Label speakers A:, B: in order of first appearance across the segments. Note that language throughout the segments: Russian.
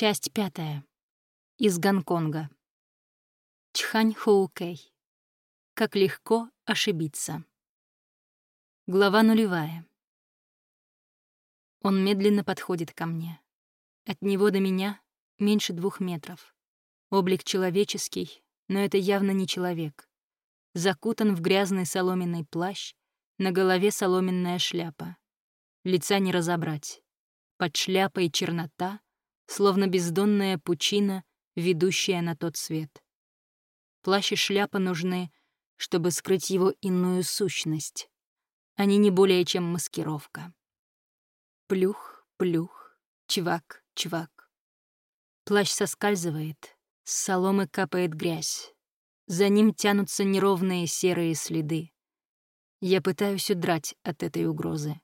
A: Часть пятая. Из Гонконга. Чхань Хоукэй. Как легко ошибиться. Глава нулевая. Он медленно подходит ко мне. От него до меня меньше двух метров. Облик человеческий, но это явно не человек. Закутан в грязный соломенный плащ, на голове соломенная шляпа. Лица не разобрать. Под шляпой чернота, словно бездонная пучина, ведущая на тот свет. Плащ и шляпа нужны, чтобы скрыть его иную сущность. Они не более чем маскировка. Плюх, плюх, чвак, чвак. Плащ соскальзывает, с соломы капает грязь. За ним тянутся неровные серые следы. Я пытаюсь удрать от этой угрозы,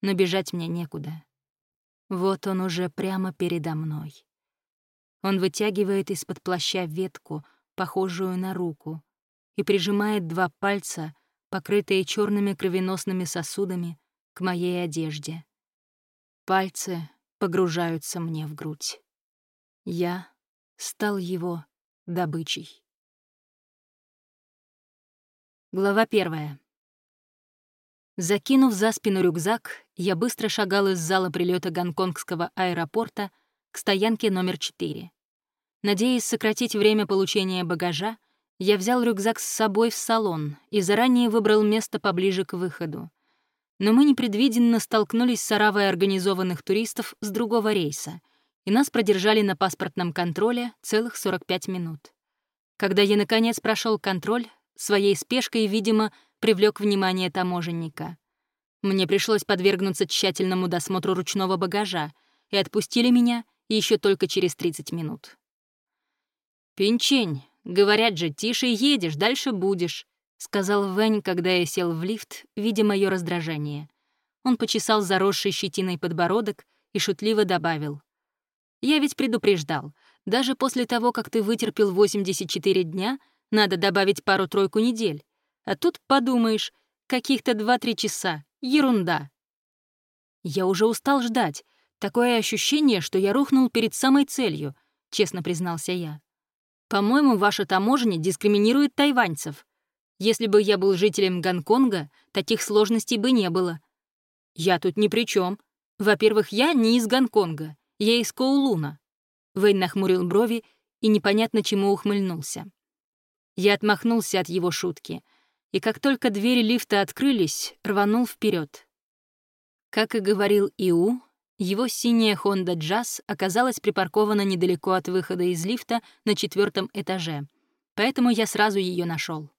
A: но бежать мне некуда. Вот он уже прямо передо мной. Он вытягивает из-под плаща ветку, похожую на руку, и прижимает два пальца, покрытые черными кровеносными сосудами, к моей одежде. Пальцы погружаются мне в грудь. Я стал его добычей. Глава первая. Закинув за спину рюкзак, я быстро шагал из зала прилета гонконгского аэропорта к стоянке номер 4. Надеясь сократить время получения багажа, я взял рюкзак с собой в салон и заранее выбрал место поближе к выходу. Но мы непредвиденно столкнулись с оравой организованных туристов с другого рейса, и нас продержали на паспортном контроле целых 45 минут. Когда я, наконец, прошел контроль, своей спешкой, видимо, привлек внимание таможенника. Мне пришлось подвергнуться тщательному досмотру ручного багажа, и отпустили меня еще только через 30 минут. «Пинчень, говорят же, тише едешь, дальше будешь», — сказал Вэнь, когда я сел в лифт, видя мое раздражение. Он почесал заросший щетиной подбородок и шутливо добавил. «Я ведь предупреждал. Даже после того, как ты вытерпел 84 дня, надо добавить пару-тройку недель. А тут, подумаешь, каких-то два-три часа. Ерунда. Я уже устал ждать. Такое ощущение, что я рухнул перед самой целью, честно признался я. По-моему, ваша таможня дискриминирует тайваньцев. Если бы я был жителем Гонконга, таких сложностей бы не было. Я тут ни при чем. Во-первых, я не из Гонконга, я из Коулуна. Вейн нахмурил брови и непонятно чему ухмыльнулся. Я отмахнулся от его шутки — и как только двери лифта открылись, рванул вперед. Как и говорил Иу, его синяя Honda Jazz оказалась припаркована недалеко от выхода из лифта на четвертом этаже, поэтому я сразу ее нашел.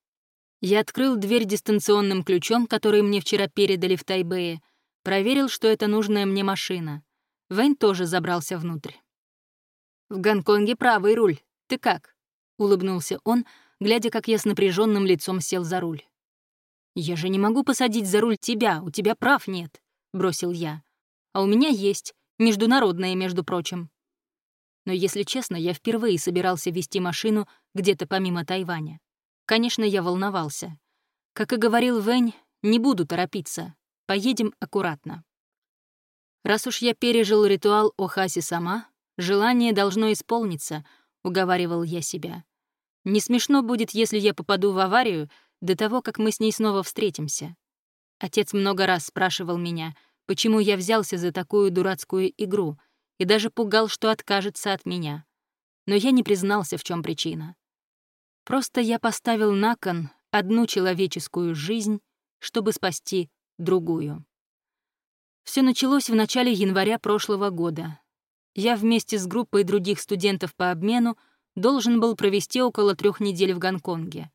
A: Я открыл дверь дистанционным ключом, который мне вчера передали в Тайбэе, проверил, что это нужная мне машина. Вейн тоже забрался внутрь. «В Гонконге правый руль. Ты как?» — улыбнулся он, глядя, как я с напряженным лицом сел за руль. «Я же не могу посадить за руль тебя, у тебя прав нет», — бросил я. «А у меня есть, международное, между прочим». Но, если честно, я впервые собирался вести машину где-то помимо Тайваня. Конечно, я волновался. Как и говорил Вэнь, не буду торопиться. Поедем аккуратно. Раз уж я пережил ритуал Охаси сама, желание должно исполниться, уговаривал я себя. Не смешно будет, если я попаду в аварию до того, как мы с ней снова встретимся. Отец много раз спрашивал меня, почему я взялся за такую дурацкую игру, и даже пугал, что откажется от меня. Но я не признался, в чем причина. Просто я поставил на кон одну человеческую жизнь, чтобы спасти другую. Все началось в начале января прошлого года. Я вместе с группой других студентов по обмену должен был провести около трех недель в Гонконге.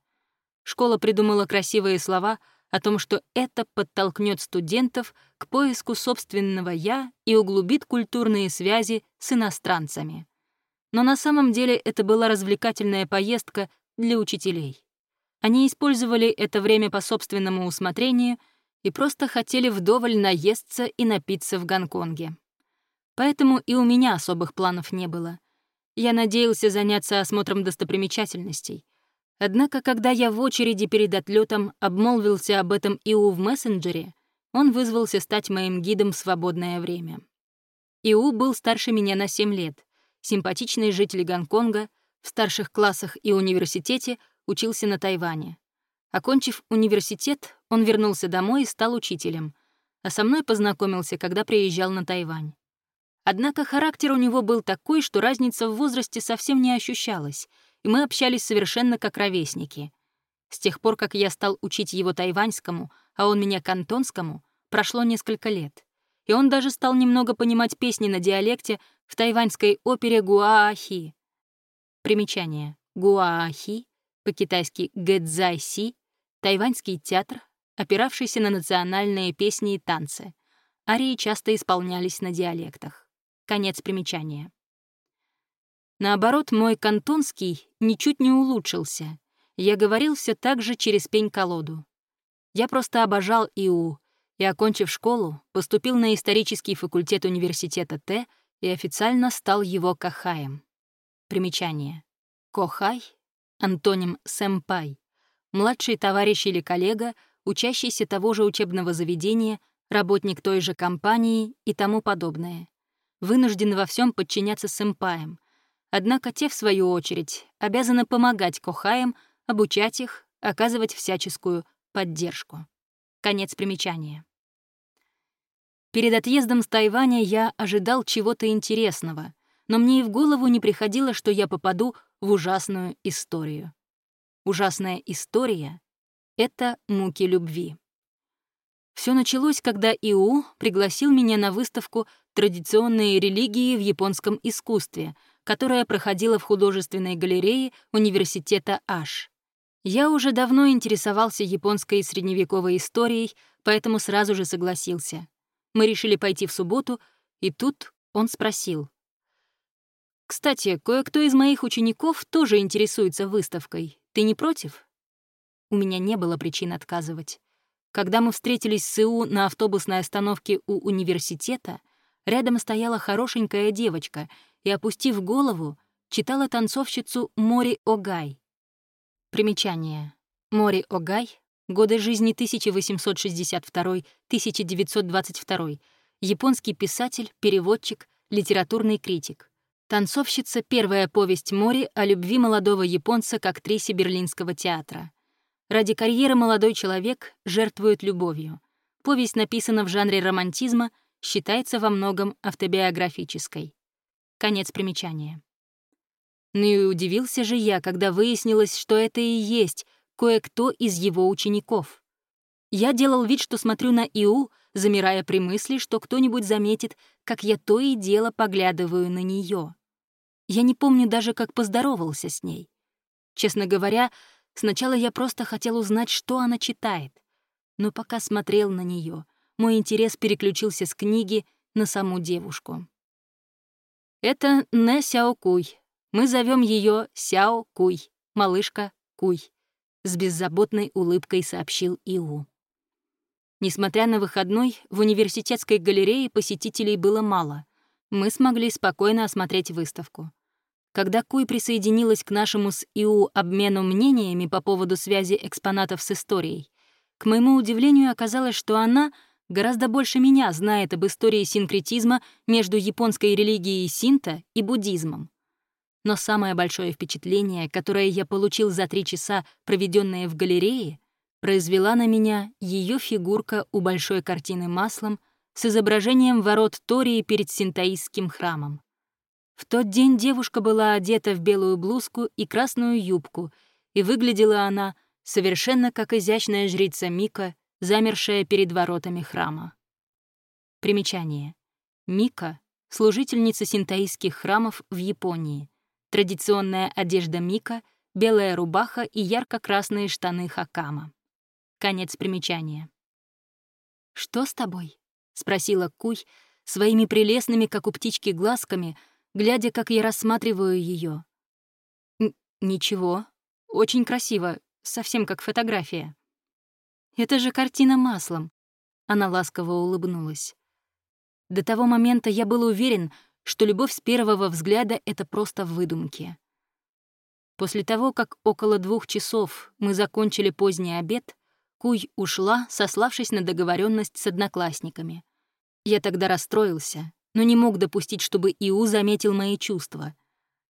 A: Школа придумала красивые слова о том, что это подтолкнет студентов к поиску собственного «я» и углубит культурные связи с иностранцами. Но на самом деле это была развлекательная поездка для учителей. Они использовали это время по собственному усмотрению и просто хотели вдоволь наесться и напиться в Гонконге. Поэтому и у меня особых планов не было — я надеялся заняться осмотром достопримечательностей. Однако, когда я в очереди перед отлетом обмолвился об этом Иу в мессенджере, он вызвался стать моим гидом в свободное время. Иу был старше меня на 7 лет, симпатичный житель Гонконга, в старших классах и университете учился на Тайване. Окончив университет, он вернулся домой и стал учителем, а со мной познакомился, когда приезжал на Тайвань. Однако характер у него был такой, что разница в возрасте совсем не ощущалась, и мы общались совершенно как ровесники. С тех пор, как я стал учить его тайваньскому, а он меня кантонскому, прошло несколько лет. И он даже стал немного понимать песни на диалекте в тайваньской опере Гуаахи. Примечание. Гуаахи, по-китайски Гэдзайси, тайваньский театр, опиравшийся на национальные песни и танцы. Арии часто исполнялись на диалектах. Конец примечания. Наоборот, мой кантонский ничуть не улучшился. Я говорил все так же через пень-колоду. Я просто обожал ИУ, и, окончив школу, поступил на исторический факультет университета Т и официально стал его кахаем. Примечание. Кохай — антоним сэмпай, младший товарищ или коллега, учащийся того же учебного заведения, работник той же компании и тому подобное вынуждены во всем подчиняться сэмпаям. Однако те, в свою очередь, обязаны помогать кохаям, обучать их, оказывать всяческую поддержку. Конец примечания. Перед отъездом с Тайваня я ожидал чего-то интересного, но мне и в голову не приходило, что я попаду в ужасную историю. Ужасная история — это муки любви. Все началось, когда ИУ пригласил меня на выставку «Традиционные религии в японском искусстве», которая проходила в художественной галерее университета Аш. Я уже давно интересовался японской средневековой историей, поэтому сразу же согласился. Мы решили пойти в субботу, и тут он спросил. «Кстати, кое-кто из моих учеников тоже интересуется выставкой. Ты не против?» У меня не было причин отказывать. Когда мы встретились с ИУ на автобусной остановке у университета, рядом стояла хорошенькая девочка и, опустив голову, читала танцовщицу Мори Огай. Примечание. Мори Огай, годы жизни 1862-1922, японский писатель, переводчик, литературный критик. Танцовщица — первая повесть Мори о любви молодого японца к актрисе Берлинского театра. Ради карьеры молодой человек жертвует любовью. Повесть написана в жанре романтизма, считается во многом автобиографической. Конец примечания. Ну и удивился же я, когда выяснилось, что это и есть кое-кто из его учеников. Я делал вид, что смотрю на Иу, замирая при мысли, что кто-нибудь заметит, как я то и дело поглядываю на нее. Я не помню даже, как поздоровался с ней. Честно говоря, Сначала я просто хотел узнать, что она читает. Но пока смотрел на нее, мой интерес переключился с книги на саму девушку. Это Не Сяо Куй. Мы зовем ее Сяо Куй, малышка Куй, с беззаботной улыбкой сообщил Иу. Несмотря на выходной, в университетской галерее посетителей было мало. Мы смогли спокойно осмотреть выставку. Когда Куй присоединилась к нашему с ИУ обмену мнениями по поводу связи экспонатов с историей, к моему удивлению оказалось, что она гораздо больше меня знает об истории синкретизма между японской религией синта и буддизмом. Но самое большое впечатление, которое я получил за три часа, проведенные в галерее, произвела на меня ее фигурка у большой картины маслом с изображением ворот Тории перед синтаистским храмом. В тот день девушка была одета в белую блузку и красную юбку, и выглядела она совершенно как изящная жрица Мика, замершая перед воротами храма. Примечание. Мика — служительница синтаистских храмов в Японии. Традиционная одежда Мика — белая рубаха и ярко-красные штаны хакама. Конец примечания. «Что с тобой?» — спросила Куй своими прелестными, как у птички, глазками — глядя, как я рассматриваю ее. Ничего, очень красиво, совсем как фотография. Это же картина маслом. Она ласково улыбнулась. До того момента я был уверен, что любовь с первого взгляда — это просто выдумки. После того, как около двух часов мы закончили поздний обед, Куй ушла, сославшись на договоренность с одноклассниками. Я тогда расстроился, но не мог допустить, чтобы Иу заметил мои чувства.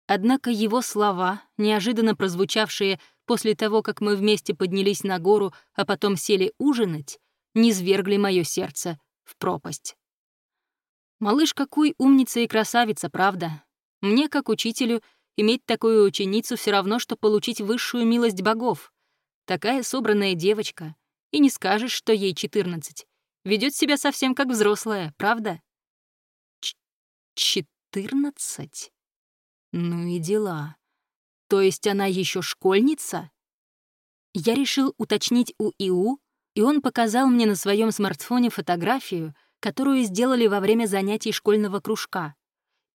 A: Однако его слова, неожиданно прозвучавшие после того, как мы вместе поднялись на гору, а потом сели ужинать, низвергли мое сердце в пропасть. Малыш какой умница и красавица, правда? Мне, как учителю, иметь такую ученицу все равно, что получить высшую милость богов. Такая собранная девочка. И не скажешь, что ей 14. Ведет себя совсем как взрослая, правда? Ч четырнадцать? Ну и дела. То есть она еще школьница? Я решил уточнить у ИУ, и он показал мне на своем смартфоне фотографию, которую сделали во время занятий школьного кружка.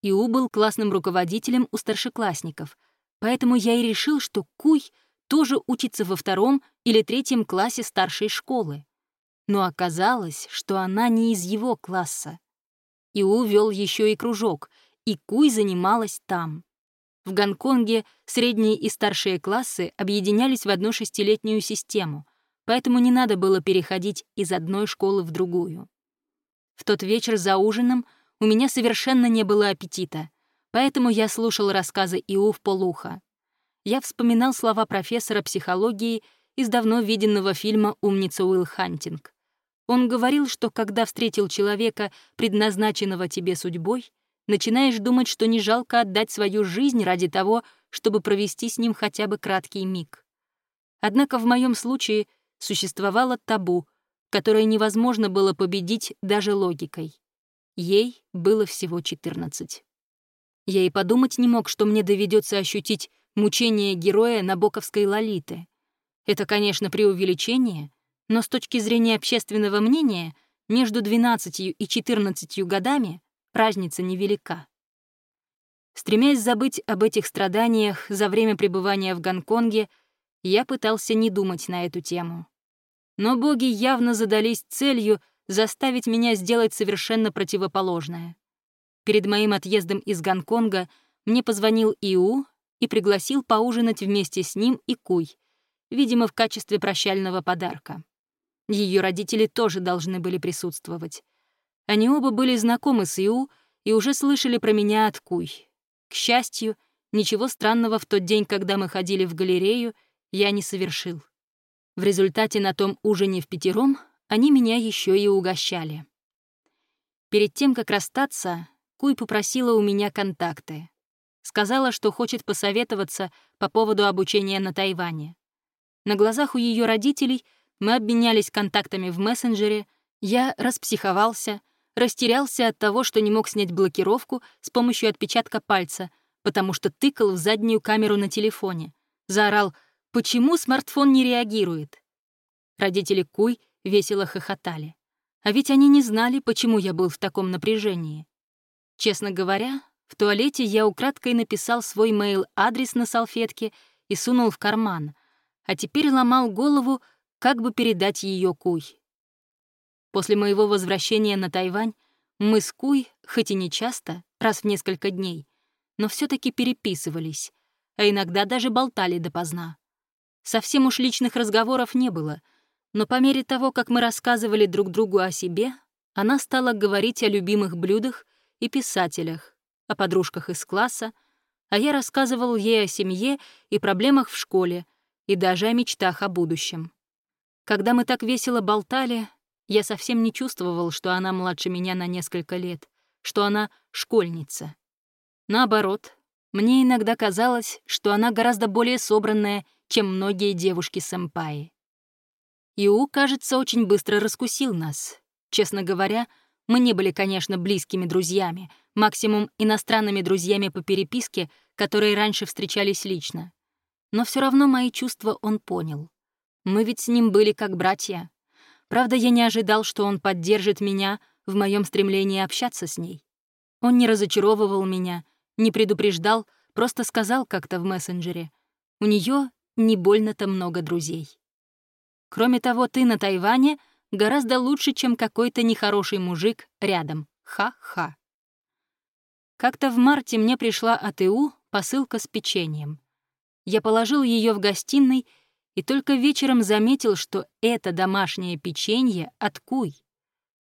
A: Иу был классным руководителем у старшеклассников, поэтому я и решил, что Куй тоже учится во втором или третьем классе старшей школы. Но оказалось, что она не из его класса. Иу вел еще и кружок, и Куй занималась там. В Гонконге средние и старшие классы объединялись в одну шестилетнюю систему, поэтому не надо было переходить из одной школы в другую. В тот вечер за ужином у меня совершенно не было аппетита, поэтому я слушал рассказы Иу в полуха. Я вспоминал слова профессора психологии из давно виденного фильма «Умница Уилл Хантинг». Он говорил, что когда встретил человека, предназначенного тебе судьбой, начинаешь думать, что не жалко отдать свою жизнь ради того, чтобы провести с ним хотя бы краткий миг. Однако в моем случае существовало табу — которое невозможно было победить даже логикой. Ей было всего 14. Я и подумать не мог, что мне доведется ощутить мучение героя Набоковской Лолиты. Это, конечно, преувеличение, но с точки зрения общественного мнения между 12 и 14 годами разница невелика. Стремясь забыть об этих страданиях за время пребывания в Гонконге, я пытался не думать на эту тему но боги явно задались целью заставить меня сделать совершенно противоположное. Перед моим отъездом из Гонконга мне позвонил Иу и пригласил поужинать вместе с ним и Куй, видимо, в качестве прощального подарка. Ее родители тоже должны были присутствовать. Они оба были знакомы с Иу и уже слышали про меня от Куй. К счастью, ничего странного в тот день, когда мы ходили в галерею, я не совершил. В результате на том ужине в пятером они меня еще и угощали. Перед тем, как расстаться, Куй попросила у меня контакты. Сказала, что хочет посоветоваться по поводу обучения на Тайване. На глазах у ее родителей мы обменялись контактами в мессенджере, я распсиховался, растерялся от того, что не мог снять блокировку с помощью отпечатка пальца, потому что тыкал в заднюю камеру на телефоне. Заорал — Почему смартфон не реагирует? Родители Куй весело хохотали. А ведь они не знали, почему я был в таком напряжении. Честно говоря, в туалете я украдкой написал свой мейл-адрес на салфетке и сунул в карман, а теперь ломал голову, как бы передать ее Куй. После моего возвращения на Тайвань мы с Куй, хоть и не часто, раз в несколько дней, но все таки переписывались, а иногда даже болтали допоздна. Совсем уж личных разговоров не было, но по мере того, как мы рассказывали друг другу о себе, она стала говорить о любимых блюдах и писателях, о подружках из класса, а я рассказывал ей о семье и проблемах в школе, и даже о мечтах о будущем. Когда мы так весело болтали, я совсем не чувствовал, что она младше меня на несколько лет, что она школьница. Наоборот, мне иногда казалось, что она гораздо более собранная чем многие девушки-сэмпаи. Иу, кажется, очень быстро раскусил нас. Честно говоря, мы не были, конечно, близкими друзьями, максимум иностранными друзьями по переписке, которые раньше встречались лично. Но все равно мои чувства он понял. Мы ведь с ним были как братья. Правда, я не ожидал, что он поддержит меня в моем стремлении общаться с ней. Он не разочаровывал меня, не предупреждал, просто сказал как-то в мессенджере. У нее не больно-то много друзей. Кроме того, ты на Тайване гораздо лучше, чем какой-то нехороший мужик рядом. Ха-ха. Как-то в марте мне пришла от ИУ посылка с печеньем. Я положил ее в гостиной и только вечером заметил, что это домашнее печенье от Куй.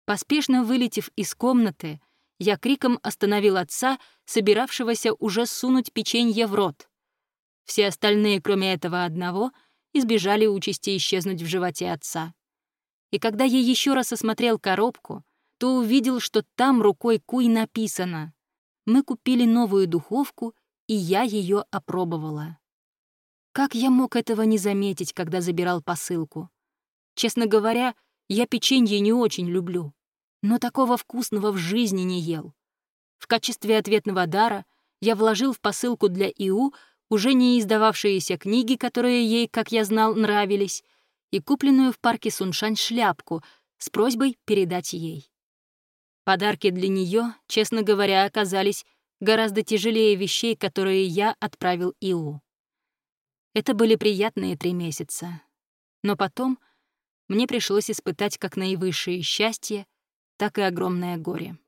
A: Поспешно вылетев из комнаты, Я криком остановил отца, собиравшегося уже сунуть печенье в рот. Все остальные, кроме этого одного, избежали участи исчезнуть в животе отца. И когда я еще раз осмотрел коробку, то увидел, что там рукой Куй написано «Мы купили новую духовку, и я ее опробовала». Как я мог этого не заметить, когда забирал посылку? Честно говоря, я печенье не очень люблю, но такого вкусного в жизни не ел. В качестве ответного дара я вложил в посылку для Иу уже не издававшиеся книги, которые ей, как я знал, нравились, и купленную в парке Суншань шляпку с просьбой передать ей. Подарки для нее, честно говоря, оказались гораздо тяжелее вещей, которые я отправил Иу. Это были приятные три месяца. Но потом мне пришлось испытать как наивысшее счастье, так и огромное горе.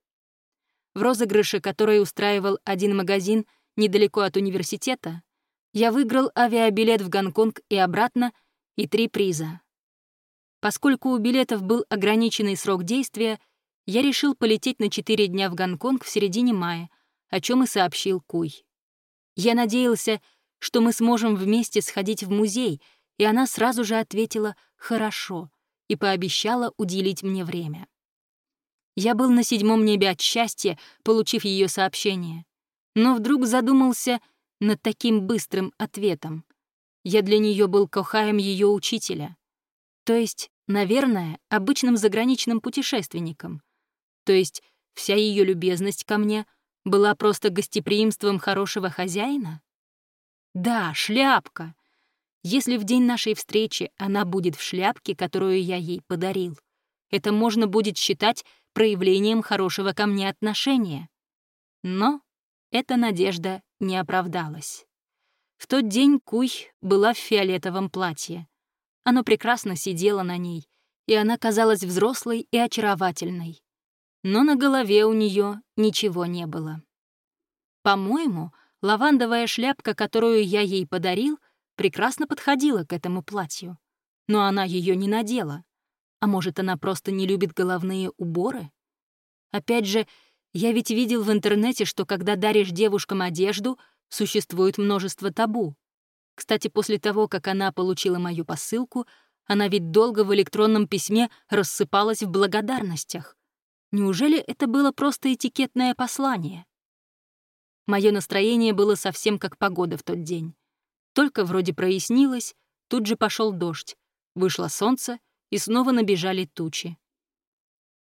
A: В розыгрыше, который устраивал один магазин недалеко от университета, я выиграл авиабилет в Гонконг и обратно и три приза. Поскольку у билетов был ограниченный срок действия, я решил полететь на четыре дня в Гонконг в середине мая, о чем и сообщил Куй. Я надеялся, что мы сможем вместе сходить в музей, и она сразу же ответила «хорошо» и пообещала уделить мне время. Я был на седьмом небе от счастья, получив ее сообщение, но вдруг задумался над таким быстрым ответом. Я для нее был кохаем ее учителя. То есть, наверное, обычным заграничным путешественником. То есть, вся ее любезность ко мне была просто гостеприимством хорошего хозяина? Да, шляпка. Если в день нашей встречи она будет в шляпке, которую я ей подарил, это можно будет считать проявлением хорошего ко мне отношения. Но эта надежда не оправдалась. В тот день Куй была в фиолетовом платье. Оно прекрасно сидело на ней, и она казалась взрослой и очаровательной. Но на голове у нее ничего не было. По-моему, лавандовая шляпка, которую я ей подарил, прекрасно подходила к этому платью. Но она ее не надела. А может, она просто не любит головные уборы? Опять же, я ведь видел в интернете, что когда даришь девушкам одежду, существует множество табу. Кстати, после того, как она получила мою посылку, она ведь долго в электронном письме рассыпалась в благодарностях. Неужели это было просто этикетное послание? Мое настроение было совсем как погода в тот день. Только вроде прояснилось, тут же пошел дождь, вышло солнце, и снова набежали тучи.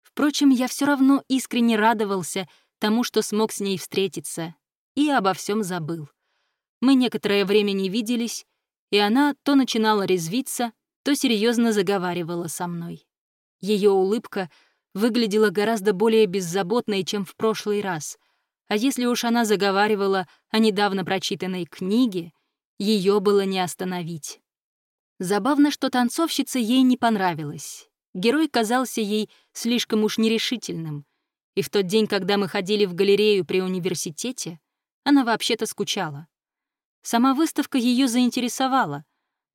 A: Впрочем, я все равно искренне радовался тому, что смог с ней встретиться, и обо всем забыл. Мы некоторое время не виделись, и она то начинала резвиться, то серьезно заговаривала со мной. Ее улыбка выглядела гораздо более беззаботной, чем в прошлый раз, а если уж она заговаривала о недавно прочитанной книге, ее было не остановить. Забавно, что танцовщица ей не понравилась. Герой казался ей слишком уж нерешительным. И в тот день, когда мы ходили в галерею при университете, она вообще-то скучала. Сама выставка ее заинтересовала.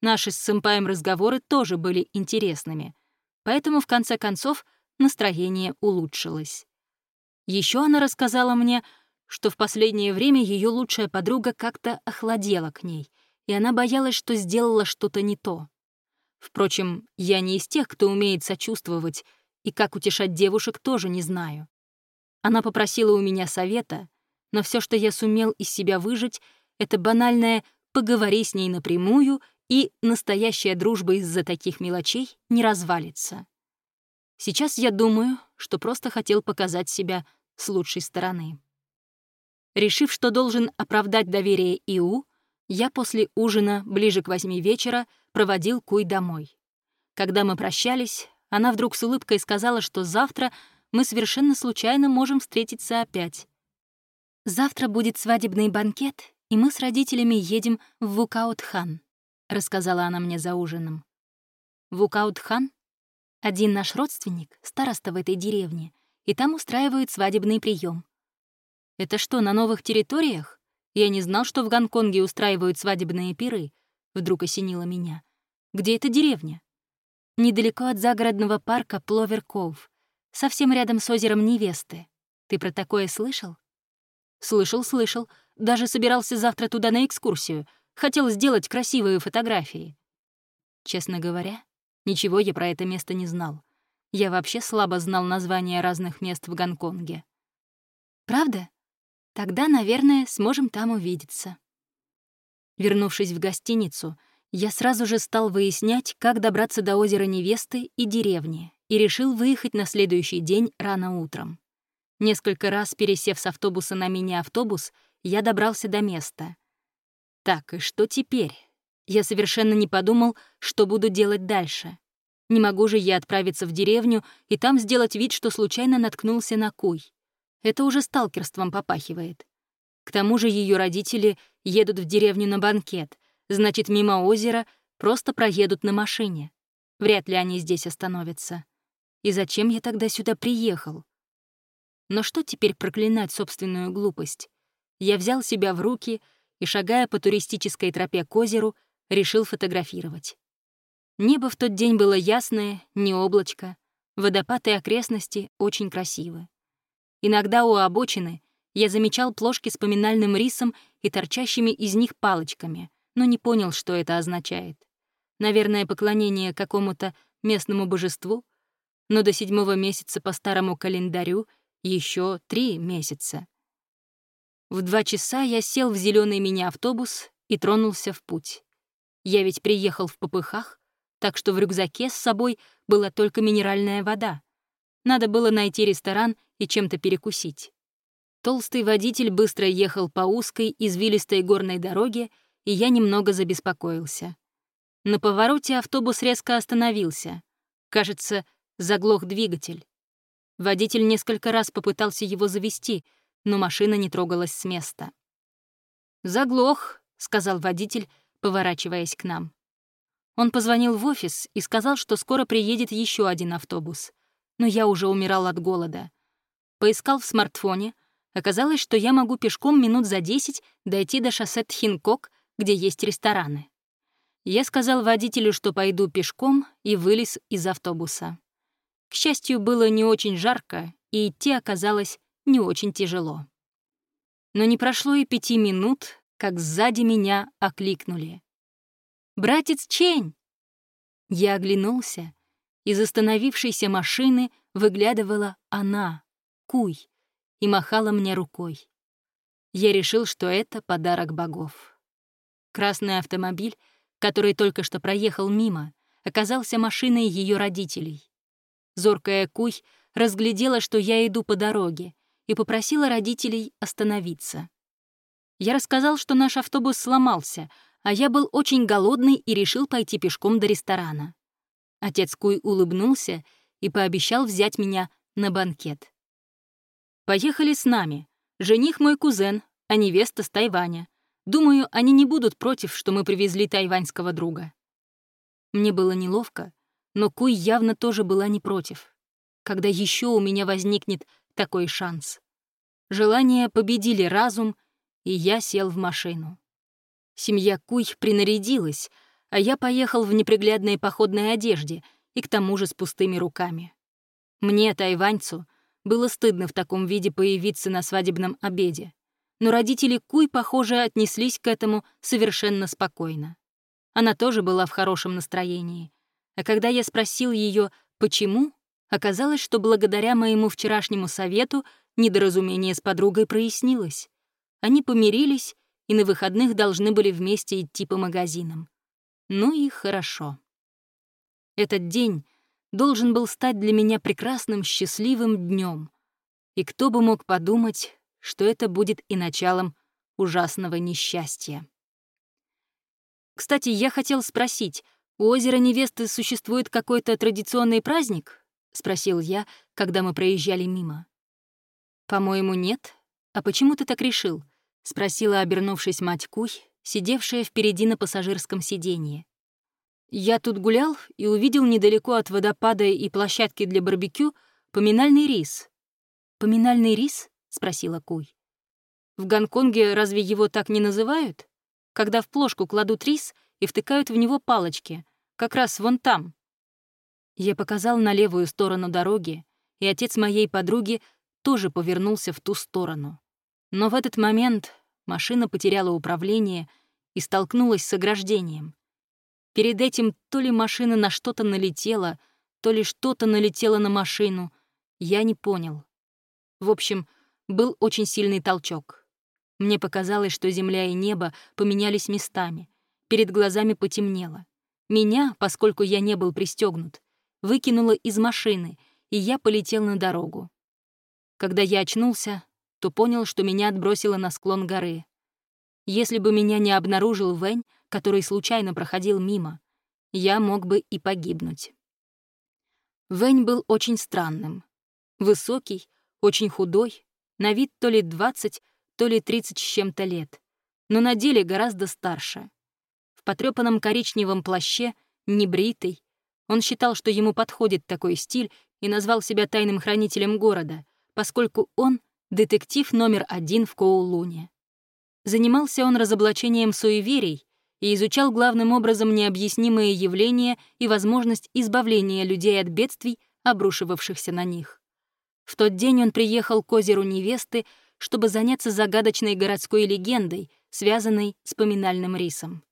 A: Наши с сэмпаем разговоры тоже были интересными. Поэтому, в конце концов, настроение улучшилось. Еще она рассказала мне, что в последнее время ее лучшая подруга как-то охладела к ней, и она боялась, что сделала что-то не то. Впрочем, я не из тех, кто умеет сочувствовать, и как утешать девушек тоже не знаю. Она попросила у меня совета, но все, что я сумел из себя выжить, это банальное «поговори с ней напрямую» и настоящая дружба из-за таких мелочей не развалится. Сейчас я думаю, что просто хотел показать себя с лучшей стороны. Решив, что должен оправдать доверие Иу, я после ужина, ближе к восьми вечера, проводил Куй домой. Когда мы прощались, она вдруг с улыбкой сказала, что завтра мы совершенно случайно можем встретиться опять. «Завтра будет свадебный банкет, и мы с родителями едем в Вукаутхан», — рассказала она мне за ужином. Вукаутхан — один наш родственник, староста в этой деревне, и там устраивают свадебный прием. Это что, на новых территориях? Я не знал, что в Гонконге устраивают свадебные пиры. Вдруг осенило меня. Где эта деревня? Недалеко от загородного парка Пловер-Коув, совсем рядом с озером Невесты. Ты про такое слышал? Слышал, слышал. Даже собирался завтра туда на экскурсию. Хотел сделать красивые фотографии. Честно говоря, ничего я про это место не знал. Я вообще слабо знал названия разных мест в Гонконге. Правда? Тогда, наверное, сможем там увидеться. Вернувшись в гостиницу, я сразу же стал выяснять, как добраться до озера Невесты и деревни, и решил выехать на следующий день рано утром. Несколько раз пересев с автобуса на мини-автобус, я добрался до места. Так, и что теперь? Я совершенно не подумал, что буду делать дальше. Не могу же я отправиться в деревню и там сделать вид, что случайно наткнулся на куй. Это уже сталкерством попахивает. К тому же ее родители едут в деревню на банкет, значит, мимо озера просто проедут на машине. Вряд ли они здесь остановятся. И зачем я тогда сюда приехал? Но что теперь проклинать собственную глупость? Я взял себя в руки и, шагая по туристической тропе к озеру, решил фотографировать. Небо в тот день было ясное, не облачко, водопады и окрестности очень красивы. Иногда у обочины я замечал плошки с поминальным рисом и торчащими из них палочками, но не понял, что это означает. Наверное, поклонение какому-то местному божеству, но до седьмого месяца по старому календарю еще три месяца. В два часа я сел в зеленый мини-автобус и тронулся в путь. Я ведь приехал в попыхах, так что в рюкзаке с собой была только минеральная вода. Надо было найти ресторан и чем-то перекусить. Толстый водитель быстро ехал по узкой, извилистой горной дороге, и я немного забеспокоился. На повороте автобус резко остановился. Кажется, заглох двигатель. Водитель несколько раз попытался его завести, но машина не трогалась с места. «Заглох», — сказал водитель, поворачиваясь к нам. Он позвонил в офис и сказал, что скоро приедет еще один автобус. Но я уже умирал от голода. Поискал в смартфоне. Оказалось, что я могу пешком минут за 10 дойти до шоссе Тхинкок, где есть рестораны. Я сказал водителю, что пойду пешком, и вылез из автобуса. К счастью, было не очень жарко, и идти оказалось не очень тяжело. Но не прошло и пяти минут, как сзади меня окликнули. «Братец Чень!» Я оглянулся. Из остановившейся машины выглядывала она, Куй, и махала мне рукой. Я решил, что это подарок богов. Красный автомобиль, который только что проехал мимо, оказался машиной ее родителей. Зоркая Куй разглядела, что я иду по дороге, и попросила родителей остановиться. Я рассказал, что наш автобус сломался, а я был очень голодный и решил пойти пешком до ресторана. Отец Куй улыбнулся и пообещал взять меня на банкет. «Поехали с нами. Жених мой кузен, а невеста с Тайваня. Думаю, они не будут против, что мы привезли тайваньского друга». Мне было неловко, но Куй явно тоже была не против. Когда еще у меня возникнет такой шанс? Желания победили разум, и я сел в машину. Семья Куй принарядилась, а я поехал в неприглядной походной одежде и к тому же с пустыми руками. Мне, тайваньцу, было стыдно в таком виде появиться на свадебном обеде, но родители Куй, похоже, отнеслись к этому совершенно спокойно. Она тоже была в хорошем настроении, а когда я спросил ее, почему, оказалось, что благодаря моему вчерашнему совету недоразумение с подругой прояснилось. Они помирились и на выходных должны были вместе идти по магазинам. Ну и хорошо. Этот день должен был стать для меня прекрасным счастливым днем. И кто бы мог подумать, что это будет и началом ужасного несчастья. Кстати, я хотел спросить, «У озера невесты существует какой-то традиционный праздник?» — спросил я, когда мы проезжали мимо. «По-моему, нет. А почему ты так решил?» — спросила, обернувшись мать Куй, сидевшая впереди на пассажирском сиденье. «Я тут гулял и увидел недалеко от водопада и площадки для барбекю поминальный рис». «Поминальный рис?» — спросила Куй. «В Гонконге разве его так не называют? Когда в плошку кладут рис — и втыкают в него палочки, как раз вон там. Я показал на левую сторону дороги, и отец моей подруги тоже повернулся в ту сторону. Но в этот момент машина потеряла управление и столкнулась с ограждением. Перед этим то ли машина на что-то налетела, то ли что-то налетело на машину. Я не понял. В общем, был очень сильный толчок. Мне показалось, что земля и небо поменялись местами. Перед глазами потемнело. Меня, поскольку я не был пристегнут, выкинуло из машины, и я полетел на дорогу. Когда я очнулся, то понял, что меня отбросило на склон горы. Если бы меня не обнаружил Вэнь, который случайно проходил мимо, я мог бы и погибнуть. Вэнь был очень странным. Высокий, очень худой, на вид то ли 20, то ли 30 с чем-то лет, но на деле гораздо старше. В потрёпанном коричневом плаще, небритый, он считал, что ему подходит такой стиль и назвал себя тайным хранителем города, поскольку он — детектив номер один в Коулуне. Занимался он разоблачением суеверий и изучал главным образом необъяснимые явления и возможность избавления людей от бедствий, обрушивавшихся на них. В тот день он приехал к озеру невесты, чтобы заняться загадочной городской легендой, связанной с поминальным рисом.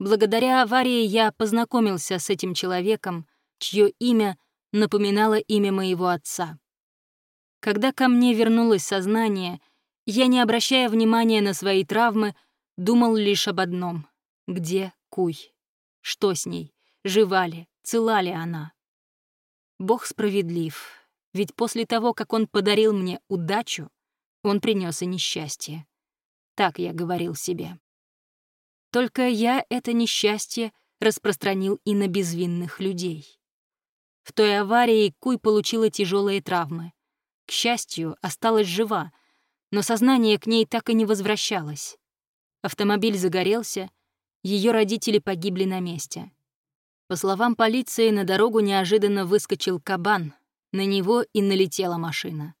A: Благодаря аварии я познакомился с этим человеком, чье имя напоминало имя моего отца. Когда ко мне вернулось сознание, я, не обращая внимания на свои травмы, думал лишь об одном где Куй? Что с ней? Жива ли? Цела ли она? Бог справедлив, ведь после того, как он подарил мне удачу, он принес и несчастье. Так я говорил себе. Только я это несчастье распространил и на безвинных людей. В той аварии Куй получила тяжелые травмы. К счастью, осталась жива, но сознание к ней так и не возвращалось. Автомобиль загорелся, ее родители погибли на месте. По словам полиции, на дорогу неожиданно выскочил кабан, на него и налетела машина.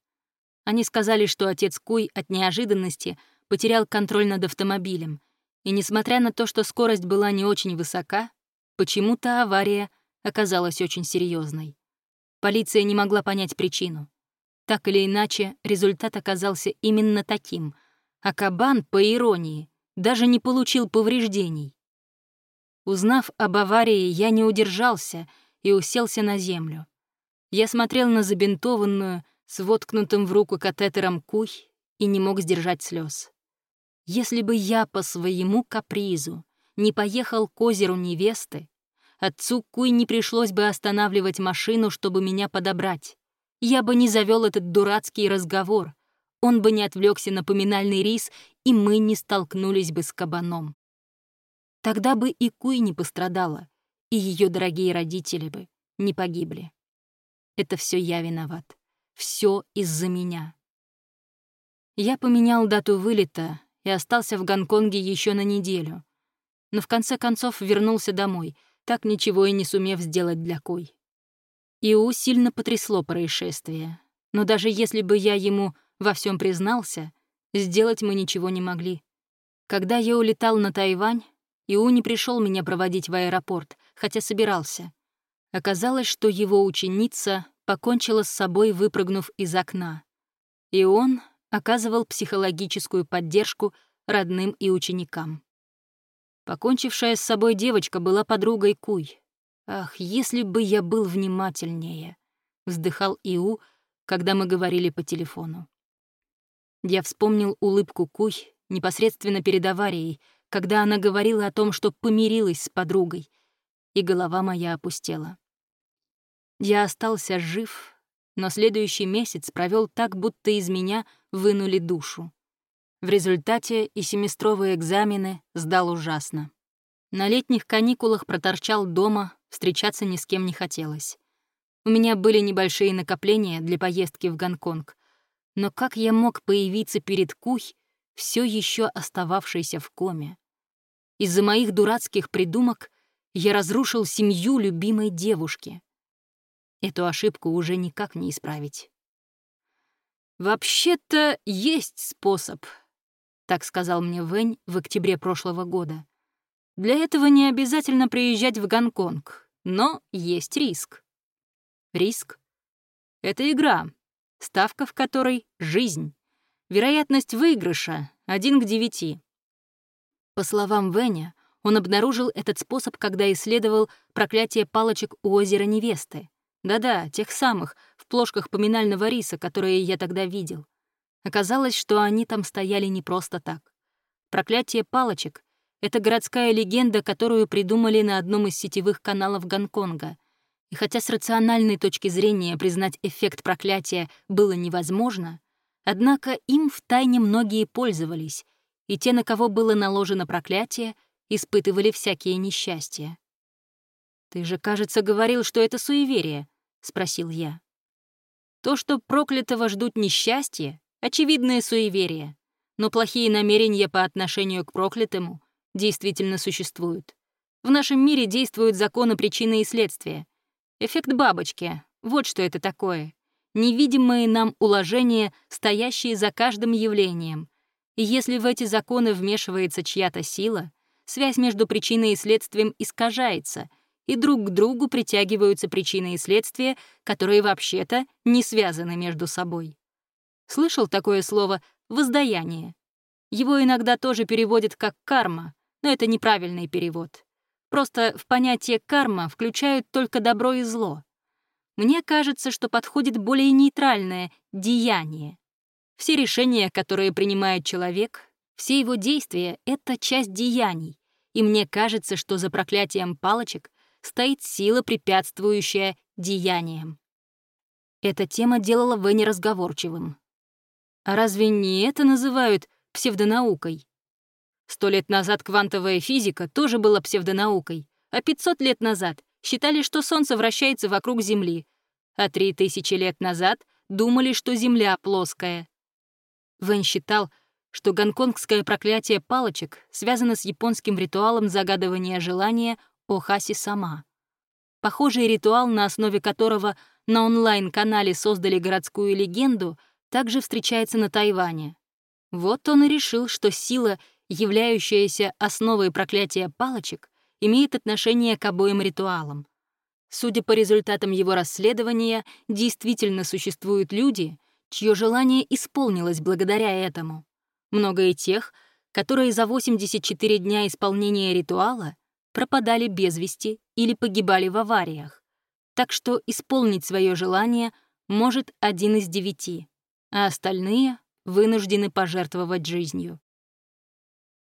A: Они сказали, что отец Куй от неожиданности потерял контроль над автомобилем, и несмотря на то, что скорость была не очень высока, почему-то авария оказалась очень серьезной. Полиция не могла понять причину. Так или иначе, результат оказался именно таким, а кабан, по иронии, даже не получил повреждений. Узнав об аварии, я не удержался и уселся на землю. Я смотрел на забинтованную, с воткнутым в руку катетером куй и не мог сдержать слез. Если бы я по своему капризу не поехал к озеру невесты, отцу Куй не пришлось бы останавливать машину, чтобы меня подобрать. Я бы не завел этот дурацкий разговор, он бы не отвлекся на поминальный рис, и мы не столкнулись бы с кабаном. Тогда бы и Куй не пострадала, и ее дорогие родители бы не погибли. Это все я виноват. Все из-за меня. Я поменял дату вылета и остался в Гонконге еще на неделю. Но в конце концов вернулся домой, так ничего и не сумев сделать для Куй. Иу сильно потрясло происшествие, но даже если бы я ему во всем признался, сделать мы ничего не могли. Когда я улетал на Тайвань, Иу не пришел меня проводить в аэропорт, хотя собирался. Оказалось, что его ученица покончила с собой, выпрыгнув из окна. И он оказывал психологическую поддержку родным и ученикам. Покончившая с собой девочка была подругой Куй. «Ах, если бы я был внимательнее!» — вздыхал Иу, когда мы говорили по телефону. Я вспомнил улыбку Куй непосредственно перед аварией, когда она говорила о том, что помирилась с подругой, и голова моя опустела. Я остался жив, но следующий месяц провел так, будто из меня вынули душу. В результате и семестровые экзамены сдал ужасно. На летних каникулах проторчал дома, встречаться ни с кем не хотелось. У меня были небольшие накопления для поездки в Гонконг, но как я мог появиться перед Куй, все еще остававшейся в коме. Из-за моих дурацких придумок я разрушил семью любимой девушки. Эту ошибку уже никак не исправить. «Вообще-то есть способ», — так сказал мне Вэнь в октябре прошлого года. «Для этого не обязательно приезжать в Гонконг, но есть риск». «Риск? Это игра. Ставка в которой — жизнь. Вероятность выигрыша — один к девяти. По словам Веня, он обнаружил этот способ, когда исследовал проклятие палочек у озера Невесты. Да-да, тех самых, в плошках поминального риса, которые я тогда видел. Оказалось, что они там стояли не просто так. Проклятие палочек — это городская легенда, которую придумали на одном из сетевых каналов Гонконга. И хотя с рациональной точки зрения признать эффект проклятия было невозможно, однако им втайне многие пользовались, и те, на кого было наложено проклятие, испытывали всякие несчастья. «Ты же, кажется, говорил, что это суеверие», — спросил я. «То, что проклятого ждут несчастья, очевидное суеверие, но плохие намерения по отношению к проклятому действительно существуют. В нашем мире действуют законы причины и следствия. Эффект бабочки — вот что это такое. Невидимые нам уложения, стоящие за каждым явлением. И если в эти законы вмешивается чья-то сила, связь между причиной и следствием искажается, и друг к другу притягиваются причины и следствия, которые вообще-то не связаны между собой. Слышал такое слово «воздаяние»? Его иногда тоже переводят как «карма», но это неправильный перевод. Просто в понятие «карма» включают только добро и зло. Мне кажется, что подходит более нейтральное «деяние». Все решения, которые принимает человек, все его действия — это часть деяний, и мне кажется, что за проклятием палочек стоит сила, препятствующая деяниям. Эта тема делала Венни разговорчивым. А разве не это называют псевдонаукой? Сто лет назад квантовая физика тоже была псевдонаукой, а 500 лет назад считали, что Солнце вращается вокруг Земли, а 3000 лет назад думали, что Земля плоская. Вэн считал, что гонконгское проклятие палочек связано с японским ритуалом загадывания желания Охаси сама. Похожий ритуал, на основе которого на онлайн-канале создали городскую легенду, также встречается на Тайване. Вот он и решил, что сила, являющаяся основой проклятия палочек, имеет отношение к обоим ритуалам. Судя по результатам его расследования, действительно существуют люди, чье желание исполнилось благодаря этому. Много и тех, которые за 84 дня исполнения ритуала пропадали без вести или погибали в авариях. Так что исполнить свое желание может один из девяти а остальные вынуждены пожертвовать жизнью.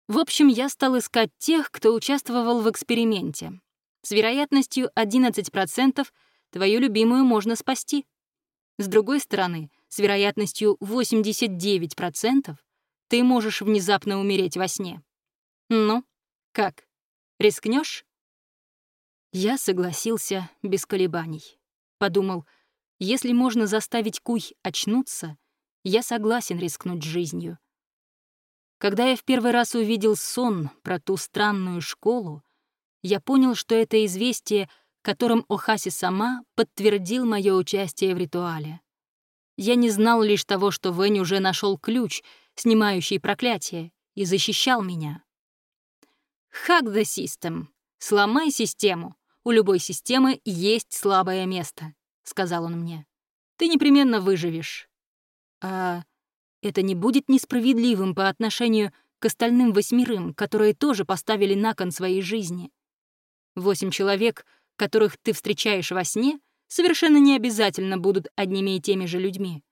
A: В общем, я стал искать тех, кто участвовал в эксперименте. С вероятностью 11% твою любимую можно спасти. С другой стороны, с вероятностью 89% ты можешь внезапно умереть во сне. Ну, как, рискнешь? Я согласился без колебаний. Подумал, если можно заставить Куй очнуться, я согласен рискнуть жизнью. Когда я в первый раз увидел сон про ту странную школу, я понял, что это известие, которым Охаси сама подтвердил мое участие в ритуале. Я не знал лишь того, что Вэнь уже нашел ключ, снимающий проклятие, и защищал меня. «Hack the system» — «Сломай систему». У любой системы есть слабое место. — сказал он мне. «Ты непременно выживешь». «А это не будет несправедливым по отношению к остальным восьмерым, которые тоже поставили на кон своей жизни? Восемь человек, которых ты встречаешь во сне, совершенно не обязательно будут одними и теми же людьми.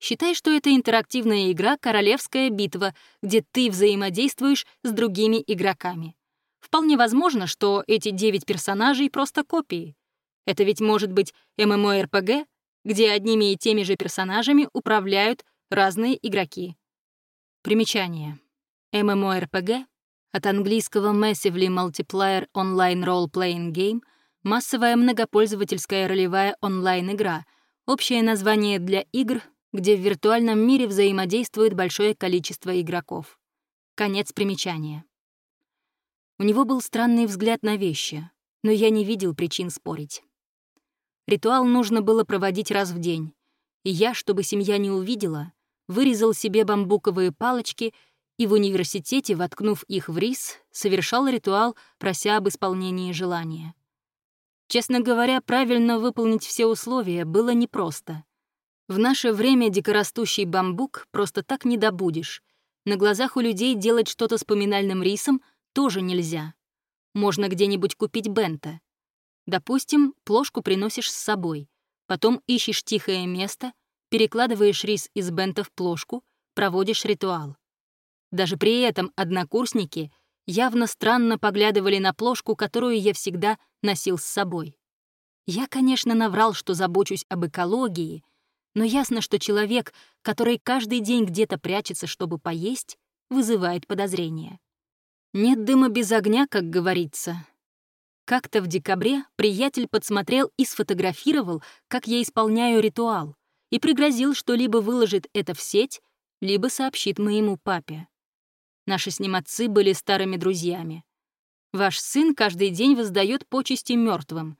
A: Считай, что это интерактивная игра «Королевская битва», где ты взаимодействуешь с другими игроками. Вполне возможно, что эти девять персонажей — просто копии. Это ведь может быть ММО-РПГ, где одними и теми же персонажами управляют разные игроки. Примечание. ММО-РПГ от английского Massively Multiplayer Online Role-Playing Game — массовая многопользовательская ролевая онлайн-игра, общее название для игр, где в виртуальном мире взаимодействует большое количество игроков. Конец примечания. У него был странный взгляд на вещи, но я не видел причин спорить. Ритуал нужно было проводить раз в день. И я, чтобы семья не увидела, вырезал себе бамбуковые палочки и в университете, воткнув их в рис, совершал ритуал, прося об исполнении желания. Честно говоря, правильно выполнить все условия было непросто. В наше время дикорастущий бамбук просто так не добудешь. На глазах у людей делать что-то с поминальным рисом тоже нельзя. Можно где-нибудь купить бента. Допустим, плошку приносишь с собой, потом ищешь тихое место, перекладываешь рис из бента в плошку, проводишь ритуал. Даже при этом однокурсники явно странно поглядывали на плошку, которую я всегда носил с собой. Я, конечно, наврал, что забочусь об экологии, но ясно, что человек, который каждый день где-то прячется, чтобы поесть, вызывает подозрения. Нет дыма без огня, как говорится. Как-то в декабре приятель подсмотрел и сфотографировал, как я исполняю ритуал, и пригрозил, что либо выложит это в сеть, либо сообщит моему папе. Наши с ним отцы были старыми друзьями. Ваш сын каждый день воздает почести мертвым.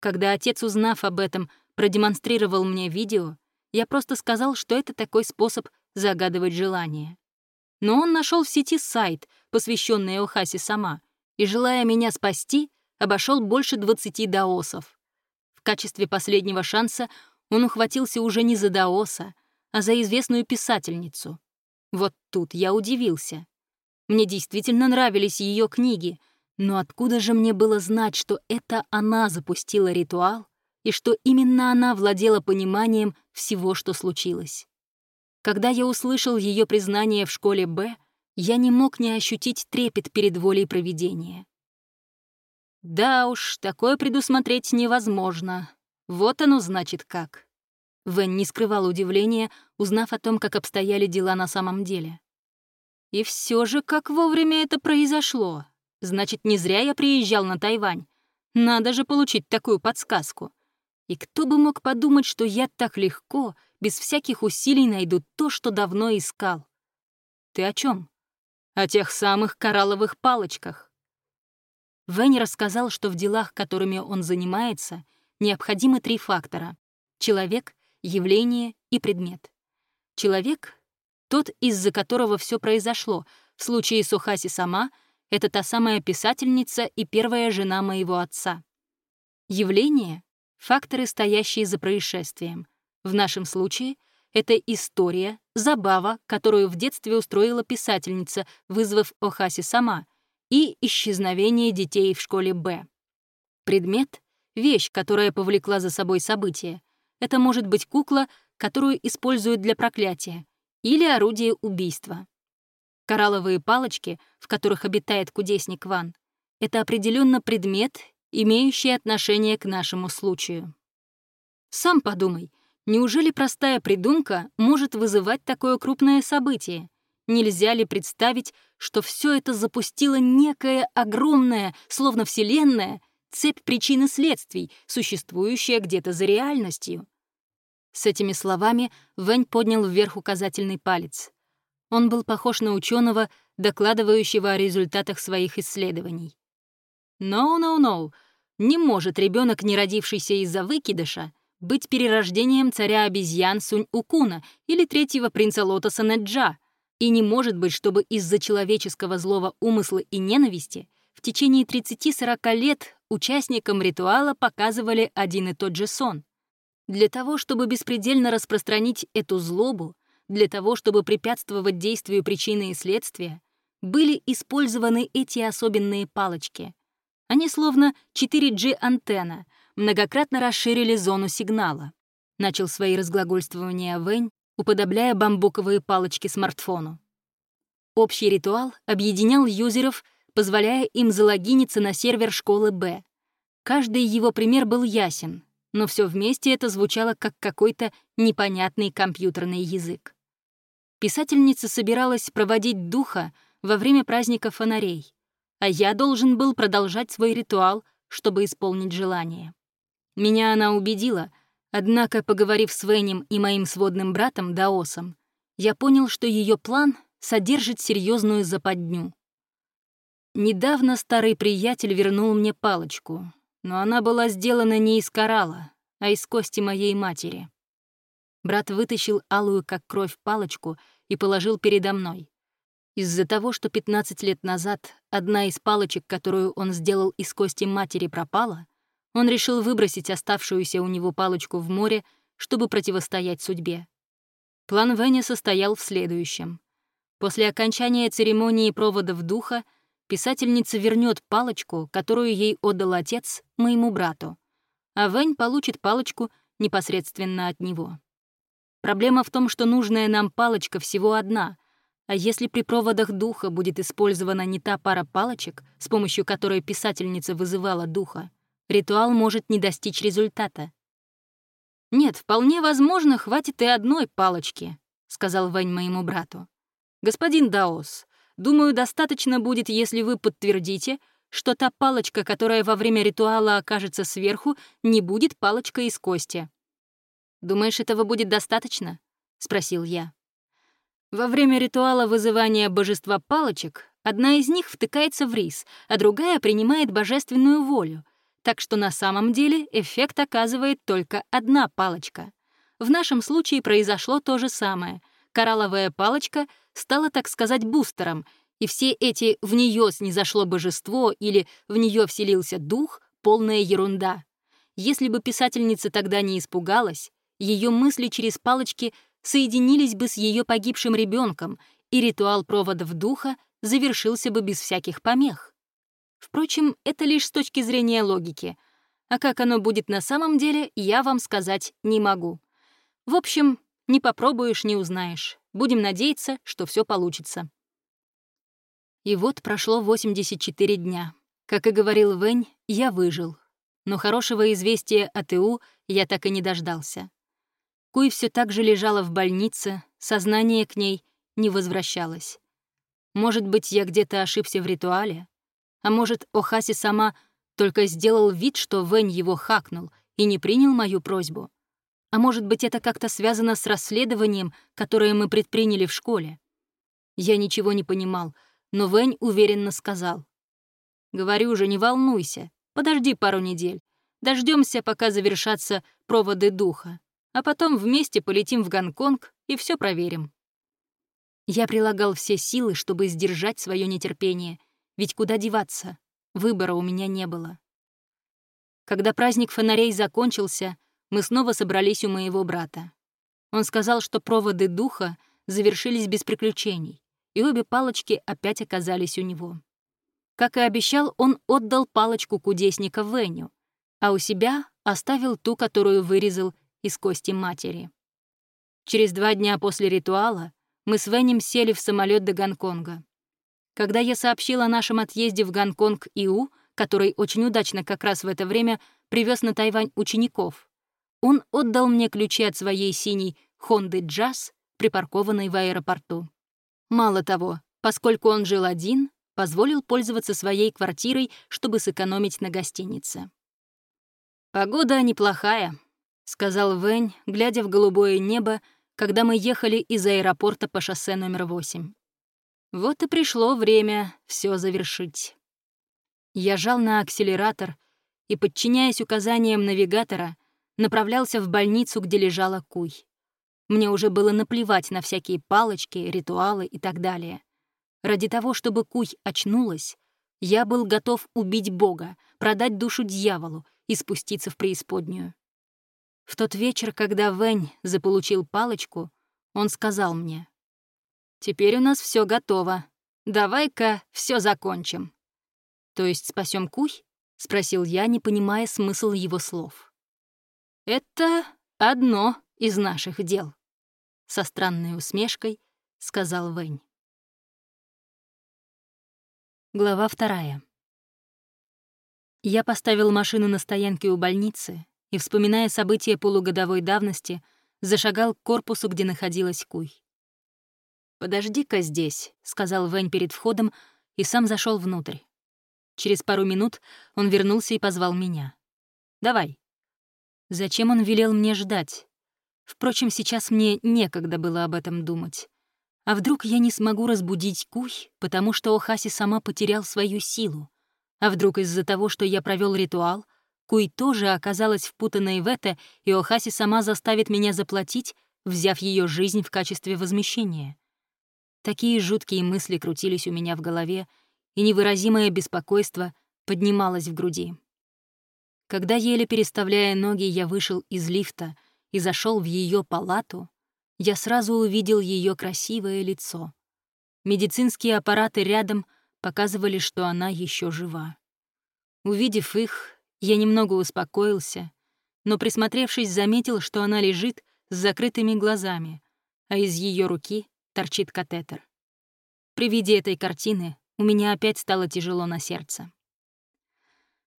A: Когда отец, узнав об этом, продемонстрировал мне видео, я просто сказал, что это такой способ загадывать желание. Но он нашел в сети сайт, посвященный Охасе сама, и, желая меня спасти, обошел больше 20 даосов. В качестве последнего шанса он ухватился уже не за даоса, а за известную писательницу. Вот тут я удивился. Мне действительно нравились ее книги, но откуда же мне было знать, что это она запустила ритуал и что именно она владела пониманием всего, что случилось? Когда я услышал ее признание в школе «Б», я не мог не ощутить трепет перед волей провидения. Да уж, такое предусмотреть невозможно. Вот оно значит как. Вен не скрывал удивления, узнав о том, как обстояли дела на самом деле. И все же, как вовремя это произошло. Значит, не зря я приезжал на Тайвань. Надо же получить такую подсказку. И кто бы мог подумать, что я так легко, без всяких усилий найду то, что давно искал. Ты о чем? О тех самых коралловых палочках. Вэнь рассказал, что в делах, которыми он занимается, необходимы три фактора — человек, явление и предмет. Человек — тот, из-за которого все произошло. В случае Сухаси сама — это та самая писательница и первая жена моего отца. Явление — факторы, стоящие за происшествием. В нашем случае — это история, забава, которую в детстве устроила писательница, вызвав Охаси сама, и исчезновение детей в школе Б. Предмет — вещь, которая повлекла за собой событие — это может быть кукла, которую используют для проклятия, или орудие убийства. Коралловые палочки, в которых обитает кудесник Ван, это определенно предмет, имеющий отношение к нашему случаю. Сам подумай, неужели простая придумка может вызывать такое крупное событие? Нельзя ли представить, что все это запустило некое огромное, словно Вселенная, цепь причин и следствий, существующая где-то за реальностью. С этими словами Вэнь поднял вверх указательный палец. Он был похож на ученого, докладывающего о результатах своих исследований. «No-no-no, не может ребенок, не родившийся из-за выкидыша, быть перерождением царя обезьян Сунь-Укуна или третьего принца Лотоса Неджа, и не может быть, чтобы из-за человеческого злого умысла и ненависти в течение 30-40 лет участникам ритуала показывали один и тот же сон. Для того, чтобы беспредельно распространить эту злобу, для того, чтобы препятствовать действию причины и следствия, были использованы эти особенные палочки. Они словно 4G-антенна, многократно расширили зону сигнала. Начал свои разглагольствования Вэнь, уподобляя бамбуковые палочки смартфону. Общий ритуал объединял юзеров позволяя им залогиниться на сервер школы Б. Каждый его пример был ясен, но все вместе это звучало как какой-то непонятный компьютерный язык. Писательница собиралась проводить духа во время праздника фонарей, а я должен был продолжать свой ритуал, чтобы исполнить желание. Меня она убедила, однако, поговорив с Венем и моим сводным братом Даосом, я понял, что ее план содержит серьезную западню. Недавно старый приятель вернул мне палочку, но она была сделана не из коралла, а из кости моей матери. Брат вытащил алую как кровь палочку и положил передо мной. Из-за того, что 15 лет назад одна из палочек, которую он сделал из кости матери, пропала, он решил выбросить оставшуюся у него палочку в море, чтобы противостоять судьбе. План Веня состоял в следующем. После окончания церемонии проводов духа писательница вернет палочку, которую ей отдал отец, моему брату, а Вэнь получит палочку непосредственно от него. Проблема в том, что нужная нам палочка всего одна, а если при проводах духа будет использована не та пара палочек, с помощью которой писательница вызывала духа, ритуал может не достичь результата. «Нет, вполне возможно, хватит и одной палочки», — сказал Вэнь моему брату. «Господин Даос, думаю, достаточно будет, если вы подтвердите, что та палочка, которая во время ритуала окажется сверху, не будет палочкой из кости. «Думаешь, этого будет достаточно?» — спросил я. Во время ритуала вызывания божества палочек одна из них втыкается в рис, а другая принимает божественную волю, так что на самом деле эффект оказывает только одна палочка. В нашем случае произошло то же самое. Коралловая палочка стала, так сказать, бустером, и все эти «в нее снизошло божество» или «в нее вселился дух» — полная ерунда. Если бы писательница тогда не испугалась, ее мысли через палочки соединились бы с ее погибшим ребенком, и ритуал проводов духа завершился бы без всяких помех. Впрочем, это лишь с точки зрения логики. А как оно будет на самом деле, я вам сказать не могу. В общем, не попробуешь — не узнаешь. Будем надеяться, что все получится. И вот прошло 84 дня. Как и говорил Вэнь, я выжил. Но хорошего известия от ИУ я так и не дождался. Куй все так же лежала в больнице, сознание к ней не возвращалось. Может быть, я где-то ошибся в ритуале? А может, Охаси сама только сделал вид, что Вэнь его хакнул и не принял мою просьбу? А может быть, это как-то связано с расследованием, которое мы предприняли в школе? Я ничего не понимал, но Вэнь уверенно сказал. «Говорю же, не волнуйся, подожди пару недель. Дождемся, пока завершатся проводы духа а потом вместе полетим в Гонконг и все проверим. Я прилагал все силы, чтобы сдержать свое нетерпение, ведь куда деваться, выбора у меня не было. Когда праздник фонарей закончился, мы снова собрались у моего брата. Он сказал, что проводы духа завершились без приключений, и обе палочки опять оказались у него. Как и обещал, он отдал палочку кудесника Веню, а у себя оставил ту, которую вырезал из кости матери. Через два дня после ритуала мы с Венем сели в самолет до Гонконга. Когда я сообщила о нашем отъезде в Гонконг ИУ, который очень удачно как раз в это время привез на Тайвань учеников, он отдал мне ключи от своей синей Хонды Джаз, припаркованной в аэропорту. Мало того, поскольку он жил один, позволил пользоваться своей квартирой, чтобы сэкономить на гостинице. Погода неплохая, — сказал Вэнь, глядя в голубое небо, когда мы ехали из аэропорта по шоссе номер 8. Вот и пришло время все завершить. Я жал на акселератор и, подчиняясь указаниям навигатора, направлялся в больницу, где лежала Куй. Мне уже было наплевать на всякие палочки, ритуалы и так далее. Ради того, чтобы Куй очнулась, я был готов убить Бога, продать душу дьяволу и спуститься в преисподнюю. В тот вечер, когда Вэнь заполучил палочку, он сказал мне, «Теперь у нас все готово. Давай-ка все закончим». «То есть спасем Куй?» — спросил я, не понимая смысл его слов. «Это одно из наших дел», — со странной усмешкой сказал Вэнь. Глава вторая. Я поставил машину на стоянке у больницы и, вспоминая события полугодовой давности, зашагал к корпусу, где находилась Куй. «Подожди-ка здесь», — сказал Вэнь перед входом и сам зашел внутрь. Через пару минут он вернулся и позвал меня. «Давай». Зачем он велел мне ждать? Впрочем, сейчас мне некогда было об этом думать. А вдруг я не смогу разбудить Куй, потому что Охаси сама потерял свою силу? А вдруг из-за того, что я провел ритуал, Куй тоже оказалась впутанной в это, и Охаси сама заставит меня заплатить, взяв ее жизнь в качестве возмещения. Такие жуткие мысли крутились у меня в голове, и невыразимое беспокойство поднималось в груди. Когда еле переставляя ноги, я вышел из лифта и зашел в ее палату, я сразу увидел ее красивое лицо. Медицинские аппараты рядом показывали, что она еще жива. Увидев их, я немного успокоился, но, присмотревшись, заметил, что она лежит с закрытыми глазами, а из ее руки торчит катетер. При виде этой картины у меня опять стало тяжело на сердце.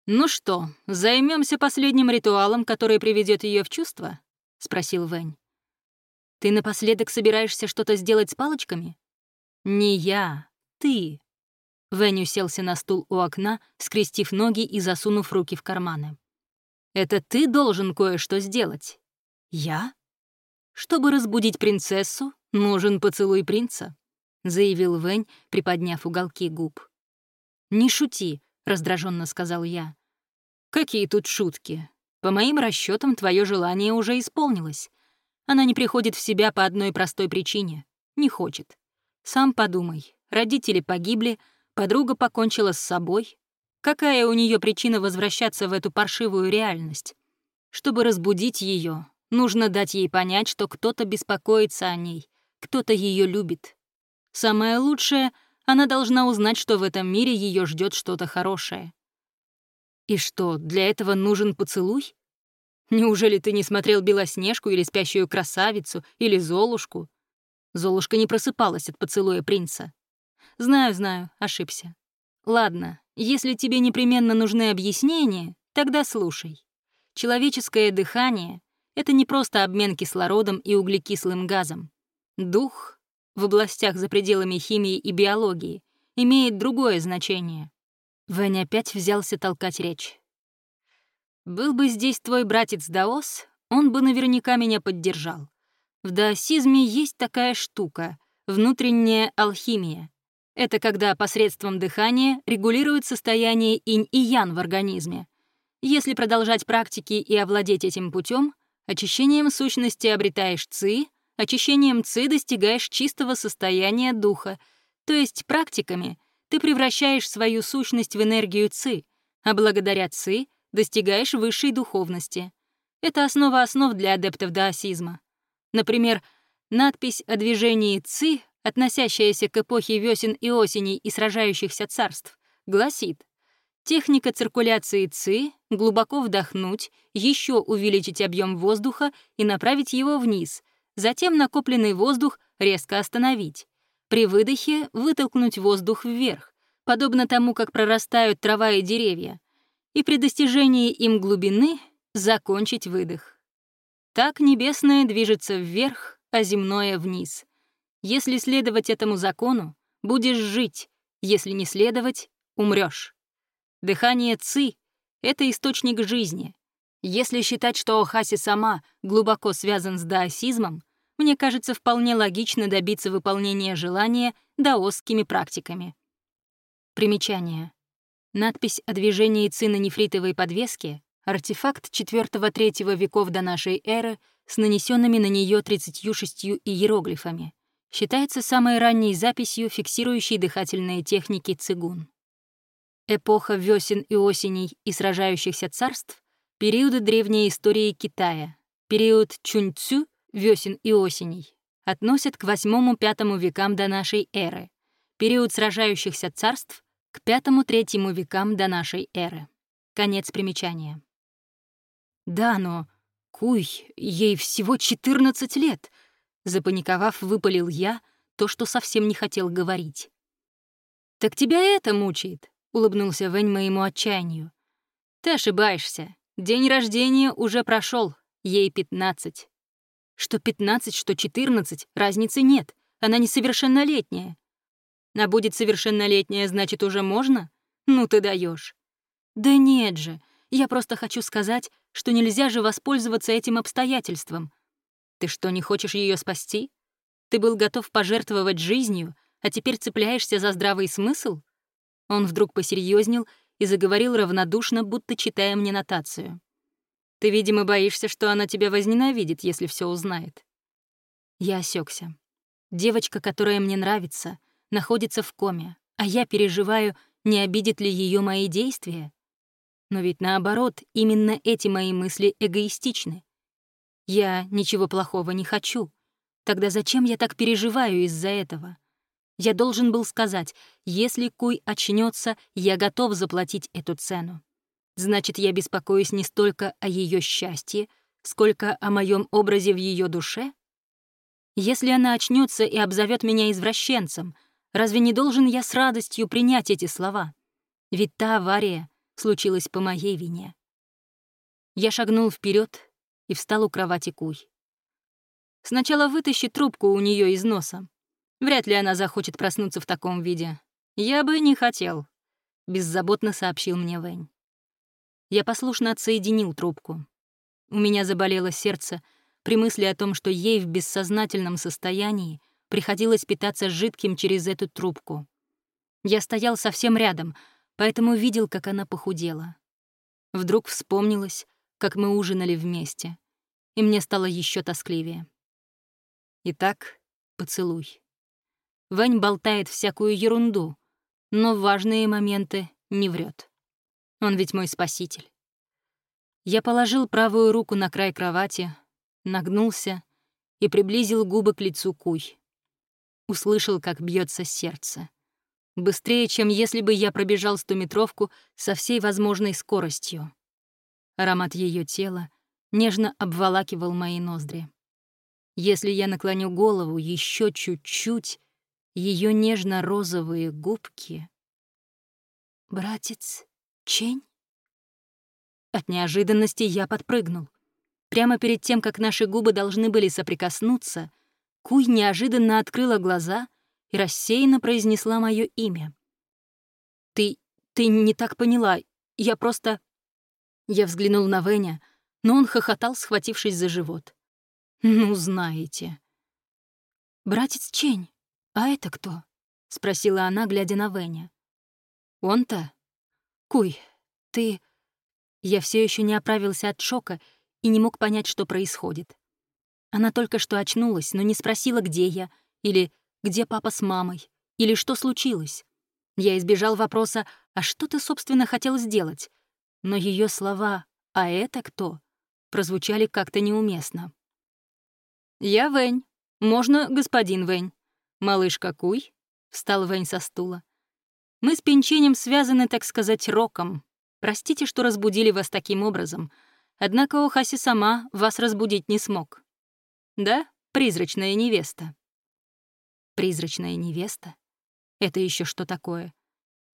A: «Ну что, займемся последним ритуалом, который приведет ее в чувство?» — спросил Вэнь. «Ты напоследок собираешься что-то сделать с палочками?» «Не я, ты». Вэнь уселся на стул у окна, скрестив ноги и засунув руки в карманы. «Это ты должен кое-что сделать». «Я?» «Чтобы разбудить принцессу, нужен поцелуй принца», — заявил Вэнь, приподняв уголки губ. «Не шути», — раздраженно сказал я. «Какие тут шутки? По моим расчетам, твое желание уже исполнилось. Она не приходит в себя по одной простой причине — не хочет. Сам подумай, родители погибли, подруга покончила с собой. Какая у нее причина возвращаться в эту паршивую реальность? Чтобы разбудить ее, нужно дать ей понять, что кто-то беспокоится о ней, кто-то ее любит. Самое лучшее — она должна узнать, что в этом мире ее ждет что-то хорошее. И что, для этого нужен поцелуй? Неужели ты не смотрел «Белоснежку» или «Спящую красавицу» или «Золушку»? Золушка не просыпалась от поцелуя принца. Знаю, знаю, ошибся. Ладно, если тебе непременно нужны объяснения, тогда слушай. Человеческое дыхание — это не просто обмен кислородом и углекислым газом. Дух в областях за пределами химии и биологии имеет другое значение. Вэнь опять взялся толкать речь. «Был бы здесь твой братец Даос, он бы наверняка меня поддержал. В даосизме есть такая штука — внутренняя алхимия. Это когда посредством дыхания регулируют состояние инь и ян в организме. Если продолжать практики и овладеть этим путем, очищением сущности обретаешь ци, Очищением ЦИ достигаешь чистого состояния духа, то есть практиками ты превращаешь свою сущность в энергию ЦИ, а благодаря ЦИ достигаешь высшей духовности. Это основа основ для адептов даосизма. Например, надпись о движении ЦИ, относящаяся к эпохе весен и осеней и сражающихся царств, гласит Техника циркуляции ЦИ — глубоко вдохнуть, еще увеличить объем воздуха и направить его вниз — затем накопленный воздух резко остановить. При выдохе вытолкнуть воздух вверх, подобно тому, как прорастают трава и деревья, и при достижении им глубины закончить выдох. Так небесное движется вверх, а земное — вниз. Если следовать этому закону, будешь жить, если не следовать — умрешь. Дыхание ци — это источник жизни, если считать, что Охаси сама глубоко связан с даосизмом, мне кажется вполне логично добиться выполнения желания даосскими практиками. Примечание. Надпись о движении ци на нефритовой подвеске — артефакт IV-III веков до нашей эры с нанесенными на нее 36 иероглифами. Считается самой ранней записью, фиксирующей дыхательные техники цигун. Эпоха весен и осеней и сражающихся царств периоды древней истории Китая, период Чуньцю, весен и осеней, относят к VIII-V векам до нашей эры, период сражающихся царств к V-III векам до нашей эры. Конец примечания. «Да, но... Куй, ей всего 14 лет!» Запаниковав, выпалил я то, что совсем не хотел говорить. «Так тебя это мучает», — улыбнулся Вэнь моему отчаянию. «Ты ошибаешься. День рождения уже прошел, ей пятнадцать. Что пятнадцать, что четырнадцать, разницы нет, она несовершеннолетняя. А будет совершеннолетняя, значит, уже можно? Ну ты даешь. Да нет же, я просто хочу сказать, что нельзя же воспользоваться этим обстоятельством. Ты что, не хочешь ее спасти? Ты был готов пожертвовать жизнью, а теперь цепляешься за здравый смысл? Он вдруг посерьезнел и заговорил равнодушно, будто читая мне нотацию. «Ты, видимо, боишься, что она тебя возненавидит, если все узнает». Я осекся. Девочка, которая мне нравится, находится в коме, а я переживаю, не обидит ли ее мои действия. Но ведь наоборот, именно эти мои мысли эгоистичны. Я ничего плохого не хочу. Тогда зачем я так переживаю из-за этого? Я должен был сказать, если Куй очнется, я готов заплатить эту цену. Значит, я беспокоюсь не столько о ее счастье, сколько о моем образе в ее душе? Если она очнется и обзовет меня извращенцем, разве не должен я с радостью принять эти слова? Ведь та авария случилась по моей вине. Я шагнул вперед и встал у кровати Куй. Сначала вытащи трубку у нее из носа. Вряд ли она захочет проснуться в таком виде. Я бы не хотел, — беззаботно сообщил мне Вэнь. Я послушно отсоединил трубку. У меня заболело сердце при мысли о том, что ей в бессознательном состоянии приходилось питаться жидким через эту трубку. Я стоял совсем рядом, поэтому видел, как она похудела. Вдруг вспомнилось, как мы ужинали вместе, и мне стало еще тоскливее. Итак, поцелуй. Вань болтает всякую ерунду, но в важные моменты не врет. Он ведь мой спаситель. Я положил правую руку на край кровати, нагнулся и приблизил губы к лицу Куй. Услышал, как бьется сердце. Быстрее, чем если бы я пробежал стометровку со всей возможной скоростью. Аромат ее тела нежно обволакивал мои ноздри. Если я наклоню голову еще чуть-чуть, ее нежно-розовые губки... «Братец, Чень?» От неожиданности я подпрыгнул. Прямо перед тем, как наши губы должны были соприкоснуться, Куй неожиданно открыла глаза и рассеянно произнесла мое имя. «Ты... ты не так поняла. Я просто...» Я взглянул на Веня, но он хохотал, схватившись за живот. «Ну, знаете». «Братец Чень, а это кто?» — спросила она, глядя на Веня. «Он-то? Куй, ты...» Я все еще не оправился от шока и не мог понять, что происходит. Она только что очнулась, но не спросила, где я, или где папа с мамой, или что случилось. Я избежал вопроса «А что ты, собственно, хотел сделать?» Но ее слова «А это кто?» прозвучали как-то неуместно. «Я Вэнь. Можно господин Вэнь. Малышка Куй?» — встал Вэнь со стула. «Мы с пенчением связаны, так сказать, роком. Простите, что разбудили вас таким образом. Однако Охаси сама вас разбудить не смог. Да, призрачная невеста?» «Призрачная невеста? Это еще что такое?»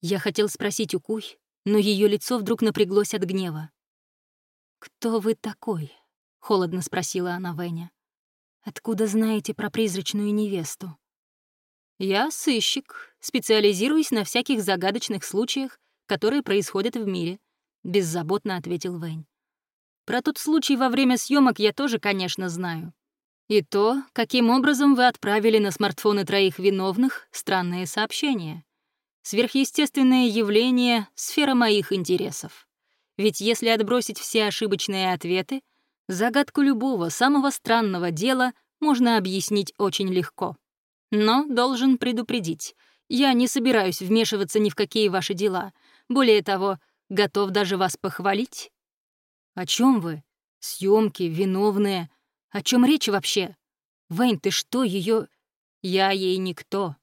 A: Я хотел спросить у Куй, но ее лицо вдруг напряглось от гнева. «Кто вы такой?» — холодно спросила она Веня. Откуда знаете про призрачную невесту? Я сыщик, специализируюсь на всяких загадочных случаях, которые происходят в мире, беззаботно ответил Вэнь. Про тот случай во время съемок я тоже, конечно, знаю. И то, каким образом вы отправили на смартфоны троих виновных странные сообщения. Сверхъестественное явление — сфера моих интересов. Ведь если отбросить все ошибочные ответы, Загадку любого самого странного дела можно объяснить очень легко. Но должен предупредить, я не собираюсь вмешиваться ни в какие ваши дела. Более того, готов даже вас похвалить. О чем вы? Съемки, виновные. О чем речь вообще? Вейн, ты что, ее? Я ей никто.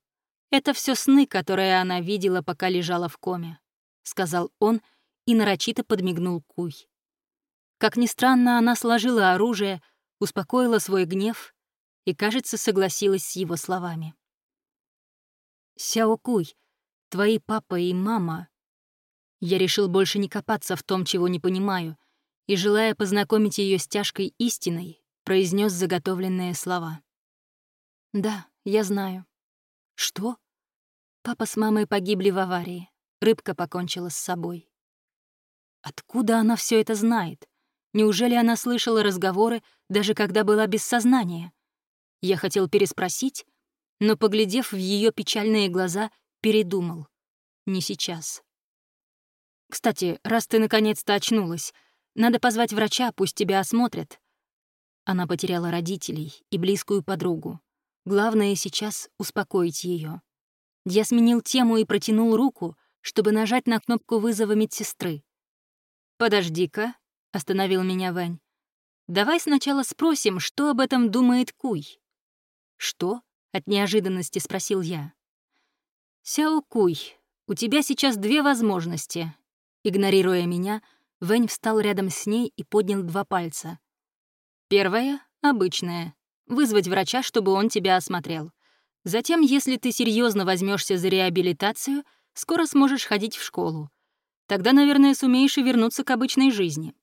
A: Это все сны, которые она видела, пока лежала в коме, сказал он и нарочито подмигнул Куй. Как ни странно, она сложила оружие, успокоила свой гнев и, кажется, согласилась с его словами. «Сяокуй, твои папа и мама...» Я решил больше не копаться в том, чего не понимаю, и, желая познакомить ее с тяжкой истиной, произнес заготовленные слова. «Да, я знаю». «Что?» Папа с мамой погибли в аварии. Рыбка покончила с собой. Откуда она все это знает? Неужели она слышала разговоры, даже когда была без сознания? Я хотел переспросить, но, поглядев в ее печальные глаза, передумал. Не сейчас. «Кстати, раз ты наконец-то очнулась, надо позвать врача, пусть тебя осмотрят». Она потеряла родителей и близкую подругу. Главное сейчас — успокоить ее. Я сменил тему и протянул руку, чтобы нажать на кнопку вызова медсестры. «Подожди-ка», — остановил меня Вань. давай сначала спросим, что об этом думает Куй». «Что?» — от неожиданности спросил я. «Сяо Куй, у тебя сейчас две возможности». Игнорируя меня, Вэнь встал рядом с ней и поднял два пальца. Первая — обычная. Вызвать врача, чтобы он тебя осмотрел. Затем, если ты серьезно возьмешься за реабилитацию, скоро сможешь ходить в школу. Тогда, наверное, сумеешь и вернуться к обычной жизни.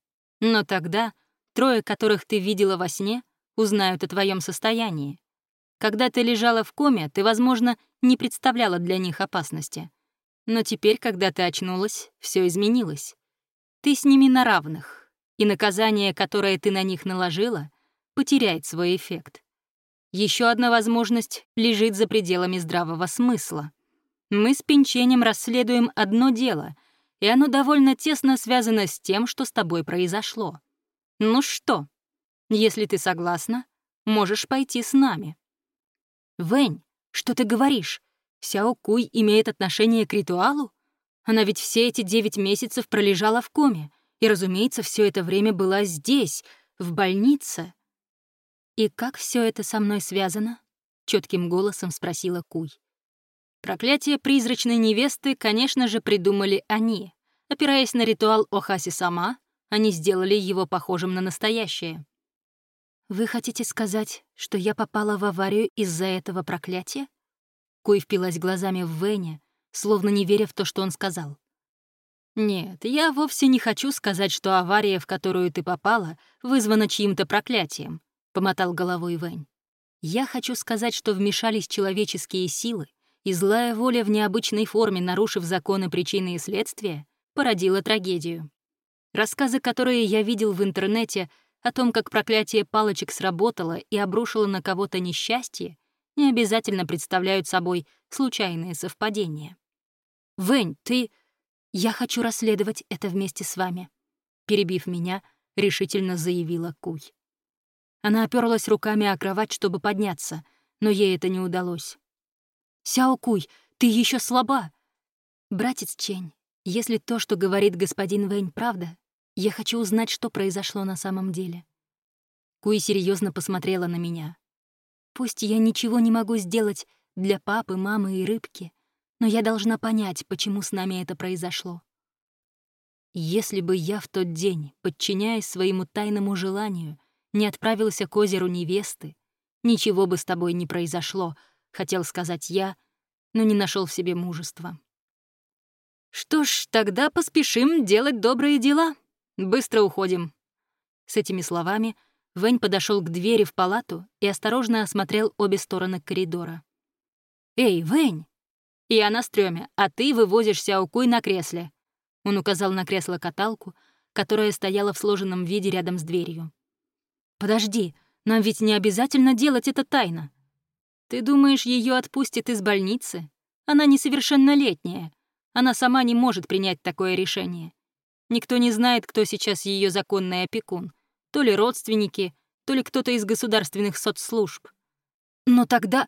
A: Но тогда трое, которых ты видела во сне, узнают о твоем состоянии. Когда ты лежала в коме, ты, возможно, не представляла для них опасности. Но теперь, когда ты очнулась, все изменилось. Ты с ними на равных, и наказание, которое ты на них наложила, потеряет свой эффект. Еще одна возможность лежит за пределами здравого смысла. Мы с Пинченем расследуем одно дело, и оно довольно тесно связано с тем, что с тобой произошло. Ну что, если ты согласна, можешь пойти с нами. Вэнь, что ты говоришь? Сяо Куй имеет отношение к ритуалу? Она ведь все эти девять месяцев пролежала в коме, и, разумеется, все это время была здесь, в больнице. «И как все это со мной связано?» — четким голосом спросила Куй. Проклятие призрачной невесты, конечно же, придумали они. Опираясь на ритуал Охаси сама, они сделали его похожим на настоящее. «Вы хотите сказать, что я попала в аварию из-за этого проклятия?» Куй впилась глазами в Вене, словно не веря в то, что он сказал. «Нет, я вовсе не хочу сказать, что авария, в которую ты попала, вызвана чьим-то проклятием», — помотал головой Вэнь. «Я хочу сказать, что вмешались человеческие силы, и злая воля в необычной форме, нарушив законы причины и следствия, породила трагедию. Рассказы, которые я видел в интернете о том, как проклятие палочек сработало и обрушило на кого-то несчастье, не обязательно представляют собой случайные совпадения. «Вэнь, ты...» «Я хочу расследовать это вместе с вами», — перебив меня, решительно заявила Куй. Она оперлась руками о кровать, чтобы подняться, но ей это не удалось. «Сяо Куй, ты еще слаба!» «Братец Чень, если то, что говорит господин Вэнь, правда, я хочу узнать, что произошло на самом деле». Куй серьезно посмотрела на меня. Пусть я ничего не могу сделать для папы, мамы и рыбки, но я должна понять, почему с нами это произошло. Если бы я в тот день, подчиняясь своему тайному желанию, не отправился к озеру невесты, ничего бы с тобой не произошло, хотел сказать я, но не нашел в себе мужества. Что ж, тогда поспешим делать добрые дела. Быстро уходим. С этими словами Вэнь подошел к двери в палату и осторожно осмотрел обе стороны коридора. «Эй, Вэнь!» «Я на стреме, а ты вывозишь Сяокуй на кресле». Он указал на кресло-каталку, которое стояло в сложенном виде рядом с дверью. «Подожди, нам ведь не обязательно делать это тайно. Ты думаешь, ее отпустят из больницы? Она несовершеннолетняя. Она сама не может принять такое решение. Никто не знает, кто сейчас ее законный опекун — то ли родственники, то ли кто-то из государственных соцслужб. Но тогда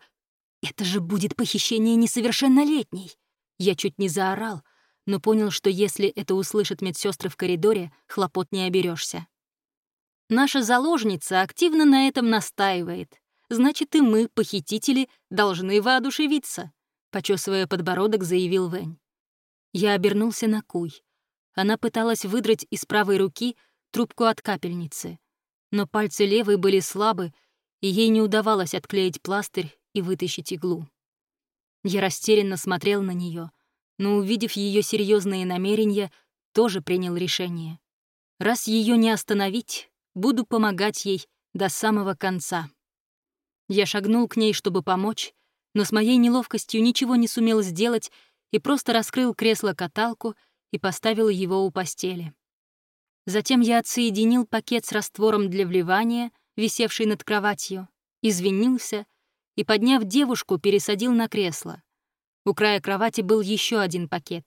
A: это же будет похищение несовершеннолетней. Я чуть не заорал, но понял, что если это услышат медсестры в коридоре, хлопот не оберешься. Наша заложница активно на этом настаивает. Значит, и мы, похитители, должны воодушевиться, почесывая подбородок, заявил Вэнь. Я обернулся на Куй. Она пыталась выдрать из правой руки трубку от капельницы. Но пальцы левой были слабы, и ей не удавалось отклеить пластырь и вытащить иглу. Я растерянно смотрел на нее, но, увидев ее серьезные намерения, тоже принял решение. Раз ее не остановить, буду помогать ей до самого конца. Я шагнул к ней, чтобы помочь, но с моей неловкостью ничего не сумел сделать и просто раскрыл кресло-каталку и поставил его у постели. Затем я отсоединил пакет с раствором для вливания, висевший над кроватью, извинился и, подняв девушку, пересадил на кресло. У края кровати был еще один пакет.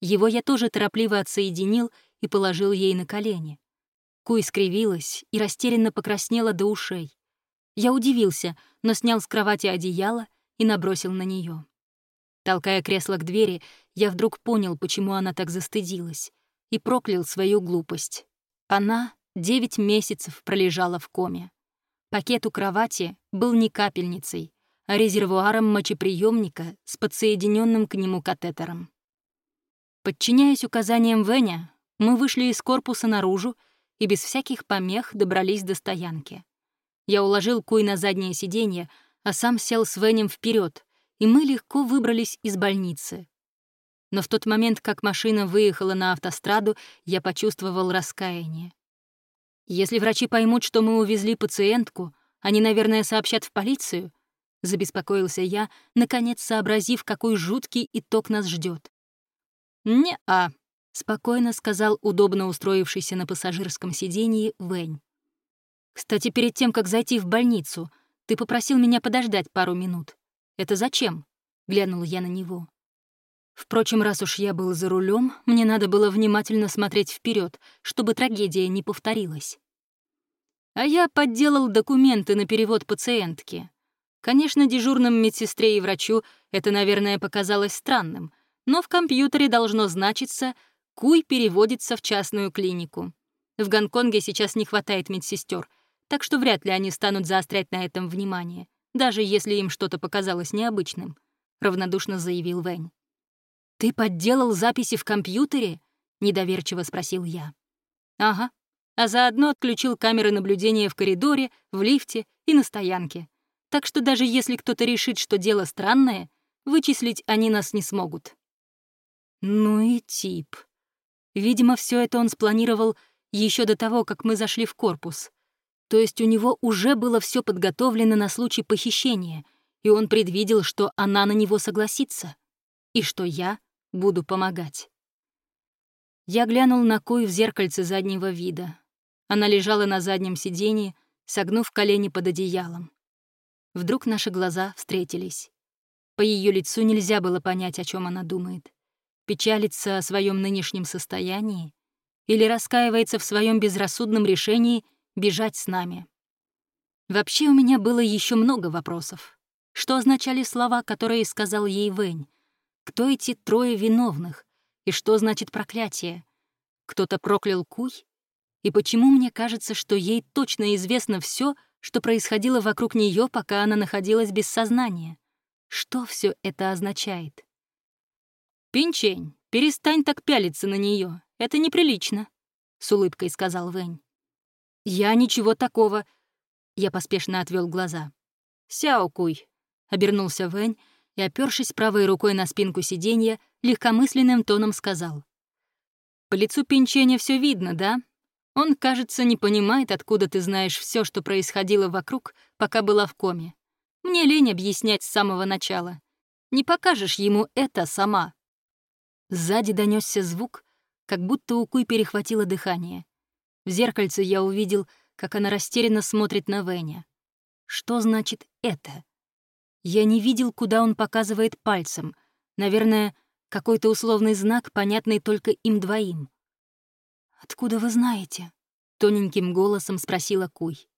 A: Его я тоже торопливо отсоединил и положил ей на колени. Куй скривилась и растерянно покраснела до ушей. Я удивился, но снял с кровати одеяло и набросил на нее. Толкая кресло к двери, я вдруг понял, почему она так застыдилась и проклял свою глупость. Она девять месяцев пролежала в коме. Пакет у кровати был не капельницей, а резервуаром мочеприемника с подсоединенным к нему катетером. Подчиняясь указаниям Веня, мы вышли из корпуса наружу и без всяких помех добрались до стоянки. Я уложил Куй на заднее сиденье, а сам сел с Венем вперед, и мы легко выбрались из больницы. Но в тот момент, как машина выехала на автостраду, я почувствовал раскаяние. Если врачи поймут, что мы увезли пациентку, они, наверное, сообщат в полицию. Забеспокоился я, наконец сообразив, какой жуткий итог нас ждет. «Не-а», — спокойно сказал удобно устроившийся на пассажирском сиденье Вэнь. «Кстати, перед тем, как зайти в больницу, ты попросил меня подождать пару минут. Это зачем?» — глянул я на него. Впрочем, раз уж я был за рулем, мне надо было внимательно смотреть вперед, чтобы трагедия не повторилась. А я подделал документы на перевод пациентки. Конечно, дежурным медсестре и врачу это, наверное, показалось странным, но в компьютере должно значиться «Куй переводится в частную клинику». В Гонконге сейчас не хватает медсестер, так что вряд ли они станут заострять на этом внимание, даже если им что-то показалось необычным, — равнодушно заявил Вэнь. «Ты подделал записи в компьютере?» — недоверчиво спросил я. «Ага. А заодно отключил камеры наблюдения в коридоре, в лифте и на стоянке. Так что даже если кто-то решит, что дело странное, вычислить они нас не смогут». Ну и тип. Видимо, все это он спланировал еще до того, как мы зашли в корпус. То есть у него уже было все подготовлено на случай похищения, и он предвидел, что она на него согласится, и что я Буду помогать. Я глянул на Куй в зеркальце заднего вида. Она лежала на заднем сиденье, согнув колени под одеялом. Вдруг наши глаза встретились. По ее лицу нельзя было понять, о чем она думает. Печалится о своем нынешнем состоянии или раскаивается в своем безрассудном решении бежать с нами. Вообще у меня было еще много вопросов. Что означали слова, которые сказал ей Вэнь? Кто эти трое виновных? И что значит проклятие? Кто-то проклял Куй? И почему мне кажется, что ей точно известно все, что происходило вокруг нее, пока она находилась без сознания? Что все это означает? «Пинчень, перестань так пялиться на нее. Это неприлично», — с улыбкой сказал Вэнь. «Я ничего такого...» Я поспешно отвел глаза. «Сяо Куй», — обернулся Вэнь, и, опёршись правой рукой на спинку сиденья, легкомысленным тоном сказал. «По лицу Пинченя все видно, да? Он, кажется, не понимает, откуда ты знаешь все, что происходило вокруг, пока была в коме. Мне лень объяснять с самого начала. Не покажешь ему это сама». Сзади донесся звук, как будто у Куй перехватило дыхание. В зеркальце я увидел, как она растерянно смотрит на Веня. Что значит «это»? Я не видел, куда он показывает пальцем. Наверное, какой-то условный знак, понятный только им двоим. «Откуда вы знаете?» — тоненьким голосом спросила Куй.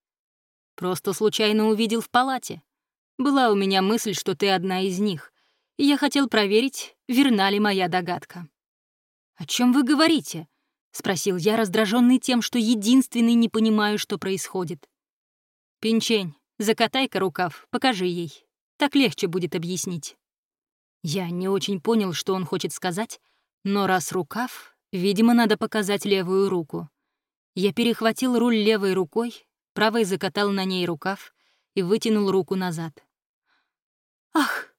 A: «Просто случайно увидел в палате. Была у меня мысль, что ты одна из них, и я хотел проверить, верна ли моя догадка». «О чем вы говорите?» — спросил я, раздраженный тем, что единственный не понимаю, что происходит. «Пинчень, закатай-ка рукав, покажи ей». Так легче будет объяснить. Я не очень понял, что он хочет сказать, но раз рукав, видимо, надо показать левую руку. Я перехватил руль левой рукой, правой закатал на ней рукав и вытянул руку назад. «Ах!»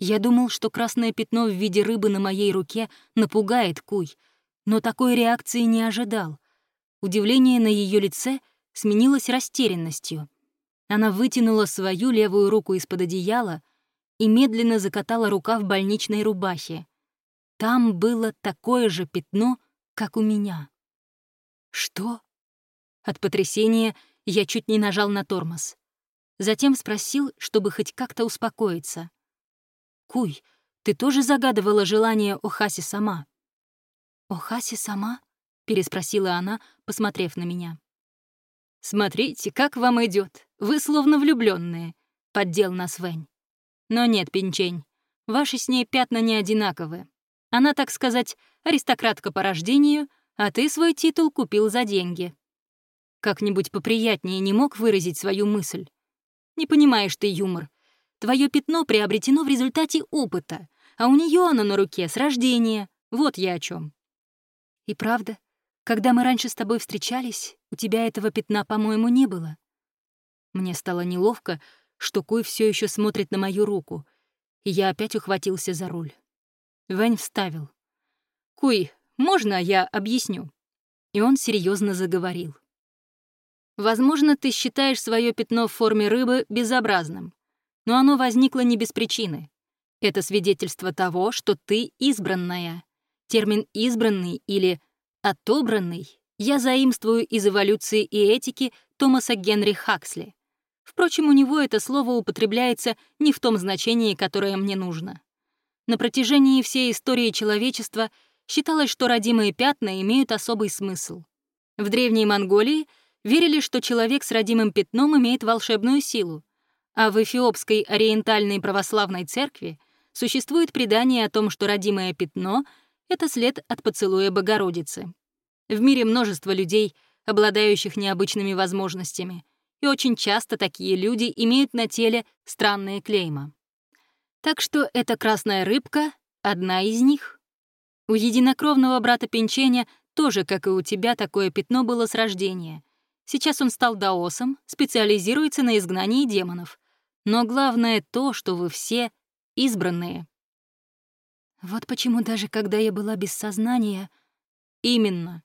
A: Я думал, что красное пятно в виде рыбы на моей руке напугает Куй, но такой реакции не ожидал. Удивление на ее лице сменилось растерянностью. Она вытянула свою левую руку из-под одеяла и медленно закатала рука в больничной рубахе. Там было такое же пятно, как у меня. «Что?» От потрясения я чуть не нажал на тормоз. Затем спросил, чтобы хоть как-то успокоиться. «Куй, ты тоже загадывала желание Охаси сама?» «Охаси сама?» — переспросила она, посмотрев на меня. «Смотрите, как вам идет. Вы словно влюбленные, поддел нас Вэнь. Но нет, Пинчень, ваши с ней пятна не одинаковые. Она, так сказать, аристократка по рождению, а ты свой титул купил за деньги. как-нибудь поприятнее не мог выразить свою мысль? Не понимаешь ты юмор. Твое пятно приобретено в результате опыта, а у нее оно на руке с рождения. Вот я о чем. И правда, когда мы раньше с тобой встречались, у тебя этого пятна, по-моему, не было. Мне стало неловко, что Куй все еще смотрит на мою руку, и я опять ухватился за руль. Вэнь вставил. «Куй, можно я объясню?» И он серьезно заговорил. «Возможно, ты считаешь свое пятно в форме рыбы безобразным, но оно возникло не без причины. Это свидетельство того, что ты избранная. Термин «избранный» или «отобранный» я заимствую из эволюции и этики Томаса Генри Хаксли. Впрочем, у него это слово употребляется не в том значении, которое мне нужно. На протяжении всей истории человечества считалось, что родимые пятна имеют особый смысл. В Древней Монголии верили, что человек с родимым пятном имеет волшебную силу, а в Эфиопской ориентальной православной церкви существует предание о том, что родимое пятно — это след от поцелуя Богородицы. В мире множество людей, обладающих необычными возможностями, и очень часто такие люди имеют на теле странные клейма. Так что эта красная рыбка — одна из них. У единокровного брата Пенченя тоже, как и у тебя, такое пятно было с рождения. Сейчас он стал даосом, специализируется на изгнании демонов. Но главное то, что вы все избранные. Вот почему даже когда я была без сознания... Именно.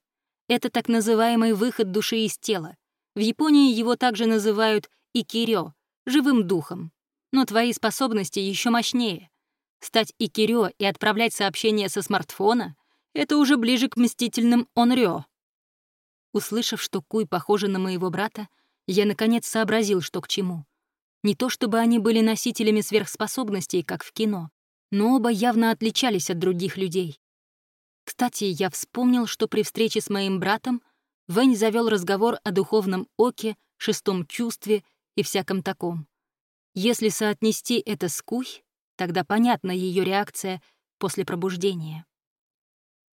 A: Это так называемый выход души из тела. В Японии его также называют икирё — живым духом но твои способности еще мощнее. Стать икирё и отправлять сообщения со смартфона — это уже ближе к мстительным онрё. Услышав, что Куй похожа на моего брата, я наконец сообразил, что к чему. Не то чтобы они были носителями сверхспособностей, как в кино, но оба явно отличались от других людей. Кстати, я вспомнил, что при встрече с моим братом Вэнь завел разговор о духовном оке, шестом чувстве и всяком таком. Если соотнести это с Куй, тогда понятна ее реакция после пробуждения.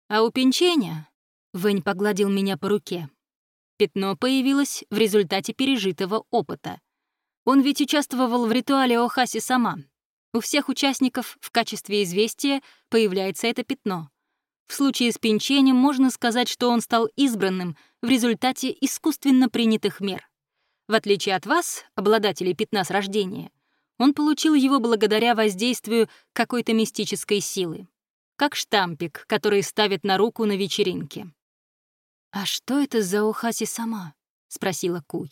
A: А у Пинченя, Вэнь погладил меня по руке, пятно появилось в результате пережитого опыта. Он ведь участвовал в ритуале Охаси сама. У всех участников в качестве известия появляется это пятно. В случае с Пинченем можно сказать, что он стал избранным в результате искусственно принятых мер. В отличие от вас, обладателей пятна с рождения, он получил его благодаря воздействию какой-то мистической силы. Как штампик, который ставят на руку на вечеринке. «А что это за Ухаси сама?» — спросила Куй.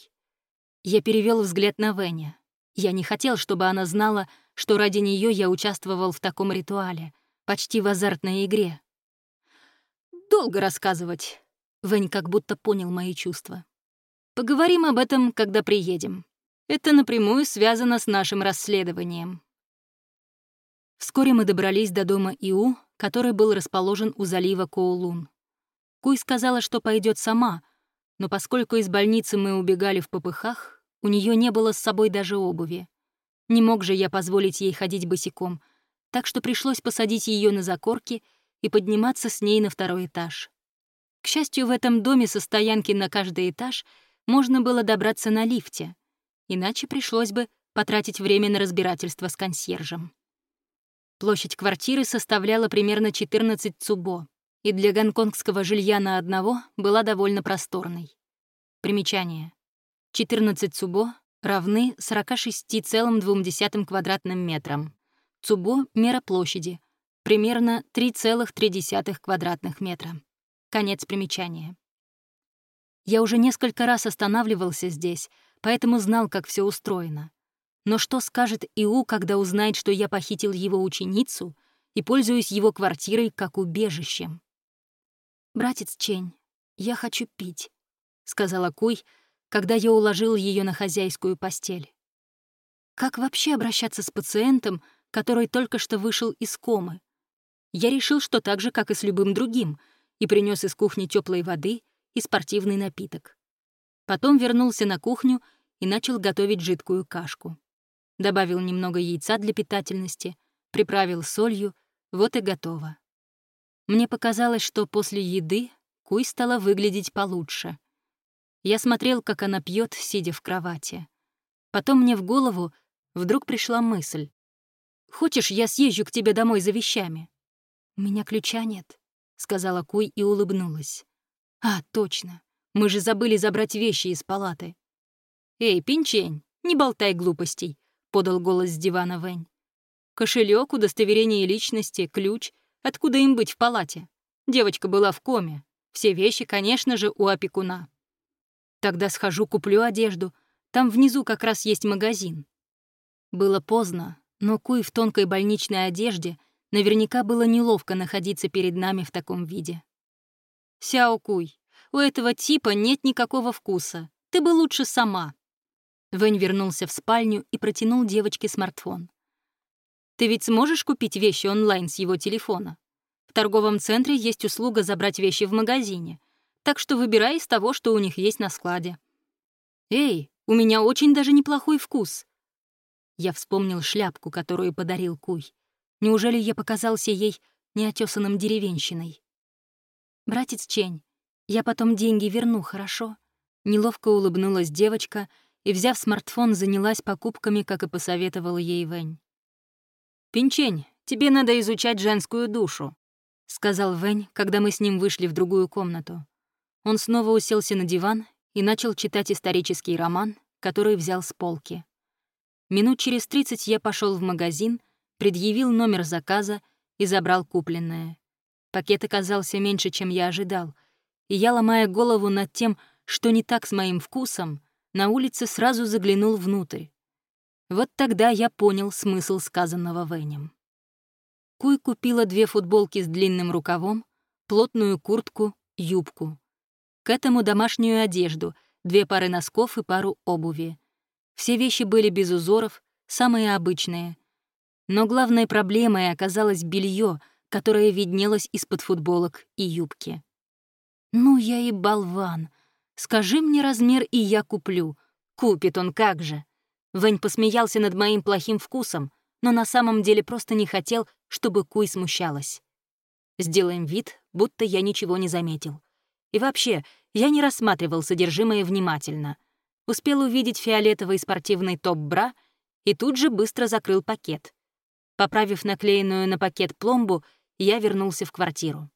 A: Я перевел взгляд на Веня. Я не хотел, чтобы она знала, что ради нее я участвовал в таком ритуале, почти в азартной игре. «Долго рассказывать», — Вэнь как будто понял мои чувства. Поговорим об этом, когда приедем. Это напрямую связано с нашим расследованием. Вскоре мы добрались до дома Иу, который был расположен у залива Коулун. Куй сказала, что пойдет сама, но поскольку из больницы мы убегали в попыхах, у нее не было с собой даже обуви. Не мог же я позволить ей ходить босиком, так что пришлось посадить ее на закорки и подниматься с ней на второй этаж. К счастью, в этом доме со стоянки на каждый этаж — можно было добраться на лифте, иначе пришлось бы потратить время на разбирательство с консьержем. Площадь квартиры составляла примерно 14 цубо, и для гонконгского жилья на одного была довольно просторной. Примечание. 14 цубо равны 46,2 квадратным метрам. Цубо — мера площади, примерно 3,3 квадратных метра. Конец примечания. Я уже несколько раз останавливался здесь, поэтому знал, как все устроено. Но что скажет Иу, когда узнает, что я похитил его ученицу и пользуюсь его квартирой как убежищем? «Братец Чень, я хочу пить», — сказала Куй, когда я уложил ее на хозяйскую постель. Как вообще обращаться с пациентом, который только что вышел из комы? Я решил, что так же, как и с любым другим, и принес из кухни теплой воды и спортивный напиток. Потом вернулся на кухню и начал готовить жидкую кашку. Добавил немного яйца для питательности, приправил солью, вот и готово. Мне показалось, что после еды Куй стала выглядеть получше. Я смотрел, как она пьет, сидя в кровати. Потом мне в голову вдруг пришла мысль. «Хочешь, я съезжу к тебе домой за вещами?» «У меня ключа нет», — сказала Куй и улыбнулась. «А, точно. Мы же забыли забрать вещи из палаты». «Эй, пинчень, не болтай глупостей», — подал голос с дивана Вэнь. Кошелек, удостоверение личности, ключ. Откуда им быть в палате? Девочка была в коме. Все вещи, конечно же, у опекуна. Тогда схожу, куплю одежду. Там внизу как раз есть магазин. Было поздно, но Куй в тонкой больничной одежде наверняка было неловко находиться перед нами в таком виде. «Сяо Куй, у этого типа нет никакого вкуса. Ты бы лучше сама». Вэнь вернулся в спальню и протянул девочке смартфон. «Ты ведь сможешь купить вещи онлайн с его телефона? В торговом центре есть услуга забрать вещи в магазине, так что выбирай из того, что у них есть на складе». «Эй, у меня очень даже неплохой вкус», я вспомнил шляпку, которую подарил Куй. Неужели я показался ей неотесанным деревенщиной? «Братец Чень, я потом деньги верну, хорошо?» Неловко улыбнулась девочка и, взяв смартфон, занялась покупками, как и посоветовал ей Вэнь. «Пинчень, тебе надо изучать женскую душу», — сказал Вэнь, когда мы с ним вышли в другую комнату. Он снова уселся на диван и начал читать исторический роман, который взял с полки. Минут через тридцать я пошел в магазин, предъявил номер заказа и забрал купленное. Пакет оказался меньше, чем я ожидал, и я, ломая голову над тем, что не так с моим вкусом, на улице сразу заглянул внутрь. Вот тогда я понял смысл сказанного Венем. Куй купила две футболки с длинным рукавом, плотную куртку, юбку. К этому домашнюю одежду, две пары носков и пару обуви. Все вещи были без узоров, самые обычные. Но главной проблемой оказалось белье, которое виднелось из-под футболок и юбки. «Ну я и болван. Скажи мне размер, и я куплю. Купит он как же». Вэнь посмеялся над моим плохим вкусом, но на самом деле просто не хотел, чтобы Куй смущалась. Сделаем вид, будто я ничего не заметил. И вообще, я не рассматривал содержимое внимательно — успел увидеть фиолетовый спортивный топ-бра и тут же быстро закрыл пакет. Поправив наклеенную на пакет пломбу, я вернулся в квартиру.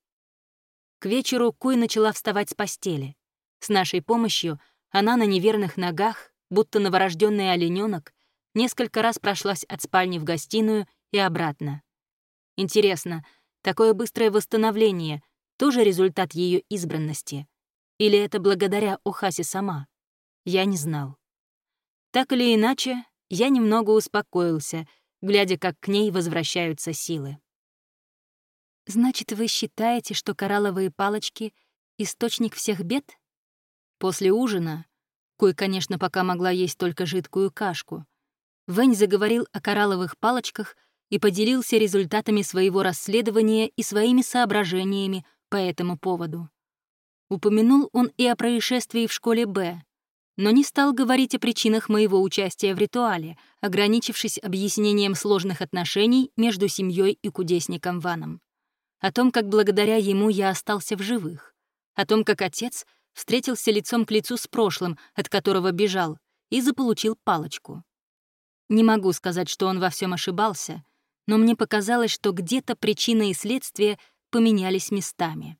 A: К вечеру Куй начала вставать с постели. С нашей помощью она на неверных ногах, будто новорожденный олененок, несколько раз прошлась от спальни в гостиную и обратно. Интересно, такое быстрое восстановление — тоже результат ее избранности? Или это благодаря Охасе сама? я не знал. Так или иначе, я немного успокоился, глядя, как к ней возвращаются силы. «Значит, вы считаете, что коралловые палочки — источник всех бед?» После ужина, Кой, конечно, пока могла есть только жидкую кашку, Вэнь заговорил о коралловых палочках и поделился результатами своего расследования и своими соображениями по этому поводу. Упомянул он и о происшествии в школе «Б», но не стал говорить о причинах моего участия в ритуале, ограничившись объяснением сложных отношений между семьей и кудесником Ваном. О том, как благодаря ему я остался в живых. О том, как отец встретился лицом к лицу с прошлым, от которого бежал, и заполучил палочку. Не могу сказать, что он во всем ошибался, но мне показалось, что где-то причина и следствие поменялись местами.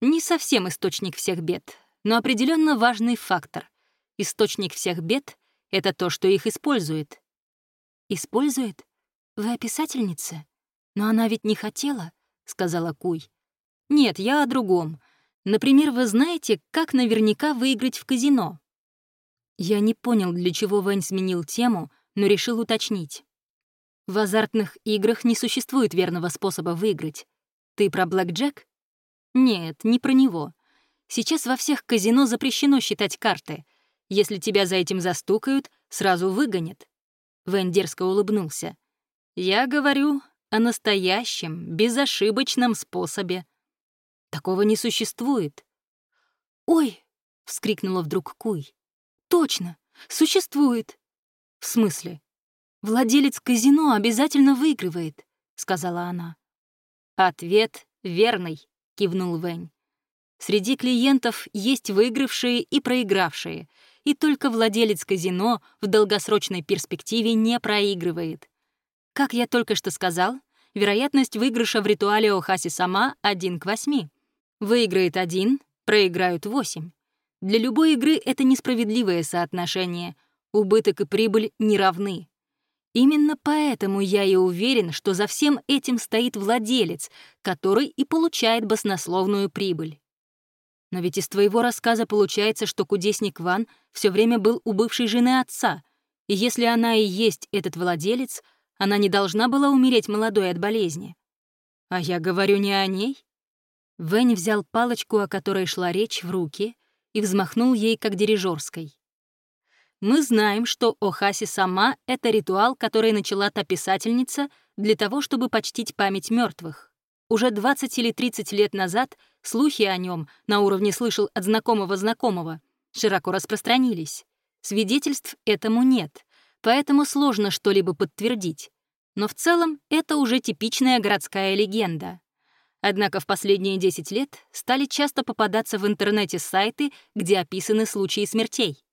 A: Не совсем источник всех бед, но определенно важный фактор. Источник всех бед — это то, что их использует. «Использует? Вы описательница? Но она ведь не хотела», — сказала Куй. «Нет, я о другом. Например, вы знаете, как наверняка выиграть в казино?» Я не понял, для чего Вэнь сменил тему, но решил уточнить. В азартных играх не существует верного способа выиграть. Ты про Блэк Джек? Нет, не про него. Сейчас во всех казино запрещено считать карты. Если тебя за этим застукают, сразу выгонят». Вэн дерзко улыбнулся. «Я говорю о настоящем, безошибочном способе. Такого не существует». «Ой!» — вскрикнула вдруг Куй. «Точно! Существует!» «В смысле?» «Владелец казино обязательно выигрывает», — сказала она. «Ответ верный», — кивнул Вэнь. Среди клиентов есть выигравшие и проигравшие, и только владелец казино в долгосрочной перспективе не проигрывает. Как я только что сказал, вероятность выигрыша в ритуале Охаси сама 1 к 8. Выиграет один, проиграют 8. Для любой игры это несправедливое соотношение. Убыток и прибыль не равны. Именно поэтому я и уверен, что за всем этим стоит владелец, который и получает баснословную прибыль. Но ведь из твоего рассказа получается, что кудесник Ван все время был у бывшей жены отца, и если она и есть этот владелец, она не должна была умереть молодой от болезни. А я говорю не о ней. Вэнь взял палочку, о которой шла речь, в руки и взмахнул ей как дирижерской. Мы знаем, что Охаси сама — это ритуал, который начала та писательница для того, чтобы почтить память мертвых. Уже 20 или 30 лет назад слухи о нем на уровне «слышал от знакомого знакомого» широко распространились. Свидетельств этому нет, поэтому сложно что-либо подтвердить. Но в целом это уже типичная городская легенда. Однако в последние 10 лет стали часто попадаться в интернете сайты, где описаны случаи смертей.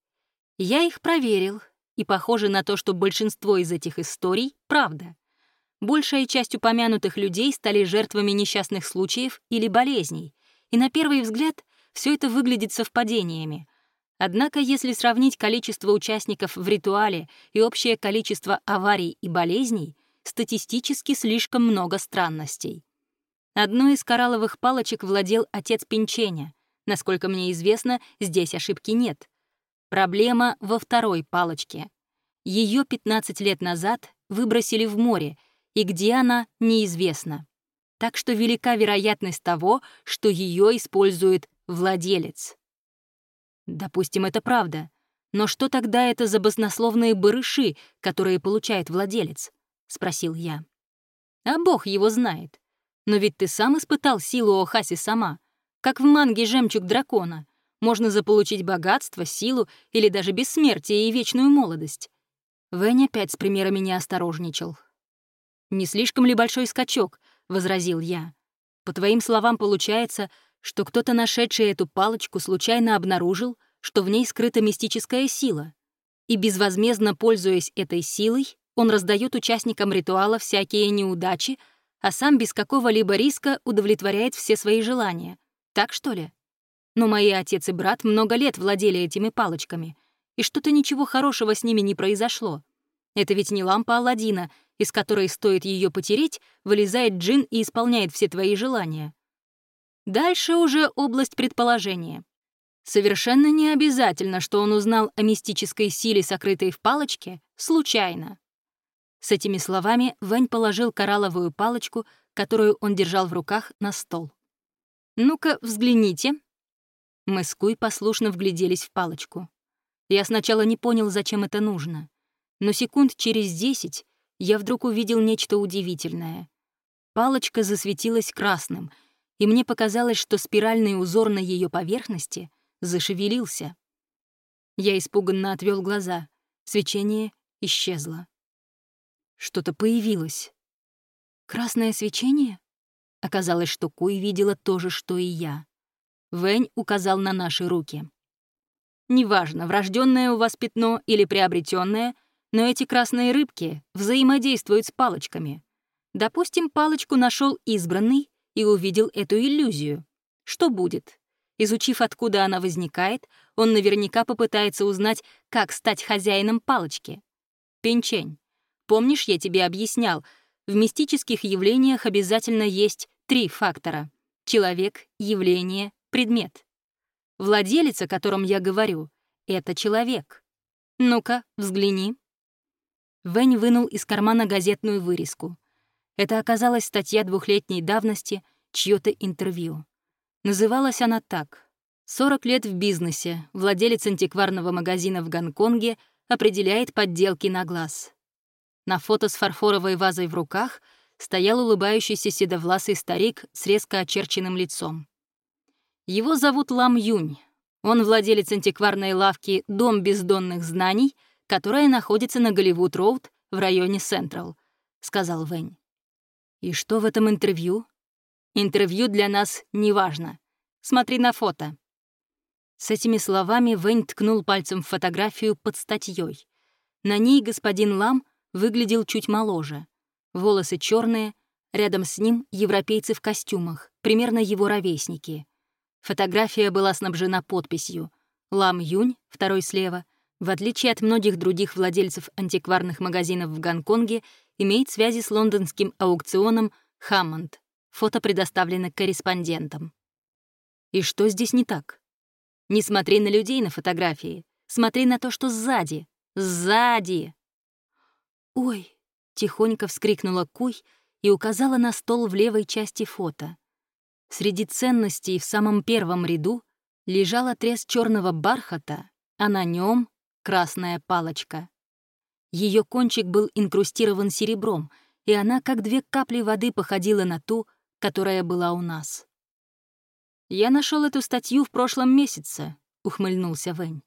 A: Я их проверил, и похоже на то, что большинство из этих историй — правда. Большая часть упомянутых людей стали жертвами несчастных случаев или болезней, и на первый взгляд все это выглядит совпадениями. Однако, если сравнить количество участников в ритуале и общее количество аварий и болезней, статистически слишком много странностей. Одной из коралловых палочек владел отец Пинченя. Насколько мне известно, здесь ошибки нет. Проблема во второй палочке. Ее 15 лет назад выбросили в море, и где она, неизвестно. Так что велика вероятность того, что ее использует владелец. Допустим, это правда. Но что тогда это за баснословные барыши, которые получает владелец? — спросил я. А бог его знает. Но ведь ты сам испытал силу Охаси сама, как в манге «Жемчуг дракона». Можно заполучить богатство, силу или даже бессмертие и вечную молодость. Вэнь опять с примерами не осторожничал. «Не слишком ли большой скачок?» — возразил я. «По твоим словам, получается, что кто-то, нашедший эту палочку, случайно обнаружил, что в ней скрыта мистическая сила. И безвозмездно пользуясь этой силой, он раздает участникам ритуала всякие неудачи, а сам без какого-либо риска удовлетворяет все свои желания. Так что ли?» Но мои отец и брат много лет владели этими палочками, и что-то ничего хорошего с ними не произошло. Это ведь не лампа Алладина, из которой стоит ее потереть, вылезает джин и исполняет все твои желания. Дальше уже область предположения. Совершенно не обязательно, что он узнал о мистической силе, сокрытой в палочке, случайно. С этими словами Вань положил коралловую палочку, которую он держал в руках, на стол. «Ну-ка, взгляните», мы с Куй послушно вгляделись в палочку. Я сначала не понял, зачем это нужно. Но секунд через десять я вдруг увидел нечто удивительное. Палочка засветилась красным, и мне показалось, что спиральный узор на ее поверхности зашевелился. Я испуганно отвел глаза. Свечение исчезло. Что-то появилось. Красное свечение? Оказалось, что Куй видела то же, что и я. Вэнь указал на наши руки. Неважно, врожденное у вас пятно или приобретенное, но эти красные рыбки взаимодействуют с палочками. Допустим, палочку нашел избранный и увидел эту иллюзию. Что будет? Изучив, откуда она возникает, он наверняка попытается узнать, как стать хозяином палочки. Пенчень. Помнишь, я тебе объяснял, в мистических явлениях обязательно есть три фактора — человек, явление, предмет. Владелец, о котором я говорю, — это человек. Ну-ка, взгляни. Вэнь вынул из кармана газетную вырезку. Это оказалась статья двухлетней давности, чьё-то интервью. Называлась она так. «40 лет в бизнесе. Владелец антикварного магазина в Гонконге определяет подделки на глаз». На фото с фарфоровой вазой в руках стоял улыбающийся седовласый старик с резко очерченным лицом. Его зовут Лам Юнь. Он владелец антикварной лавки «Дом бездонных знаний», которая находится на Голливуд-Роуд в районе Централ, — сказал Вэнь. И что в этом интервью? Интервью для нас не важно. Смотри на фото». С этими словами Вэнь ткнул пальцем в фотографию под статьей. На ней господин Лам выглядел чуть моложе. Волосы черные, рядом с ним европейцы в костюмах, примерно его ровесники. Фотография была снабжена подписью «Лам Юнь», второй слева, в отличие от многих других владельцев антикварных магазинов в Гонконге, имеет связи с лондонским аукционом «Хаммонд». Фото предоставлено корреспондентам. И что здесь не так? Не смотри на людей на фотографии, смотри на то, что сзади. Сзади! «Ой!» — тихонько вскрикнула Куй и указала на стол в левой части фото. Среди ценностей в самом первом ряду лежал отрез черного бархата, а на нем красная палочка. Ее кончик был инкрустирован серебром, и она, как две капли воды, походила на ту, которая была у нас. «Я нашел эту статью в прошлом месяце», — ухмыльнулся Вэнь.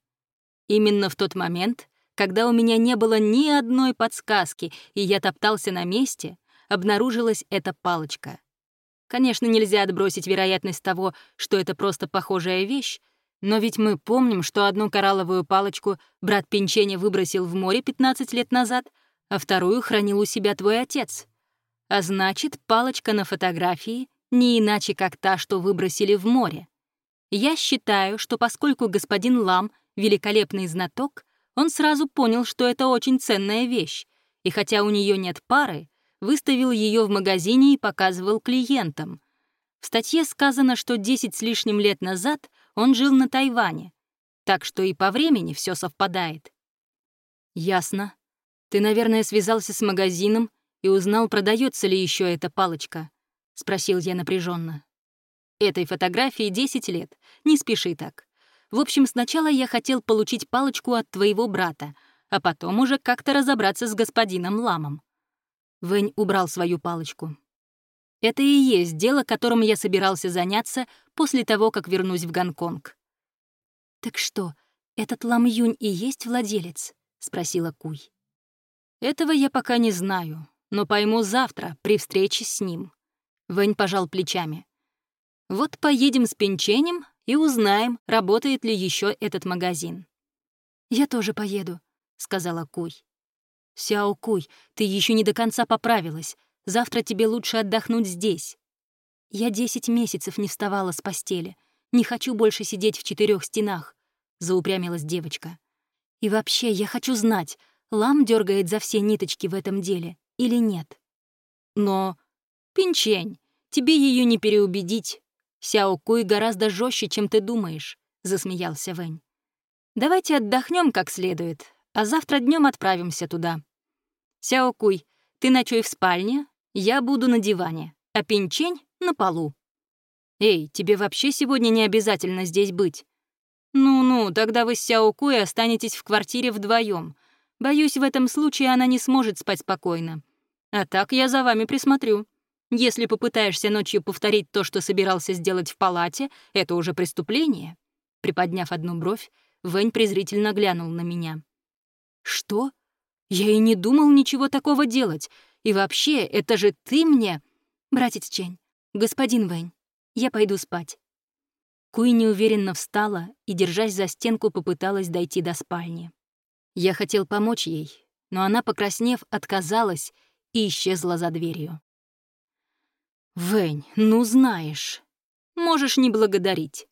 A: «Именно в тот момент, когда у меня не было ни одной подсказки, и я топтался на месте, обнаружилась эта палочка. Конечно, нельзя отбросить вероятность того, что это просто похожая вещь, но ведь мы помним, что одну коралловую палочку брат Пинченя выбросил в море 15 лет назад, а вторую хранил у себя твой отец. А значит, палочка на фотографии не иначе, как та, что выбросили в море. Я считаю, что поскольку господин Лам — великолепный знаток, он сразу понял, что это очень ценная вещь, и хотя у нее нет пары, выставил ее в магазине и показывал клиентам. В статье сказано, что 10 с лишним лет назад он жил на Тайване, так что и по времени все совпадает. Ясно. Ты, наверное, связался с магазином и узнал, продается ли еще эта палочка, спросил я напряженно. Этой фотографии 10 лет. Не спеши так. В общем, сначала я хотел получить палочку от твоего брата, а потом уже как-то разобраться с господином Ламом. Вэнь убрал свою палочку. Это и есть дело, которым я собирался заняться после того, как вернусь в Гонконг. «Так что, этот Лам Юнь и есть владелец?» — спросила Куй. «Этого я пока не знаю, но пойму завтра при встрече с ним». Вэнь пожал плечами. «Вот поедем с пенченем и узнаем, работает ли еще этот магазин». «Я тоже поеду», — сказала Куй. «Сяо Куй, ты еще не до конца поправилась. Завтра тебе лучше отдохнуть здесь». «Я десять месяцев не вставала с постели. Не хочу больше сидеть в четырех стенах», — заупрямилась девочка. «И вообще, я хочу знать, Лам дергает за все ниточки в этом деле или нет?» «Но... Пинчень, тебе ее не переубедить. Сяо Куй гораздо жестче, чем ты думаешь», — засмеялся Вэнь. «Давайте отдохнем как следует, а завтра днем отправимся туда. Сяо Куй, ты ночуй в спальне, я буду на диване, а Пинчень — на полу. Эй, тебе вообще сегодня не обязательно здесь быть. Ну-ну, тогда вы с Сяо Куй останетесь в квартире вдвоем. Боюсь, в этом случае она не сможет спать спокойно. А так я за вами присмотрю. Если попытаешься ночью повторить то, что собирался сделать в палате, это уже преступление». Приподняв одну бровь, Вэнь презрительно глянул на меня. «Что? Я и не думал ничего такого делать. И вообще, это же ты мне...» «Братец Чень, господин Вэнь, я пойду спать». Куи неуверенно встала и, держась за стенку, попыталась дойти до спальни. Я хотел помочь ей, но она, покраснев, отказалась и исчезла за дверью. «Вэнь, ну знаешь, можешь не благодарить.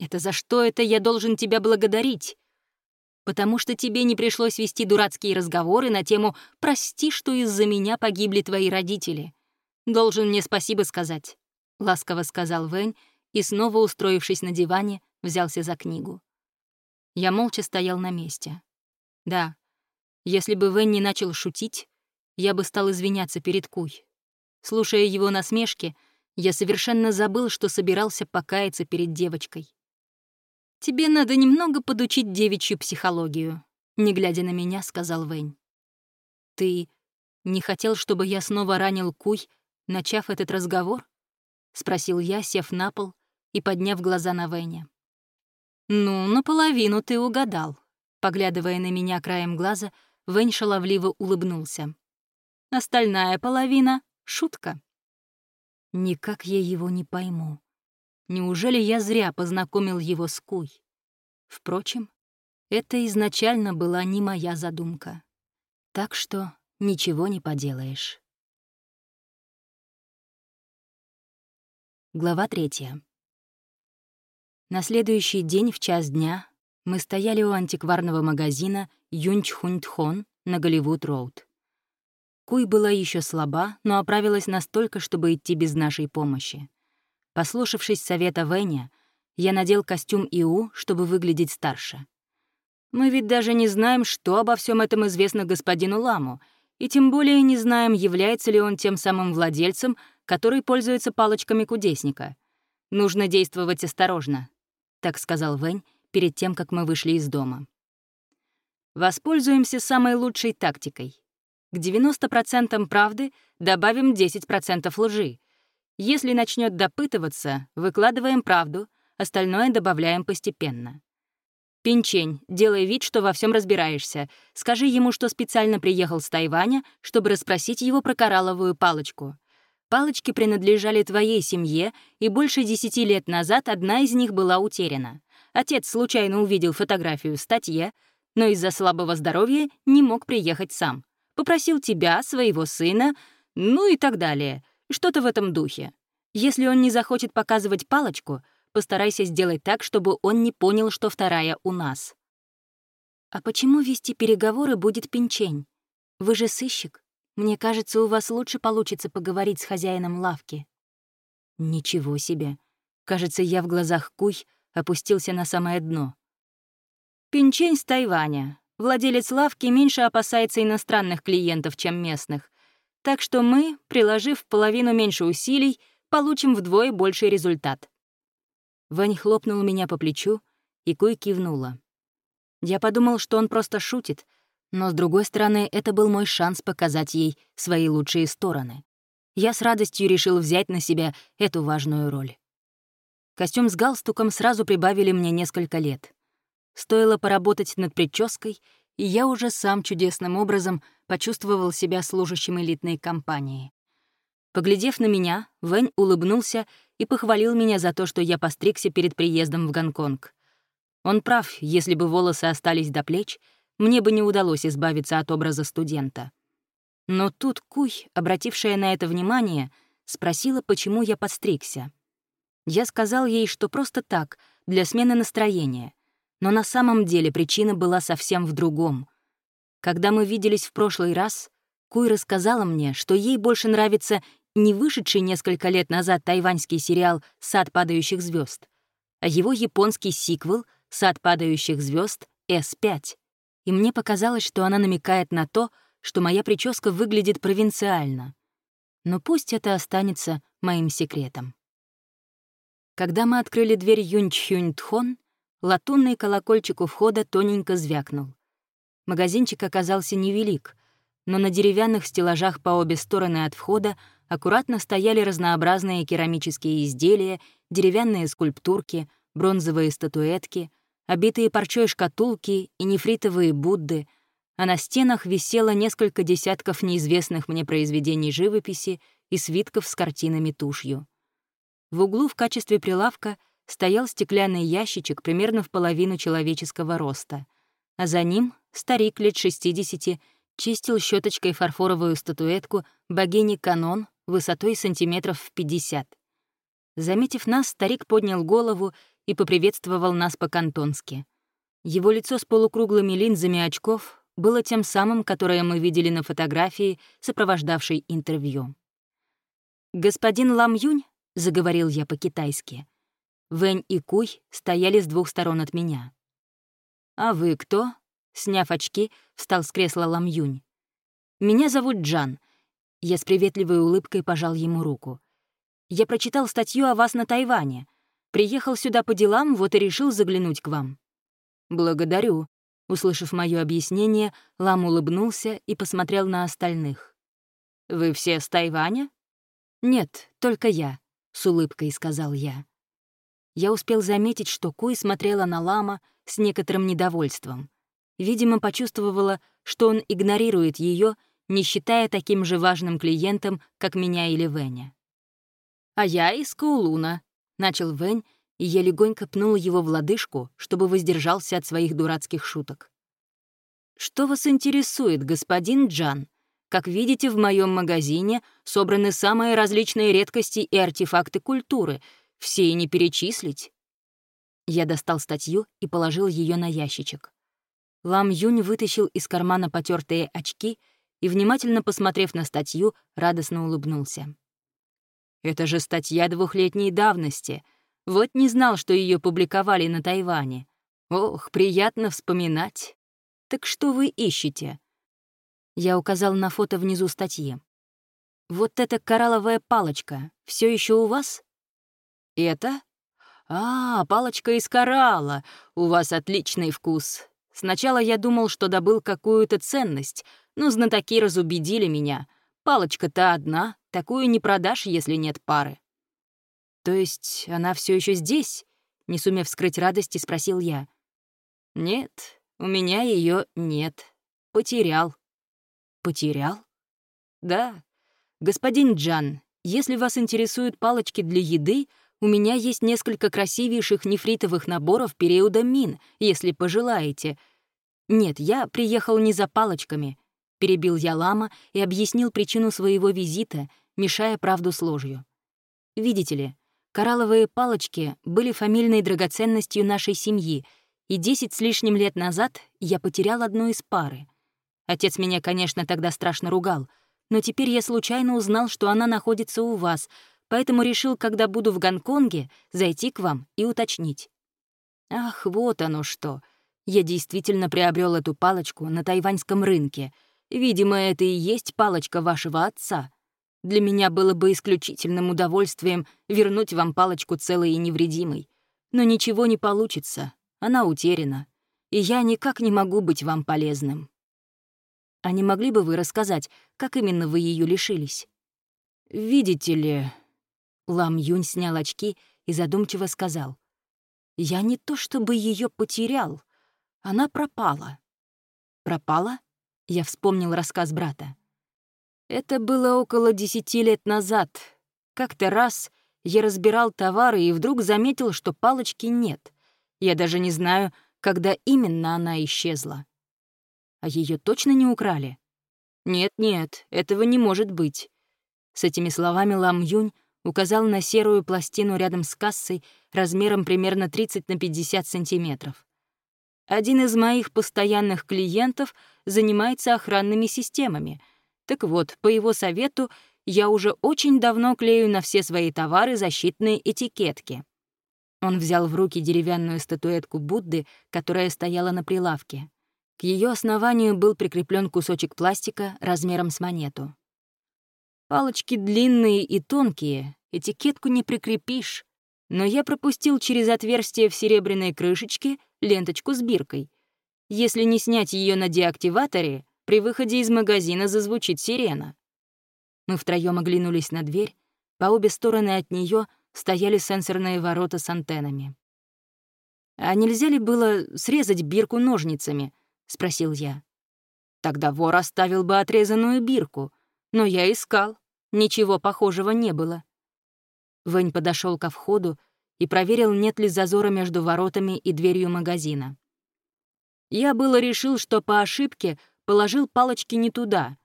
A: Это за что это я должен тебя благодарить? Потому что тебе не пришлось вести дурацкие разговоры на тему «Прости, что из-за меня погибли твои родители». Должен мне спасибо сказать», — ласково сказал Вэнь и, снова устроившись на диване, взялся за книгу. Я молча стоял на месте. Да, если бы Вэнь не начал шутить, я бы стал извиняться перед Куй. Слушая его насмешки, я совершенно забыл, что собирался покаяться перед девочкой. «Тебе надо немного подучить девичью психологию», — не глядя на меня, сказал Вэнь. «Ты не хотел, чтобы я снова ранил Куй, начав этот разговор?» — спросил я, сев на пол и подняв глаза на Вэня. «Ну, наполовину ты угадал», — поглядывая на меня краем глаза, Вэнь шаловливо улыбнулся. «Остальная половина Шутка. Никак я его не пойму. Неужели я зря познакомил его с Куй? Впрочем, это изначально была не моя задумка. Так что ничего не поделаешь. Глава третья. На следующий день в час дня мы стояли у антикварного магазина Юнчхунтхон на Голливуд-Роуд. Куй была еще слаба, но оправилась настолько, чтобы идти без нашей помощи. Послушавшись совета Веня, я надел костюм ИУ, чтобы выглядеть старше. Мы ведь даже не знаем, что обо всем этом известно господину Ламу, и тем более не знаем, является ли он тем самым владельцем, который пользуется палочками кудесника. Нужно действовать осторожно, так сказал Вэнь перед тем, как мы вышли из дома. Воспользуемся самой лучшей тактикой. К 90% правды добавим 10% лжи. Если начнет допытываться, выкладываем правду, остальное добавляем постепенно. Пинчень, делай вид, что во всем разбираешься. Скажи ему, что специально приехал с Тайваня, чтобы расспросить его про коралловую палочку. Палочки принадлежали твоей семье, и больше десяти лет назад одна из них была утеряна. Отец случайно увидел фотографию в статье, но из-за слабого здоровья не мог приехать сам. Попросил тебя, своего сына, ну и так далее. Что-то в этом духе. Если он не захочет показывать палочку — Постарайся сделать так, чтобы он не понял, что вторая у нас. А почему вести переговоры будет пенчень? Вы же сыщик. Мне кажется, у вас лучше получится поговорить с хозяином лавки. Ничего себе. Кажется, я в глазах Куй опустился на самое дно. Пинчень с Тайваня. Владелец лавки меньше опасается иностранных клиентов, чем местных. Так что мы, приложив половину меньше усилий, получим вдвое больший результат. Вань хлопнул меня по плечу, и Куй кивнула. Я подумал, что он просто шутит, но, с другой стороны, это был мой шанс показать ей свои лучшие стороны. Я с радостью решил взять на себя эту важную роль. Костюм с галстуком сразу прибавили мне несколько лет. Стоило поработать над прической, и я уже сам чудесным образом почувствовал себя служащим элитной компании. Поглядев на меня, Вэнь улыбнулся и похвалил меня за то, что я постригся перед приездом в Гонконг. Он прав, если бы волосы остались до плеч, мне бы не удалось избавиться от образа студента. Но тут Куй, обратившая на это внимание, спросила, почему я подстригся. Я сказал ей, что просто так, для смены настроения. Но на самом деле причина была совсем в другом. Когда мы виделись в прошлый раз, Куй рассказала мне, что ей больше нравится не вышедший несколько лет назад тайваньский сериал «Сад падающих звезд, а его японский сиквел «Сад падающих звезд С5. И мне показалось, что она намекает на то, что моя прическа выглядит провинциально. Но пусть это останется моим секретом. Когда мы открыли дверь Юнчхюнь-Тхон, латунный колокольчик у входа тоненько звякнул. Магазинчик оказался невелик, но на деревянных стеллажах по обе стороны от входа аккуратно стояли разнообразные керамические изделия, деревянные скульптурки, бронзовые статуэтки, обитые парчой шкатулки и нефритовые Будды, а на стенах висело несколько десятков неизвестных мне произведений живописи и свитков с картинами тушью. В углу в качестве прилавка стоял стеклянный ящичек примерно в половину человеческого роста, а за ним старик лет 60 чистил щеточкой фарфоровую статуэтку богини Канон высотой сантиметров в 50. Заметив нас, старик поднял голову и поприветствовал нас по-кантонски. Его лицо с полукруглыми линзами очков было тем самым, которое мы видели на фотографии, сопровождавшей интервью. «Господин Лам Юнь», — заговорил я по-китайски, Вэнь и Куй стояли с двух сторон от меня. «А вы кто?» — сняв очки, встал с кресла Лам Юнь. «Меня зовут Джан. Я с приветливой улыбкой пожал ему руку. «Я прочитал статью о вас на Тайване. Приехал сюда по делам, вот и решил заглянуть к вам». «Благодарю». Услышав мое объяснение, Лам улыбнулся и посмотрел на остальных. «Вы все с Тайваня?» «Нет, только я», — с улыбкой сказал я. Я успел заметить, что Куй смотрела на Лама с некоторым недовольством. Видимо, почувствовала, что он игнорирует ее не считая таким же важным клиентом, как меня или Веня. «А я из Каулуна», — Начал Вэнь, и я легонько пнула его в лодыжку, чтобы воздержался от своих дурацких шуток. «Что вас интересует, господин Джан? Как видите, в моем магазине собраны самые различные редкости и артефакты культуры, все и не перечислить». Я достал статью и положил ее на ящичек. Лам Юнь вытащил из кармана потертые очки и, внимательно посмотрев на статью, радостно улыбнулся. «Это же статья двухлетней давности. Вот не знал, что ее публиковали на Тайване. Ох, приятно вспоминать. Так что вы ищете?» Я указал на фото внизу статьи. «Вот эта коралловая палочка все еще у вас?» «Это?» «А, палочка из коралла. У вас отличный вкус. Сначала я думал, что добыл какую-то ценность, но знатоки разубедили меня. Палочка-то одна, такую не продашь, если нет пары. То есть она все еще здесь? Не сумев скрыть радости, спросил я. Нет, у меня ее нет. Потерял. Потерял? Да. Господин Джан, если вас интересуют палочки для еды, у меня есть несколько красивейших нефритовых наборов периода Мин, если пожелаете. Нет, я приехал не за палочками. Перебил я лама и объяснил причину своего визита, мешая правду с ложью. Видите ли, коралловые палочки были фамильной драгоценностью нашей семьи, и десять с лишним лет назад я потерял одну из пары. Отец меня, конечно, тогда страшно ругал, но теперь я случайно узнал, что она находится у вас — поэтому решил, когда буду в Гонконге, зайти к вам и уточнить. Ах, вот оно что. Я действительно приобрел эту палочку на тайваньском рынке. Видимо, это и есть палочка вашего отца. Для меня было бы исключительным удовольствием вернуть вам палочку целой и невредимой. Но ничего не получится, она утеряна, и я никак не могу быть вам полезным. А не могли бы вы рассказать, как именно вы ее лишились? Видите ли, Лам Юнь снял очки и задумчиво сказал. «Я не то чтобы ее потерял. Она пропала». «Пропала?» — я вспомнил рассказ брата. «Это было около десяти лет назад. Как-то раз я разбирал товары и вдруг заметил, что палочки нет. Я даже не знаю, когда именно она исчезла. А ее точно не украли? Нет-нет, этого не может быть. С этими словами Лам Юнь указал на серую пластину рядом с кассой размером примерно 30 на 50 сантиметров. Один из моих постоянных клиентов занимается охранными системами. Так вот, по его совету, я уже очень давно клею на все свои товары защитные этикетки. Он взял в руки деревянную статуэтку Будды, которая стояла на прилавке. К ее основанию был прикреплен кусочек пластика размером с монету. Палочки длинные и тонкие, этикетку не прикрепишь. Но я пропустил через отверстие в серебряной крышечке ленточку с биркой. Если не снять ее на деактиваторе, при выходе из магазина зазвучит сирена. Мы втроем оглянулись на дверь. По обе стороны от нее стояли сенсорные ворота с антеннами. «А нельзя ли было срезать бирку ножницами?» — спросил я. «Тогда вор оставил бы отрезанную бирку», но я искал. Ничего похожего не было. Вэнь подошел ко входу и проверил, нет ли зазора между воротами и дверью магазина. Я было решил, что по ошибке положил палочки не туда.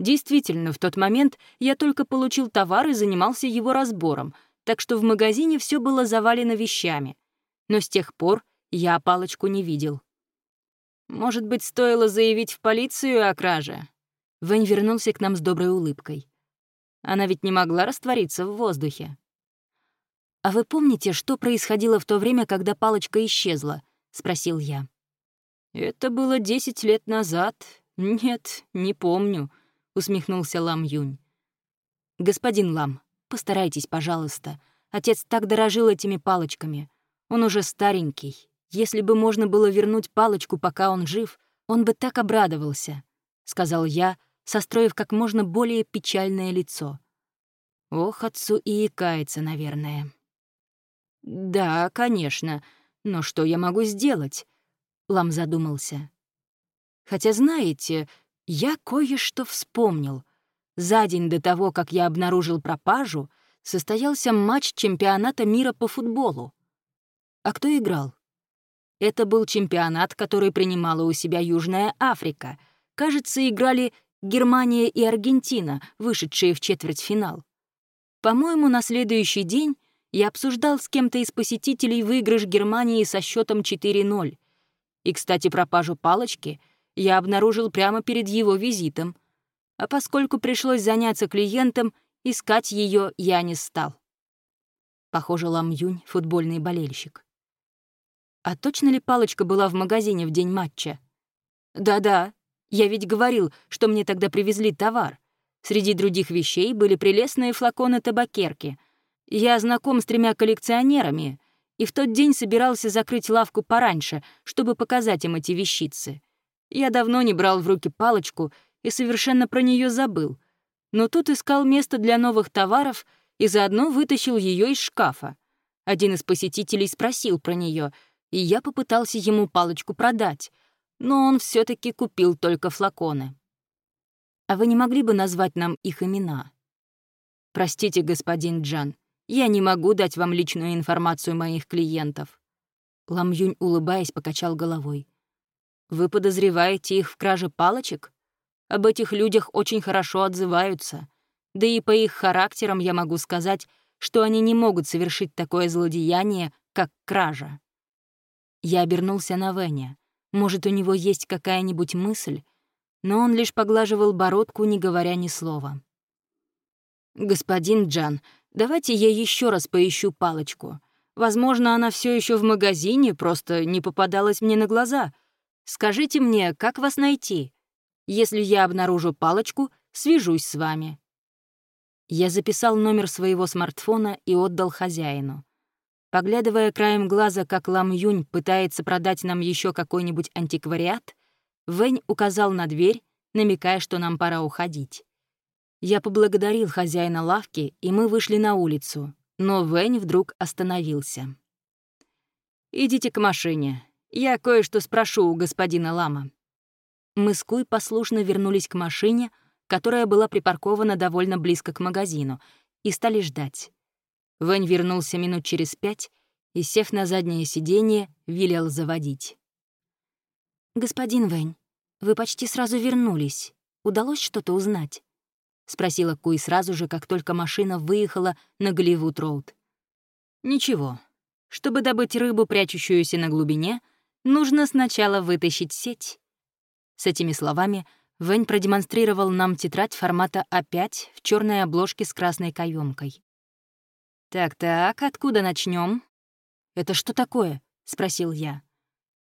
A: Действительно, в тот момент я только получил товар и занимался его разбором, так что в магазине все было завалено вещами. Но с тех пор я палочку не видел. Может быть, стоило заявить в полицию о краже? Вэнь вернулся к нам с доброй улыбкой. Она ведь не могла раствориться в воздухе. «А вы помните, что происходило в то время, когда палочка исчезла?» — спросил я. «Это было десять лет назад. Нет, не помню», — усмехнулся Лам Юнь. «Господин Лам, постарайтесь, пожалуйста. Отец так дорожил этими палочками. Он уже старенький. Если бы можно было вернуть палочку, пока он жив, он бы так обрадовался», — сказал я, состроив как можно более печальное лицо. Ох, отцу и икается, наверное. «Да, конечно, но что я могу сделать?» — Лам задумался. «Хотя, знаете, я кое-что вспомнил. За день до того, как я обнаружил пропажу, состоялся матч чемпионата мира по футболу. А кто играл? Это был чемпионат, который принимала у себя Южная Африка. Кажется, играли Германия и Аргентина, вышедшие в четвертьфинал. По-моему, на следующий день я обсуждал с кем-то из посетителей выигрыш Германии со счетом 4-0. И, кстати, пропажу палочки я обнаружил прямо перед его визитом. А поскольку пришлось заняться клиентом, искать ее я не стал. Похоже, Лам Юнь — футбольный болельщик. А точно ли палочка была в магазине в день матча? Да-да, я ведь говорил, что мне тогда привезли товар. Среди других вещей были прелестные флаконы табакерки. Я знаком с тремя коллекционерами, и в тот день собирался закрыть лавку пораньше, чтобы показать им эти вещицы. Я давно не брал в руки палочку и совершенно про нее забыл. Но тут искал место для новых товаров и заодно вытащил ее из шкафа. Один из посетителей спросил про нее, и я попытался ему палочку продать, но он все таки купил только флаконы. А вы не могли бы назвать нам их имена? Простите, господин Джан, я не могу дать вам личную информацию моих клиентов. Lam Юнь, улыбаясь, покачал головой. Вы подозреваете их в краже палочек? Об этих людях очень хорошо отзываются. Да и по их характерам я могу сказать, что они не могут совершить такое злодеяние, как кража. Я обернулся на Веня. Может, у него есть какая-нибудь мысль, но он лишь поглаживал бородку, не говоря ни слова. «Господин Джан, давайте я еще раз поищу палочку. Возможно, она все еще в магазине, просто не попадалась мне на глаза. Скажите мне, как вас найти? Если я обнаружу палочку, свяжусь с вами». Я записал номер своего смартфона и отдал хозяину. Поглядывая краем глаза, как Лам Юнь пытается продать нам еще какой-нибудь антиквариат, Вэнь указал на дверь, намекая, что нам пора уходить. Я поблагодарил хозяина лавки, и мы вышли на улицу, но Вэнь вдруг остановился. «Идите к машине. Я кое-что спрошу у господина Лама». Мы с Куй послушно вернулись к машине, которая была припаркована довольно близко к магазину, и стали ждать. Вэнь вернулся минут через пять и, сев на заднее сиденье, велел заводить. «Господин Вэнь, вы почти сразу вернулись. Удалось что-то узнать?» — спросила Куй сразу же, как только машина выехала на Голливуд-роуд. «Ничего. Чтобы добыть рыбу, прячущуюся на глубине, нужно сначала вытащить сеть». С этими словами Вэнь продемонстрировал нам тетрадь формата А5 в черной обложке с красной каемкой. «Так-так, откуда начнем? «Это что такое?» — спросил я.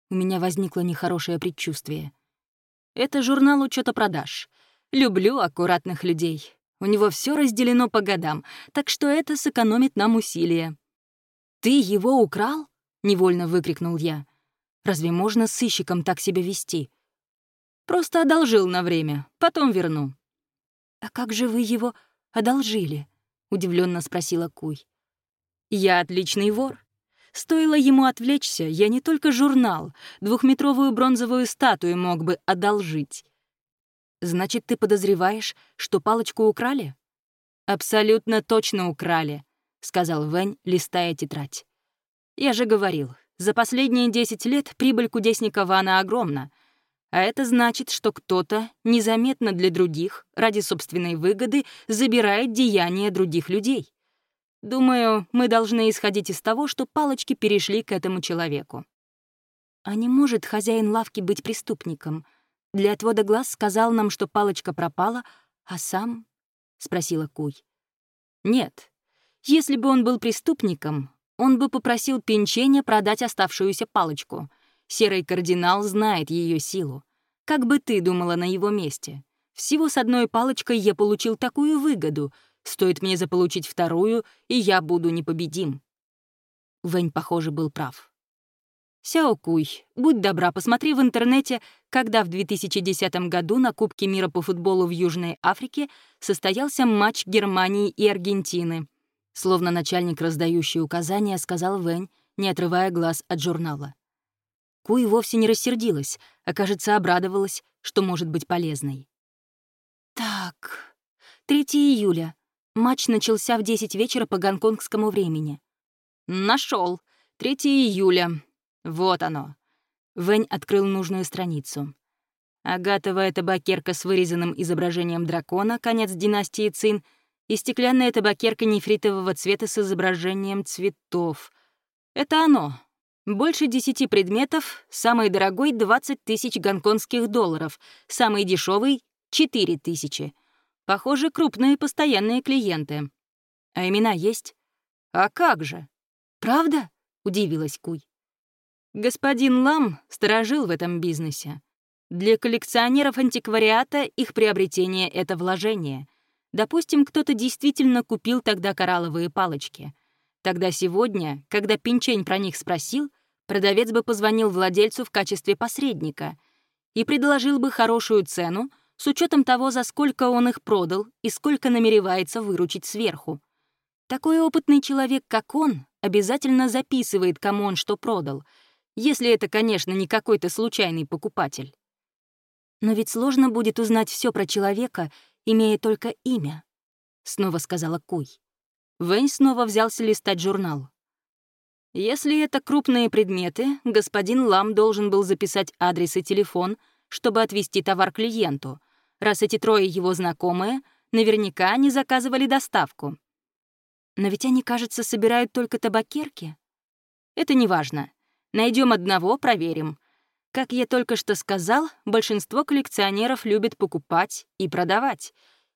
A: У меня возникло нехорошее предчувствие. «Это журнал учета продаж. Люблю аккуратных людей. У него все разделено по годам, так что это сэкономит нам усилия». «Ты его украл?» — невольно выкрикнул я. «Разве можно сыщиком так себя вести?» «Просто одолжил на время, потом верну». «А как же вы его одолжили?» — удивленно спросила Куй. Я отличный вор. Стоило ему отвлечься, я не только журнал, двухметровую бронзовую статую мог бы одолжить. Значит, ты подозреваешь, что палочку украли? Абсолютно точно украли, сказал Вэнь, листая тетрадь. Я же говорил, за последние 10 лет прибыль кудесника Вана огромна, а это значит, что кто-то незаметно для других, ради собственной выгоды, забирает деяния других людей. Думаю, мы должны исходить из того, что палочки перешли к этому человеку. А не может хозяин лавки быть преступником? Для отвода глаз сказал нам, что палочка пропала, а сам... — спросила Куй. Нет. Если бы он был преступником, он бы попросил Пинченя продать оставшуюся палочку. Серый кардинал знает ее силу. Как бы ты думала на его месте? Всего с одной палочкой я получил такую выгоду — Стоит мне заполучить вторую, и я буду непобедим. Вэнь, похоже, был прав. Сяо Куй, будь добра, посмотри в интернете, когда в 2010 году на Кубке мира по футболу в Южной Африке состоялся матч Германии и Аргентины. Словно начальник, раздающий указания, сказал Вэнь, не отрывая глаз от журнала. Куй вовсе не рассердилась, а, кажется, обрадовалась, что может быть полезной. «Так, 3 июля. Матч начался в 10 вечера по гонконгскому времени.
B: Нашел. 3 июля. Вот оно.
A: Вэнь открыл нужную страницу. Агатовая табакерка с вырезанным изображением дракона, конец династии Цин, и стеклянная табакерка нефритового цвета с изображением цветов. Это оно. Больше десяти предметов, самый дорогой — 20 тысяч гонконгских долларов, самый дешевый — 4 тысячи. Похоже, крупные постоянные клиенты. А имена есть?
B: А как же?
A: Правда? — удивилась Куй.
B: Господин Лам сторожил в этом бизнесе. Для коллекционеров антиквариата их приобретение — это вложение. Допустим, кто-то действительно купил тогда коралловые палочки. Тогда сегодня, когда Пинчень про них спросил, продавец бы позвонил владельцу в качестве посредника и предложил бы хорошую цену с учетом того, за сколько он их продал и сколько намеревается выручить сверху. Такой опытный человек, как он, обязательно записывает, кому он что продал, если это, конечно, не какой-то случайный покупатель.
A: Но ведь сложно будет узнать все про человека, имея только имя, — снова сказала Куй.
B: Вэнь снова взялся листать журнал. Если это крупные предметы, господин Лам должен был записать адрес и телефон, чтобы отвезти товар клиенту. Раз эти трое его знакомые, наверняка они заказывали доставку.
A: Но ведь они, кажется, собирают только табакерки.
B: Это не важно. Найдем одного, проверим. Как я только что сказал, большинство коллекционеров любят покупать и продавать.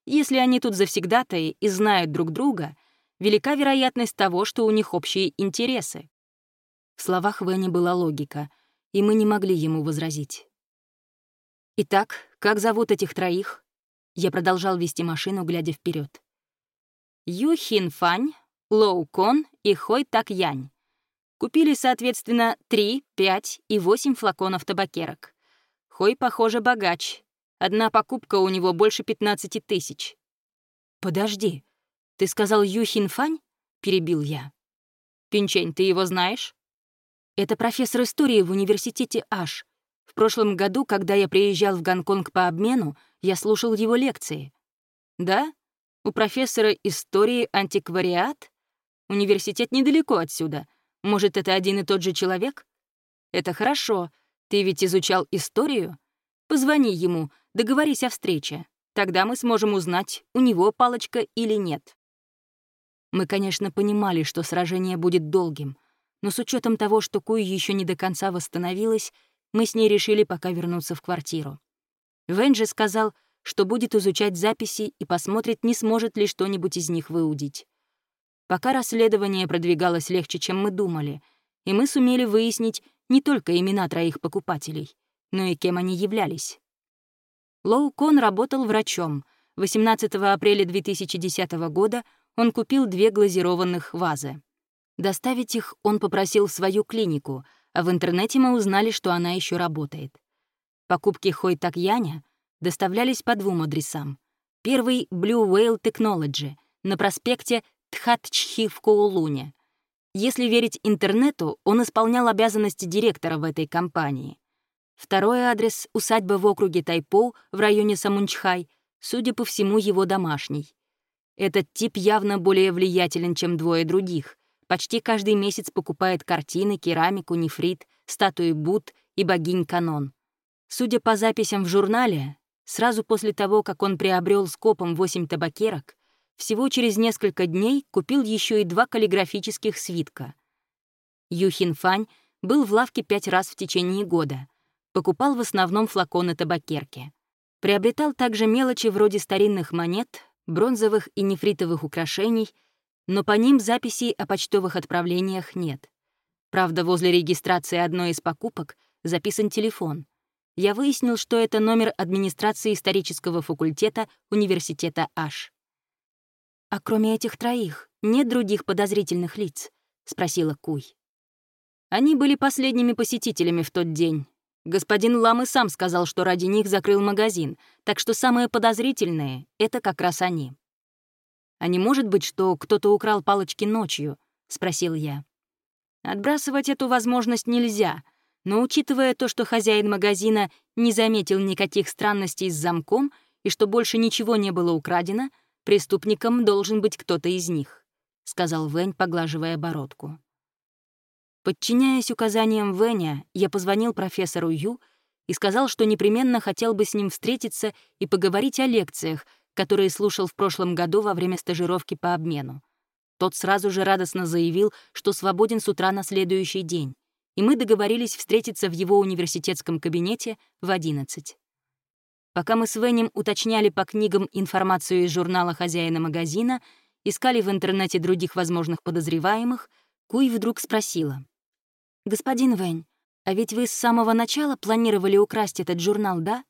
B: Если они тут завсегдатаи и знают друг друга, велика вероятность того, что у них общие интересы.
A: В словах Венни была логика, и мы не могли ему возразить. «Итак, как зовут этих троих?» Я продолжал вести машину, глядя вперед.
B: Ю Хин Фань, Лоу Кон и Хой Так Янь. Купили, соответственно, 3, 5 и 8 флаконов табакерок. Хой, похоже, богач. Одна покупка у него больше 15 тысяч.
A: «Подожди, ты сказал Юхин Фань?» — перебил я.
B: «Пинчень, ты его знаешь?»
A: «Это профессор истории в университете Аш. В прошлом году, когда я приезжал в Гонконг по обмену, я слушал его лекции».
B: «Да? У профессора истории антиквариат? Университет недалеко отсюда. Может, это один и тот же человек? Это хорошо. Ты ведь изучал историю? Позвони ему, договорись о встрече. Тогда мы сможем узнать, у него палочка или нет.
A: Мы, конечно, понимали, что сражение будет долгим, но с учетом того, что Куй еще не до конца восстановилась, мы с ней решили пока вернуться в квартиру. Венджи сказал, что будет изучать записи и посмотрит, не сможет ли что-нибудь из них выудить. Пока расследование продвигалось легче, чем мы думали, и мы сумели выяснить не только имена троих покупателей, но и кем они являлись. Лоу Кон работал врачом. 18 апреля 2010 года он купил две глазированных вазы. Доставить их он попросил в свою клинику, а в интернете мы узнали, что она еще работает. Покупки Хой Такьяня доставлялись по двум адресам. Первый — Blue Whale Technology на проспекте Тхатчхи в Коулуне. Если верить интернету, он исполнял обязанности директора в этой компании. Второй адрес — усадьба в округе Тайпоу в районе Самунчхай, судя по всему, его домашний. Этот тип явно более влиятелен, чем двое других. Почти каждый месяц покупает картины, керамику, нефрит, статуи Буд и богинь Канон. Судя по записям в журнале, сразу после того, как он приобрел скопом 8 табакерок, всего через несколько дней купил еще и два каллиграфических свитка. Юхин Фань был в лавке пять раз в течение года. Покупал в основном флаконы табакерки. Приобретал также мелочи вроде старинных монет, бронзовых и нефритовых украшений, но по ним записей о почтовых отправлениях нет. Правда, возле регистрации одной из покупок записан телефон. Я выяснил, что это номер администрации исторического факультета университета Аш. «А кроме этих троих нет других подозрительных лиц?» — спросила Куй.
B: Они были последними посетителями в тот день. Господин Ламы сам сказал, что ради них закрыл магазин, так что самые подозрительные — это как раз они.
A: «А не может быть, что кто-то украл палочки ночью?» — спросил я.
B: Отбрасывать эту возможность нельзя, но учитывая то, что хозяин магазина не заметил никаких странностей с замком и что больше ничего не было украдено —
A: Преступником должен быть кто-то из них», — сказал Вэнь, поглаживая бородку. Подчиняясь указаниям Вэня, я позвонил профессору Ю и сказал, что непременно хотел бы с ним встретиться и поговорить о лекциях, которые слушал в прошлом году во время стажировки по обмену. Тот сразу же радостно заявил, что свободен с утра на следующий день, и мы договорились встретиться в его университетском кабинете в 11. Пока мы с Венем уточняли по книгам информацию из журнала хозяина магазина, искали в интернете других возможных подозреваемых, Куй вдруг спросила. «Господин Вэнь, а ведь вы с самого начала планировали украсть этот журнал, да?»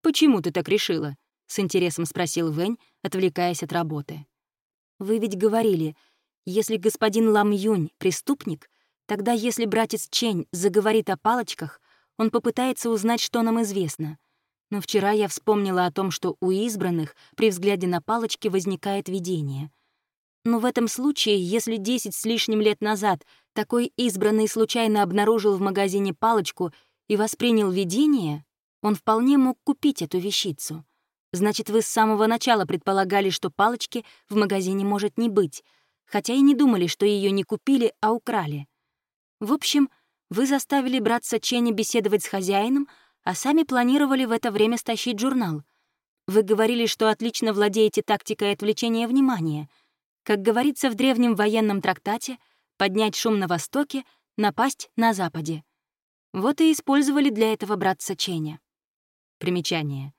A: «Почему ты так решила?» — с интересом спросил Вэнь, отвлекаясь от работы. «Вы ведь говорили, если господин Лам Юнь — преступник, тогда если братец Чень заговорит о палочках, он попытается узнать, что нам известно. Но вчера я вспомнила о том, что у избранных при взгляде на палочки возникает видение. Но в этом случае, если десять с лишним лет назад такой избранный случайно обнаружил в магазине палочку и воспринял видение, он вполне мог купить эту вещицу. Значит, вы с самого начала предполагали, что палочки в магазине может не быть, хотя и не думали, что ее не купили, а украли. В общем, вы заставили братца Ченни беседовать с хозяином, а сами планировали в это время стащить журнал. Вы говорили, что отлично владеете тактикой отвлечения внимания. Как говорится в древнем военном трактате, поднять шум на востоке, напасть на западе. Вот и использовали для этого братца Ченя. Примечание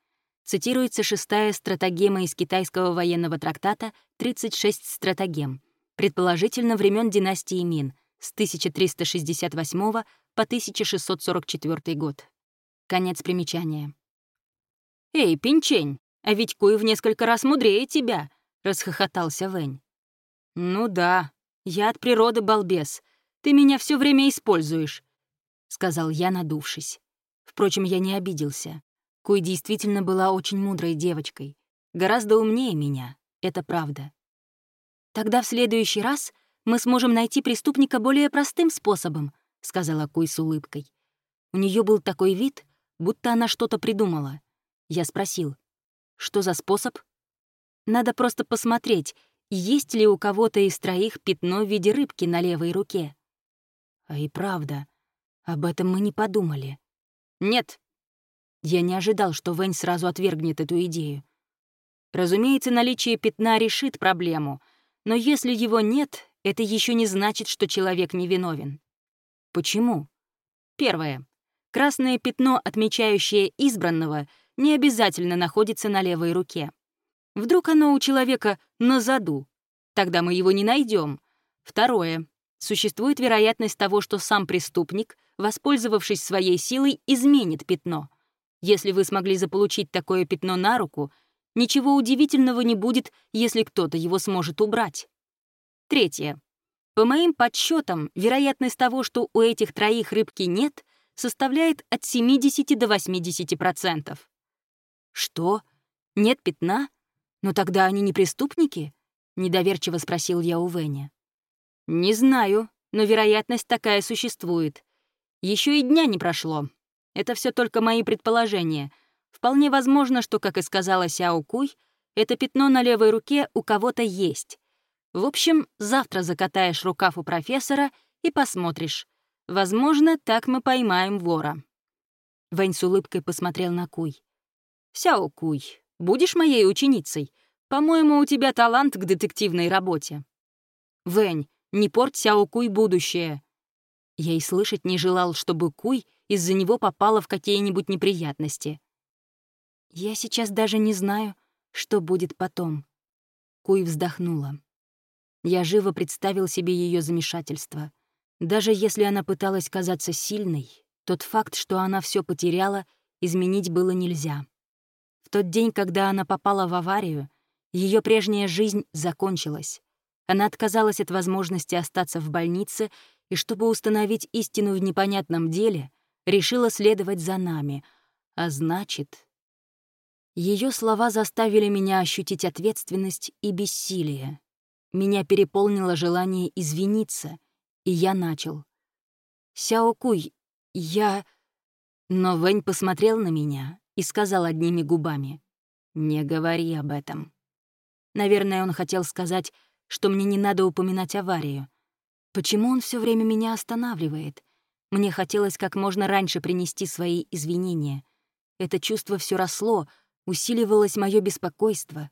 A: цитируется шестая стратагема из китайского военного трактата «36 стратагем», предположительно времен династии Мин с 1368 по 1644 год. Конец примечания. «Эй, Пинчень, а ведь Куй в несколько раз мудрее тебя!» — расхохотался Вэнь. «Ну да, я от природы балбес. Ты меня все время используешь», — сказал я, надувшись. Впрочем, я не обиделся. Куй действительно была очень мудрой девочкой. Гораздо умнее меня, это правда. «Тогда в следующий раз мы сможем найти преступника более простым способом», — сказала Куй с улыбкой. У нее был такой вид, будто она что-то придумала. Я спросил, что за способ? Надо просто посмотреть, есть ли у кого-то из троих пятно в виде рыбки на левой руке. А и правда, об этом мы не подумали. Нет, я не ожидал, что Вэнь сразу отвергнет эту идею. Разумеется, наличие пятна решит проблему, но если его нет, это еще не значит, что человек невиновен. Почему? Первое. Красное пятно, отмечающее избранного, не обязательно находится на левой руке. Вдруг оно у человека на заду. Тогда мы его не найдем. Второе. Существует вероятность того, что сам преступник, воспользовавшись своей силой, изменит пятно. Если вы смогли заполучить такое пятно на руку, ничего удивительного не будет, если кто-то его сможет убрать. Третье. По моим подсчетам, вероятность того, что у этих троих рыбки нет, составляет от 70 до 80%. Что? Нет пятна? Но тогда они не преступники? Недоверчиво спросил я у Веня. Не знаю, но вероятность такая существует. Еще и дня не прошло, это все только мои предположения. Вполне возможно, что, как и сказала Сяо Куй, это пятно на левой руке у кого-то есть. В общем, завтра закатаешь рукав у профессора и посмотришь. Возможно, так мы поймаем вора. Вэнь с улыбкой посмотрел на Куй. «Сяо Куй, будешь моей ученицей? По-моему, у тебя талант к детективной работе». «Вэнь, не порть Сяо Куй будущее». Я и слышать не желал, чтобы Куй из-за него попала в какие-нибудь неприятности. Я сейчас даже не знаю, что будет потом. Куй вздохнула. Я живо представил себе ее замешательство. Даже если она пыталась казаться сильной, тот факт, что она все потеряла, изменить было нельзя. В тот день, когда она попала в аварию, ее прежняя жизнь закончилась. Она отказалась от возможности остаться в больнице, и чтобы установить истину в непонятном деле, решила следовать за нами, а значит... Ее слова заставили меня ощутить ответственность и бессилие. Меня переполнило желание извиниться, и я начал. «Сяокуй, я...» Но Вэнь посмотрел на меня и сказал одними губами. «Не говори об этом».
B: Наверное, он хотел сказать, что мне не надо упоминать аварию. Почему он все время меня останавливает? Мне хотелось как можно раньше принести свои извинения. Это чувство все росло, усиливалось мое беспокойство.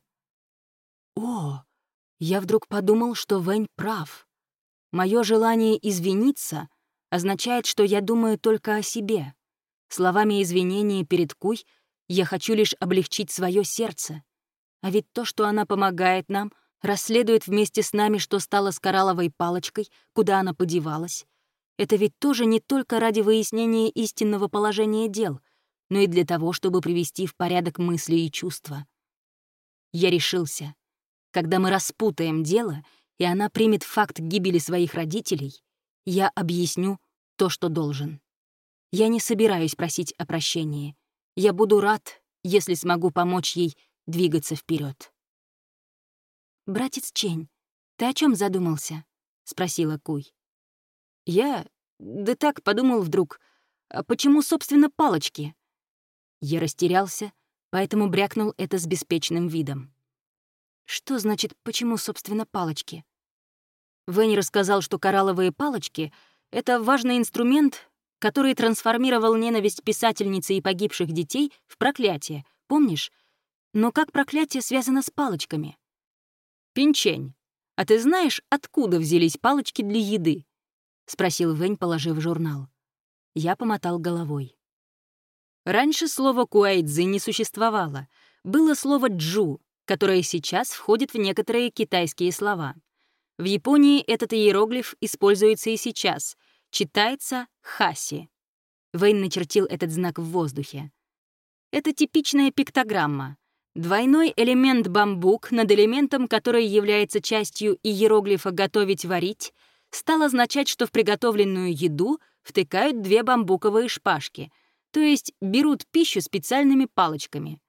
B: О, я вдруг подумал, что Вэнь прав. Мое желание извиниться означает, что я думаю только о себе. Словами извинения перед Куй я хочу лишь облегчить свое сердце. А ведь то, что она помогает нам, расследует вместе с нами, что стало с коралловой палочкой, куда она подевалась. Это ведь тоже не только ради выяснения истинного положения дел, но и для того, чтобы привести в порядок мысли и чувства. Я решился. Когда мы распутаем дело, и она примет факт гибели своих родителей, я объясню то, что должен. Я не собираюсь просить о прощении. Я буду рад, если смогу помочь ей двигаться вперед. «Братец Чень, ты о чем задумался?» — спросила Куй. «Я... да так подумал вдруг. А почему, собственно, палочки?» Я растерялся, поэтому брякнул это с беспечным видом. Что значит, почему, собственно, палочки? Венни рассказал, что коралловые палочки — это важный инструмент, который трансформировал ненависть писательницы и погибших детей в проклятие, помнишь? Но как проклятие связано с палочками? «Пинчень, а ты знаешь, откуда взялись палочки для еды?» — спросил Вэнь, положив журнал. Я помотал головой. Раньше слово «куайцзы» не существовало. Было слово «джу», которое сейчас входит в некоторые китайские слова. В Японии этот иероглиф используется и сейчас. Читается «хаси». Вейн начертил этот знак в воздухе. Это типичная пиктограмма. Двойной элемент бамбук над элементом, который является частью иероглифа «готовить-варить», стал означать, что в приготовленную еду втыкают две бамбуковые шпажки, то есть берут пищу специальными палочками.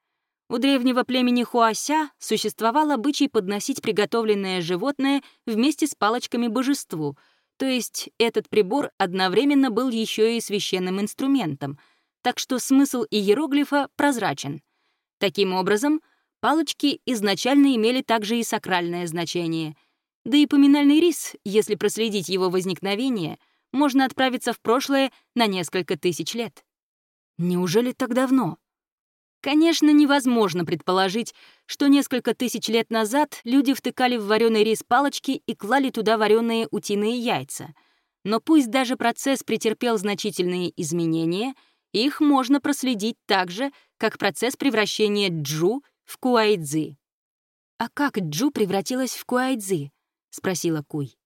B: У древнего племени Хуася существовал обычай подносить приготовленное животное вместе с палочками божеству, то есть этот прибор одновременно был еще и священным инструментом, так что смысл иероглифа прозрачен. Таким образом, палочки изначально имели также и сакральное значение. Да и поминальный рис, если проследить его возникновение, можно отправиться в прошлое на несколько тысяч лет. Неужели так давно? Конечно, невозможно предположить, что несколько тысяч лет назад люди втыкали в вареный рис палочки и клали туда вареные утиные яйца. Но пусть даже процесс претерпел значительные изменения, их можно проследить так же, как процесс превращения джу в куайдзи. «А как джу превратилась в куайдзи?» — спросила Куй.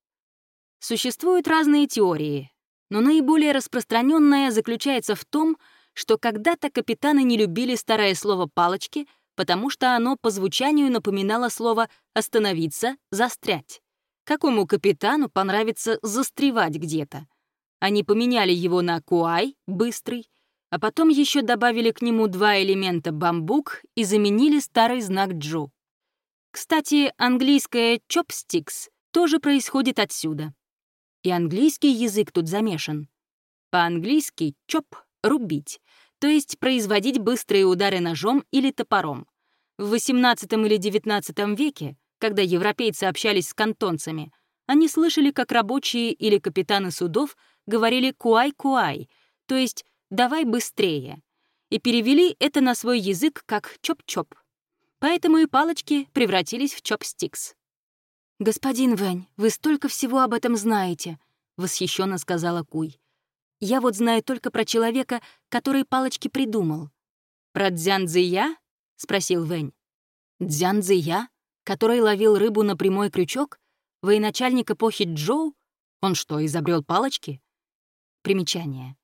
B: Существуют разные теории, но наиболее распространенная заключается в том, что когда-то капитаны не любили старое слово «палочки», потому что оно по звучанию напоминало слово «остановиться», «застрять». Какому капитану понравится застревать где-то? Они поменяли его на «куай» — «быстрый», а потом еще добавили к нему два элемента «бамбук» и заменили старый знак «джу». Кстати, английское «chopsticks» тоже происходит отсюда. И английский язык тут замешан. По-английски «чоп» — рубить, то есть производить быстрые удары ножом или топором. В XVIII или XIX веке, когда европейцы общались с кантонцами, они слышали, как рабочие или капитаны судов говорили «куай-куай», то есть «давай быстрее», и перевели это на свой язык как «чоп-чоп». Поэтому и палочки превратились в чоп-стикс. «Господин Вэнь, вы столько всего об этом знаете», — восхищенно сказала Куй. Я вот знаю только про человека, который палочки придумал. «Про Дзян Цзия?» — спросил Вэнь. «Дзян Цзия, который ловил рыбу на прямой крючок? Военачальник эпохи Джоу? Он что, изобрел палочки?» Примечание.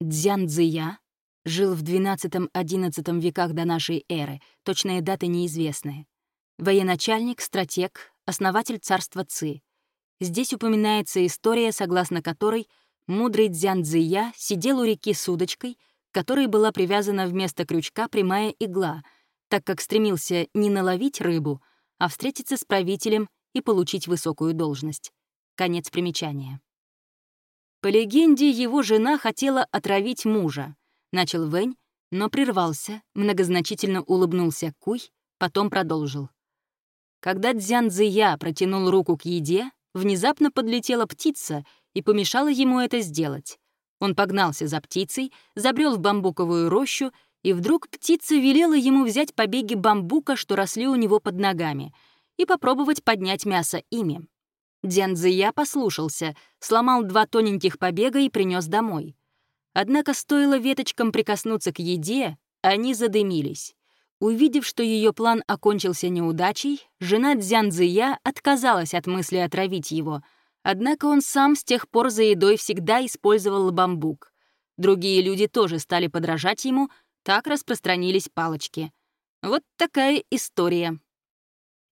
B: Дзян Цзия жил в XII-XI веках до нашей эры, точные даты неизвестны. Военачальник, стратег, основатель царства Ци. Здесь упоминается история, согласно которой — Мудрый Дзян Цзия сидел у реки с удочкой, которой была привязана вместо крючка прямая игла, так как стремился не наловить рыбу, а встретиться с правителем и получить высокую должность. Конец примечания. По легенде, его жена хотела отравить мужа. Начал Вэнь, но прервался, многозначительно улыбнулся Куй, потом продолжил. Когда Дзян Цзия протянул руку к еде, внезапно подлетела птица и помешала ему это сделать. Он погнался за птицей, забрел в бамбуковую рощу, и вдруг птица велела ему взять побеги бамбука, что росли у него под ногами, и попробовать поднять мясо ими. Дзянзия послушался, сломал два тоненьких побега и принес домой. Однако стоило веточкам прикоснуться к еде, они задымились. Увидев, что ее план окончился неудачей, жена Дзянзия отказалась от мысли отравить его — Однако он сам с тех пор за едой всегда использовал бамбук. Другие люди тоже стали подражать ему, так распространились палочки. Вот такая история.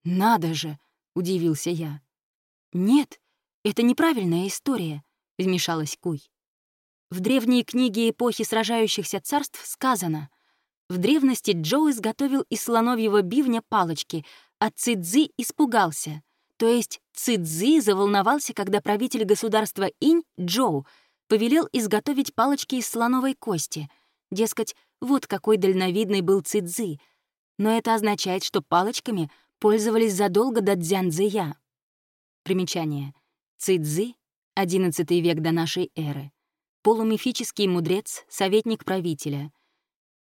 B: «Надо же!» — удивился я. «Нет, это неправильная история», — вмешалась Куй. В древней книге эпохи сражающихся царств сказано, в древности Джоу изготовил из слоновьего бивня палочки, а Цидзи испугался — то есть Цидзи заволновался, когда правитель государства Инь, Джоу, повелел изготовить палочки из слоновой кости. Дескать, вот какой дальновидный был Цидзи. Но это означает, что палочками пользовались задолго до Дзянзия. Примечание. Цидзи, XI век до нашей эры. Полумифический мудрец, советник правителя.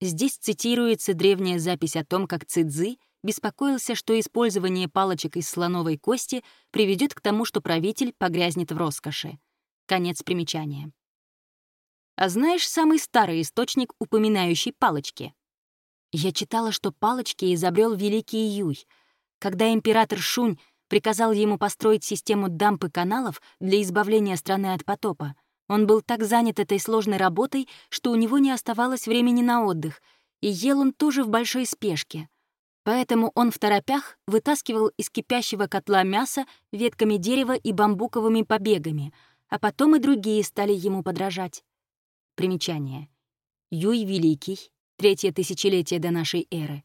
B: Здесь цитируется древняя запись о том, как Цидзи — беспокоился, что использование палочек из слоновой кости приведет к тому, что правитель погрязнет в роскоши. Конец примечания. А знаешь самый старый источник, упоминающий палочки? Я читала, что палочки изобрел великий Юй, когда император Шунь приказал ему построить систему дамп и каналов для избавления страны от потопа. Он был так занят этой сложной работой, что у него не оставалось времени на отдых, и ел он тоже в большой спешке. Поэтому он в торопях вытаскивал из кипящего котла мясо ветками дерева и бамбуковыми побегами, а потом и другие стали ему подражать. Примечание. Юй Великий, третье тысячелетие до нашей эры,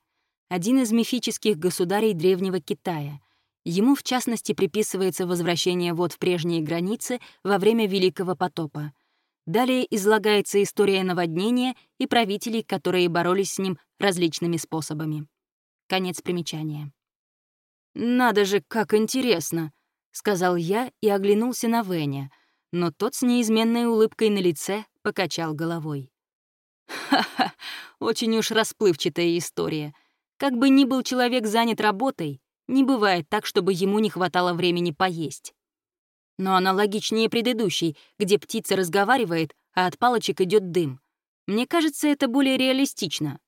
B: один из мифических государей Древнего Китая. Ему, в частности, приписывается возвращение вод в прежние границы во время Великого потопа. Далее излагается история наводнения и правителей, которые боролись с ним различными способами. Конец примечания. «Надо же, как интересно!» — сказал я и оглянулся на Веня, но тот с неизменной улыбкой на лице покачал головой. «Ха-ха, очень уж расплывчатая история. Как бы ни был человек занят работой, не бывает так, чтобы ему не хватало времени поесть. Но аналогичнее предыдущей, где птица разговаривает, а от палочек идет дым. Мне кажется, это более реалистично.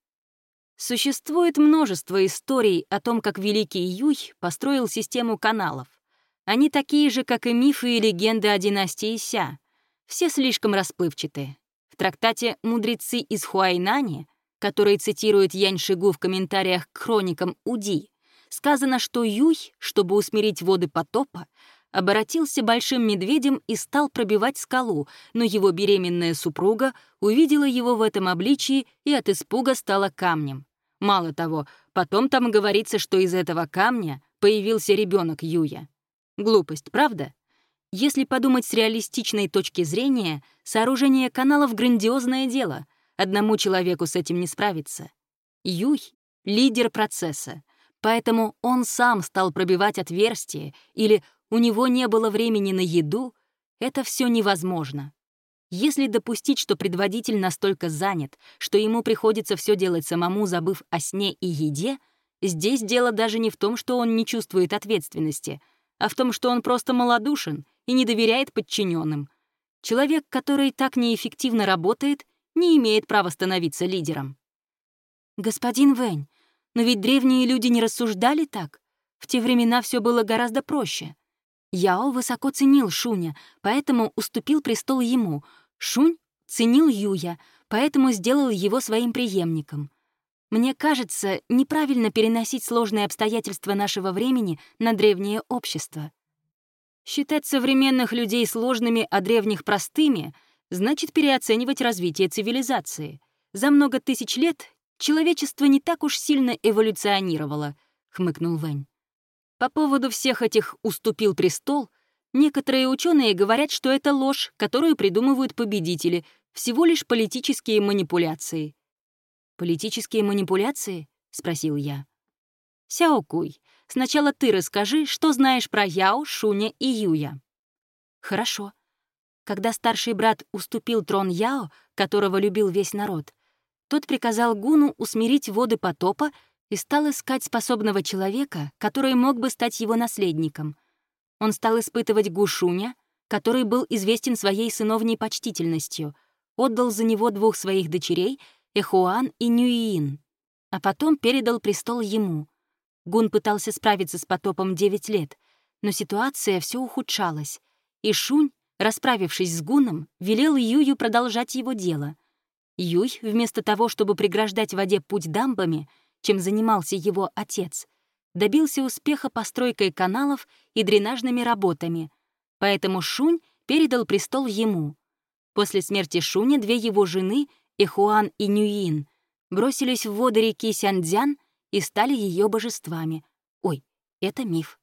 B: Существует множество историй о том, как Великий Юй построил систему каналов. Они такие же, как и мифы и легенды о династии Ся. Все слишком расплывчатые. В трактате «Мудрецы из Хуайнани», который цитирует Янь Шигу в комментариях к хроникам Уди, сказано, что Юй, чтобы усмирить воды потопа, обратился большим медведем и стал пробивать скалу, но его беременная супруга увидела его в этом обличии и от испуга стала камнем. Мало того, потом там говорится, что из этого камня появился ребенок Юя. Глупость, правда? Если подумать с реалистичной точки зрения, сооружение каналов — грандиозное дело. Одному человеку с этим не справиться. Юй — лидер процесса, поэтому он сам стал пробивать отверстия или у него не было времени на еду, это все невозможно. Если допустить, что предводитель настолько занят, что ему приходится все делать самому, забыв о сне и еде, здесь дело даже не в том, что он не чувствует ответственности, а в том, что он просто малодушен и не доверяет подчиненным. Человек, который так неэффективно работает, не имеет права становиться лидером. «Господин Вэнь, но ведь древние люди не рассуждали так. В те времена все было гораздо проще. Яо высоко ценил Шуня, поэтому уступил престол ему. Шунь ценил Юя, поэтому сделал его своим преемником. Мне кажется, неправильно переносить сложные обстоятельства нашего времени на древнее общество. Считать современных людей сложными, а древних простыми значит переоценивать развитие цивилизации. За много тысяч лет человечество не так уж сильно эволюционировало, хмыкнул Вэнь. По поводу всех этих «уступил престол» некоторые ученые говорят, что это ложь, которую придумывают победители, всего лишь политические манипуляции. «Политические манипуляции?» — спросил я.
A: Сяокуй, сначала ты расскажи, что знаешь про Яо, Шуня и Юя».
B: «Хорошо», когда старший брат уступил трон Яо, которого любил весь народ, тот приказал Гуну усмирить воды потопа и стал искать способного человека, который мог бы стать его наследником. Он стал испытывать Гушуня, который был известен своей сыновней почтительностью, отдал за него двух своих дочерей, Эхуан и Нюиин, а потом передал престол ему. Гун пытался справиться с потопом 9 лет, но ситуация все ухудшалась, и Шунь Расправившись с Гуном, велел Юю продолжать его дело. Юй, вместо того, чтобы преграждать воде путь дамбами, чем занимался его отец, добился успеха постройкой каналов и дренажными работами, поэтому Шунь передал престол ему. После смерти Шуня две его жены, Эхуан и Нюин, бросились в воды реки Сянцзян и стали ее божествами. Ой, это миф.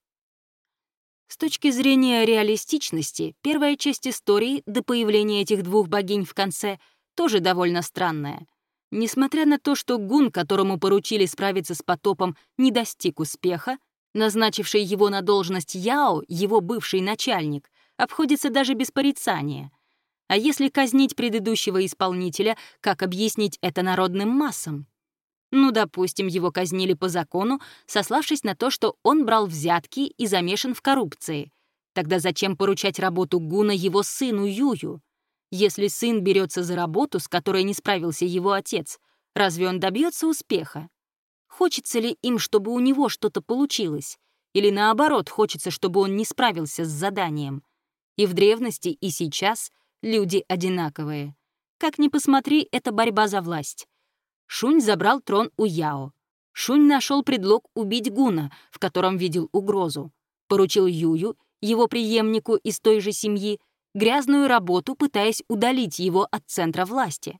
B: С точки зрения реалистичности, первая часть истории до появления этих двух богинь в конце тоже довольно странная. Несмотря на то, что гун, которому поручили справиться с потопом, не достиг успеха, назначивший его на должность Яо, его бывший начальник, обходится даже без порицания. А если казнить предыдущего исполнителя, как объяснить это народным массам? Ну, допустим, его казнили по закону, сославшись на то, что он брал взятки и замешан в коррупции. Тогда зачем поручать работу Гуна его сыну Юю? Если сын берется за работу, с которой не справился его отец, разве он добьется успеха? Хочется ли им, чтобы у него что-то получилось? Или наоборот, хочется, чтобы он не справился с заданием? И в древности, и сейчас люди одинаковые. Как ни посмотри, это борьба за власть. Шунь забрал трон у Яо. Шунь нашел предлог убить Гуна, в котором видел угрозу. Поручил Юю, его преемнику из той же семьи, грязную работу, пытаясь удалить его от центра власти.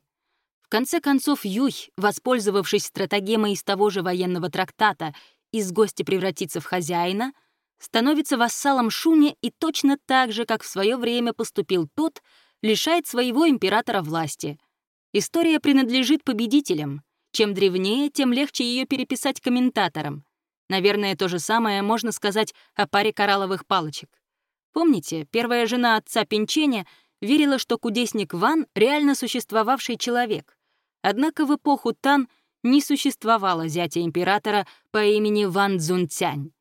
B: В конце концов, Юй, воспользовавшись стратагемой из того же военного трактата «Из гостя превратиться в хозяина», становится вассалом Шуня и точно так же, как в свое время поступил тот, лишает своего императора власти — История принадлежит победителям. Чем древнее, тем легче ее переписать комментаторам. Наверное, то же самое можно сказать о паре коралловых палочек. Помните, первая жена отца Пинченя верила, что кудесник Ван — реально существовавший человек. Однако в эпоху Тан не существовало зятя императора по имени Ван Цзунцянь.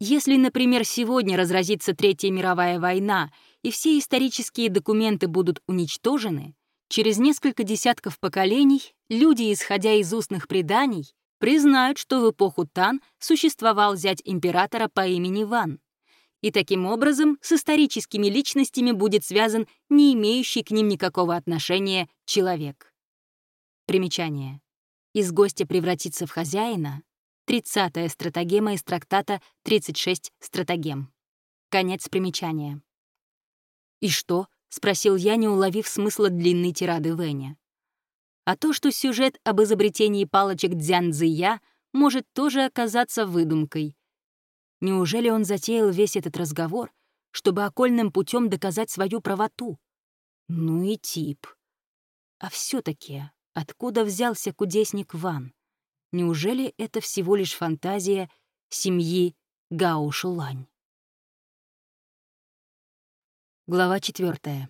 B: Если, например, сегодня разразится Третья мировая война и все исторические документы будут уничтожены, Через несколько десятков поколений люди, исходя из устных преданий, признают, что в эпоху Тан существовал зять императора по имени Ван. И таким образом с историческими личностями будет связан не имеющий к ним никакого отношения человек. Примечание. Из гостя превратиться в хозяина — 30-я стратагема из трактата «36 стратагем». Конец примечания. И что, — спросил я, не уловив смысла длинной тирады Вэня. А то, что сюжет об изобретении палочек Дзянзия может тоже оказаться выдумкой. Неужели он затеял весь этот разговор, чтобы окольным путем доказать свою правоту? Ну и тип. А все таки откуда взялся кудесник Ван? Неужели это всего лишь фантазия семьи Гао Шулань? Глава четвертая.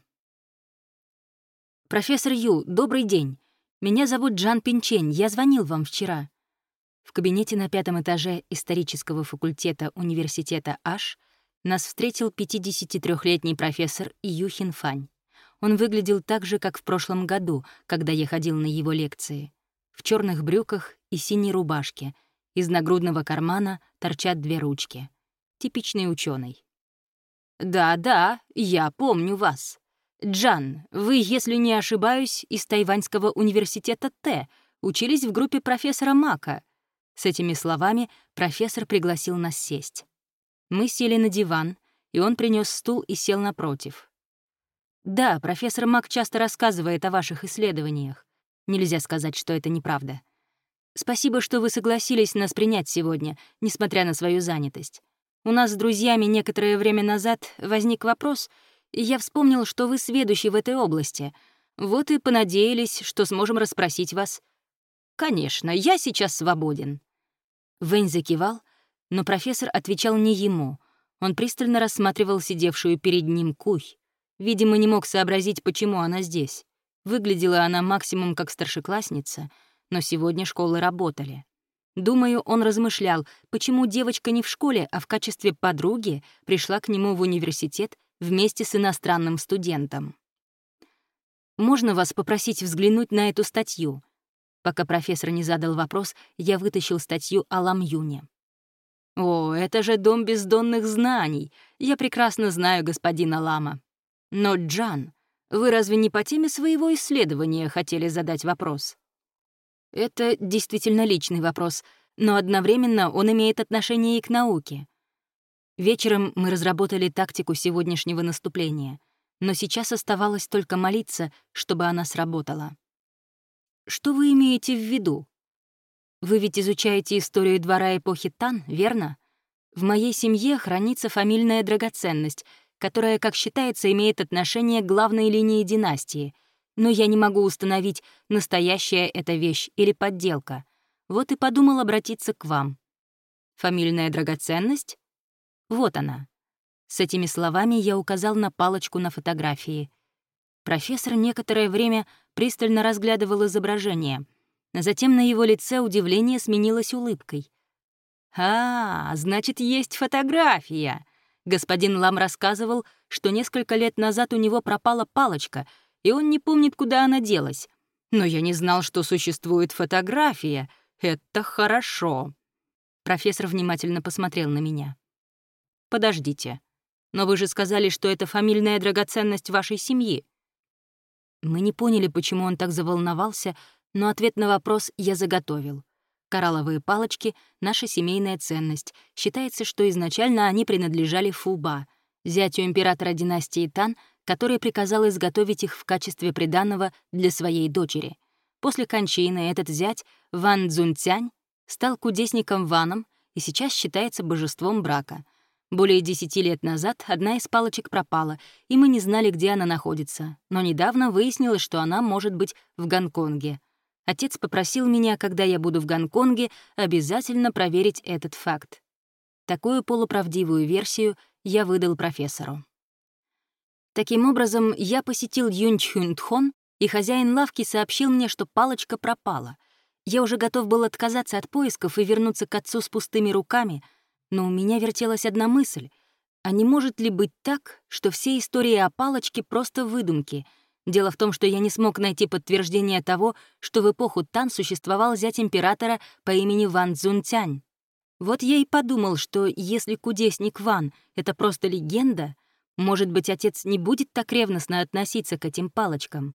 B: «Профессор Ю, добрый день. Меня зовут Джан Пинчень, я звонил вам вчера». В кабинете на пятом этаже исторического факультета университета Аш нас встретил 53-летний профессор Ю Хинфань. Он выглядел так же, как в прошлом году, когда я ходил на его лекции. В черных брюках и синей рубашке. Из нагрудного кармана торчат две ручки. Типичный ученый. «Да-да, я помню вас. Джан, вы, если не ошибаюсь, из Тайваньского университета Т, учились в группе профессора Мака». С этими словами профессор пригласил нас сесть. Мы сели на диван, и он принес стул и сел напротив. «Да, профессор Мак часто рассказывает о ваших исследованиях. Нельзя сказать, что это неправда. Спасибо, что вы согласились нас принять сегодня, несмотря на свою занятость. У нас с друзьями некоторое время назад возник вопрос, и я вспомнил, что вы сведущий в этой области. Вот и понадеялись, что сможем расспросить вас. Конечно, я сейчас свободен. Вэнь закивал,
A: Но профессор отвечал не ему. Он пристально рассматривал сидевшую перед ним куй. Видимо, не мог сообразить, почему она здесь. Выглядела она максимум как старшеклассница, но сегодня школы работали. Думаю, он размышлял, почему девочка не в школе, а в качестве подруги пришла к нему в университет вместе с иностранным студентом. «Можно вас попросить взглянуть на эту статью?» Пока профессор не задал вопрос, я вытащил статью о Ламюне. «О, это же дом бездонных знаний. Я прекрасно знаю господина Лама. Но, Джан, вы разве не по теме своего исследования хотели задать вопрос?» Это действительно личный вопрос, но одновременно он имеет отношение и к науке. Вечером мы разработали тактику сегодняшнего наступления, но сейчас оставалось только молиться, чтобы она сработала. Что вы имеете в виду? Вы ведь изучаете историю двора эпохи Тан, верно? В моей семье хранится фамильная драгоценность, которая, как считается, имеет отношение к главной линии династии, но я не могу установить, настоящая эта вещь или подделка. Вот и подумал обратиться к вам. Фамильная драгоценность? Вот она. С этими словами я указал на палочку на фотографии. Профессор некоторое время пристально разглядывал изображение. Затем на его лице удивление сменилось улыбкой. «А, значит, есть фотография!» Господин Лам рассказывал, что несколько лет назад у него пропала палочка — и он не помнит, куда она делась. Но я не знал, что существует фотография. Это хорошо. Профессор внимательно посмотрел на меня. «Подождите. Но вы же сказали, что это фамильная драгоценность вашей семьи». Мы не поняли, почему он так заволновался, но ответ на вопрос я заготовил. Коралловые палочки — наша семейная ценность. Считается, что изначально они принадлежали Фуба, зятю императора династии Тан — который приказал изготовить их в качестве приданного для своей дочери. После кончины этот зять, Ван Цзунцянь, стал кудесником Ваном и сейчас считается божеством брака. Более десяти лет назад одна из палочек пропала, и мы не знали, где она находится, но недавно выяснилось, что она может быть в Гонконге. Отец попросил меня, когда я буду в Гонконге, обязательно проверить этот факт. Такую полуправдивую версию я выдал профессору. Таким образом, я посетил Юнчхюнтхон, и хозяин лавки сообщил мне, что палочка пропала. Я уже готов был отказаться от поисков и вернуться к отцу с пустыми руками, но у меня вертелась одна мысль. А не может ли быть так, что все истории о палочке — просто выдумки? Дело в том, что я не смог найти подтверждение того, что в эпоху Тан существовал зять императора по имени Ван Цзунтянь. Вот я и подумал, что если кудесник Ван — это просто легенда, может быть, отец не будет так ревностно относиться к этим палочкам?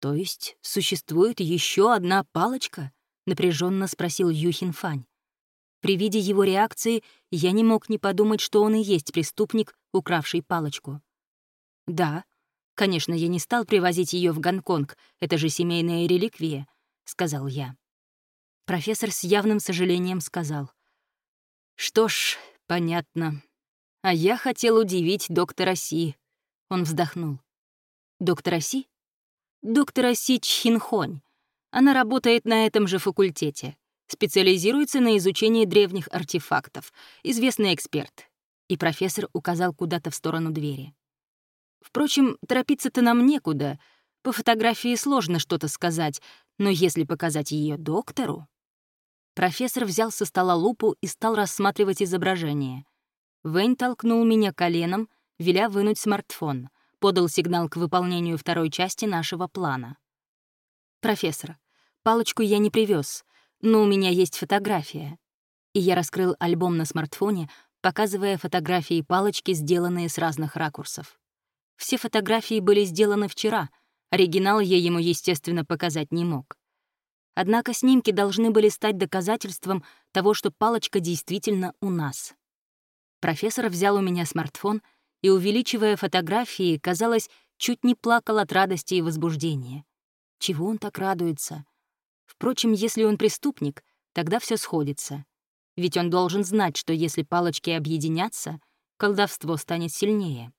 A: То есть существует еще одна палочка? напряженно спросил Юхин Фань. При виде его реакции я не мог не подумать, что он и есть преступник, укравший палочку. Да, конечно, я не стал привозить ее в Гонконг, это же семейная реликвия, сказал я. Профессор с явным сожалением сказал. Что ж, понятно. А я хотел удивить доктора Си. Он вздохнул. Доктора Си? Доктора Си Чхинхонь. Она работает на этом же факультете. Специализируется на изучении древних артефактов. Известный эксперт. И профессор указал куда-то в сторону двери. Впрочем, торопиться-то нам некуда. По фотографии сложно что-то сказать, но если показать ее доктору... Профессор взял со стола лупу и стал рассматривать изображение. Вэнь толкнул меня коленом, веля вынуть смартфон, подал сигнал к выполнению второй части нашего плана. «Профессор, палочку я не привез, но у меня есть фотография». И я раскрыл альбом на смартфоне, показывая фотографии палочки, сделанные с разных ракурсов. Все фотографии были сделаны вчера, оригинал я ему, естественно, показать не мог. Однако снимки должны были стать доказательством того, что палочка действительно у нас. Профессор взял у меня смартфон и, увеличивая фотографии, казалось, чуть не плакал от радости и возбуждения. Чего он так радуется? Впрочем, если он преступник, тогда все сходится. Ведь он должен знать, что если палочки объединятся, колдовство станет сильнее.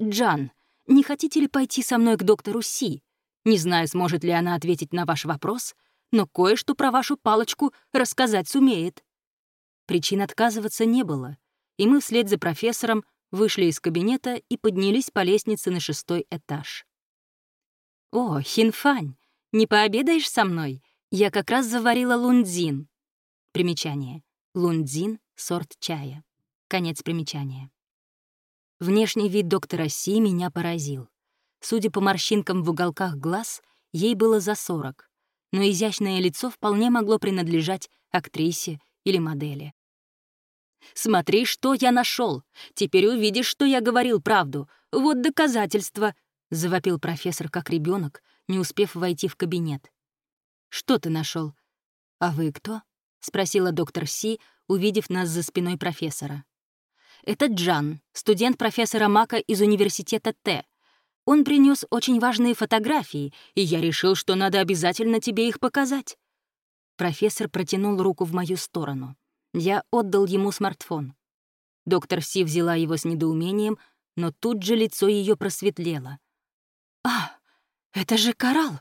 A: «Джан, не хотите ли пойти со мной к доктору Си? Не знаю, сможет ли она ответить на ваш вопрос, но кое-что про вашу палочку рассказать сумеет».
B: Причин отказываться не было, и мы вслед за профессором вышли из кабинета и поднялись по лестнице на шестой этаж. «О, Хинфань, не пообедаешь со мной? Я как раз заварила лундзин». Примечание. Лундзин — сорт чая. Конец примечания. Внешний вид доктора Си меня поразил. Судя по морщинкам в уголках глаз, ей было за сорок, но изящное лицо вполне могло принадлежать актрисе или модели. «Смотри, что я нашел! Теперь увидишь, что я говорил правду. Вот доказательство!» — завопил профессор как ребенок, не успев войти в кабинет. «Что ты нашел? А вы кто?» — спросила доктор Си, увидев нас за спиной профессора. «Это Джан, студент профессора Мака из университета Т. Он принес очень важные фотографии, и я решил, что надо обязательно тебе их показать». Профессор протянул руку в мою сторону. Я отдал ему смартфон. Доктор Си взяла его с недоумением, но тут же лицо ее просветлело. «А, это же коралл!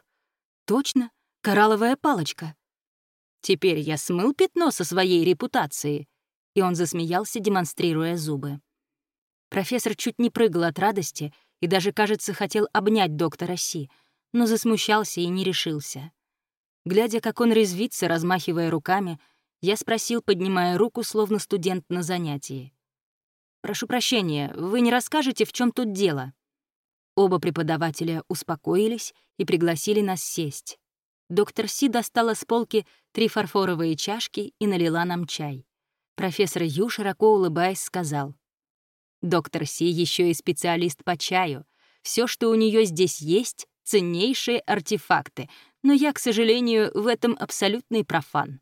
B: Точно, коралловая палочка!» Теперь я смыл пятно со своей репутации. И он засмеялся, демонстрируя зубы. Профессор чуть не прыгал от радости и даже, кажется, хотел обнять доктора Си, но засмущался и не решился. Глядя, как он резвится, размахивая руками, я спросил, поднимая руку, словно студент на занятии. «Прошу прощения, вы не расскажете, в чем тут дело?» Оба преподавателя успокоились и пригласили нас сесть. Доктор Си достала с полки три фарфоровые чашки и налила нам чай. Профессор Ю, широко улыбаясь, сказал. «Доктор Си еще и специалист по чаю. Все, что у нее здесь есть, ценнейшие артефакты, но я, к сожалению, в этом абсолютный профан».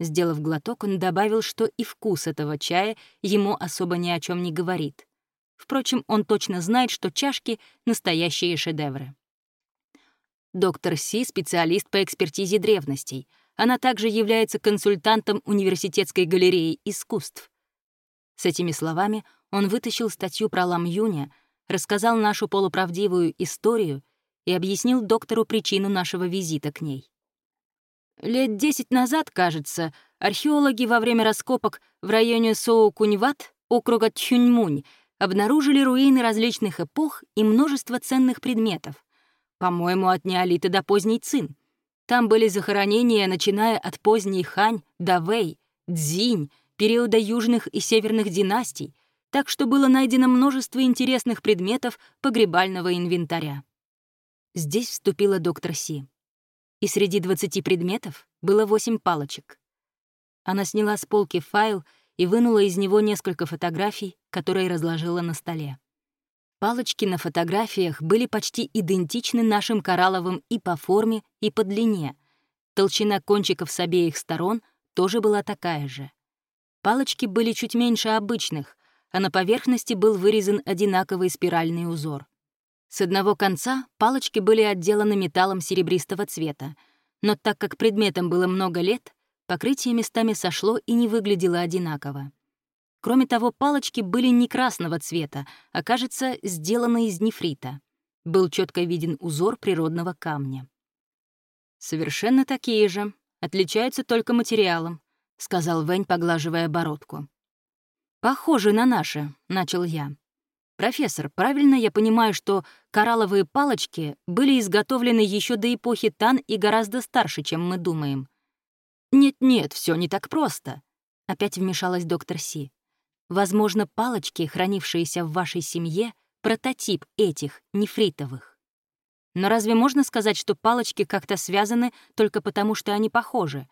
B: Сделав глоток, он добавил, что и вкус этого чая ему особо ни о чем не говорит. Впрочем, он точно знает, что чашки — настоящие шедевры. Доктор Си — специалист по экспертизе древностей. Она также является консультантом Университетской галереи искусств. С этими словами он вытащил статью про Лам Юня, рассказал нашу полуправдивую историю и объяснил доктору причину нашего визита к ней. Лет десять назад, кажется, археологи во время раскопок в районе Соу-Куньват, округа Тхюньмунь, обнаружили руины различных эпох и множество ценных предметов. По-моему, от неолита до поздней Цин. Там были захоронения, начиная от поздней Хань до Вэй, Цзинь, периода южных и северных династий, так что было найдено множество интересных предметов погребального инвентаря. Здесь вступила доктор Си и среди 20 предметов было 8 палочек. Она сняла с полки файл и вынула из него несколько фотографий, которые разложила на столе. Палочки на фотографиях были почти идентичны нашим коралловым и по форме, и по длине. Толщина кончиков с обеих сторон тоже была такая же. Палочки были чуть меньше обычных, а на поверхности был вырезан одинаковый спиральный узор. С одного конца палочки были отделаны металлом серебристого цвета, но так как предметам было много лет, покрытие местами сошло и не выглядело одинаково. Кроме того, палочки были не красного цвета, а, кажется, сделаны из нефрита. Был четко виден узор природного камня. «Совершенно такие же, отличаются только материалом», — сказал Вэнь, поглаживая бородку. «Похожи на наши», — начал я. «Профессор, правильно я понимаю, что коралловые палочки были изготовлены еще до эпохи Тан и гораздо старше, чем мы думаем?» «Нет-нет, все не так просто», — опять вмешалась доктор Си. «Возможно, палочки, хранившиеся в вашей семье, прототип этих, нефритовых. Но разве можно сказать, что палочки как-то связаны только потому, что они похожи?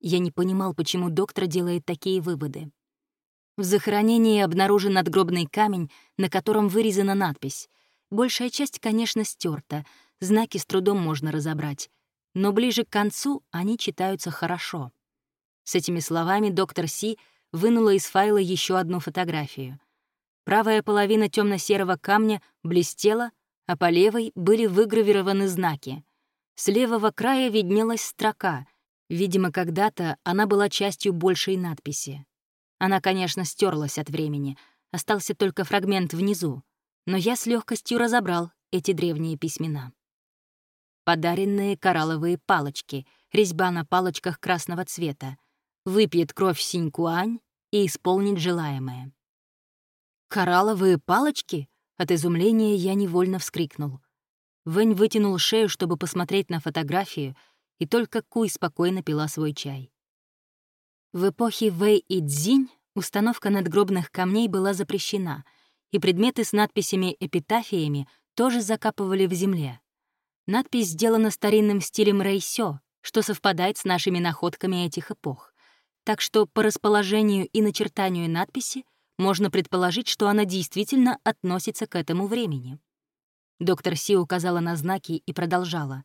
B: Я не понимал, почему доктор делает такие выводы. В захоронении обнаружен надгробный камень, на котором вырезана надпись. Большая часть, конечно, стерта, знаки с трудом можно разобрать, но ближе к концу они читаются хорошо. С этими словами доктор Си вынула из файла еще одну фотографию. Правая половина темно серого камня блестела, а по левой были выгравированы знаки. С левого края виднелась строка. Видимо, когда-то она была частью большей надписи. Она, конечно, стерлась от времени, остался только фрагмент внизу, но я с легкостью разобрал эти древние письмена. Подаренные коралловые палочки, резьба на палочках красного цвета,
A: выпьет кровь Синькуань и исполнит желаемое. «Коралловые палочки?» От изумления я невольно вскрикнул. Вэнь вытянул шею, чтобы посмотреть на фотографию, и только Куй спокойно пила свой чай. В эпохе Вэй и Цзинь установка надгробных камней была запрещена, и предметы с надписями-эпитафиями тоже закапывали в земле. Надпись сделана старинным стилем рейсё, что совпадает с нашими находками этих эпох. Так что по расположению и начертанию надписи можно предположить, что она действительно относится к этому времени. Доктор Си указала на знаки и продолжала.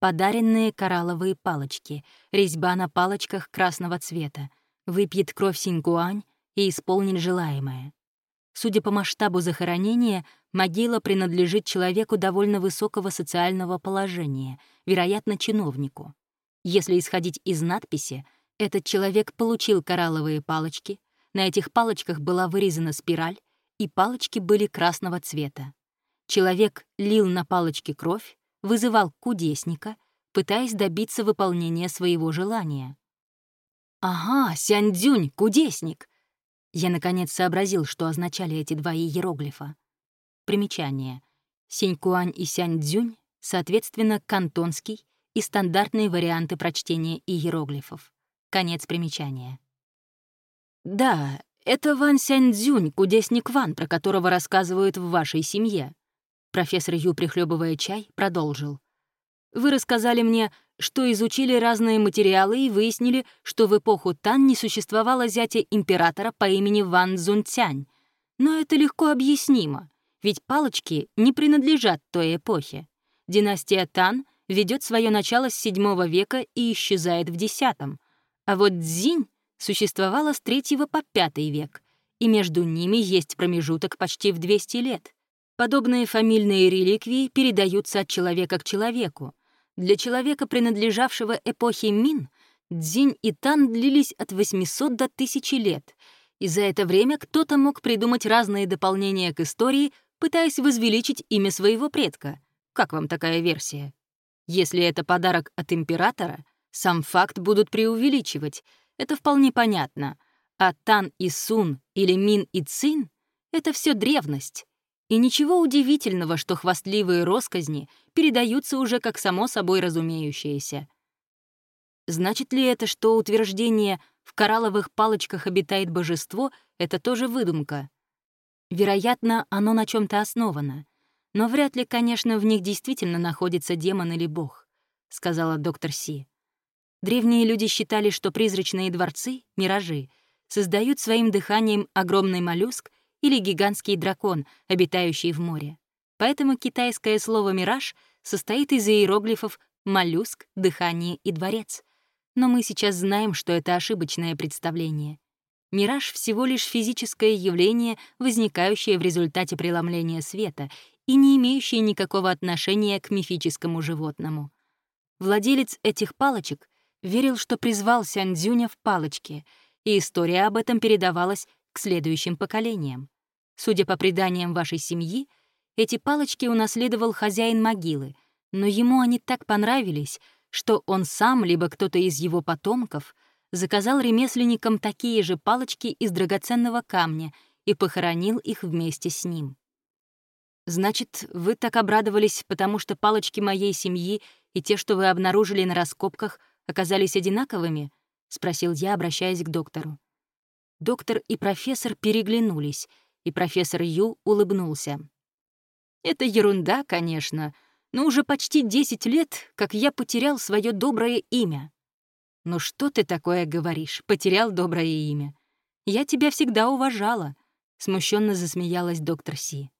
A: Подаренные коралловые палочки, резьба на палочках красного цвета, выпьет кровь синьгуань и исполнит желаемое. Судя по масштабу захоронения, могила принадлежит человеку довольно высокого социального положения, вероятно, чиновнику. Если исходить из надписи, этот человек получил коралловые палочки, на этих палочках была вырезана спираль, и палочки были красного цвета. Человек лил на палочки кровь, вызывал кудесника, пытаясь добиться выполнения своего желания. «Ага, Сяньцзюнь, кудесник!» Я, наконец, сообразил, что означали эти два иероглифа. Примечание. Синькуань и Сяньцзюнь, соответственно, кантонский и стандартные варианты прочтения иероглифов. Конец примечания. «Да, это Ван Сяньцзюнь, кудесник Ван, про которого рассказывают в вашей семье». Профессор Ю, прихлебывая чай, продолжил. «Вы рассказали мне, что изучили разные материалы и выяснили, что в эпоху Тан не существовало зятя императора по имени Ван Цзунцянь. Но это легко объяснимо, ведь палочки не принадлежат той эпохе. Династия Тан ведет свое начало с VII века и исчезает в X. А вот Цзинь существовала с III по V век, и между ними есть промежуток почти в 200 лет. Подобные фамильные реликвии передаются от человека к человеку. Для человека, принадлежавшего эпохе Мин, Дзинь и Тан длились от 800 до 1000 лет, и за это время кто-то мог придумать разные дополнения к истории, пытаясь возвеличить имя своего предка. Как вам такая версия? Если это подарок от императора, сам факт будут преувеличивать — это вполне понятно. А Тан и Сун или Мин и Цин — это все древность. И ничего удивительного, что хвастливые росказни передаются уже как само собой разумеющееся. Значит ли это, что утверждение «в коралловых палочках обитает божество» — это тоже выдумка? Вероятно, оно на чем то основано. Но вряд ли, конечно, в них действительно находится демон или бог, — сказала доктор Си. Древние люди считали, что призрачные дворцы, миражи, создают своим дыханием огромный моллюск или гигантский дракон, обитающий в море. Поэтому китайское слово «мираж» состоит из иероглифов «моллюск», «дыхание» и «дворец». Но мы сейчас знаем, что это ошибочное представление. Мираж — всего лишь физическое явление, возникающее в результате преломления света и не имеющее никакого отношения к мифическому животному. Владелец этих палочек верил, что призвал Сяндзюня в палочке, и история об этом передавалась к следующим поколениям. Судя по преданиям вашей семьи, эти палочки унаследовал хозяин могилы, но ему они так понравились, что он сам, либо кто-то из его потомков, заказал ремесленникам такие же палочки из драгоценного камня и похоронил их вместе с ним. Значит, вы так обрадовались, потому что палочки моей семьи и те, что вы обнаружили на раскопках, оказались одинаковыми?» — спросил я, обращаясь к доктору. Доктор и профессор переглянулись, и профессор Ю улыбнулся. «Это ерунда, конечно, но уже почти 10 лет, как я потерял свое доброе имя». «Ну что ты такое говоришь? Потерял доброе имя. Я тебя всегда уважала», — смущенно засмеялась доктор Си.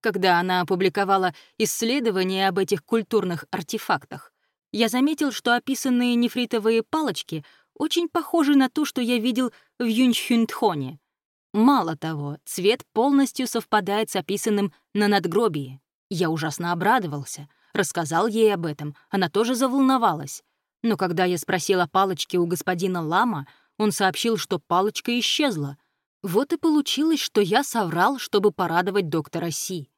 A: Когда она опубликовала исследование об этих культурных артефактах, я заметил, что описанные нефритовые палочки очень похожи на ту, что я видел в Юньхюнтхоне. Мало того, цвет полностью совпадает с описанным на надгробии. Я ужасно обрадовался, рассказал ей об этом, она тоже заволновалась. Но когда я спросил о палочке у господина Лама, он сообщил, что палочка исчезла. Вот и получилось, что я соврал, чтобы порадовать доктора Си.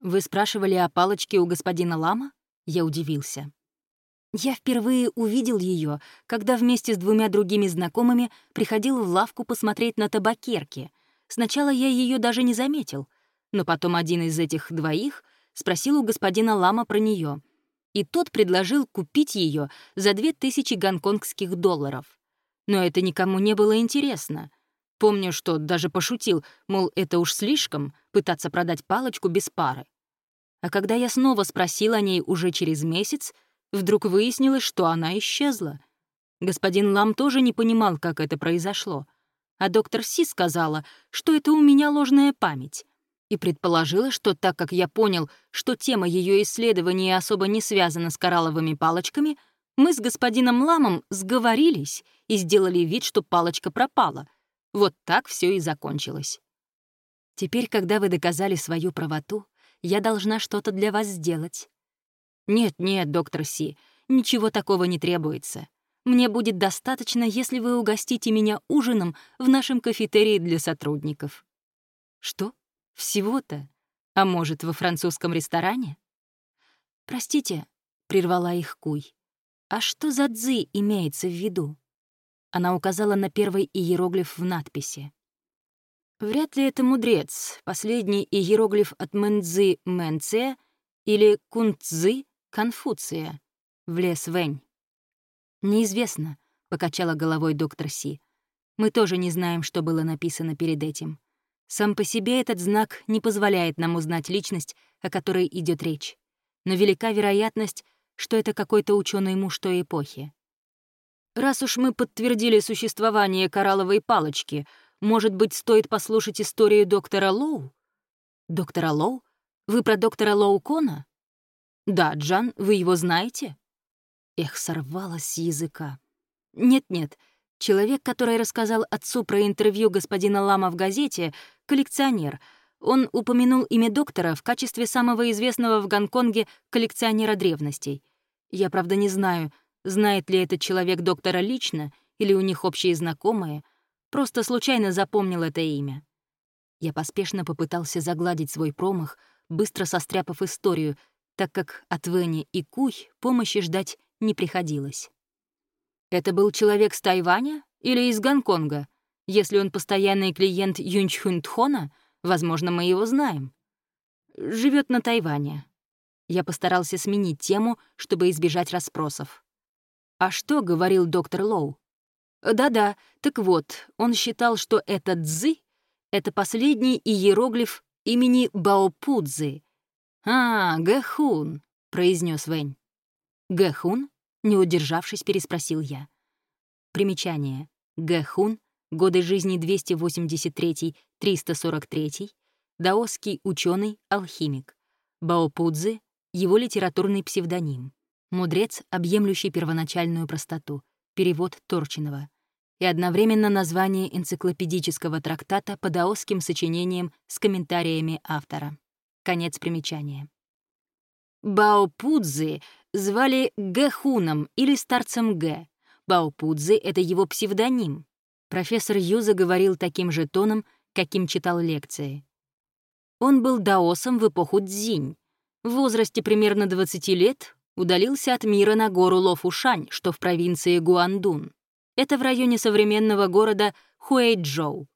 A: «Вы спрашивали о палочке у господина Лама?» Я удивился.
B: Я впервые увидел ее, когда вместе с двумя другими знакомыми приходил в лавку посмотреть на табакерки. Сначала я ее даже не заметил, но потом один из этих двоих спросил у господина Лама про нее, и тот предложил купить ее за две тысячи гонконгских долларов. Но это никому не было интересно. Помню, что даже пошутил, мол, это уж слишком пытаться продать палочку без пары. А когда я снова спросил о ней уже через месяц, Вдруг выяснилось, что она исчезла. Господин Лам тоже не понимал, как это произошло. А доктор Си сказала, что это у меня ложная память. И предположила, что так как я понял, что тема ее исследования особо не связана с коралловыми палочками, мы с господином Ламом сговорились и сделали вид, что палочка пропала. Вот так все и закончилось. Теперь, когда вы доказали свою правоту, я должна что-то для вас сделать. «Нет-нет, доктор Си, ничего такого не требуется. Мне будет достаточно, если вы угостите меня ужином в нашем кафетерии для сотрудников». «Что? Всего-то? А может, во французском ресторане?» «Простите», — прервала их Куй. «А что за дзы имеется в виду?» Она указала на первый иероглиф в надписи. Вряд ли это мудрец, последний иероглиф от Мэнцзы Мэнце или Кунцзы Конфуция. Влез Вэнь. «Неизвестно», — покачала головой доктор Си. «Мы тоже не знаем, что было написано перед этим. Сам по себе этот знак не позволяет нам узнать личность, о которой идет речь. Но велика вероятность, что это какой-то ученый муж той эпохи. Раз уж мы подтвердили существование коралловой палочки, может быть, стоит послушать историю доктора Лоу? Доктора Лоу? Вы про доктора Лоу Кона? «Да, Джан, вы его знаете?» Эх, сорвалась с языка. «Нет-нет, человек, который рассказал отцу про интервью господина Лама в газете, коллекционер. Он упомянул имя доктора в качестве самого известного в Гонконге коллекционера древностей. Я, правда, не знаю, знает ли этот человек доктора лично или у них общие знакомые, просто случайно запомнил это имя. Я поспешно попытался загладить свой промах, быстро состряпав историю, так как от Вэни и Куй помощи ждать не приходилось. Это был человек с Тайваня или из Гонконга? Если он постоянный клиент Юнчхун Тхона, возможно, мы его знаем. Живет на Тайване. Я постарался сменить тему, чтобы избежать расспросов. «А что?» — говорил доктор Лоу. «Да-да, так вот, он считал, что этот «дзы» — это последний иероглиф имени Баопудзы, «А, Гэхун», — произнес Вэнь. «Гэхун?» — не удержавшись, переспросил я. Примечание. Гэхун, годы жизни 283-343, даосский ученый, алхимик. Баопудзе — его литературный псевдоним. Мудрец, объемлющий первоначальную простоту. Перевод Торчинова. И одновременно название энциклопедического трактата по даосским сочинениям с комментариями автора. Конец примечания. Баопудзи звали Гэхуном или старцем Гэ. Баопудзи — это его псевдоним. Профессор Юза говорил таким же тоном, каким читал лекции. Он был даосом в эпоху Цзинь. В возрасте примерно 20 лет удалился от мира на гору Лофушань, что в провинции Гуандун. Это в районе современного города Хуэйчжоу.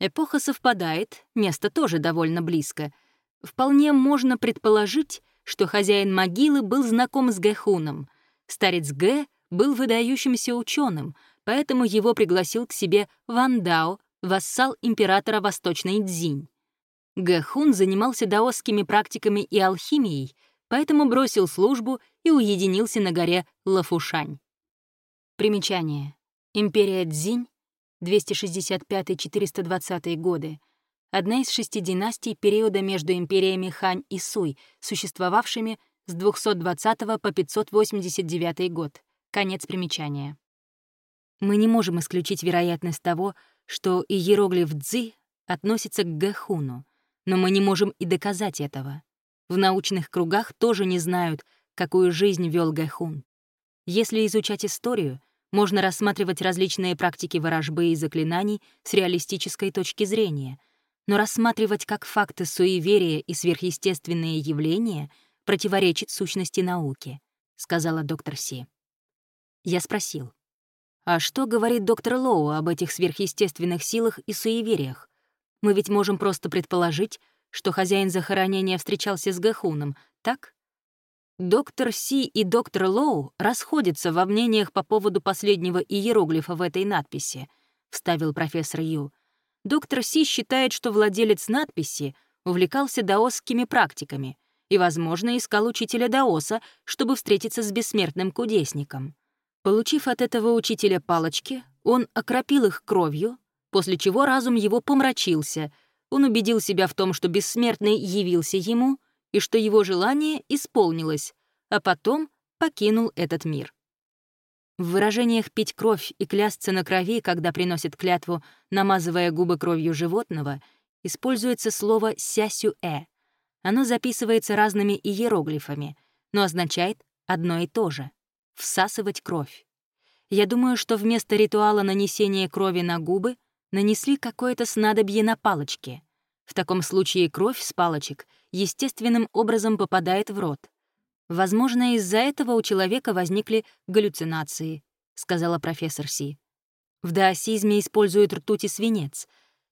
B: Эпоха совпадает, место тоже довольно близко — Вполне можно предположить, что хозяин могилы был знаком с Гэхуном. Старец Гэ был выдающимся ученым, поэтому его пригласил к себе Ван Дао, вассал императора Восточной Цзинь. Гэхун занимался даосскими практиками и алхимией, поэтому бросил службу и уединился на горе Лафушань. Примечание. Империя Цзинь, 265-420 годы, одна из шести династий периода между империями Хань и Суй, существовавшими с 220 по 589 год. Конец примечания. Мы не можем исключить вероятность того, что иероглиф «дзы» относится к Гэхуну, но мы не можем и доказать этого. В научных кругах тоже не знают, какую жизнь вел Гэхун. Если изучать историю, можно рассматривать различные практики ворожбы и заклинаний с реалистической точки зрения — но рассматривать как факты суеверия и сверхъестественные явления противоречит сущности науки.
A: сказала доктор Си. Я спросил. А что говорит доктор Лоу об этих сверхъестественных силах и суевериях? Мы ведь можем просто предположить, что хозяин захоронения встречался с Гахуном, так? Доктор Си и доктор Лоу расходятся во мнениях по поводу последнего иероглифа в этой надписи, вставил профессор Ю. Доктор Си считает, что владелец надписи увлекался даосскими практиками и, возможно, искал учителя даоса, чтобы встретиться с бессмертным кудесником. Получив от этого учителя палочки, он окропил их кровью, после чего разум его помрачился. Он убедил себя в том, что бессмертный явился ему и что его желание исполнилось, а потом покинул этот мир. В выражениях «пить кровь» и «клясться на крови», когда приносят клятву, намазывая губы кровью животного, используется слово «сясю-э». Оно записывается разными иероглифами, но означает одно и то же — всасывать кровь. Я думаю, что вместо ритуала нанесения крови на губы нанесли какое-то снадобье на палочке. В таком случае кровь с палочек естественным образом попадает в рот. Возможно, из-за этого у человека возникли галлюцинации, сказала профессор Си. В даосизме используют ртуть и свинец.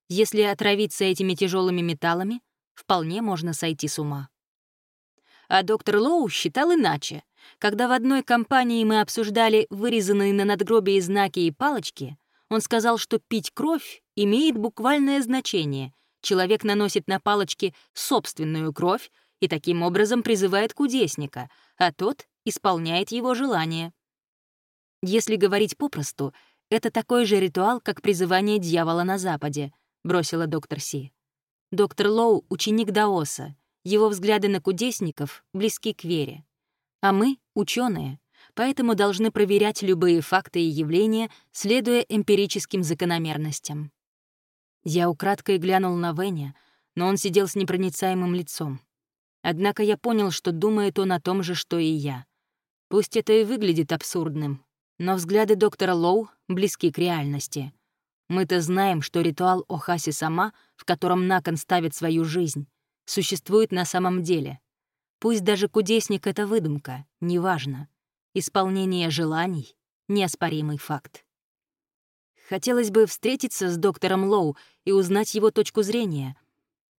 A: Если отравиться этими тяжелыми металлами, вполне можно сойти с ума. А доктор Лоу считал иначе. Когда в одной компании мы обсуждали вырезанные на надгробии знаки и палочки, он сказал, что пить кровь имеет буквальное значение. Человек наносит на палочки собственную кровь и таким образом призывает кудесника, а тот исполняет его желание. Если говорить попросту, это такой же ритуал, как призывание дьявола на Западе, бросила доктор Си. Доктор Лоу — ученик Даоса. Его взгляды на кудесников близки к вере. А мы — ученые, поэтому должны проверять любые факты и явления, следуя эмпирическим закономерностям. Я украдкой глянул на Веня, но он сидел с непроницаемым лицом. Однако я понял, что думает он о том же, что и я. Пусть это и выглядит абсурдным, но взгляды доктора Лоу близки к реальности. Мы-то знаем, что ритуал Охаси сама, в котором Након ставит свою жизнь, существует на самом деле. Пусть даже кудесник — это выдумка, неважно. Исполнение желаний — неоспоримый факт. Хотелось бы встретиться с доктором Лоу и узнать его точку зрения.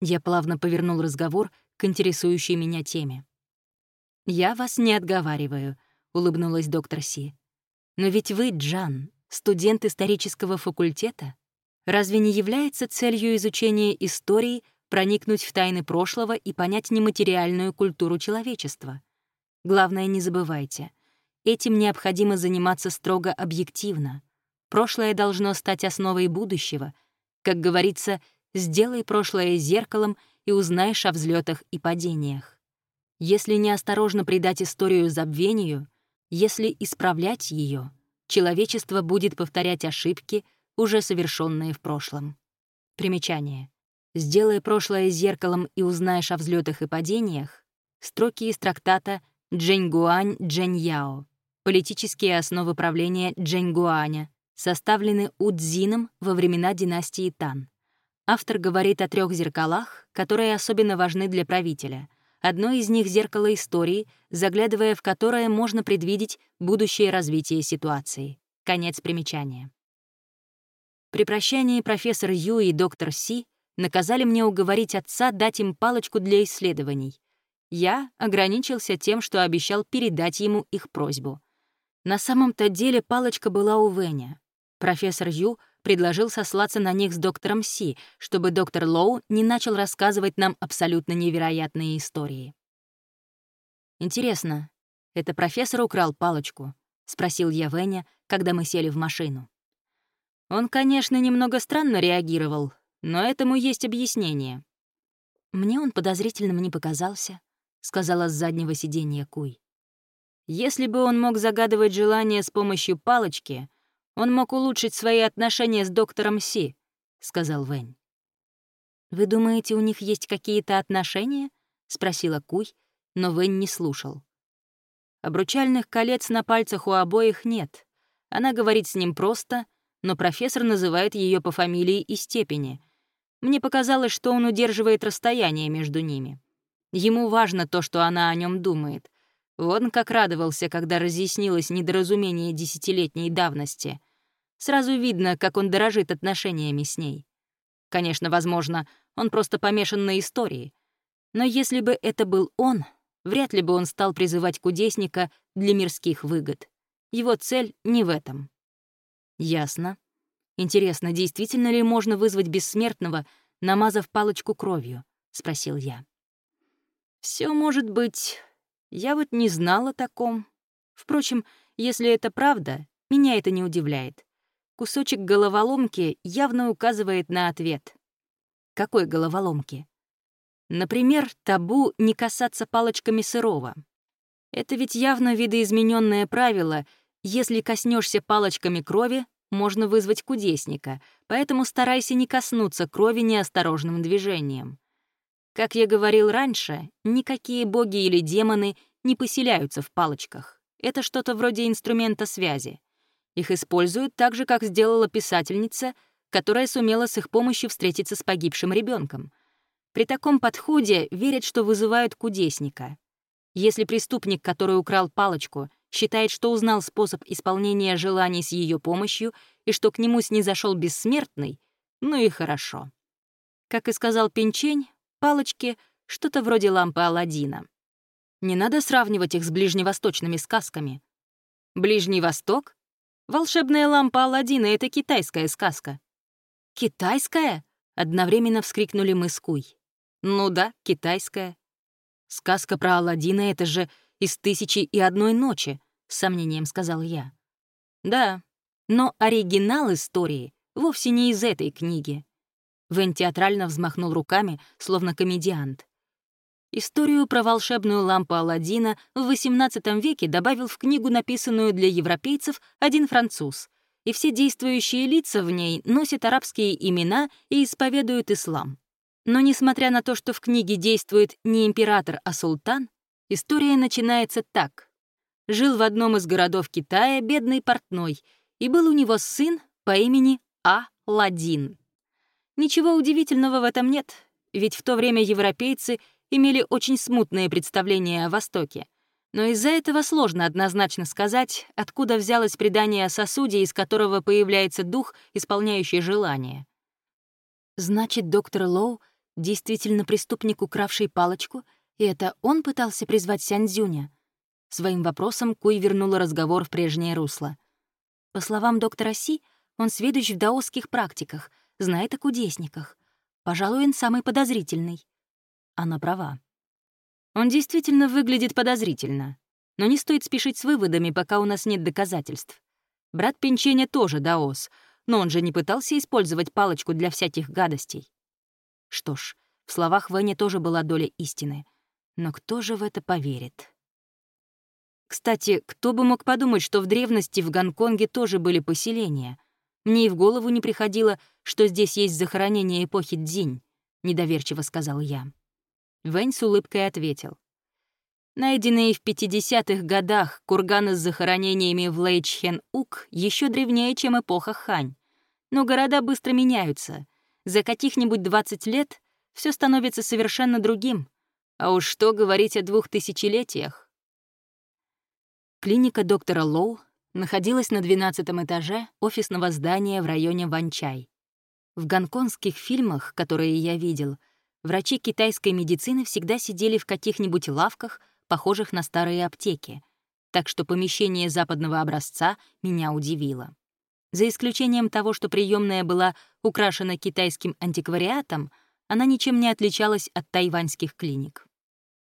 A: Я плавно повернул разговор к интересующей меня теме. «Я вас не отговариваю», — улыбнулась доктор Си. «Но ведь вы, Джан, студент исторического факультета, разве не является целью изучения истории проникнуть в тайны прошлого и понять нематериальную культуру человечества? Главное, не забывайте, этим необходимо заниматься строго объективно. Прошлое должно стать основой будущего. Как говорится, сделай прошлое зеркалом и узнаешь о взлетах и падениях. Если неосторожно придать историю забвению, если исправлять ее, человечество будет повторять ошибки, уже совершенные в прошлом. Примечание. «Сделай прошлое зеркалом и узнаешь о взлетах и падениях» строки из трактата Джэньгуань Джэньяо «Политические основы правления Джэньгуаня», составлены Удзином во времена династии Тан. Автор говорит о трех зеркалах, которые особенно важны для правителя — Одно из них — зеркало истории, заглядывая в которое можно предвидеть будущее развитие ситуации. Конец примечания. При прощании профессор Ю и доктор Си наказали мне уговорить отца дать им палочку для исследований. Я ограничился тем, что обещал передать ему их просьбу. На самом-то деле палочка была у Веня. Профессор Ю предложил сослаться на них с доктором Си, чтобы доктор Лоу не начал рассказывать нам абсолютно невероятные истории. «Интересно, это профессор украл палочку?» — спросил я Веня, когда мы сели в машину. Он, конечно, немного странно реагировал, но этому есть объяснение. «Мне он подозрительным не показался», — сказала с заднего сиденья Куй. «Если бы он мог загадывать желание с помощью палочки, он мог улучшить свои отношения с доктором Си», — сказал Вэнь. «Вы думаете, у них есть какие-то отношения?» — спросила Куй, но Вэнь не слушал. Обручальных колец на пальцах у обоих нет. Она говорит с ним просто, но профессор называет ее по фамилии и степени. Мне показалось, что он удерживает расстояние между ними. Ему важно то, что она о нем думает.
B: Вон как радовался, когда разъяснилось недоразумение десятилетней давности. Сразу видно, как он дорожит отношениями с ней. Конечно, возможно, он просто помешан на истории. Но если бы это был он, вряд ли бы он стал призывать кудесника для мирских выгод. Его цель не в этом. Ясно. Интересно, действительно ли можно вызвать бессмертного, намазав палочку кровью? Спросил я. Все может быть. Я вот не знала о таком. Впрочем, если это правда, меня это не удивляет. Кусочек головоломки явно указывает на ответ. Какой головоломки? Например, табу не касаться палочками сырого. Это ведь явно видоизмененное правило, если коснешься палочками крови, можно вызвать кудесника, поэтому старайся не коснуться крови неосторожным движением. Как я говорил раньше, никакие боги или демоны не поселяются в палочках. Это что-то вроде инструмента связи. Их используют так же, как сделала писательница, которая сумела с их помощью встретиться с погибшим ребенком. При таком подходе верят, что вызывают кудесника. Если преступник, который украл палочку, считает, что узнал способ исполнения желаний с ее помощью и что к нему снизошел бессмертный, ну и хорошо. Как и сказал Пенчень, палочки — что-то вроде лампы Аладдина. Не надо сравнивать их с ближневосточными сказками. Ближний Восток? Волшебная лампа Аладдина — это китайская сказка. «Китайская?» — одновременно вскрикнули мы с Куй. «Ну да, китайская. Сказка про Аладдина — это же из «Тысячи и одной ночи», — с сомнением сказал я. Да, но оригинал истории вовсе не из этой книги. Вен театрально взмахнул руками, словно комедиант. Историю про волшебную лампу Аладдина в XVIII веке добавил в книгу, написанную для европейцев, один француз, и все действующие лица в ней носят арабские имена и исповедуют ислам. Но несмотря на то, что в книге действует не император, а султан, история начинается так. Жил в одном из городов Китая бедный портной, и был у него сын по имени А-Ладин. Ничего удивительного в этом нет, ведь в то время европейцы имели очень смутные представления о Востоке. Но из-за этого сложно однозначно сказать, откуда взялось предание о сосуде, из которого появляется дух, исполняющий желание. Значит, доктор Лоу действительно преступник, укравший палочку, и это он пытался призвать Сяньцзюня? Своим вопросом Куй вернула разговор в прежнее русло. По словам доктора Си, он сведущ в даосских практиках, знает о кудесниках. Пожалуй, он самый подозрительный. Она права. Он действительно выглядит подозрительно. Но не стоит спешить с выводами, пока у нас нет доказательств. Брат Пенченя тоже даос, но он же не пытался использовать палочку для всяких гадостей. Что ж, в словах Вэня тоже была доля истины. Но кто же в это поверит? Кстати, кто бы мог подумать, что в древности в Гонконге тоже были поселения? Мне и в голову не приходило, что здесь есть захоронение эпохи Дзинь, — недоверчиво сказал я. Вэнь с улыбкой ответил. Найденные в 50-х годах курганы с захоронениями в Лэйчхен-Ук еще древнее, чем эпоха Хань. Но города быстро меняются. За каких-нибудь 20 лет все становится совершенно другим. А уж что говорить о двух тысячелетиях? Клиника доктора Лоу находилась на 12 этаже офисного здания в районе Ванчай. В гонконгских фильмах, которые я видел, врачи китайской медицины всегда сидели в каких-нибудь лавках, похожих на старые аптеки, так что помещение западного образца меня удивило. За исключением того, что приемная была украшена китайским антиквариатом, она ничем не отличалась от тайваньских клиник.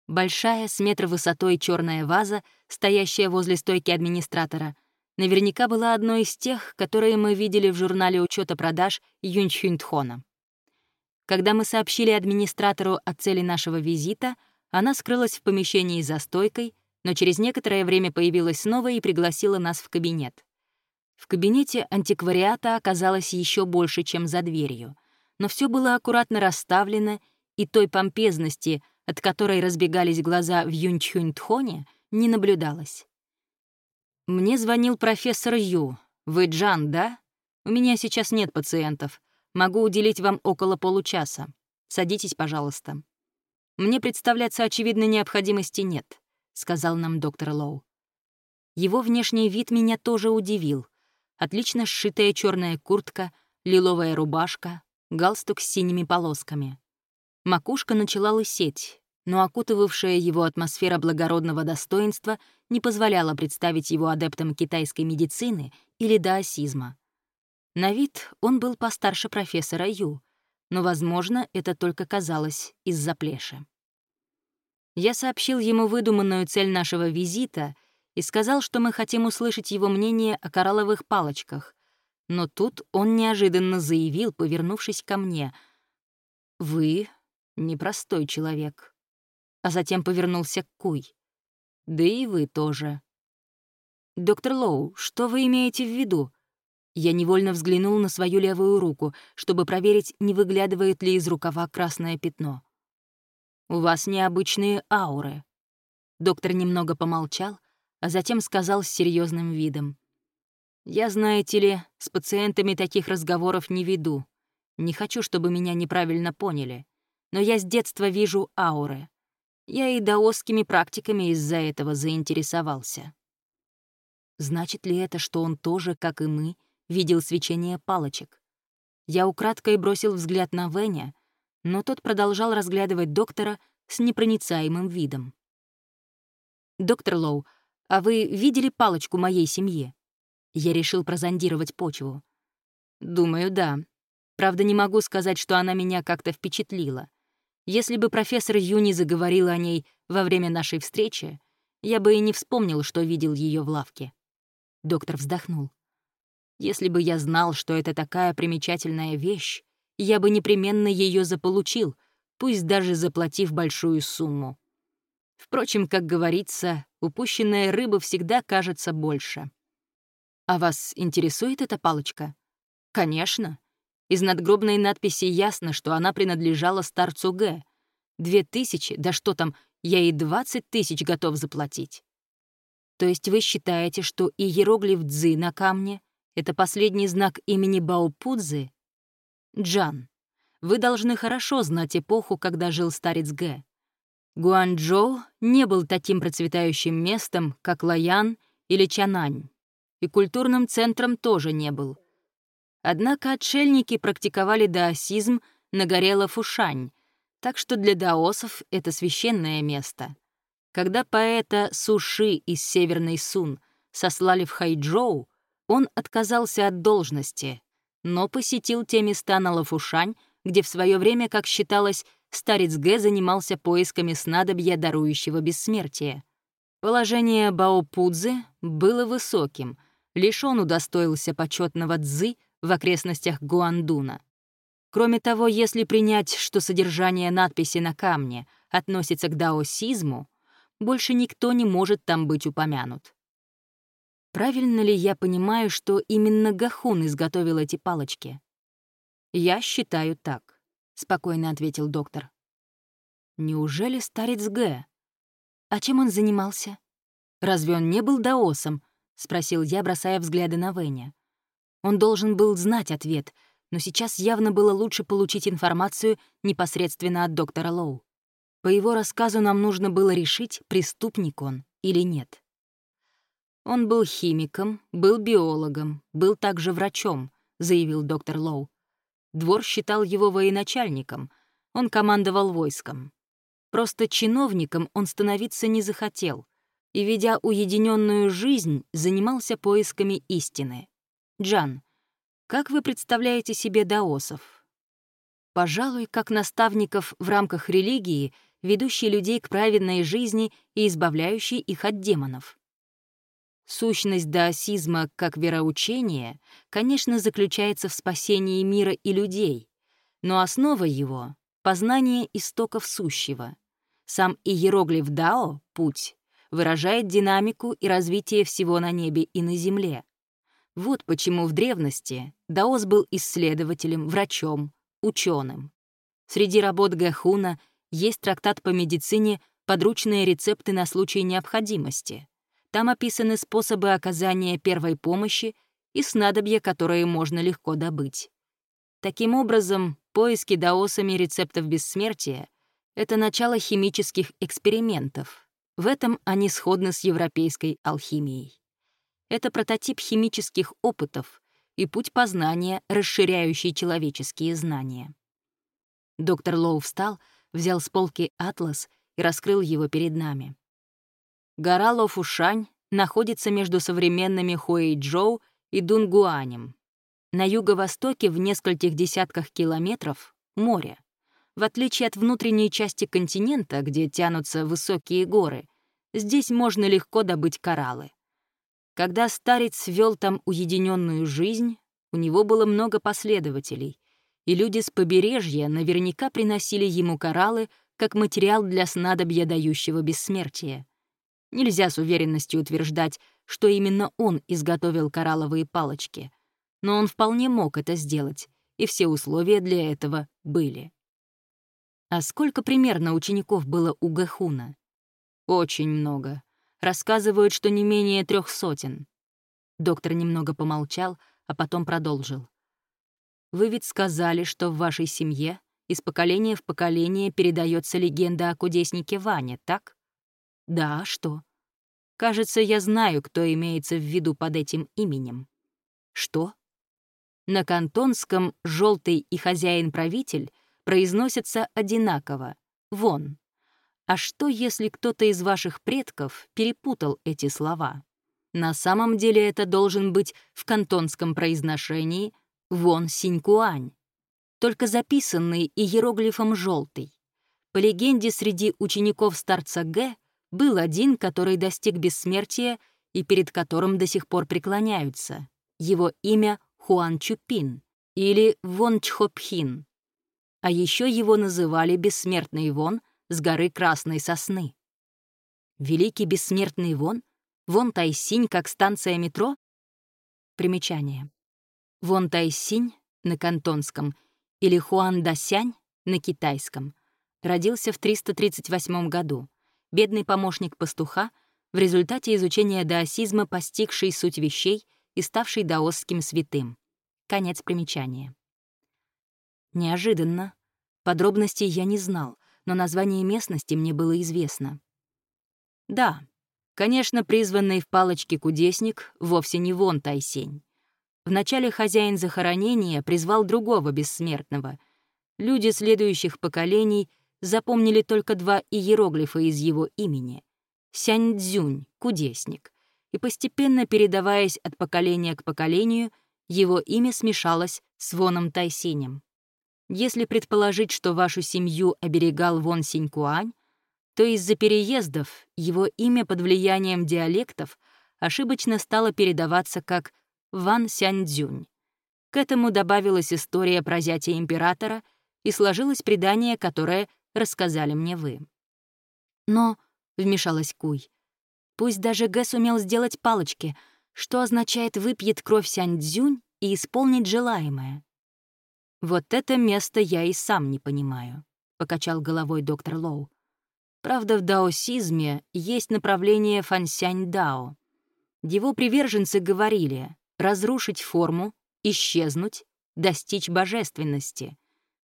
B: Большая, с метр высотой черная ваза, стоящая возле стойки администратора, наверняка была одной из тех, которые мы видели в журнале учета продаж Юньчхюнтхона. Когда мы сообщили администратору о цели нашего визита, она скрылась в помещении за стойкой, но через некоторое время появилась снова и пригласила нас в кабинет. В кабинете антиквариата оказалось еще больше, чем за дверью, но все было аккуратно расставлено, и той помпезности, от которой разбегались глаза в Юнчхюнтхоне, не наблюдалось. «Мне звонил профессор Ю. Вы Джан, да? У меня сейчас нет пациентов. Могу уделить вам около получаса. Садитесь, пожалуйста». Мне представляться очевидной необходимости нет. сказал нам доктор Лоу. Его внешний вид меня тоже удивил. Отлично сшитая черная куртка, лиловая рубашка, галстук с синими полосками. Макушка начала лысеть, но окутывавшая его атмосфера благородного достоинства не позволяла представить его адептом китайской медицины или даосизма. На вид он был постарше профессора Ю, но, возможно, это только казалось из-за плеши. Я сообщил ему выдуманную цель нашего визита и сказал, что мы хотим услышать его мнение о коралловых палочках, но тут он неожиданно заявил, повернувшись ко мне, «Вы непростой человек» а затем повернулся к Куй. «Да и вы тоже». «Доктор Лоу, что вы имеете в виду?» Я невольно взглянул на свою левую руку, чтобы проверить, не выглядывает ли из рукава красное пятно. «У вас необычные ауры». Доктор немного помолчал, а затем сказал с серьезным видом. «Я, знаете ли, с пациентами таких разговоров не веду. Не хочу, чтобы меня неправильно поняли. Но я с детства вижу ауры. Я и даосскими практиками из-за этого заинтересовался. Значит ли это, что он тоже, как и мы, видел свечение палочек? Я украдкой бросил взгляд на Веня, но тот продолжал разглядывать доктора с непроницаемым видом. «Доктор Лоу, а вы видели палочку моей семьи?» Я решил прозондировать почву. «Думаю, да. Правда, не могу сказать, что она меня как-то впечатлила. Если бы профессор Юни заговорил о ней во время нашей встречи, я бы и не вспомнил, что видел ее в лавке. Доктор вздохнул. Если бы я знал, что это такая примечательная вещь, я бы непременно ее заполучил, пусть даже заплатив большую сумму. Впрочем, как говорится, упущенная рыба всегда кажется больше. А вас интересует эта палочка? Конечно. Из надгробной надписи ясно, что она принадлежала старцу Г. Две тысячи, да что там, я и двадцать тысяч готов заплатить. То есть вы считаете, что и иероглиф Цзы на камне — это последний знак имени Баопудзы? Джан, вы должны хорошо знать эпоху, когда жил старец Г. Гуанчжоу не был таким процветающим местом, как Лаян или Чанань, и культурным центром тоже не был — Однако отшельники практиковали даосизм на горе Лафушань, так что для даосов это священное место. Когда поэта Суши из Северной Сун сослали в Хайчжоу, он отказался от должности, но посетил те места на Лафушань, где в свое время, как считалось, старец Гэ занимался поисками снадобья, дарующего бессмертие. Положение Баопудзы было высоким, лишь он удостоился почетного дзы в окрестностях Гуандуна. Кроме того, если принять, что содержание надписи на камне относится к даосизму, больше никто не может там быть упомянут. Правильно ли я понимаю, что именно Гахун изготовил эти палочки? Я считаю так, — спокойно ответил доктор. Неужели старец Г? А чем он занимался? Разве он не был даосом? — спросил я, бросая взгляды на Веня. Он должен был знать ответ, но сейчас явно было лучше получить информацию непосредственно от доктора Лоу. По его рассказу нам нужно было решить, преступник он или нет. Он был химиком, был биологом, был также врачом, заявил доктор Лоу. Двор считал его военачальником, он командовал войском. Просто чиновником он становиться не захотел и, ведя уединенную жизнь, занимался поисками истины. Джан, как вы представляете себе даосов? Пожалуй, как наставников в рамках религии, ведущие людей к праведной жизни и избавляющие их от демонов. Сущность даосизма как вероучения, конечно, заключается в спасении мира и людей, но основа его — познание истоков сущего. Сам иероглиф «дао» — «путь» выражает динамику и развитие всего на небе и на земле. Вот почему в древности Даос был исследователем, врачом, ученым. Среди работ Гахуна есть трактат по медицине «Подручные рецепты на случай необходимости». Там описаны способы оказания первой помощи и снадобья, которые можно легко добыть. Таким образом, поиски даосами рецептов бессмертия — это начало химических экспериментов, В этом они сходны с европейской алхимией. Это прототип химических опытов и путь познания, расширяющий человеческие знания. Доктор Лоу встал, взял с полки атлас и раскрыл его перед нами. Гора Лофушань находится между современными Хуэйчжоу и Дунгуанем. На юго-востоке в нескольких десятках километров — море. В отличие от внутренней части континента, где тянутся высокие горы, здесь можно легко добыть кораллы. Когда старец вел там уединенную жизнь, у него было много последователей, и люди с побережья наверняка приносили ему кораллы как материал для снадобья, дающего бессмертие. Нельзя с уверенностью утверждать, что именно он изготовил коралловые палочки, но он вполне мог это сделать, и все условия для этого были. А сколько примерно учеников было у Гахуна? Очень много. Рассказывают, что не менее трех сотен. Доктор немного помолчал, а потом продолжил. Вы ведь сказали, что в вашей семье из поколения в поколение передается легенда о кудеснике Ване, так? Да, что? Кажется, я знаю, кто имеется в виду под этим именем. Что? На кантонском «желтый» и «хозяин-правитель» произносятся одинаково — «вон». А что, если кто-то из ваших предков перепутал эти слова? На самом деле это должен быть в кантонском произношении «вон синькуань», только записанный иероглифом «желтый». По легенде, среди учеников старца Г был один, который достиг бессмертия и перед которым до сих пор преклоняются. Его имя — Хуан Чупин или Вон Чхопхин. А еще его называли Бессмертный Вон с горы Красной Сосны. Великий Бессмертный Вон? Вон Тайсинь, как станция метро? Примечание. Вон Тайсинь на кантонском или Хуан Дасянь на китайском родился в 338 году бедный помощник пастуха, в результате изучения даосизма постигший суть вещей и ставший даосским святым. Конец примечания. Неожиданно. Подробностей я не знал, но название местности мне было известно. Да, конечно, призванный в палочке кудесник вовсе не вон Тайсень. Вначале хозяин захоронения призвал другого бессмертного. Люди следующих поколений — запомнили только два иероглифа из его имени — Сяньцзюнь, кудесник, и постепенно передаваясь от поколения к поколению, его имя смешалось с Воном Тайсинем. Если предположить, что вашу семью оберегал Вон Синькуань, то из-за переездов его имя под влиянием диалектов ошибочно стало передаваться как Ван Сяньцзюнь. К этому добавилась история про зятя императора и сложилось предание, которое рассказали мне вы. Но, — вмешалась Куй, — пусть даже Гэ сумел сделать палочки, что означает «выпьет кровь Сянь-Дзюнь» и исполнить желаемое. «Вот это место я и сам не понимаю», — покачал головой доктор Лоу. Правда, в даосизме есть направление фансянь-дао. Его приверженцы говорили разрушить форму, исчезнуть, достичь божественности.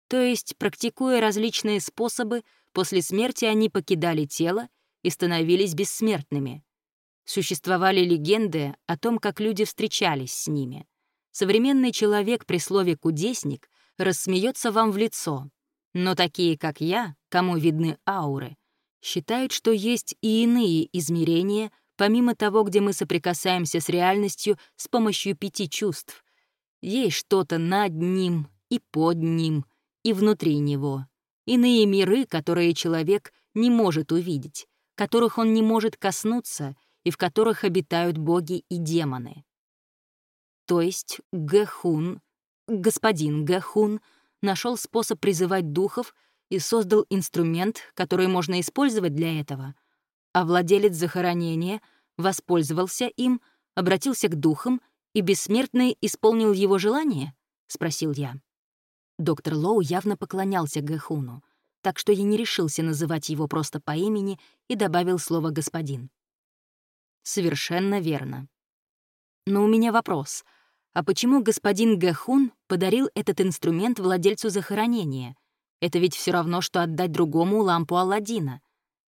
B: То есть, практикуя различные способы, после смерти они покидали тело и становились бессмертными. Существовали легенды о том, как люди встречались с ними. Современный человек при слове «кудесник» рассмеется вам в лицо, но такие, как я, кому видны ауры, считают, что есть и иные измерения, помимо того, где мы соприкасаемся с реальностью с помощью пяти чувств. Есть что-то над ним и под ним — и внутри него. Иные миры, которые человек не может увидеть, которых он не может коснуться и в которых обитают боги и демоны. То есть Гэхун, господин Гэхун, нашел способ призывать духов и создал инструмент, который можно использовать для этого, а владелец захоронения воспользовался им, обратился к духам, и бессмертный исполнил его желание? — спросил я. Доктор Лоу явно поклонялся Гэхуну, так что я не решился называть его просто по имени и добавил слово «господин». Совершенно верно. Но у меня вопрос. А почему господин Гэхун подарил этот инструмент владельцу захоронения? Это ведь все равно, что отдать другому лампу Алладина.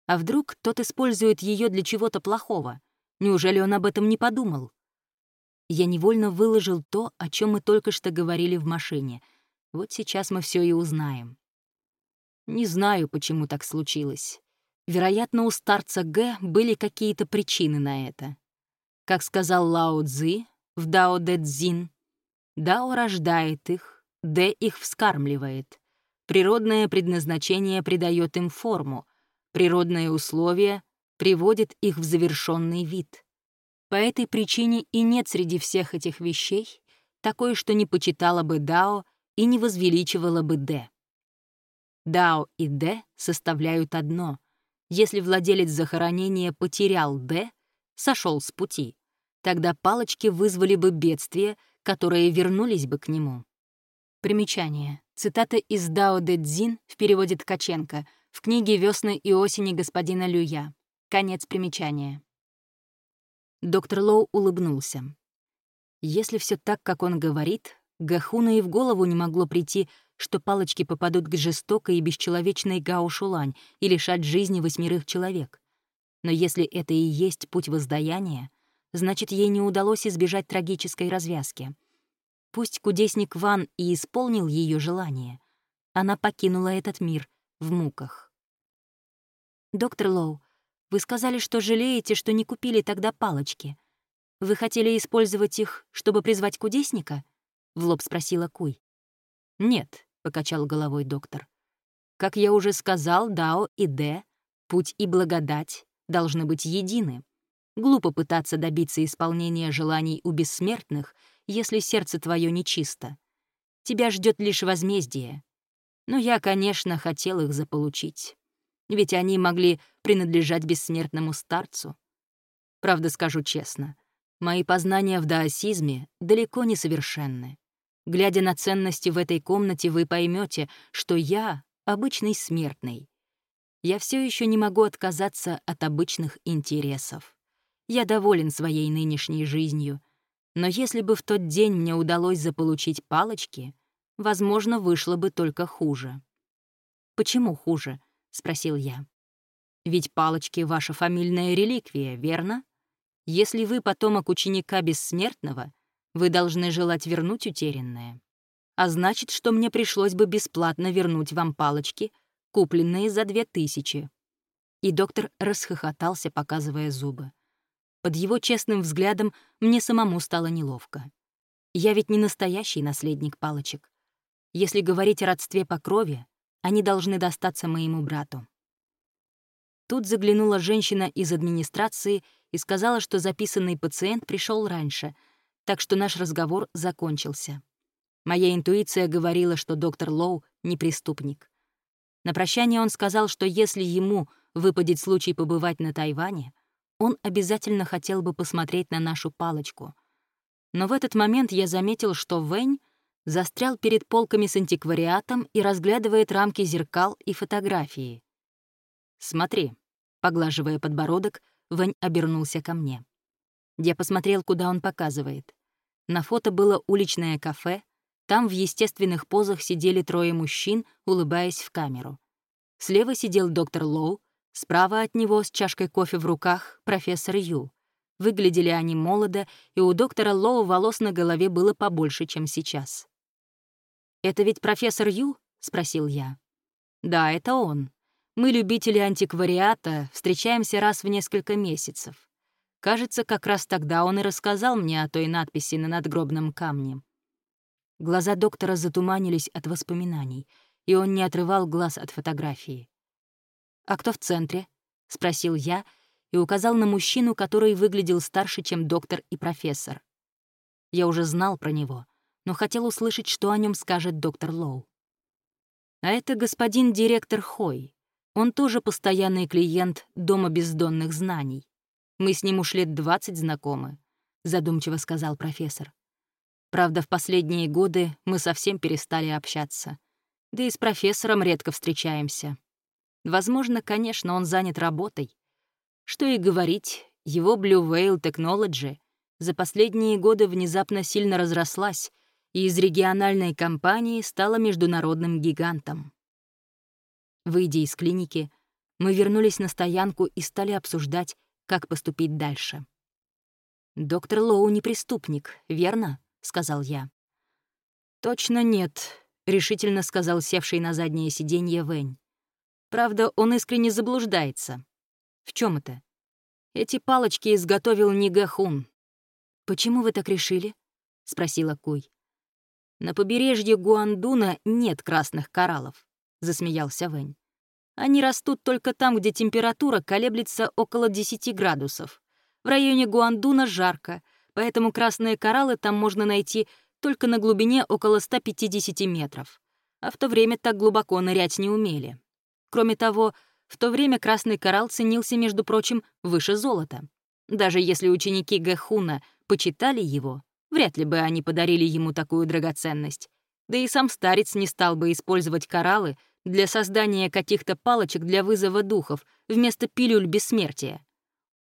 B: А вдруг тот использует ее для чего-то плохого? Неужели он об этом не подумал? Я невольно выложил то, о чем мы только что говорили в машине. Вот сейчас мы все и узнаем. Не знаю, почему так случилось. Вероятно, у старца Г были какие-то причины на это. Как сказал Лао Цзи в Дао Дэ Цзин, Дао рождает их, Дэ их вскармливает. Природное предназначение придает им форму, природные условия приводит их в завершенный вид. По этой причине и нет среди всех этих вещей такой, что не почитала бы Дао и не возвеличивала бы Дэ. Дао и Дэ составляют одно. Если владелец захоронения потерял Дэ, сошел с пути, тогда палочки вызвали бы бедствие, которые вернулись бы к нему. Примечание. Цитата из Дао Дэ Цзин в переводе Ткаченко в книге «Весны и осени» господина Люя. Конец примечания. Доктор Лоу улыбнулся. Если все так, как он говорит, Гахуна и в голову не могло прийти, что палочки попадут к жестокой и бесчеловечной Гао Шулань и лишат жизни восьмерых человек. Но если это и есть путь воздаяния, значит, ей не удалось избежать трагической развязки. Пусть кудесник Ван и исполнил ее желание, она покинула этот мир в муках. «Доктор Лоу, вы сказали, что жалеете, что не купили тогда палочки. Вы хотели использовать их, чтобы призвать кудесника?» — в лоб спросила Куй. «Нет, — покачал головой доктор. «Как я уже сказал, Дао и Дэ, путь и благодать должны быть едины. Глупо пытаться добиться исполнения желаний у бессмертных, если сердце твое нечисто. Тебя ждет лишь возмездие. Но я, конечно, хотел их заполучить. Ведь они могли принадлежать бессмертному старцу. Правда, скажу честно, мои познания в даосизме далеко не совершенны. Глядя на ценности в этой комнате, вы поймете, что я — обычный смертный. Я все еще не могу отказаться от обычных интересов. Я доволен своей нынешней жизнью. Но если бы в тот день мне удалось заполучить палочки, возможно, вышло бы только хуже. «Почему хуже?» — спросил я. «Ведь палочки — ваша фамильная реликвия, верно? Если вы потомок ученика Бессмертного, вы должны желать вернуть утерянное. А значит, что мне пришлось бы бесплатно вернуть вам палочки, купленные за две тысячи». И доктор расхохотался, показывая зубы. Под его честным взглядом мне самому стало неловко. Я ведь не настоящий наследник палочек. Если говорить о родстве по крови, они должны достаться моему брату. Тут заглянула женщина из администрации и сказала, что записанный пациент пришел раньше — так что наш разговор закончился. Моя интуиция говорила, что доктор Лоу — не преступник. На прощание он сказал, что если ему выпадет случай побывать на Тайване, он обязательно хотел бы посмотреть на нашу палочку. Но в этот момент я заметил, что Вэнь застрял перед полками с антиквариатом и разглядывает рамки зеркал и фотографии. «Смотри», — поглаживая подбородок, Вэнь обернулся ко мне. Я посмотрел, куда он показывает. На фото было уличное кафе, там в естественных позах сидели трое мужчин, улыбаясь в камеру. Слева сидел доктор Лоу, справа от него с чашкой кофе в руках профессор Ю. Выглядели они молодо, и у доктора Лоу волос на голове было побольше, чем сейчас. «Это ведь профессор Ю?» — спросил я. «Да, это он. Мы, любители антиквариата, встречаемся раз в несколько месяцев. Кажется, как раз тогда он и рассказал мне о той надписи на надгробном камне. Глаза доктора затуманились от воспоминаний, и он не отрывал глаз от фотографии. «А кто в центре?» — спросил я и указал на мужчину, который выглядел старше, чем доктор и профессор. Я уже знал про него, но хотел услышать, что о нем скажет доктор Лоу. А это господин директор Хой. Он тоже постоянный клиент Дома бездонных знаний. Мы с ним уж лет двадцать знакомы», — задумчиво сказал профессор. «Правда, в последние годы мы совсем перестали общаться. Да и с профессором редко встречаемся. Возможно, конечно, он занят работой. Что и говорить, его Blue Whale Technology за последние годы внезапно сильно разрослась и из региональной компании стала международным гигантом. Выйдя из клиники, Мы вернулись на стоянку и стали обсуждать, как поступить дальше. «Доктор Лоу не преступник, верно?» — сказал я. «Точно нет», — решительно сказал севший на заднее сиденье Вэнь. «Правда, он искренне заблуждается. В чем это? Эти палочки изготовил Нигахун». «Почему вы так решили?» — спросила Куй. «На побережье Гуандуна нет красных кораллов», — засмеялся Вэнь. «Они растут только там, где температура колеблется около 10 градусов. В районе Гуандуна жарко, поэтому красные кораллы там можно найти только на глубине около 150 метров. А в то время так глубоко нырять не умели. Кроме того, в то время красный коралл ценился, между прочим, выше золота. Даже если ученики Гэхуна почитали его, вряд ли бы они подарили ему такую драгоценность. Да и сам старец не стал бы использовать кораллы для создания каких-то палочек для вызова духов вместо пилюль бессмертия.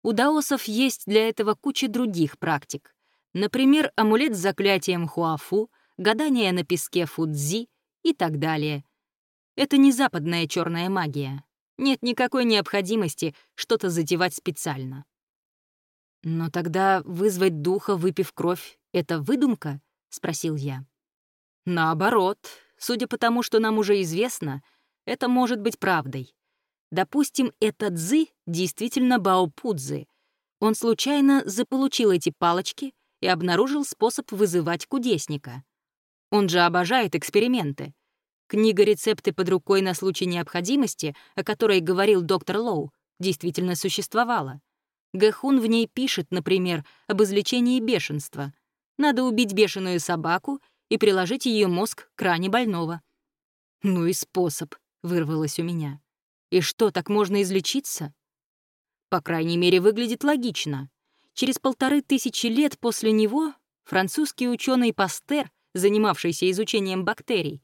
B: У даосов есть для этого куча других практик. Например, амулет с заклятием Хуафу, гадание на песке Фудзи и так далее. Это не западная черная магия. Нет никакой необходимости что-то затевать специально. «Но тогда вызвать духа, выпив кровь, — это выдумка?» — спросил я. «Наоборот. Судя по тому, что нам уже известно, это может быть правдой. Допустим, этот Цзы действительно Баопудзы. Он случайно заполучил эти палочки и обнаружил способ вызывать кудесника. Он же обожает эксперименты. Книга «Рецепты под рукой на случай необходимости», о которой говорил доктор Лоу, действительно существовала. Гэхун в ней пишет, например, об излечении бешенства. Надо убить бешеную собаку и приложить ее мозг к ране больного. «Ну и способ», — вырвалось у меня. И что, так можно излечиться? По крайней мере, выглядит логично. Через полторы тысячи лет после него французский ученый Пастер, занимавшийся изучением бактерий,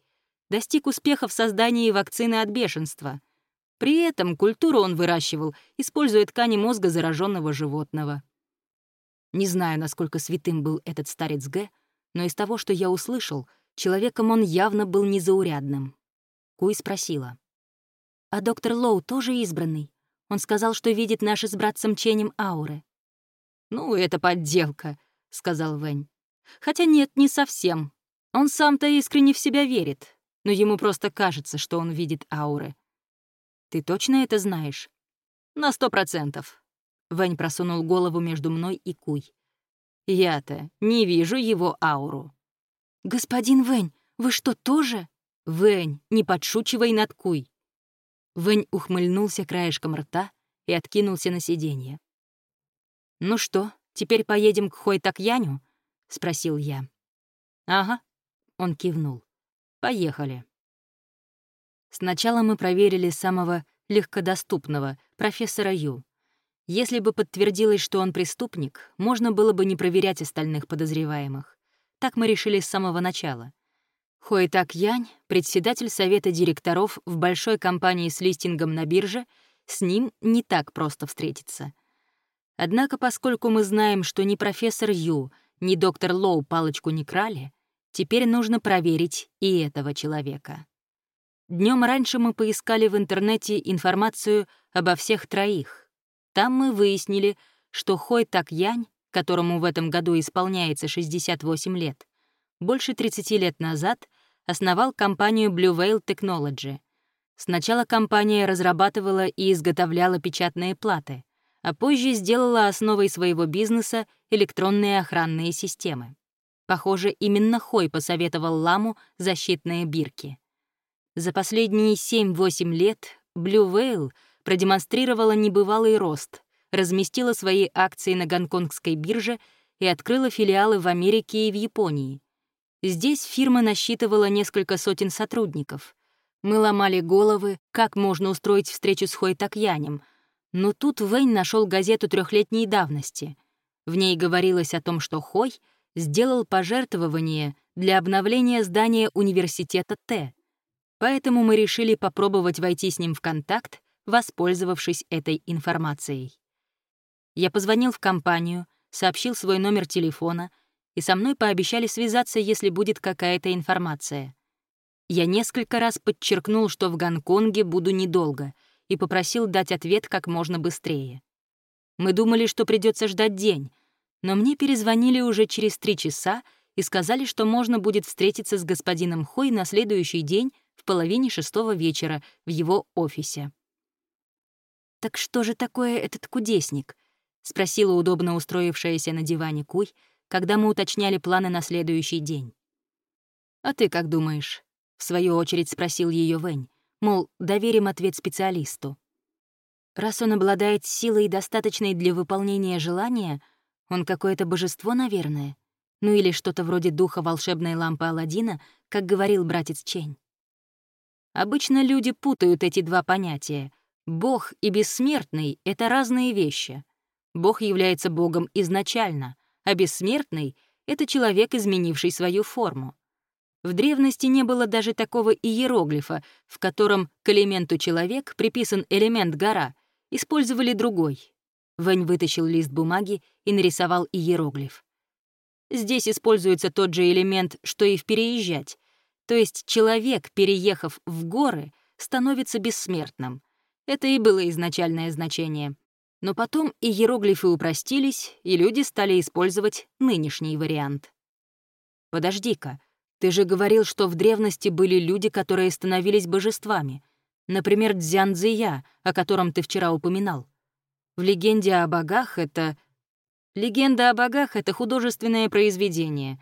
B: достиг успеха в создании вакцины от бешенства. При этом культуру он выращивал, используя ткани мозга зараженного животного. Не знаю, насколько святым был этот старец Г, но из того, что я услышал, человеком он явно был незаурядным. Куй спросила. А доктор Лоу тоже избранный. Он сказал, что видит наши с братцем Ченем ауры. «Ну, это подделка», — сказал Вэнь. «Хотя нет, не совсем. Он сам-то искренне в себя верит, но ему просто кажется, что он видит ауры». «Ты точно это знаешь?» «На сто процентов». Вэнь просунул голову между мной и Куй. «Я-то не вижу его ауру». «Господин Вэнь, вы что, тоже?» «Вэнь, не подшучивай над Куй. Вэнь ухмыльнулся краешком рта и откинулся на сиденье. «Ну что, теперь поедем к Хой-Так-Яню?» — спросил я. «Ага», — он кивнул. «Поехали». Сначала мы проверили самого легкодоступного, профессора Ю. Если бы подтвердилось, что он преступник, можно было бы не проверять остальных подозреваемых. Так мы решили с самого начала. Хуэтак Янь, председатель совета директоров в большой компании с листингом на бирже, с ним не так просто встретиться. Однако, поскольку мы знаем, что ни профессор Ю, ни доктор Лоу палочку не крали, теперь нужно проверить и этого человека. Днем раньше мы поискали в интернете информацию обо всех троих. Там мы выяснили, что Хой Так Янь, которому в этом году исполняется 68 лет, больше 30 лет назад основал компанию Blue Whale Technology. Сначала компания разрабатывала и изготовляла печатные платы, а позже сделала основой своего бизнеса электронные охранные системы. Похоже, именно Хой посоветовал Ламу защитные бирки. За последние 7-8 лет Blue Whale продемонстрировала небывалый рост, разместила свои акции на гонконгской бирже и открыла филиалы в Америке и в Японии. Здесь фирма насчитывала несколько сотен сотрудников. Мы ломали головы, как можно устроить встречу с Хой Такьянем, но тут Вэнь нашел газету трехлетней давности. В ней говорилось о том, что Хой сделал пожертвование для обновления здания университета Т. Поэтому мы решили попробовать войти с ним в контакт, воспользовавшись этой информацией. Я позвонил в компанию, сообщил свой номер телефона — и со мной пообещали связаться, если будет какая-то информация. Я несколько раз подчеркнул, что в Гонконге буду недолго,
A: и попросил дать ответ как можно быстрее. Мы думали, что придется ждать день, но мне перезвонили уже через три часа и сказали, что можно будет встретиться с господином Хой на следующий день в половине шестого вечера в его офисе. «Так что же такое этот кудесник?» — спросила удобно устроившаяся на диване Куй, когда мы уточняли планы на следующий день. «А ты как думаешь?» — в свою очередь спросил ее Вэнь. Мол, доверим ответ специалисту. Раз он обладает силой, достаточной для выполнения желания, он какое-то божество, наверное. Ну или что-то вроде духа волшебной лампы Аладдина, как говорил братец Чень. Обычно люди путают эти два понятия. Бог и бессмертный — это разные вещи. Бог является Богом изначально, а бессмертный — это человек, изменивший свою форму. В древности не было даже такого иероглифа, в котором к элементу «человек» приписан элемент «гора», использовали другой. Вэнь вытащил лист бумаги и нарисовал иероглиф. Здесь используется тот же элемент, что и в «переезжать», то есть человек, переехав в горы, становится бессмертным. Это и было изначальное значение. Но потом иероглифы упростились, и люди стали использовать нынешний вариант. «Подожди-ка», ты же говорил, что в древности были люди, которые становились божествами. Например, Дзян Цзия, о котором ты вчера упоминал. В «Легенде о богах» это... «Легенда о богах» — это художественное произведение.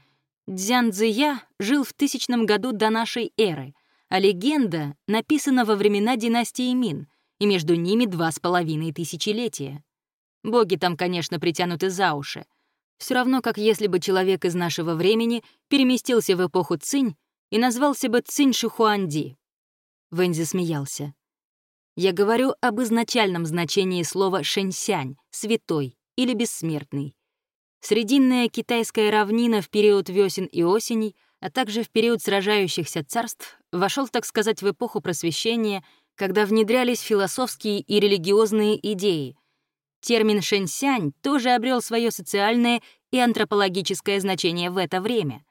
A: Дзян Цзия жил в тысячном году до нашей эры, а легенда написана во времена династии Мин, и между ними два с половиной тысячелетия. Боги там, конечно, притянуты за уши, все равно, как если бы человек из нашего времени переместился в эпоху Цинь и назвался бы Цинь Шихуанди. Вэнь смеялся. Я говорю об изначальном значении слова «шэньсянь» — «святой» или «бессмертный». Срединная китайская равнина в период весен и осеней, а также в период сражающихся царств, вошел, так сказать, в эпоху просвещения, когда внедрялись философские и религиозные идеи — Термин «шэньсянь» тоже обрел свое социальное и антропологическое значение в это время.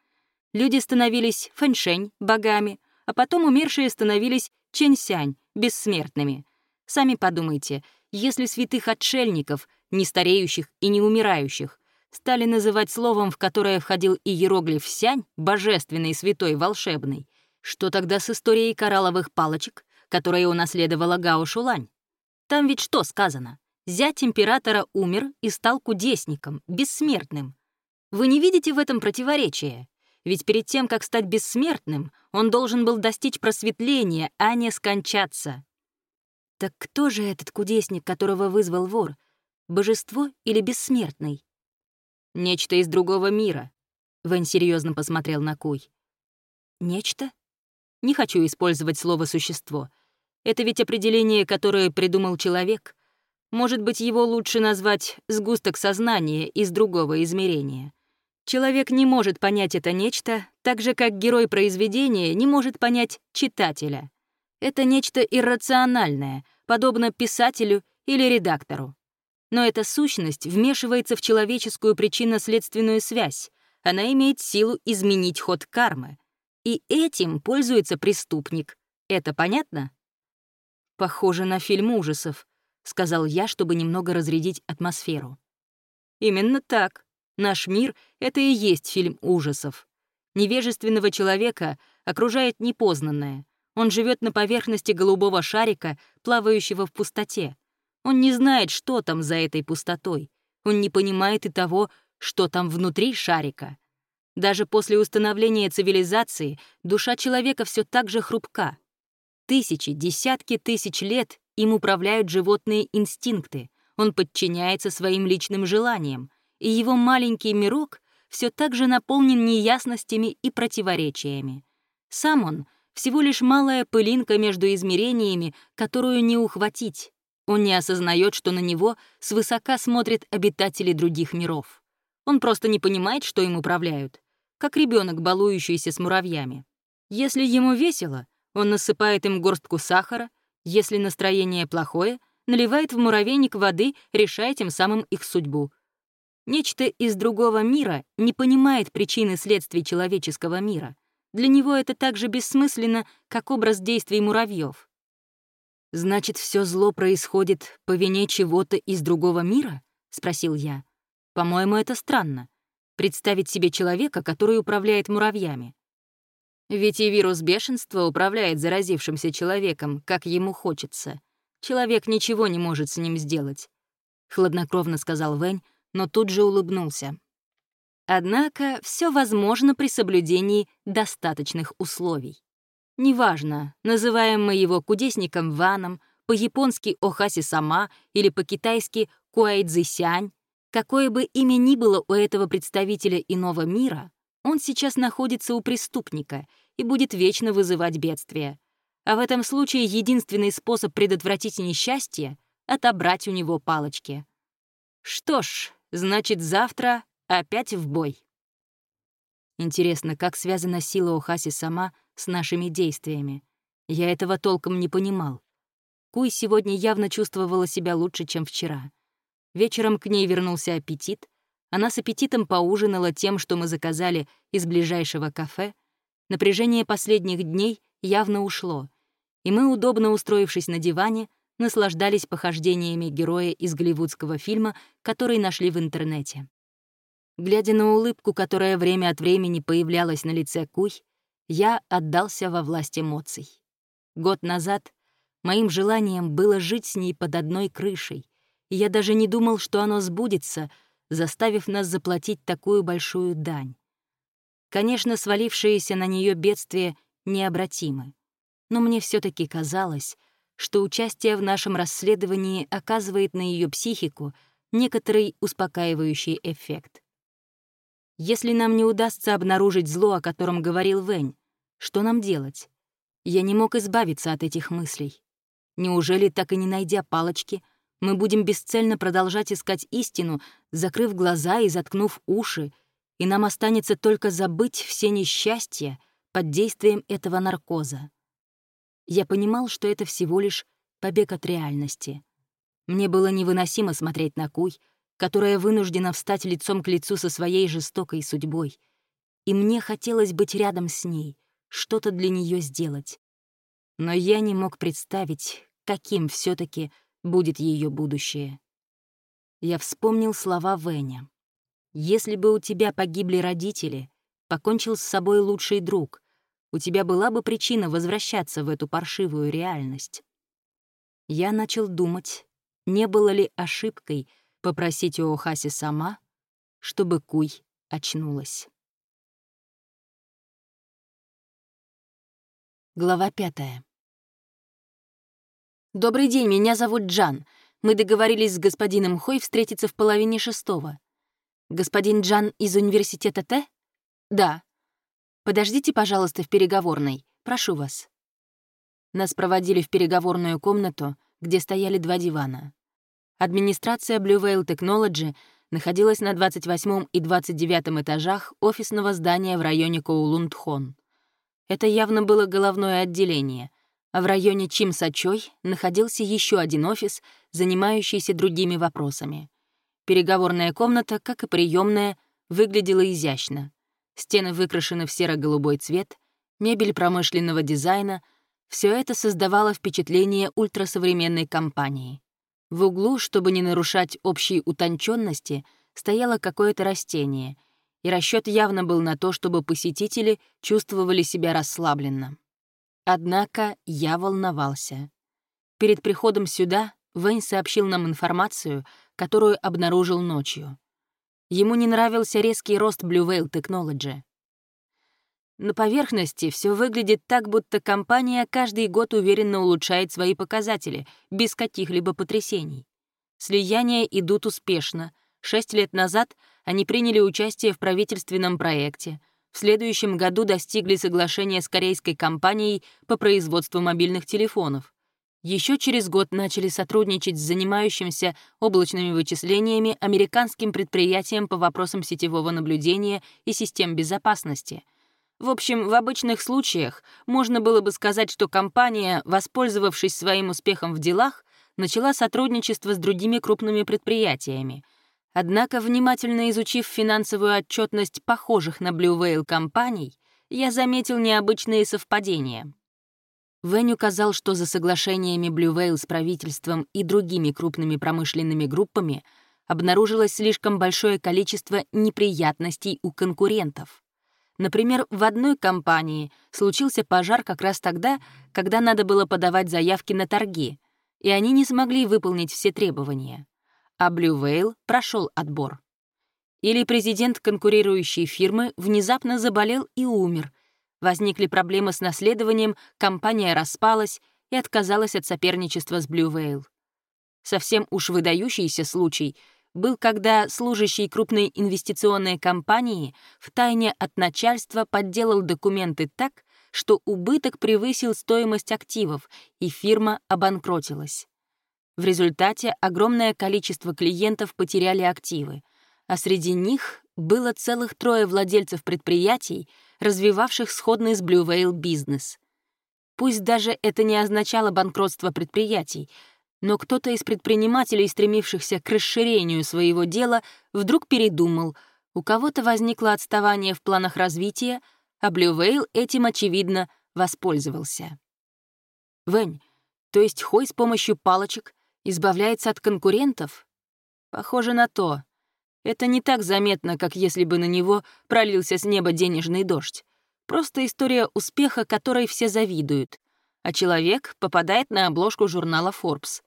A: Люди становились фэньшэнь, богами, а потом умершие становились чэньсянь, бессмертными. Сами подумайте, если святых отшельников, не стареющих и не умирающих, стали называть словом, в которое входил иероглиф «сянь», божественный, святой, волшебный, что тогда с историей коралловых палочек, которые унаследовала Гао Шулань? Там ведь что сказано? Зять императора умер и стал кудесником, бессмертным. Вы не видите в этом противоречия? Ведь перед тем, как стать бессмертным, он должен был достичь просветления, а не скончаться. Так кто же этот кудесник, которого вызвал вор? Божество или бессмертный? Нечто из другого мира. Вэнь серьезно посмотрел на Куй. Нечто? Не хочу использовать слово «существо». Это ведь определение, которое придумал человек — может быть, его лучше назвать сгусток сознания из другого измерения. Человек не может понять это нечто, так же как герой произведения не может понять читателя. Это нечто иррациональное, подобно писателю или редактору. Но эта сущность вмешивается в человеческую причинно-следственную связь, она имеет силу изменить ход кармы. И этим пользуется преступник. Это понятно? Похоже на фильм ужасов, — сказал я, чтобы немного разрядить атмосферу. «Именно так. Наш мир — это и есть фильм ужасов. Невежественного человека окружает непознанное. Он живет на поверхности голубого шарика, плавающего в пустоте. Он не знает, что там за этой пустотой. Он не понимает и того, что там внутри шарика. Даже после установления цивилизации душа человека все так же хрупка. Тысячи, десятки тысяч лет им управляют животные инстинкты, он подчиняется своим личным желаниям, и его маленький мирок все так же наполнен неясностями и противоречиями. Сам он — всего лишь малая пылинка между измерениями, которую не ухватить. Он не осознает, что на него свысока смотрят обитатели других миров. Он просто не понимает, что им управляют, как ребенок, балующийся с муравьями. Если ему весело, он насыпает им горстку сахара — если настроение плохое, наливает в муравейник воды, решая тем самым их судьбу. Нечто из другого мира не понимает причины следствий человеческого мира. Для него это так же бессмысленно, как образ действий муравьев.
B: «Значит, все зло происходит по вине чего-то из другого мира?» — спросил я. «По-моему, это странно. Представить себе человека, который управляет муравьями. Ведь и вирус бешенства управляет заразившимся человеком, как ему хочется. Человек ничего не может с ним сделать», — хладнокровно сказал Вэнь, но тут же улыбнулся. Однако все возможно при соблюдении достаточных условий. Неважно, называем мы его кудесником Ваном, по-японски Охаси Сама или по-китайски Куайцзисянь, какое бы имя ни было у этого представителя иного мира, он сейчас находится у преступника и будет вечно вызывать бедствие. А в этом случае единственный способ предотвратить несчастье — отобрать у него палочки. Что ж, значит, завтра опять в бой. Интересно, как связана сила Охаси сама с нашими действиями. Я этого толком не понимал. Куй сегодня явно чувствовала себя лучше, чем вчера. Вечером к ней вернулся аппетит. Она с аппетитом поужинала тем, что мы заказали из ближайшего кафе. Напряжение последних дней явно ушло, и мы, удобно устроившись на диване, наслаждались похождениями героя из голливудского фильма, который нашли в интернете. Глядя на улыбку, которая время от времени появлялась на лице Куй, я отдался во власть эмоций. Год назад моим желанием было жить с ней под одной крышей, и я даже не думал, что оно сбудется, заставив нас заплатить такую большую дань. Конечно, свалившиеся на нее бедствия необратимы, но мне все таки казалось, что участие в нашем расследовании оказывает на ее психику некоторый успокаивающий эффект. Если нам не удастся обнаружить зло, о котором говорил Вэнь, что нам делать? Я не мог избавиться от этих мыслей. Неужели, так и не найдя палочки, мы будем бесцельно продолжать искать истину, закрыв глаза и заткнув уши, и нам останется только забыть все несчастья под действием этого наркоза? Я понимал, что это всего лишь побег от реальности. Мне было невыносимо смотреть на Куй, которая вынуждена встать лицом к лицу со своей жестокой судьбой. И мне хотелось быть рядом с ней, что-то для нее сделать. Но я не мог представить, каким все таки будет ее будущее. Я вспомнил слова Веня. «Если бы у тебя погибли родители, покончил с собой лучший друг, у тебя была бы причина возвращаться в эту паршивую реальность». Я начал думать, не было ли ошибкой — попросить у Охаси сама, чтобы Куй очнулась. Глава пятая. «Добрый день, меня зовут Джан. Мы договорились с господином Хой встретиться в половине шестого. Господин Джан из университета Т? Да. Подождите, пожалуйста, в переговорной. Прошу вас». Нас проводили в переговорную комнату, где стояли два дивана. Администрация Blue Whale Technology находилась на 28 и 29 этажах офисного здания в районе Коулундхон. Это явно было головное отделение, в районе Чимсачой находился еще один офис, занимающийся другими вопросами. Переговорная комната, как и приемная, выглядела изящно. Стены выкрашены в серо-голубой цвет, мебель промышленного дизайна — все это создавало впечатление ультрасовременной компании. В углу, чтобы не нарушать общей утонченности, стояло какое-то растение, и расчет явно был на то, чтобы посетители чувствовали себя расслабленно. Однако я волновался. Перед приходом сюда Вэнь сообщил нам информацию, которую обнаружил ночью. Ему не нравился резкий рост Blue Whale Technology. На поверхности все выглядит так, будто компания каждый год уверенно улучшает свои показатели, без каких-либо потрясений. Слияния идут успешно. Шесть лет назад они приняли участие в правительственном проекте. В следующем году достигли соглашения с корейской компанией по производству мобильных телефонов. Еще через год начали сотрудничать с занимающимся облачными вычислениями американским предприятием по вопросам сетевого наблюдения и систем безопасности — в общем, в обычных случаях можно было бы сказать, что компания, воспользовавшись своим успехом в делах, начала сотрудничество с другими крупными предприятиями. Однако, внимательно изучив финансовую отчетность похожих на Blue Whale компаний, я заметил необычные совпадения. Вэнь указал, что за соглашениями Blue Whale с правительством и другими крупными промышленными группами обнаружилось слишком большое количество неприятностей у конкурентов. Например, в одной компании случился пожар как раз тогда, когда надо было подавать заявки на торги, и они не смогли выполнить все требования. А Whale прошел отбор. Или президент конкурирующей фирмы внезапно заболел и умер. Возникли проблемы с наследованием, компания распалась и отказалась от соперничества с Whale. Совсем уж выдающийся случай — был, когда служащий крупной инвестиционной компании втайне от начальства подделал документы так, что убыток превысил стоимость активов, и фирма обанкротилась. В результате огромное количество клиентов потеряли активы, а среди них было целых трое владельцев предприятий, развивавших сходный с Blue Whale бизнес. Пусть даже это не означало банкротство предприятий, но кто-то из предпринимателей, стремившихся к расширению своего дела, вдруг передумал, у кого-то возникло отставание в планах развития, а Блювейл этим, очевидно, воспользовался. Вэнь, то есть Хой с помощью палочек избавляется от конкурентов? Похоже на то. Это не так заметно, как если бы на него пролился с неба денежный дождь. Просто история успеха, которой все завидуют. А человек попадает на обложку журнала Forbes.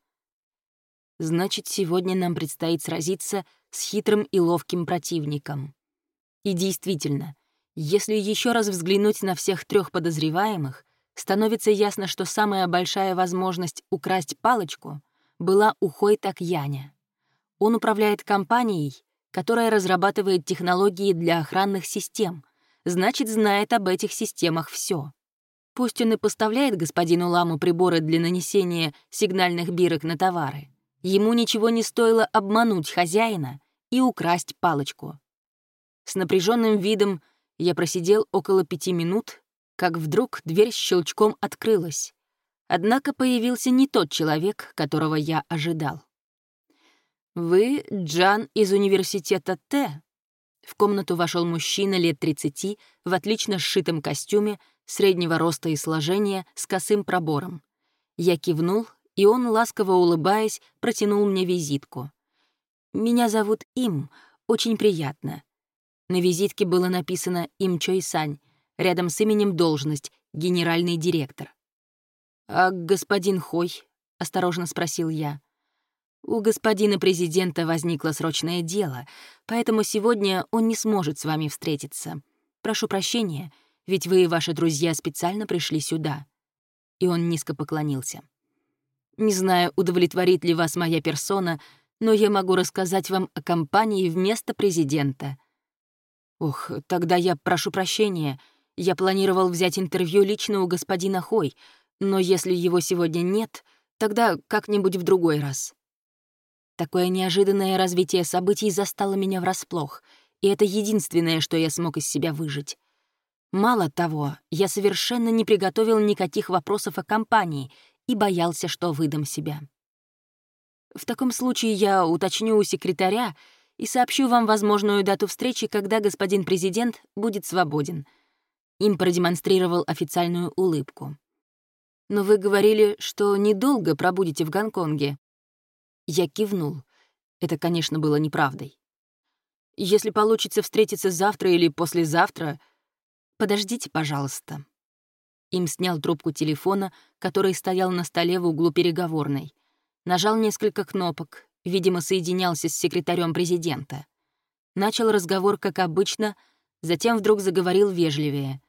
B: Значит, сегодня нам предстоит сразиться с хитрым и ловким противником. И действительно, если еще раз взглянуть на всех трех подозреваемых, становится ясно, что самая большая возможность украсть палочку была у Хой Такьяня. Он управляет компанией, которая разрабатывает технологии для охранных систем, значит, знает об этих системах все. Пусть он и поставляет господину Ламу приборы для нанесения сигнальных бирок на товары, Ему ничего не стоило обмануть хозяина и украсть палочку. С напряженным видом я просидел около пяти минут, как вдруг дверь щелчком открылась. Однако появился не тот человек, которого я ожидал. «Вы Джан из университета Т?» В комнату вошел мужчина лет 30 в отлично сшитом костюме, среднего роста и сложения, с косым пробором. Я кивнул и он, ласково улыбаясь, протянул мне визитку. «Меня зовут Им, очень приятно». На визитке было написано «Им Чой Сань», рядом с именем должность «Генеральный директор». «А господин Хой?» — осторожно спросил я. «У господина президента возникло срочное дело, поэтому сегодня он не сможет с вами встретиться. Прошу прощения, ведь вы и ваши друзья специально пришли сюда». И он низко поклонился. Не знаю, удовлетворит ли вас моя персона, но я могу рассказать вам о компании вместо президента. Ох, тогда я прошу прощения. Я планировал взять интервью лично у господина Хой, но если его сегодня нет, тогда как-нибудь в другой раз. Такое неожиданное развитие событий застало меня врасплох, и это единственное, что я смог из себя выжить. Мало того, я совершенно не приготовил никаких вопросов о компании и боялся, что выдам себя. В таком случае я уточню у секретаря и сообщу вам возможную дату встречи, когда господин президент будет свободен. Им продемонстрировал официальную улыбку. «Но вы говорили, что недолго пробудете в Гонконге». Я кивнул. Это, конечно, было неправдой. «Если получится встретиться завтра или послезавтра...» «Подождите, пожалуйста», им снял трубку телефона, который стоял на столе в углу переговорной. Нажал несколько кнопок, видимо, соединялся с секретарем президента. Начал разговор, как обычно, затем вдруг заговорил вежливее.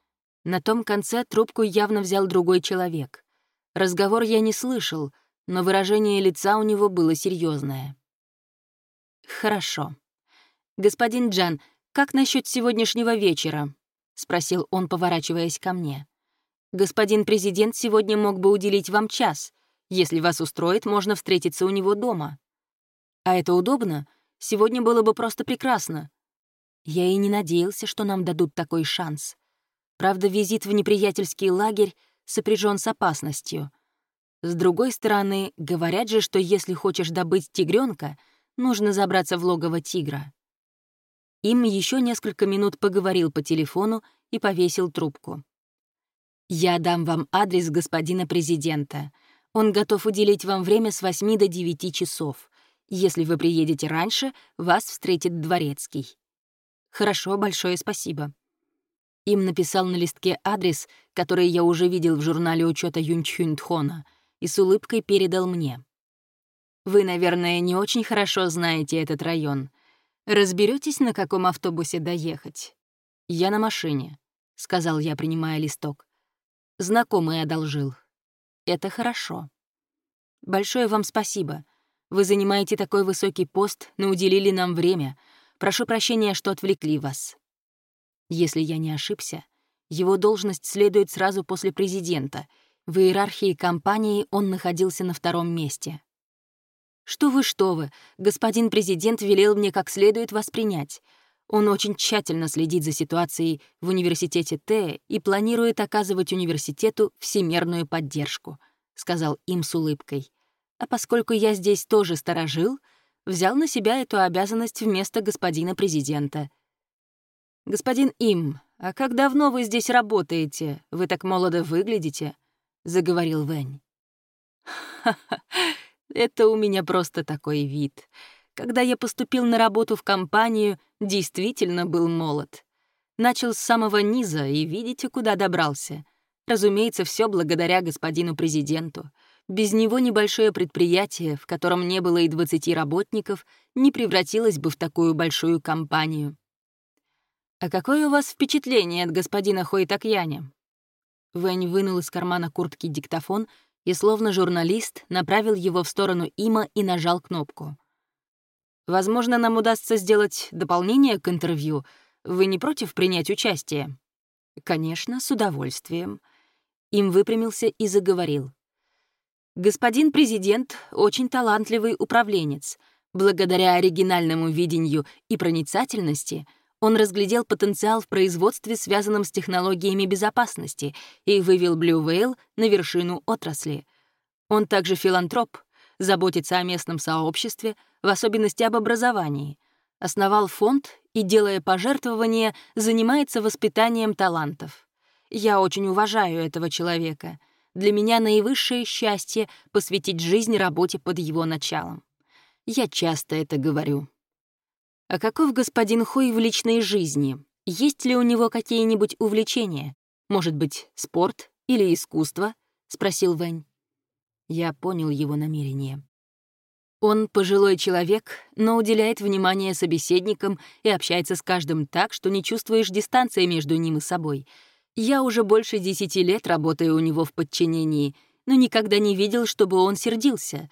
B: На том конце трубку явно взял другой человек. Разговор я не слышал, но выражение лица у него было серьезное. «Хорошо. Господин Джан, как насчет сегодняшнего вечера?» — спросил он, поворачиваясь ко мне. Господин президент сегодня мог бы уделить вам час. Если вас устроит, можно встретиться у него дома. А это удобно? Сегодня было бы просто прекрасно. Я и не надеялся, что нам дадут такой шанс. Правда, визит в неприятельский лагерь сопряжен с опасностью. С другой стороны, говорят же, что если хочешь добыть тигренка, нужно забраться в логово тигра. Им еще несколько минут поговорил по телефону и повесил трубку. «Я дам вам адрес господина президента. Он готов уделить вам время с 8 до 9 часов. Если вы приедете раньше, вас встретит дворецкий». «Хорошо, большое спасибо». Им написал на листке адрес, который я уже видел в журнале учета Юнчхюнтхона, и с улыбкой передал мне. «Вы, наверное, не очень хорошо знаете этот район. Разберетесь, на каком автобусе доехать?» «Я на машине», — сказал я, принимая листок. «Знакомый одолжил. Это хорошо. Большое вам спасибо. Вы занимаете такой высокий пост, но уделили нам время. Прошу прощения, что отвлекли вас». Если я не ошибся, его должность следует сразу после президента. В иерархии компании он находился на втором месте. «Что вы, что вы, господин президент велел мне как следует вас принять. Он очень тщательно следит за ситуацией в университете Т и планирует оказывать университету всемерную поддержку», — сказал им с улыбкой. «А поскольку я здесь тоже сторожил, взял на себя эту обязанность вместо господина президента. «Господин Им, а как давно вы здесь работаете? Вы так молодо выглядите», — заговорил Вэнь. «Ха-ха, это у меня просто такой вид. Когда я поступил на работу в компанию, действительно был молод. Начал с самого низа и видите, куда добрался. Разумеется, все благодаря господину президенту. Без него небольшое предприятие, в котором не было и 20 работников, не превратилось бы в такую большую компанию. «А какое у вас впечатление от господина Хойтакьяня?» Вэнь вынул из кармана куртки диктофон и, словно журналист, направил его в сторону Има и нажал кнопку. «Возможно, нам удастся сделать дополнение к интервью. Вы не против принять участие?» «Конечно, с удовольствием». Им выпрямился и заговорил. «Господин президент — очень талантливый управленец. Благодаря оригинальному видению и проницательности — он разглядел потенциал в производстве, связанном с технологиями безопасности, и вывел Blue Whale на вершину отрасли. Он также филантроп, заботится о местном сообществе, в особенности об образовании. Основал фонд и, делая пожертвования, занимается воспитанием талантов. Я очень уважаю этого человека. Для меня наивысшее счастье — посвятить жизнь работе под его началом. Я часто это говорю. А каков господин Хуй в личной жизни? Есть ли у него какие-нибудь увлечения? Может быть, спорт или искусство? спросил Вэнь. Я понял его намерение. Он пожилой человек, но уделяет внимание собеседникам и общается с каждым так, что не чувствуешь дистанции между ним и собой. Я уже больше десяти лет работаю у него в подчинении, но никогда не видел, чтобы он сердился.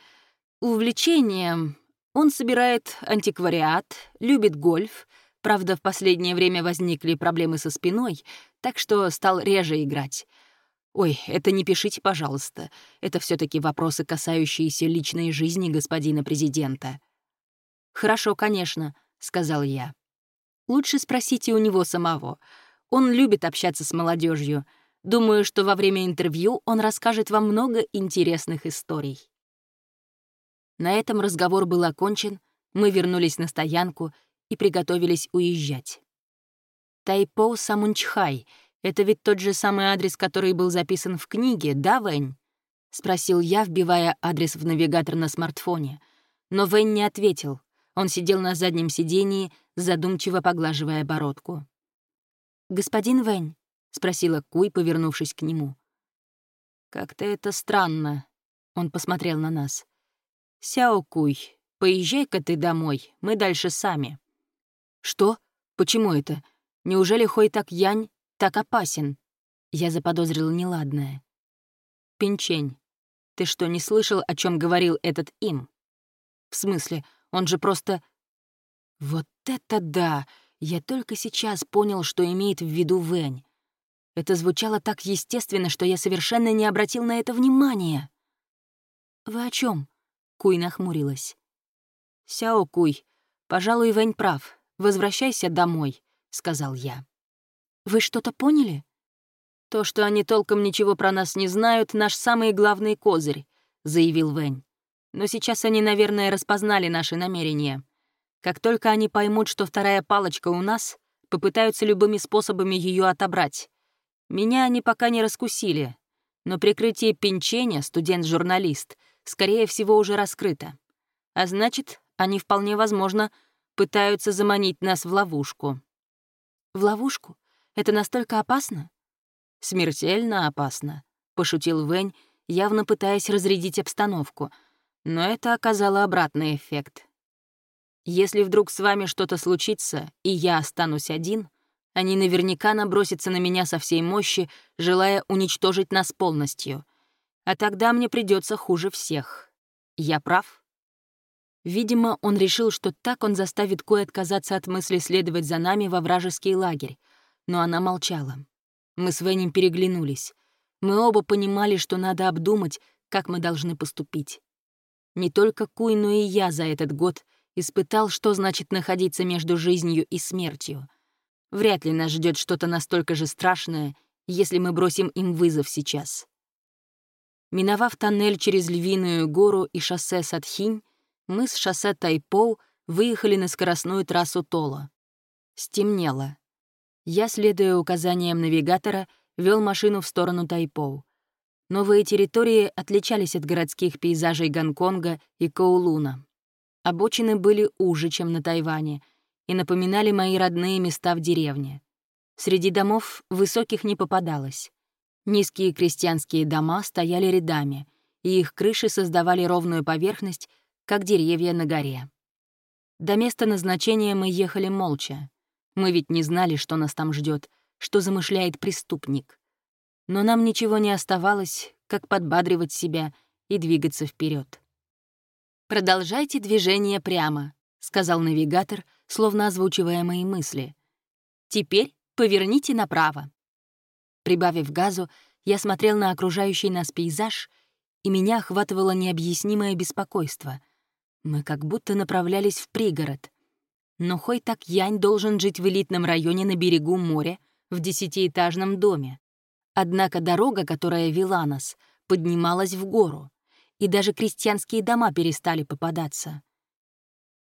B: Увлечение он собирает антиквариат, любит гольф. Правда, в последнее время возникли проблемы со спиной, так что стал реже играть. Ой, это не пишите, пожалуйста. Это все таки вопросы, касающиеся личной жизни господина президента. «Хорошо, конечно», — сказал я. «Лучше спросите у него самого. Он любит общаться с молодежью. Думаю, что во время интервью он расскажет вам много интересных историй». На этом разговор был окончен, мы вернулись на стоянку и приготовились уезжать. Тайпо Самунчхай — это ведь тот же самый адрес, который был записан в книге, да, Вэнь? — спросил я, вбивая адрес в навигатор на смартфоне. Но Вэнь не ответил. Он сидел на заднем сидении, задумчиво поглаживая бородку. «Господин Вэнь?» — спросила Куй, повернувшись к нему. «Как-то это странно», — он посмотрел на нас. «Сяокуй, поезжай-ка ты домой, мы дальше сами». «Что? Почему это? Неужели Хой так Янь так опасен?» Я заподозрил неладное. «Пинчень, ты что, не слышал, о чем говорил этот им?» «В смысле, он же просто...» «Вот это да! Я только сейчас понял, что имеет в виду Вэнь. Это звучало так естественно, что я совершенно не обратил на это внимания. «Вы о чем? Куй нахмурилась. «Сяо Куй, пожалуй, Вэнь прав. Возвращайся домой», — сказал я. «Вы что-то поняли?» «То, что они толком ничего про нас не знают, — наш самый главный козырь», — заявил Вэнь. «Но сейчас они, наверное, распознали наши намерения. Как только они поймут, что вторая палочка у нас, попытаются любыми способами ее отобрать. Меня они пока не раскусили, но прикрытие пинчения, студент-журналист, скорее всего, уже раскрыто. А значит, они вполне возможно пытаются заманить нас в ловушку.
A: В ловушку? Это настолько опасно?
B: Смертельно опасно, пошутил Вэнь, явно пытаясь разрядить обстановку, но это оказало обратный эффект. Если вдруг с вами что-то случится, и я останусь один, они наверняка набросятся на меня со всей мощи, желая уничтожить нас полностью. А тогда мне придется хуже всех. Я прав? Видимо, он решил, что так он заставит Кой отказаться от мысли следовать за нами во вражеский лагерь. Но она молчала. Мы с Венем переглянулись. Мы оба понимали, что надо обдумать, как мы должны поступить. Не только Куй, но и я за этот год испытал, что значит находиться между жизнью и смертью. Вряд ли нас ждет что-то настолько же страшное, если мы бросим им вызов сейчас. Миновав тоннель через Львиную гору и шоссе Садхинь, мы с шоссе Тайпоу выехали на скоростную трассу Тола. Стемнело. Я, следуя указаниям навигатора, вел машину в сторону Тайпоу. Новые территории отличались от городских пейзажей Гонконга и Коулуна. Обочины были уже, чем на Тайване, и напоминали мои родные места в деревне. Среди домов высоких не попадалось. Низкие крестьянские дома стояли рядами, и их крыши создавали ровную поверхность, как деревья на горе. До места назначения мы ехали молча. Мы ведь не знали, что нас там ждет, что замышляет преступник. Но нам ничего не оставалось, как подбадривать себя и двигаться вперед. «Продолжайте движение прямо», — сказал навигатор, словно озвучивая мои мысли. «Теперь поверните направо». Прибавив газу, я смотрел на окружающий нас пейзаж, и меня охватывало необъяснимое беспокойство — мы как будто направлялись в пригород. Но Хой Так Янь должен жить в элитном районе на берегу моря, в десятиэтажном доме. Однако дорога, которая вела нас, поднималась в гору, и даже крестьянские дома перестали попадаться.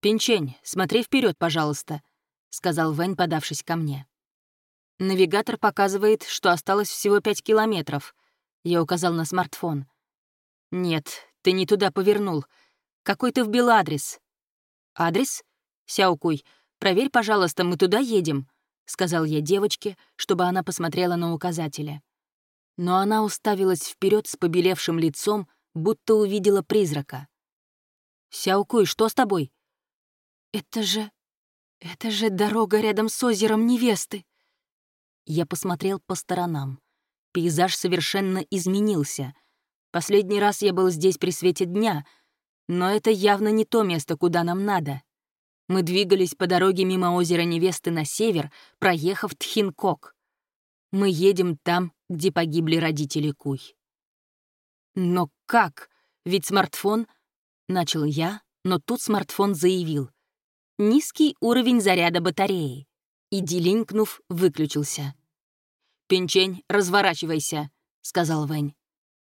B: «Пинчень, смотри вперед, пожалуйста», — сказал Вэнь, подавшись ко мне. «Навигатор показывает, что осталось всего пять километров», — я указал на смартфон. «Нет, ты не туда повернул. Какой ты вбил адрес?» «Адрес? Сяокуй, проверь, пожалуйста, мы туда едем», — сказал я девочке, чтобы она посмотрела на указатели. Но она уставилась вперед с побелевшим лицом, будто увидела призрака. «Сяокуй, что с тобой?» «Это же... это же дорога рядом с озером невесты!» Я посмотрел по сторонам. Пейзаж совершенно изменился. Последний раз я был здесь при свете дня — но это явно не то место, куда нам надо. Мы двигались по дороге мимо озера Невесты на север, проехав Тхинкок. Мы едем там, где погибли родители Куй. Но как? Ведь смартфон... Начал я, но тут смартфон заявил. Низкий уровень заряда батареи. И, делинкнув, выключился. «Пинчень, разворачивайся», — сказал Вэнь.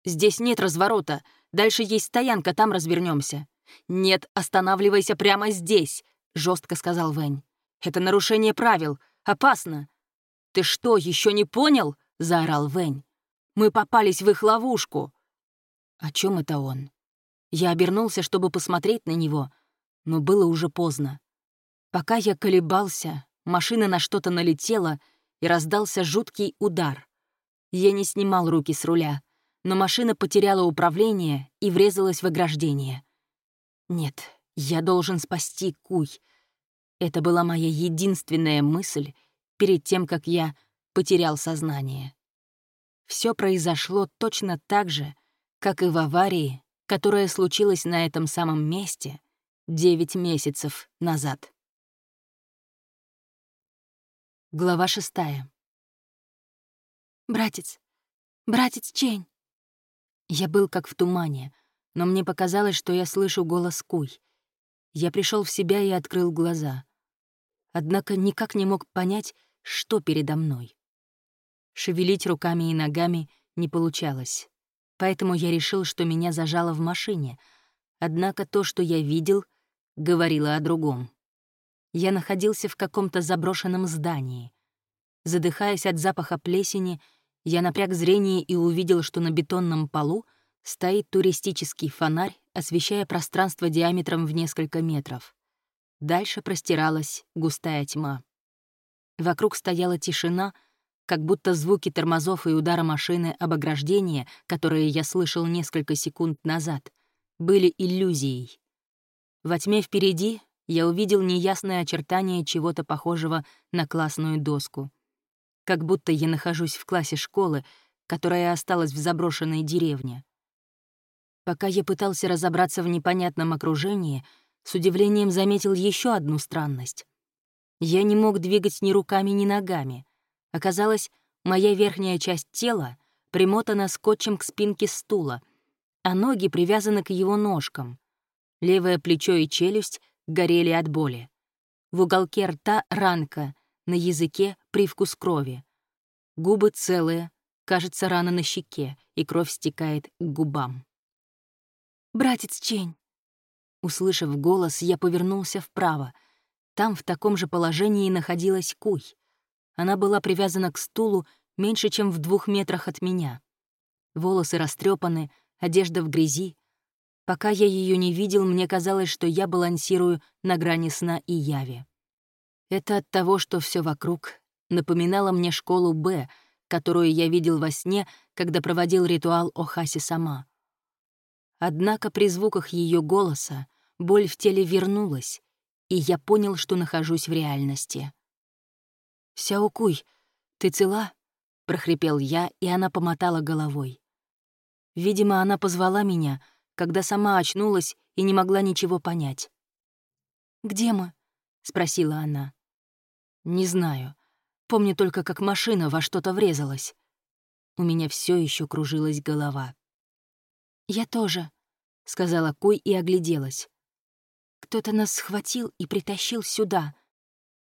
B: «Здесь нет разворота. Дальше есть стоянка, там развернемся. «Нет, останавливайся прямо здесь», — жестко сказал Вэнь. «Это нарушение правил. Опасно». «Ты что, еще не понял?» — заорал Вэнь. «Мы попались в их ловушку». О чем это он? Я обернулся, чтобы посмотреть на него, но было уже поздно. Пока я колебался, машина на что-то налетела, и раздался жуткий удар. Я не снимал руки с руля — но машина потеряла управление и врезалась в ограждение. Нет, я должен спасти Куй. Это была моя единственная мысль перед тем, как я потерял сознание. Все произошло точно так же, как и в аварии, которая случилась на этом самом месте девять месяцев назад. Глава шестая. «Братец, братец Чень, я был как в тумане, но мне показалось, что я слышу голос Куй. Я пришел в себя и открыл глаза. Однако никак не мог понять, что передо мной. Шевелить руками и ногами не получалось, поэтому я решил, что меня зажало в машине, однако то, что я видел, говорило о другом. Я находился в каком-то заброшенном здании. Задыхаясь от запаха плесени, Я напряг зрение и увидел, что на бетонном полу стоит туристический фонарь, освещая пространство диаметром в несколько метров. Дальше простиралась густая тьма. Вокруг стояла тишина, как будто звуки тормозов и удара машины об ограждение, которые я слышал несколько секунд назад, были иллюзией. Во тьме впереди я увидел неясное очертание чего-то похожего на классную доску. Как будто я нахожусь в классе школы, которая осталась в заброшенной деревне. Пока я пытался разобраться в непонятном окружении, с удивлением заметил еще одну странность. Я не мог двигать ни руками, ни ногами. Оказалось, моя верхняя часть тела примотана скотчем к спинке стула, а ноги привязаны к его ножкам. Левое плечо и челюсть горели от боли. В уголке рта ранка, на языке привкус крови. Губы целые, кажется, рана на щеке, и кровь стекает к губам. «Братец Чень!» Услышав голос, я повернулся вправо. Там в таком же положении находилась Куй. Она была привязана к стулу меньше, чем в двух метрах от меня. Волосы растрепаны, одежда в грязи. Пока я ее не видел, мне казалось, что я балансирую на грани сна и яви. Это от того, что все вокруг напоминало мне школу Б, которую я видел во сне, когда проводил ритуал Охаси сама. Однако при звуках ее голоса боль в теле вернулась, и я понял, что нахожусь в реальности. «Сяокуй, ты цела?» — прохрипел я, и она помотала головой. Видимо, она позвала меня, когда сама очнулась и не могла ничего понять. «Где мы?» — спросила она. «Не знаю. Помню только, как машина во что-то врезалась. У меня все еще кружилась голова. «Я тоже», — сказала Куй и огляделась. Кто-то нас схватил и притащил сюда.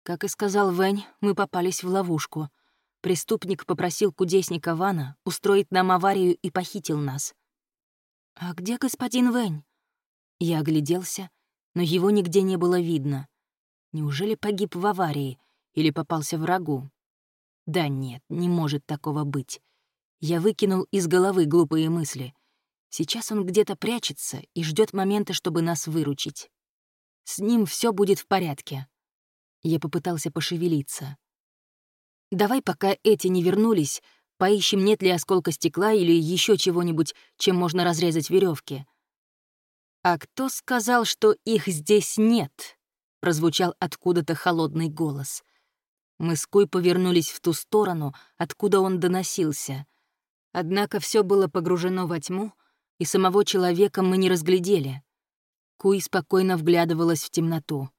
B: Как и сказал Вэнь, мы попались в ловушку. Преступник попросил кудесника Вана устроить нам аварию и похитил нас. «А где господин Вэнь?» Я огляделся, но его нигде не было видно. Неужели погиб в аварии или попался врагу? Да нет, не может такого быть. Я выкинул из головы глупые мысли. Сейчас он где-то прячется и ждет момента, чтобы нас выручить. С ним все будет в порядке. Я попытался пошевелиться. Давай, пока эти не вернулись, поищем, нет ли осколка стекла или еще чего-нибудь, чем можно разрезать веревки. А кто сказал, что их здесь нет? прозвучал откуда-то холодный голос. Мы с Куй повернулись в ту сторону, откуда он доносился. Однако все было погружено во тьму, и самого человека мы не разглядели. Куи спокойно вглядывалась в темноту.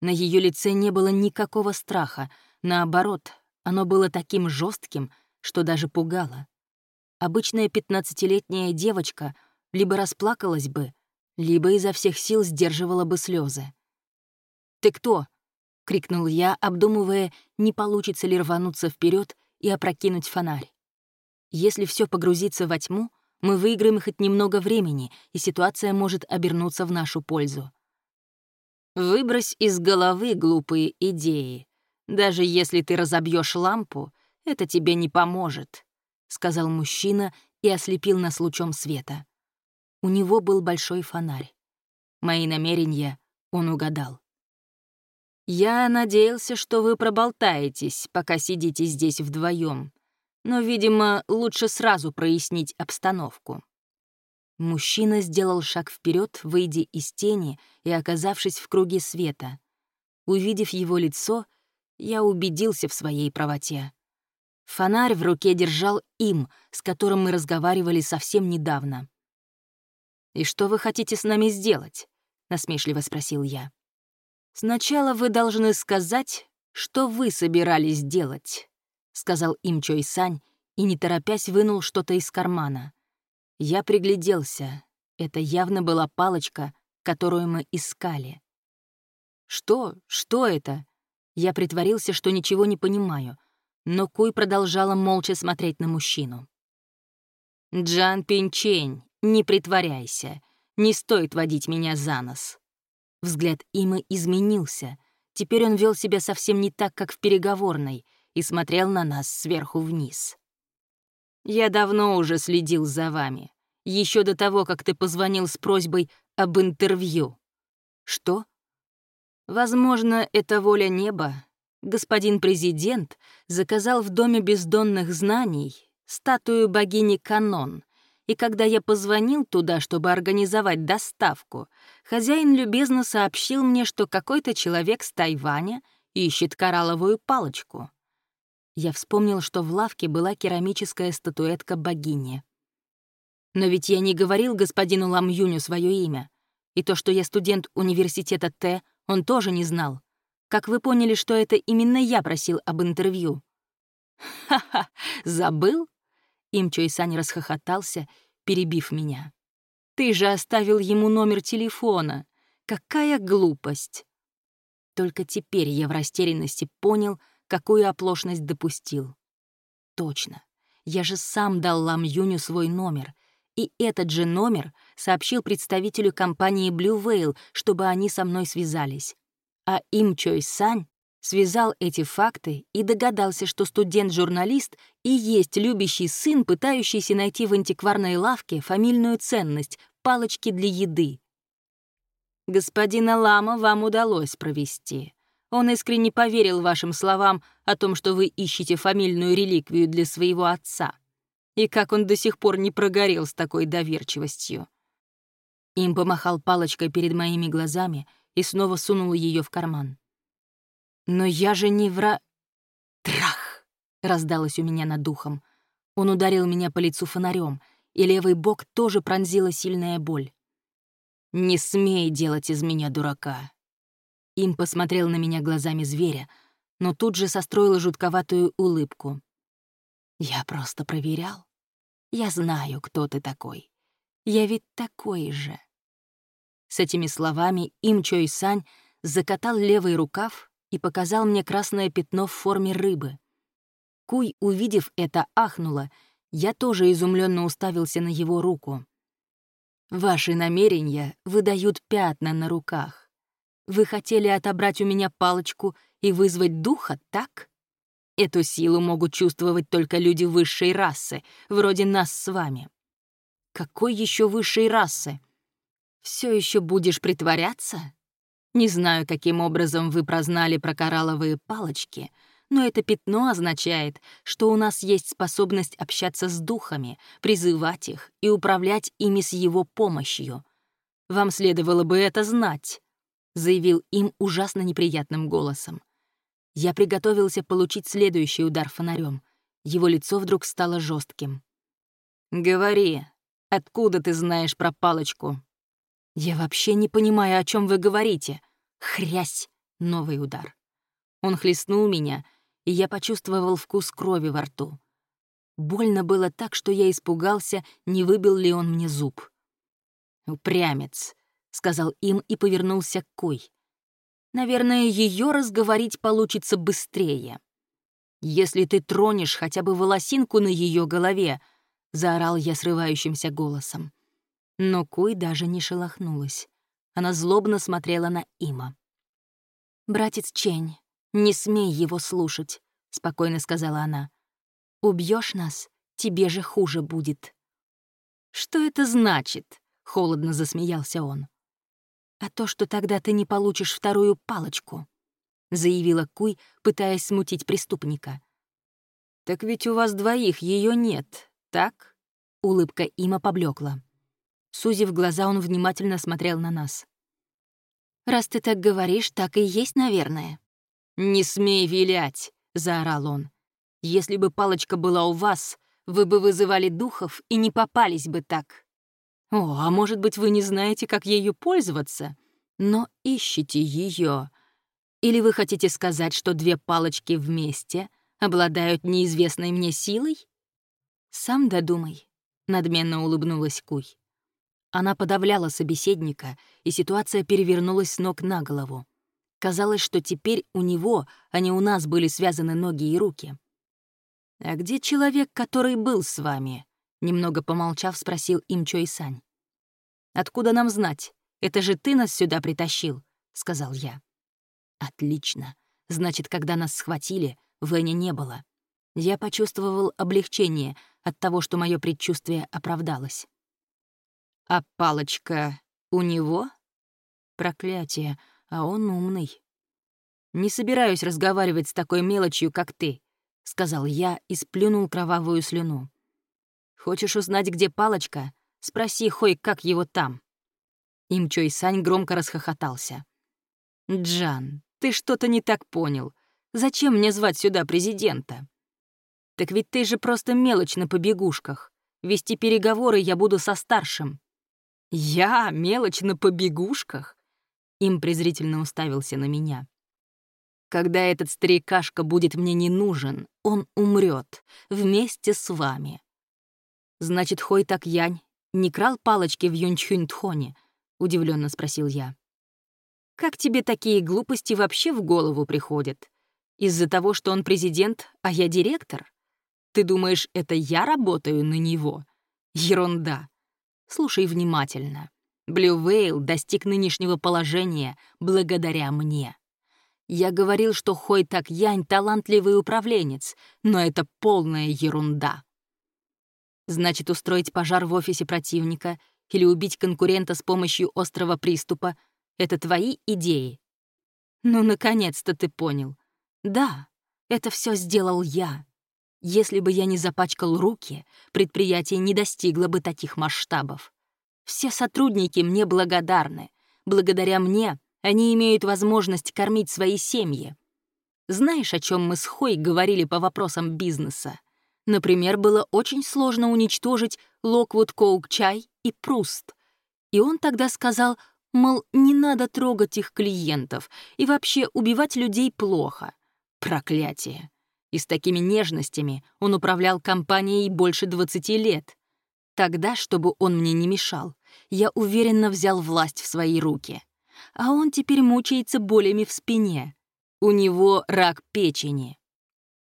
B: На ее лице не было никакого страха, наоборот, оно было таким жестким, что даже пугало. Обычная пятнадцатилетняя девочка либо расплакалась бы, либо изо всех сил сдерживала бы слезы. «Ты кто?» — крикнул я, обдумывая, не получится ли рвануться вперед и опрокинуть фонарь. Если все погрузится во тьму, мы выиграем хоть немного времени, и ситуация может обернуться в нашу пользу. Выбрось из головы глупые идеи. Даже если ты разобьешь лампу, это тебе не поможет, сказал мужчина и ослепил нас лучом света. У него был большой фонарь. Мои намерения он угадал. «Я надеялся, что вы проболтаетесь, пока сидите здесь вдвоем но, видимо, лучше сразу прояснить обстановку. Мужчина сделал шаг вперед, выйдя из тени и оказавшись в круге света. Увидев его лицо, я убедился в своей правоте. Фонарь в руке держал им, с которым мы разговаривали совсем недавно. «И что вы хотите с нами сделать?» — насмешливо спросил я. «Сначала вы должны сказать, что вы собирались делать» сказал им Чой Сань и, не торопясь, вынул что-то из кармана. Я пригляделся. Это явно была палочка, которую мы искали. «Что? Что это?» Я притворился, что ничего не понимаю, но Куй продолжала молча смотреть на мужчину. «Джан Пинчень, не притворяйся. Не стоит водить меня за нос». Взгляд Имы изменился. Теперь он вел себя совсем не так, как в переговорной — и смотрел на нас сверху вниз. Я давно уже следил за вами, еще до того, как ты позвонил с просьбой об интервью. Что? Возможно, это воля неба. Господин президент заказал в Доме бездонных знаний статую богини Канон, и когда я позвонил туда, чтобы организовать доставку, хозяин любезно сообщил мне, что какой-то человек с Тайваня ищет коралловую палочку. Я вспомнил, что в лавке была керамическая статуэтка богини. Но ведь я не говорил господину Ламюню свое имя. И то, что я студент университета Т, он тоже не знал. Как вы поняли, что это именно я просил об интервью? «Ха-ха, забыл?» Им Чой расхохотался, перебив меня. «Ты же оставил ему номер телефона. Какая глупость!» Только теперь я в растерянности понял, какую оплошность допустил. Точно. Я же сам дал Лам Юню свой номер, и этот же номер сообщил представителю компании Blue Whale, чтобы они со мной связались. А Им Чой Сань связал эти факты и догадался, что студент-журналист и есть любящий сын, пытающийся найти в антикварной лавке фамильную ценность — палочки для еды. Господина Лама вам удалось провести. Он искренне поверил вашим словам о том, что вы ищете фамильную реликвию для своего отца и как он до сих пор не прогорел с такой доверчивостью. Им помахал палочкой перед моими глазами и снова сунул ее в карман. «Но я же не вра...» «Трах!» — раздалось у меня над духом. Он ударил меня по лицу фонарем, и левый бок тоже пронзила сильная боль. «Не смей делать из меня дурака!» Им посмотрел на меня глазами зверя, но тут же состроил жутковатую улыбку. «Я просто проверял. Я знаю, кто ты такой. Я ведь такой же». С этими словами Им Чой Сань закатал левый рукав и показал мне красное пятно в форме рыбы. Куй, увидев это, ахнула. Я тоже изумленно уставился на его руку. «Ваши намерения выдают пятна на руках. Вы хотели отобрать у меня палочку и вызвать духа, так?» Эту силу могут чувствовать только люди высшей расы, вроде нас с вами. Какой еще высшей расы? Все еще будешь притворяться? Не знаю, каким образом вы прознали про коралловые палочки, но это пятно означает, что у нас есть способность общаться с духами, призывать их и управлять ими с его помощью. Вам следовало бы это знать, заявил им ужасно неприятным голосом. Я приготовился получить следующий удар фонарем. Его лицо вдруг стало жестким. «Говори, откуда ты знаешь про палочку?» «Я вообще не понимаю, о чем вы говорите». Хрясь! Новый удар. Он хлестнул меня, и я почувствовал вкус крови во рту. Больно было так, что я испугался, не выбил ли он мне зуб. «Упрямец», — сказал им и повернулся к Кой. Наверное, ее разговорить получится быстрее. «Если ты тронешь хотя бы волосинку на ее голове», — заорал я срывающимся голосом. Но Куй даже не шелохнулась. Она злобно смотрела на Има. «Братец Чень, не смей его слушать», — спокойно сказала она. Убьешь нас, тебе же хуже будет». «Что это значит?» — холодно засмеялся он а то, что тогда ты не получишь вторую палочку», — заявила Куй, пытаясь смутить преступника. «Так ведь у вас двоих ее нет, так?» Улыбка Има поблекла. Сузив глаза, он внимательно смотрел на нас. «Раз ты так говоришь, так и есть, наверное». «Не смей вилять!» — заорал он. «Если бы палочка была у вас, вы бы вызывали духов и не попались бы так. О, а может быть, вы не знаете, как ею пользоваться, но ищете ее. Или вы хотите сказать, что две палочки вместе обладают неизвестной мне силой? Сам додумай, надменно улыбнулась Куй. Она подавляла собеседника, и ситуация перевернулась с ног на голову. Казалось, что теперь у него, а не у нас были связаны ноги и руки. «А где человек, который был с вами?» Немного помолчав, спросил им Чой Сань. «Откуда нам знать? Это же ты нас сюда притащил», — сказал я. «Отлично. Значит, когда нас схватили, Вэня не было. Я почувствовал облегчение, от того, что мое предчувствие оправдалось. «А палочка у него?» «Проклятие, а он умный». «Не собираюсь разговаривать с такой мелочью, как ты», — сказал я и сплюнул кровавую слюну. «Хочешь узнать, где палочка? Спроси Хой, как его там». Им Чой Сань громко расхохотался. «Джан, ты что-то не так понял. Зачем мне звать сюда президента?» «Так ведь ты же просто мелочь на побегушках. Вести переговоры я буду со старшим». «Я мелочь на побегушках?» Им презрительно уставился на меня. «Когда этот старикашка будет мне не нужен, он умрет вместе с вами». «Значит, Хой Так Янь не крал палочки в Юнчхюньтхоне?» — удивленно спросил я. «Как тебе такие глупости вообще в голову приходят? Из-за того, что он президент, а я директор? Ты думаешь, это я работаю на него? Ерунда. Слушай внимательно. Блю Вейл достиг нынешнего положения благодаря мне. Я говорил, что Хой Так Янь — талантливый управленец, но это полная ерунда. Значит, устроить пожар в офисе противника или убить конкурента с помощью острого приступа — это твои идеи? Ну, наконец-то ты понял. Да, это все сделал я. Если бы я не запачкал руки, предприятие не достигло бы таких масштабов. Все сотрудники мне благодарны. Благодаря мне они имеют возможность кормить свои семьи. Знаешь, о чем мы с Хой говорили по вопросам бизнеса? Например, было очень сложно уничтожить Локвуд Коук Чай и Пруст. И он тогда сказал, мол, не надо трогать их клиентов, и вообще убивать людей плохо. Проклятие. И с такими нежностями он управлял компанией больше 20 лет. Тогда, чтобы он мне не мешал, я уверенно взял власть в свои руки. А он теперь мучается болями в спине. У него рак печени.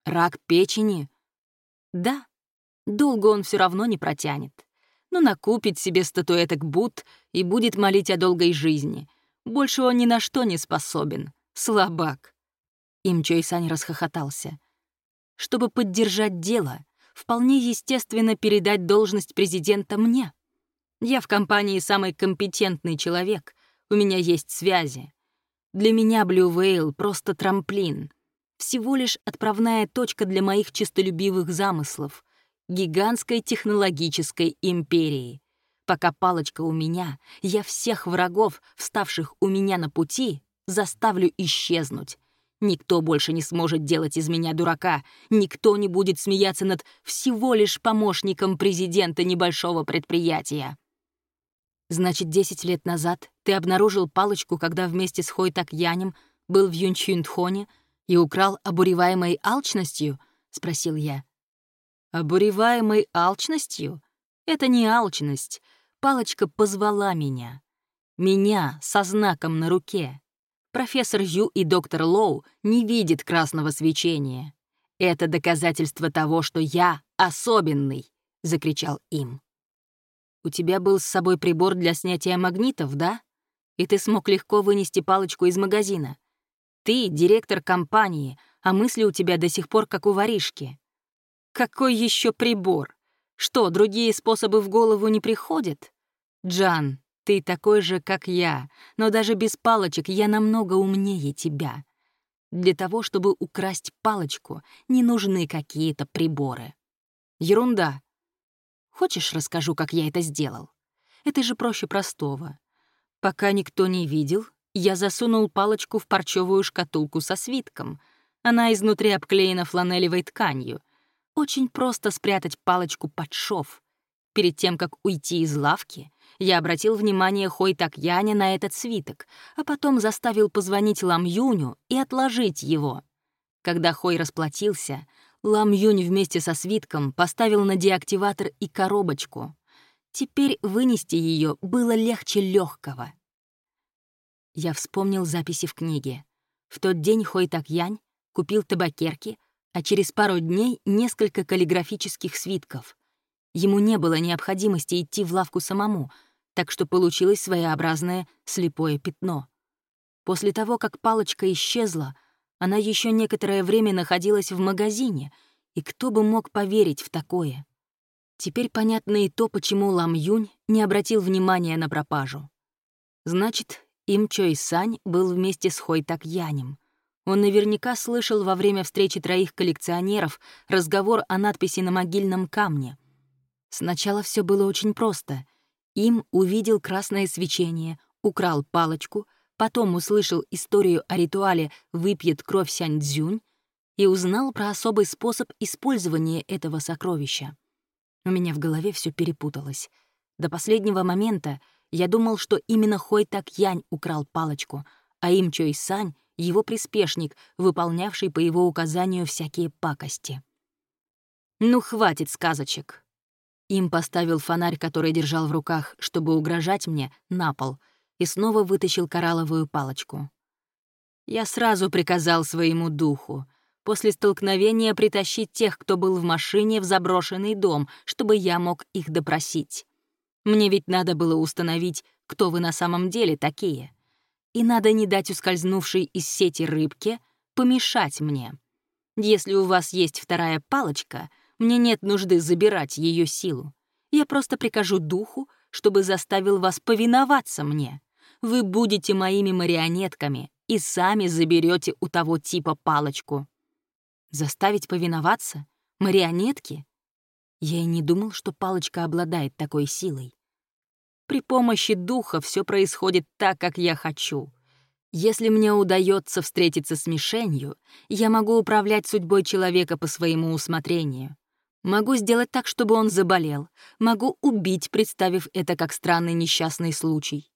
B: Рак печени? Да, долго он все равно не протянет. Но накупит себе статуэток Бут и будет молить о долгой жизни. Больше он ни на что не способен. Слабак. Им Чой Сань расхохотался. Чтобы поддержать дело, вполне естественно передать должность президента мне. Я в компании самый компетентный человек, у меня есть связи. Для меня Blue Whale просто трамплин — всего лишь отправная точка для моих честолюбивых замыслов, гигантской технологической империи. Пока палочка у меня, я всех врагов, вставших у меня на пути, заставлю исчезнуть. Никто больше не сможет делать из меня дурака, никто не будет смеяться над всего лишь помощником президента небольшого предприятия. Значит, 10 лет назад ты обнаружил палочку, когда вместе с Хой Так Янем был в Юнчюнтхоне — и украл обуреваемой алчностью?» — спросил я. «Обуреваемой алчностью? Это не алчность. Палочка позвала меня. Меня со знаком на руке. Профессор Ю и доктор Лоу не видят красного свечения. Это доказательство того, что я особенный!» — закричал им. «У тебя был с собой прибор для снятия магнитов, да? И ты смог легко вынести палочку из магазина. Ты директор компании, а мысли у тебя до сих пор как у воришки. Какой еще прибор? Что, другие способы в голову не приходят? Джан, ты такой же, как я, но даже без палочек я намного умнее тебя. Для того, чтобы украсть палочку, не нужны какие-то приборы. Ерунда. Хочешь, расскажу, как я это сделал? Это же проще простого. Пока никто не видел, я засунул палочку в парчевую шкатулку со свитком. Она изнутри обклеена фланелевой тканью. Очень просто спрятать палочку под шов. Перед тем, как уйти из лавки, я обратил внимание Хой Так Яня на этот свиток, а потом заставил позвонить Лам Юню и отложить его. Когда Хой расплатился, Лам Юнь вместе со свитком поставил на деактиватор и коробочку. Теперь вынести ее было легче легкого. Я вспомнил записи в книге. В тот день Хой Так Янь купил табакерки, а через пару дней несколько каллиграфических свитков. Ему не было необходимости идти в лавку самому, так что получилось своеобразное слепое пятно. После того, как палочка исчезла, она еще некоторое время находилась в магазине, и кто бы мог поверить в такое? Теперь понятно и то, почему Лам Юнь не обратил внимания на пропажу. Значит, Им Чой Сань был вместе с Хой Так Янем. Он наверняка слышал во время встречи троих коллекционеров разговор о надписи на могильном камне. Сначала все было очень просто. Им увидел красное свечение, украл палочку, потом услышал историю о ритуале «выпьет кровь Сянь-Дзюнь» и узнал про особый способ использования этого сокровища. У меня в голове все перепуталось. До последнего момента я думал, что именно Хой Так Янь украл палочку, а Им Чой Сань — его приспешник, выполнявший по его указанию всякие пакости. «Ну, хватит сказочек!» Им поставил фонарь, который держал в руках, чтобы угрожать мне, на пол, и снова вытащил коралловую палочку. Я сразу приказал своему духу после столкновения притащить тех, кто был в машине, в заброшенный дом, чтобы я мог их допросить. Мне ведь надо было установить, кто вы на самом деле такие. И надо не дать ускользнувшей из сети рыбке помешать мне. Если у вас есть вторая палочка, мне нет нужды забирать ее силу. Я просто прикажу духу, чтобы заставил вас повиноваться мне. Вы будете моими марионетками и сами заберете у того типа палочку. Заставить повиноваться? Марионетки? Я и не думал, что палочка обладает такой силой. При помощи духа все происходит так, как я хочу. Если мне удается встретиться с мишенью, я могу управлять судьбой человека по своему усмотрению. Могу сделать так, чтобы он заболел. Могу убить, представив это как странный несчастный случай.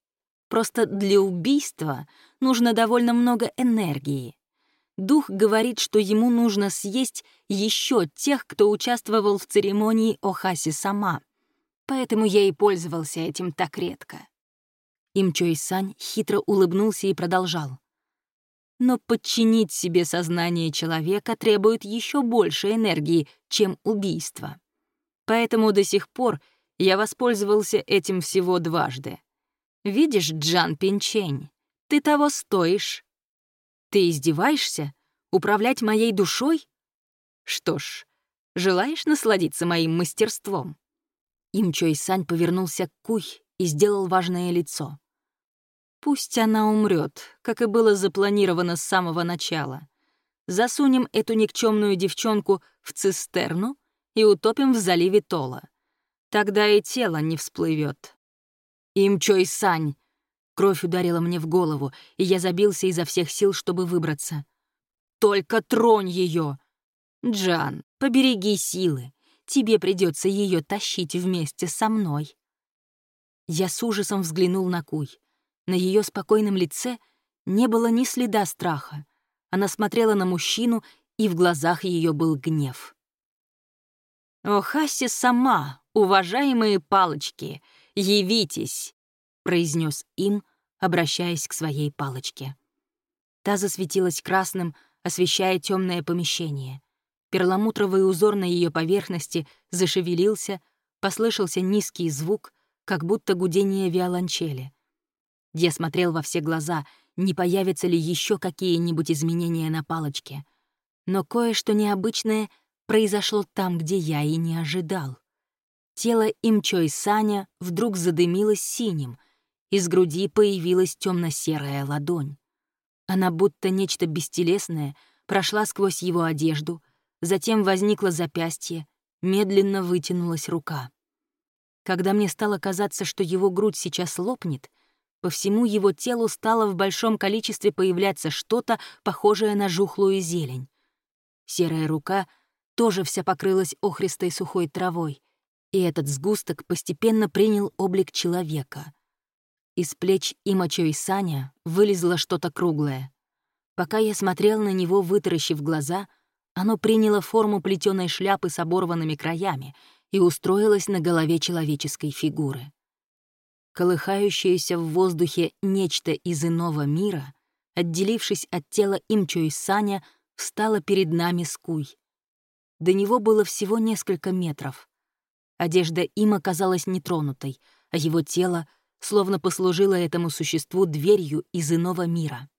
B: Просто для убийства нужно довольно много энергии. Дух говорит, что ему нужно съесть еще тех, кто участвовал в церемонии Охаси сама. Поэтому я и пользовался этим так редко. Им Чой Сань хитро улыбнулся и продолжал. Но подчинить себе сознание человека требует еще больше энергии, чем убийство. Поэтому до сих пор я воспользовался этим всего дважды. Видишь, Джан Пинчень, ты того стоишь. Ты издеваешься? Управлять моей душой? Что ж, желаешь насладиться моим мастерством?» Им Чой Сань повернулся к Куй и сделал важное лицо. «Пусть она умрет, как и было запланировано с самого начала. Засунем эту никчемную девчонку в цистерну и утопим в заливе Тола. Тогда и тело не всплывет. Им Чой Сань, Кровь ударила мне в голову, и я забился изо всех сил, чтобы выбраться. «Только тронь ее! Джан, побереги силы. Тебе придется ее тащить вместе со мной». Я с ужасом взглянул на Куй. На ее спокойном лице не было ни следа страха. Она смотрела на мужчину, и в глазах ее был гнев. «О, Хасси сама, уважаемые палочки, явитесь!» произнес им, обращаясь к своей палочке. Та засветилась красным, освещая темное помещение. Перламутровый узор на ее поверхности зашевелился, послышался низкий звук, как будто гудение виолончели. Я смотрел во все глаза, не появятся ли еще какие-нибудь изменения на палочке. Но кое-что необычное произошло там, где я и не ожидал. Тело Имчой Саня вдруг задымилось синим, из груди появилась темно-серая ладонь. Она будто нечто бестелесное прошла сквозь его одежду, затем возникло запястье, медленно вытянулась рука. Когда мне стало казаться, что его грудь сейчас лопнет, по всему его телу стало в большом количестве появляться что-то, похожее на жухлую зелень. Серая рука тоже вся покрылась охристой сухой травой, и этот сгусток постепенно принял облик человека. Из плеч Имачо и Саня вылезло что-то круглое. Пока я смотрел на него, вытаращив глаза, оно приняло форму плетеной шляпы с оборванными краями и устроилось на голове человеческой фигуры. Колыхающееся в воздухе нечто из иного мира, отделившись от тела Имчо Саня, встало перед нами с Куй. До него было всего несколько метров. Одежда им оказалась нетронутой, а его тело словно послужила этому существу дверью из иного мира.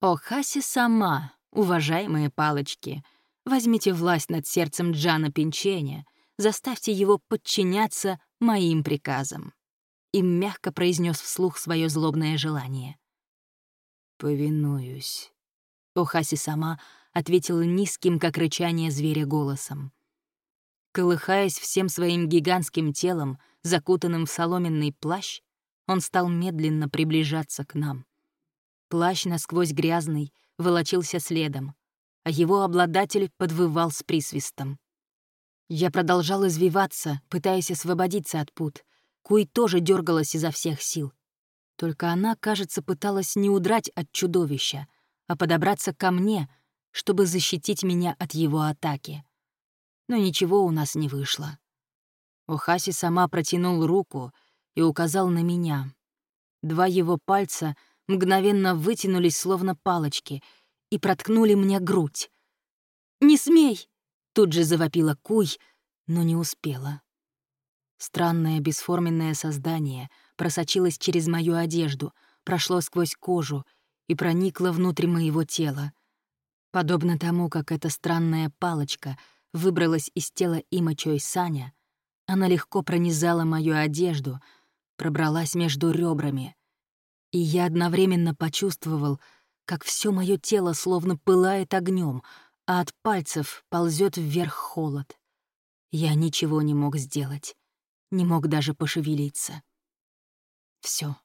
B: «О, Хаси сама, уважаемые палочки, возьмите власть над сердцем Джана Пинченя,
A: заставьте его подчиняться моим приказам. И мягко произнес вслух свое злобное желание.
B: «Повинуюсь».
A: Охаси сама ответила низким, как рычание зверя, голосом. Колыхаясь всем своим гигантским телом, закутанным в соломенный плащ, он стал медленно приближаться к нам. Плащ насквозь грязный волочился следом, а его обладатель подвывал с присвистом. Я продолжал извиваться, пытаясь освободиться от пут. Куй тоже дергалась изо всех сил. Только она, кажется, пыталась не удрать от чудовища, а подобраться ко мне, чтобы защитить меня от его атаки. Но ничего у нас не вышло. Охаси сама протянул руку и указал на меня. Два его пальца мгновенно вытянулись, словно палочки, и проткнули мне грудь. «Не смей!» Тут же завопила Куй, но не успела. Странное бесформенное создание просочилось через мою одежду, прошло сквозь кожу и проникло внутрь моего тела. Подобно тому, как эта странная палочка выбралась из тела Има Чой Саня, она легко пронизала мою одежду, пробралась между ребрами. И я одновременно почувствовал, как все мое тело словно пылает огнем, а от пальцев ползет вверх холод. Я ничего не мог сделать, не мог даже пошевелиться. Все.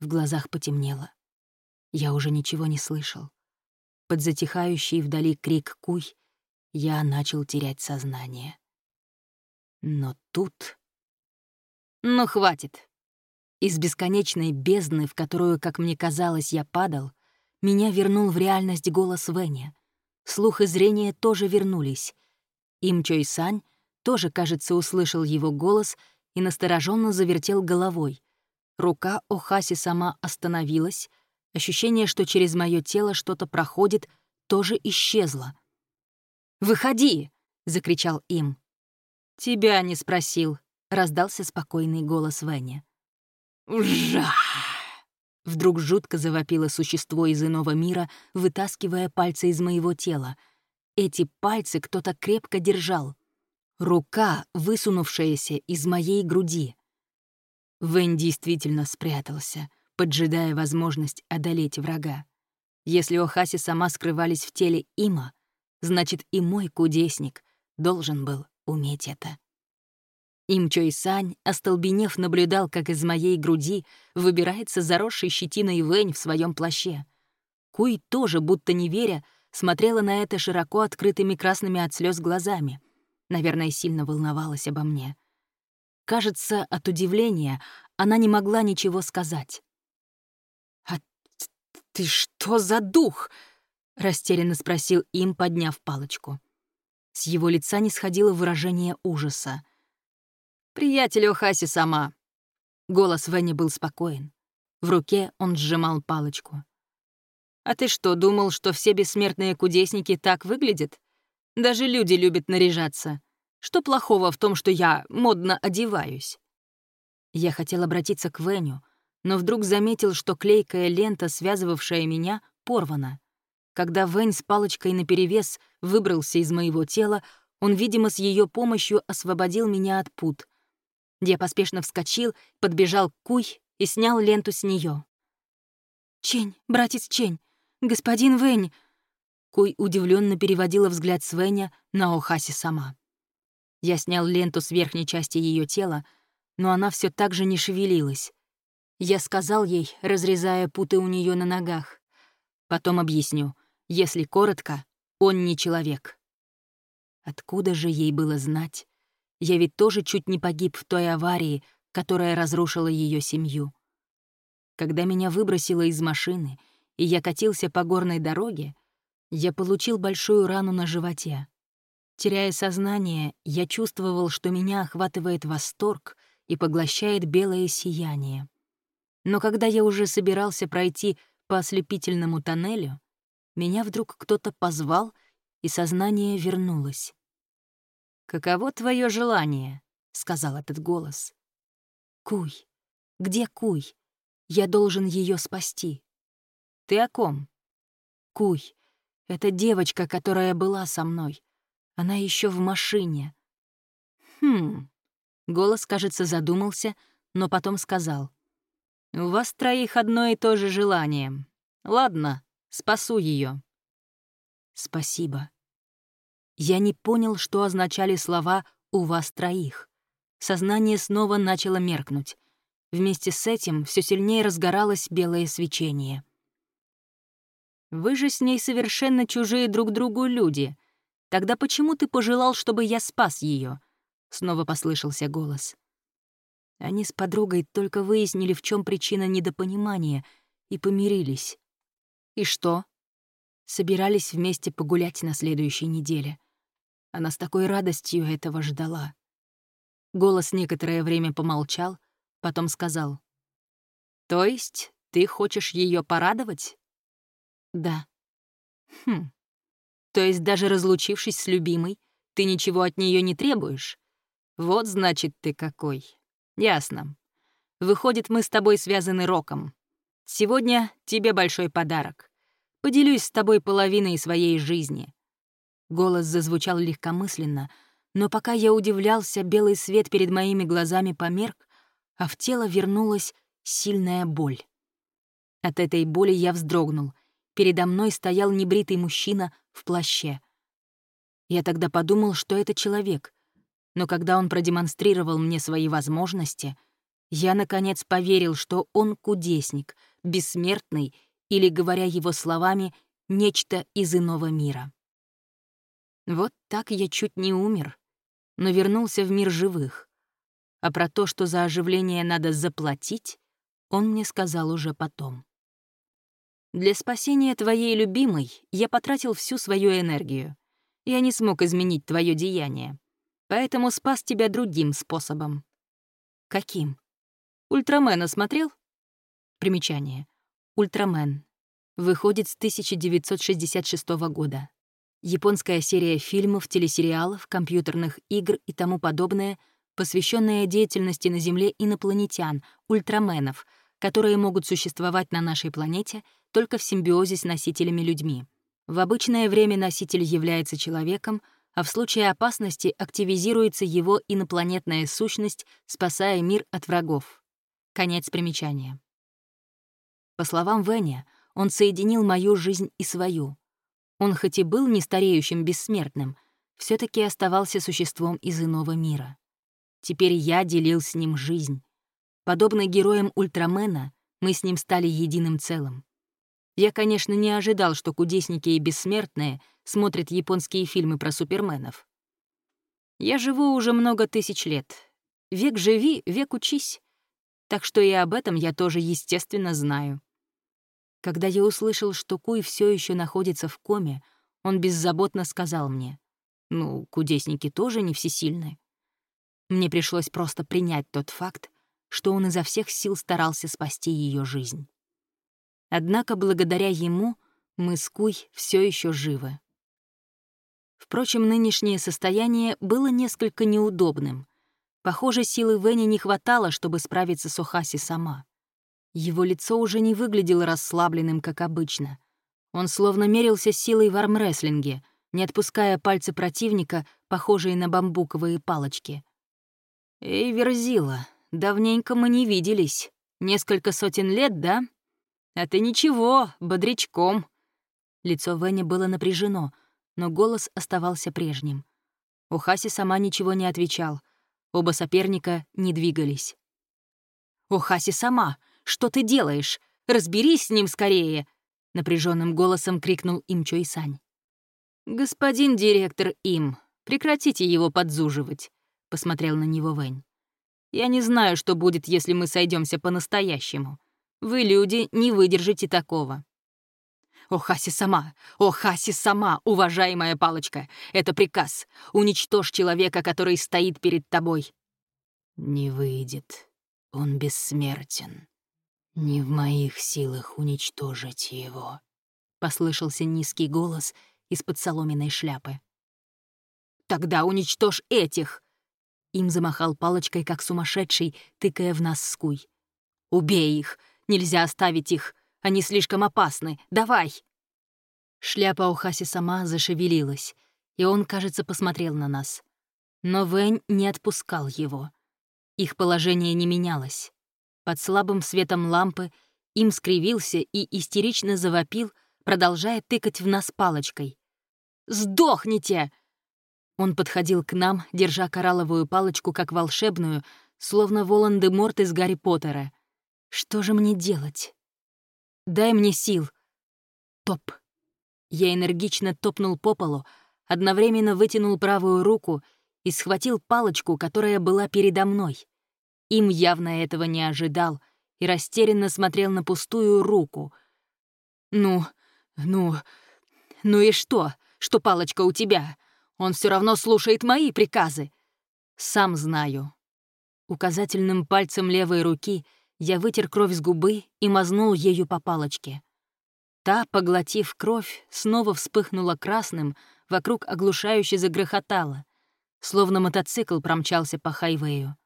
A: В глазах потемнело. Я уже ничего не слышал. Под затихающий вдали крик «Куй» я начал терять сознание. Но тут... Ну, хватит. Из бесконечной бездны, в которую, как мне казалось, я падал, меня вернул в реальность голос Веня. Слух и зрение тоже вернулись. Им Чой Сань тоже, кажется, услышал его голос и настороженно завертел головой. Рука Охаси сама остановилась. Ощущение, что через мое тело что-то проходит, тоже исчезло. «Выходи!» — закричал им. «Тебя не спросил», — раздался спокойный голос Веня. «Жа!» Вдруг жутко завопило существо из иного мира, вытаскивая пальцы из моего тела. Эти пальцы кто-то крепко держал. Рука, высунувшаяся из моей груди. Вэнь действительно спрятался, поджидая возможность одолеть врага. Если Охаси сама скрывались в теле Има, значит и мой кудесник должен был уметь это. Им Чой Сань, остолбенев, наблюдал, как из моей груди выбирается заросший щетиной Вэнь в своем плаще. Куй тоже, будто не веря, смотрела на это широко открытыми красными от слез глазами. Наверное, сильно волновалась обо мне. Кажется, от удивления она не могла ничего сказать. «А ты что за дух?» — растерянно спросил им, подняв палочку. С его лица не сходило выражение ужаса. «Приятель Охаси сама». Голос Венни был спокоен. В руке он сжимал палочку. «А ты что, думал, что все бессмертные кудесники так выглядят? Даже люди любят наряжаться. Что плохого в том, что я модно одеваюсь?» Я хотел обратиться к Веню, но вдруг заметил, что клейкая лента, связывавшая меня, порвана. Когда Вэнь с палочкой наперевес выбрался из моего тела, он, видимо, с ее помощью освободил меня от пут. Я поспешно вскочил, подбежал к Куй и снял ленту с нее. «Чень, братец Чень, господин Вэнь!» Куй удивленно переводила взгляд Свеня на Охаси сама. Я снял ленту с верхней части ее тела, но она все так же не шевелилась. Я сказал ей, разрезая путы у нее на ногах. Потом объясню, если коротко, он не человек. Откуда же ей было знать, я ведь тоже чуть не погиб в той аварии, которая разрушила ее семью. Когда меня выбросило из машины, и я катился по горной дороге, я получил большую рану на животе. Теряя сознание, я чувствовал, что меня охватывает восторг и поглощает белое сияние. Но когда я уже собирался пройти по ослепительному тоннелю, меня вдруг кто-то позвал, и сознание вернулось. «Каково твое желание?» — сказал этот голос. «Куй. Где Куй? Я должен ее спасти». «Ты о ком?» «Куй. Это девочка, которая была со мной. Она еще в машине».
B: Хм. Голос, кажется, задумался, но потом сказал. «У вас троих одно и то же желание. Ладно, спасу ее. «Спасибо». Я не понял, что означали слова «у вас троих». Сознание снова начало меркнуть. Вместе с этим все сильнее разгоралось белое свечение. «Вы же с ней совершенно чужие друг другу люди. Тогда почему ты пожелал, чтобы я спас ее? Снова послышался голос. Они с подругой только выяснили, в чем причина недопонимания, и помирились. И что? Собирались вместе погулять на следующей неделе. Она с такой радостью этого ждала. Голос некоторое время помолчал, потом сказал. «То есть ты хочешь ее порадовать?» «Да». «Хм. То есть даже разлучившись с любимой, ты ничего от нее не требуешь? Вот значит ты какой. Ясно. Выходит, мы с тобой связаны роком. Сегодня тебе большой подарок. Поделюсь с тобой половиной своей жизни. Голос зазвучал легкомысленно, но пока я удивлялся, белый свет перед моими глазами померк, а в тело вернулась сильная боль. От этой боли я вздрогнул. Передо мной стоял небритый мужчина в плаще. Я тогда подумал, что это человек, но когда он продемонстрировал мне свои возможности, я, наконец, поверил, что он кудесник, бессмертный или, говоря его словами, нечто из иного мира. Вот так я чуть не умер, но вернулся в мир живых. А про то, что за оживление надо заплатить, он мне сказал уже потом. Для спасения твоей любимой я потратил всю свою энергию. Я не смог изменить твое деяние поэтому спас тебя другим способом». «Каким?» «Ультрамена смотрел?» Примечание. «Ультрамен». Выходит с 1966 года. Японская серия фильмов, телесериалов, компьютерных игр и тому подобное, посвященная деятельности на Земле инопланетян, ультраменов, которые могут существовать на нашей планете только в симбиозе с носителями-людьми. В обычное время носитель является человеком — а в случае опасности активизируется его инопланетная сущность, спасая мир от врагов. Конец примечания. По словам Веня, он соединил мою жизнь и свою. Он хоть и был нестареющим бессмертным, все таки оставался существом из иного мира. Теперь я делил с ним жизнь. Подобно героям Ультрамена, мы с ним стали единым целым. Я, конечно, не ожидал, что кудесники и бессмертные смотрят японские фильмы про суперменов. Я живу уже много тысяч лет. Век живи, век учись. Так что и об этом я тоже, естественно, знаю. Когда я услышал, что Куй все еще находится в коме, он беззаботно сказал мне, «Ну, кудесники тоже не всесильны». Мне пришлось просто принять тот факт, что он изо всех сил старался спасти ее жизнь. Однако благодаря ему мы с Куй все еще живы. Впрочем, нынешнее состояние было несколько неудобным. Похоже, силы Венни не хватало, чтобы справиться с Охаси сама. Его лицо уже не выглядело расслабленным, как обычно. Он словно мерился силой в армрестлинге, не отпуская пальцы противника, похожие на бамбуковые палочки. «Эй, Верзила, давненько мы не виделись. Несколько сотен лет, да?» «А ты ничего, бодрячком». Лицо Венни было напряжено, но голос оставался прежним. У Хаси сама ничего не отвечал. Оба соперника не двигались. «О, Хаси сама! Что ты делаешь? Разберись с ним скорее!» Напряженным голосом крикнул им Чой Сань. «Господин директор Им, прекратите его подзуживать», — посмотрел на него Вэнь. «Я не знаю, что будет, если мы сойдемся по-настоящему. Вы, люди, не выдержите такого. «О, Хаси сама! О, Хаси сама, уважаемая палочка! Это приказ! Уничтожь человека, который стоит перед тобой!» «Не выйдет. Он бессмертен. Не в моих силах уничтожить его», — послышался низкий голос из-под соломенной шляпы. «Тогда уничтожь этих!» Им замахал палочкой, как сумасшедший, тыкая в нас скуй. «Убей их! Нельзя оставить их. Они слишком опасны. Давай!» Шляпа у Хаси сама зашевелилась, и он, кажется, посмотрел на нас.
A: Но Вэнь не отпускал его. Их положение не менялось. Под слабым светом лампы им скривился и истерично завопил, продолжая тыкать в нас палочкой. «Сдохните!» Он подходил к нам, держа коралловую палочку как волшебную, словно Волан-де-Морт из Гарри Поттера. «Что же мне делать?» «Дай мне сил!» Топ. Я энергично топнул по полу, одновременно вытянул правую руку и схватил палочку, которая была передо мной. Им явно этого не ожидал и растерянно смотрел на пустую руку. «Ну, ну, ну и что, что палочка у тебя? Он все равно слушает мои приказы». «Сам знаю». Указательным пальцем левой руки я вытер кровь с губы и мазнул ею по палочке. Та, поглотив кровь, снова вспыхнула красным, вокруг оглушающе загрохотала, словно мотоцикл промчался по хайвею.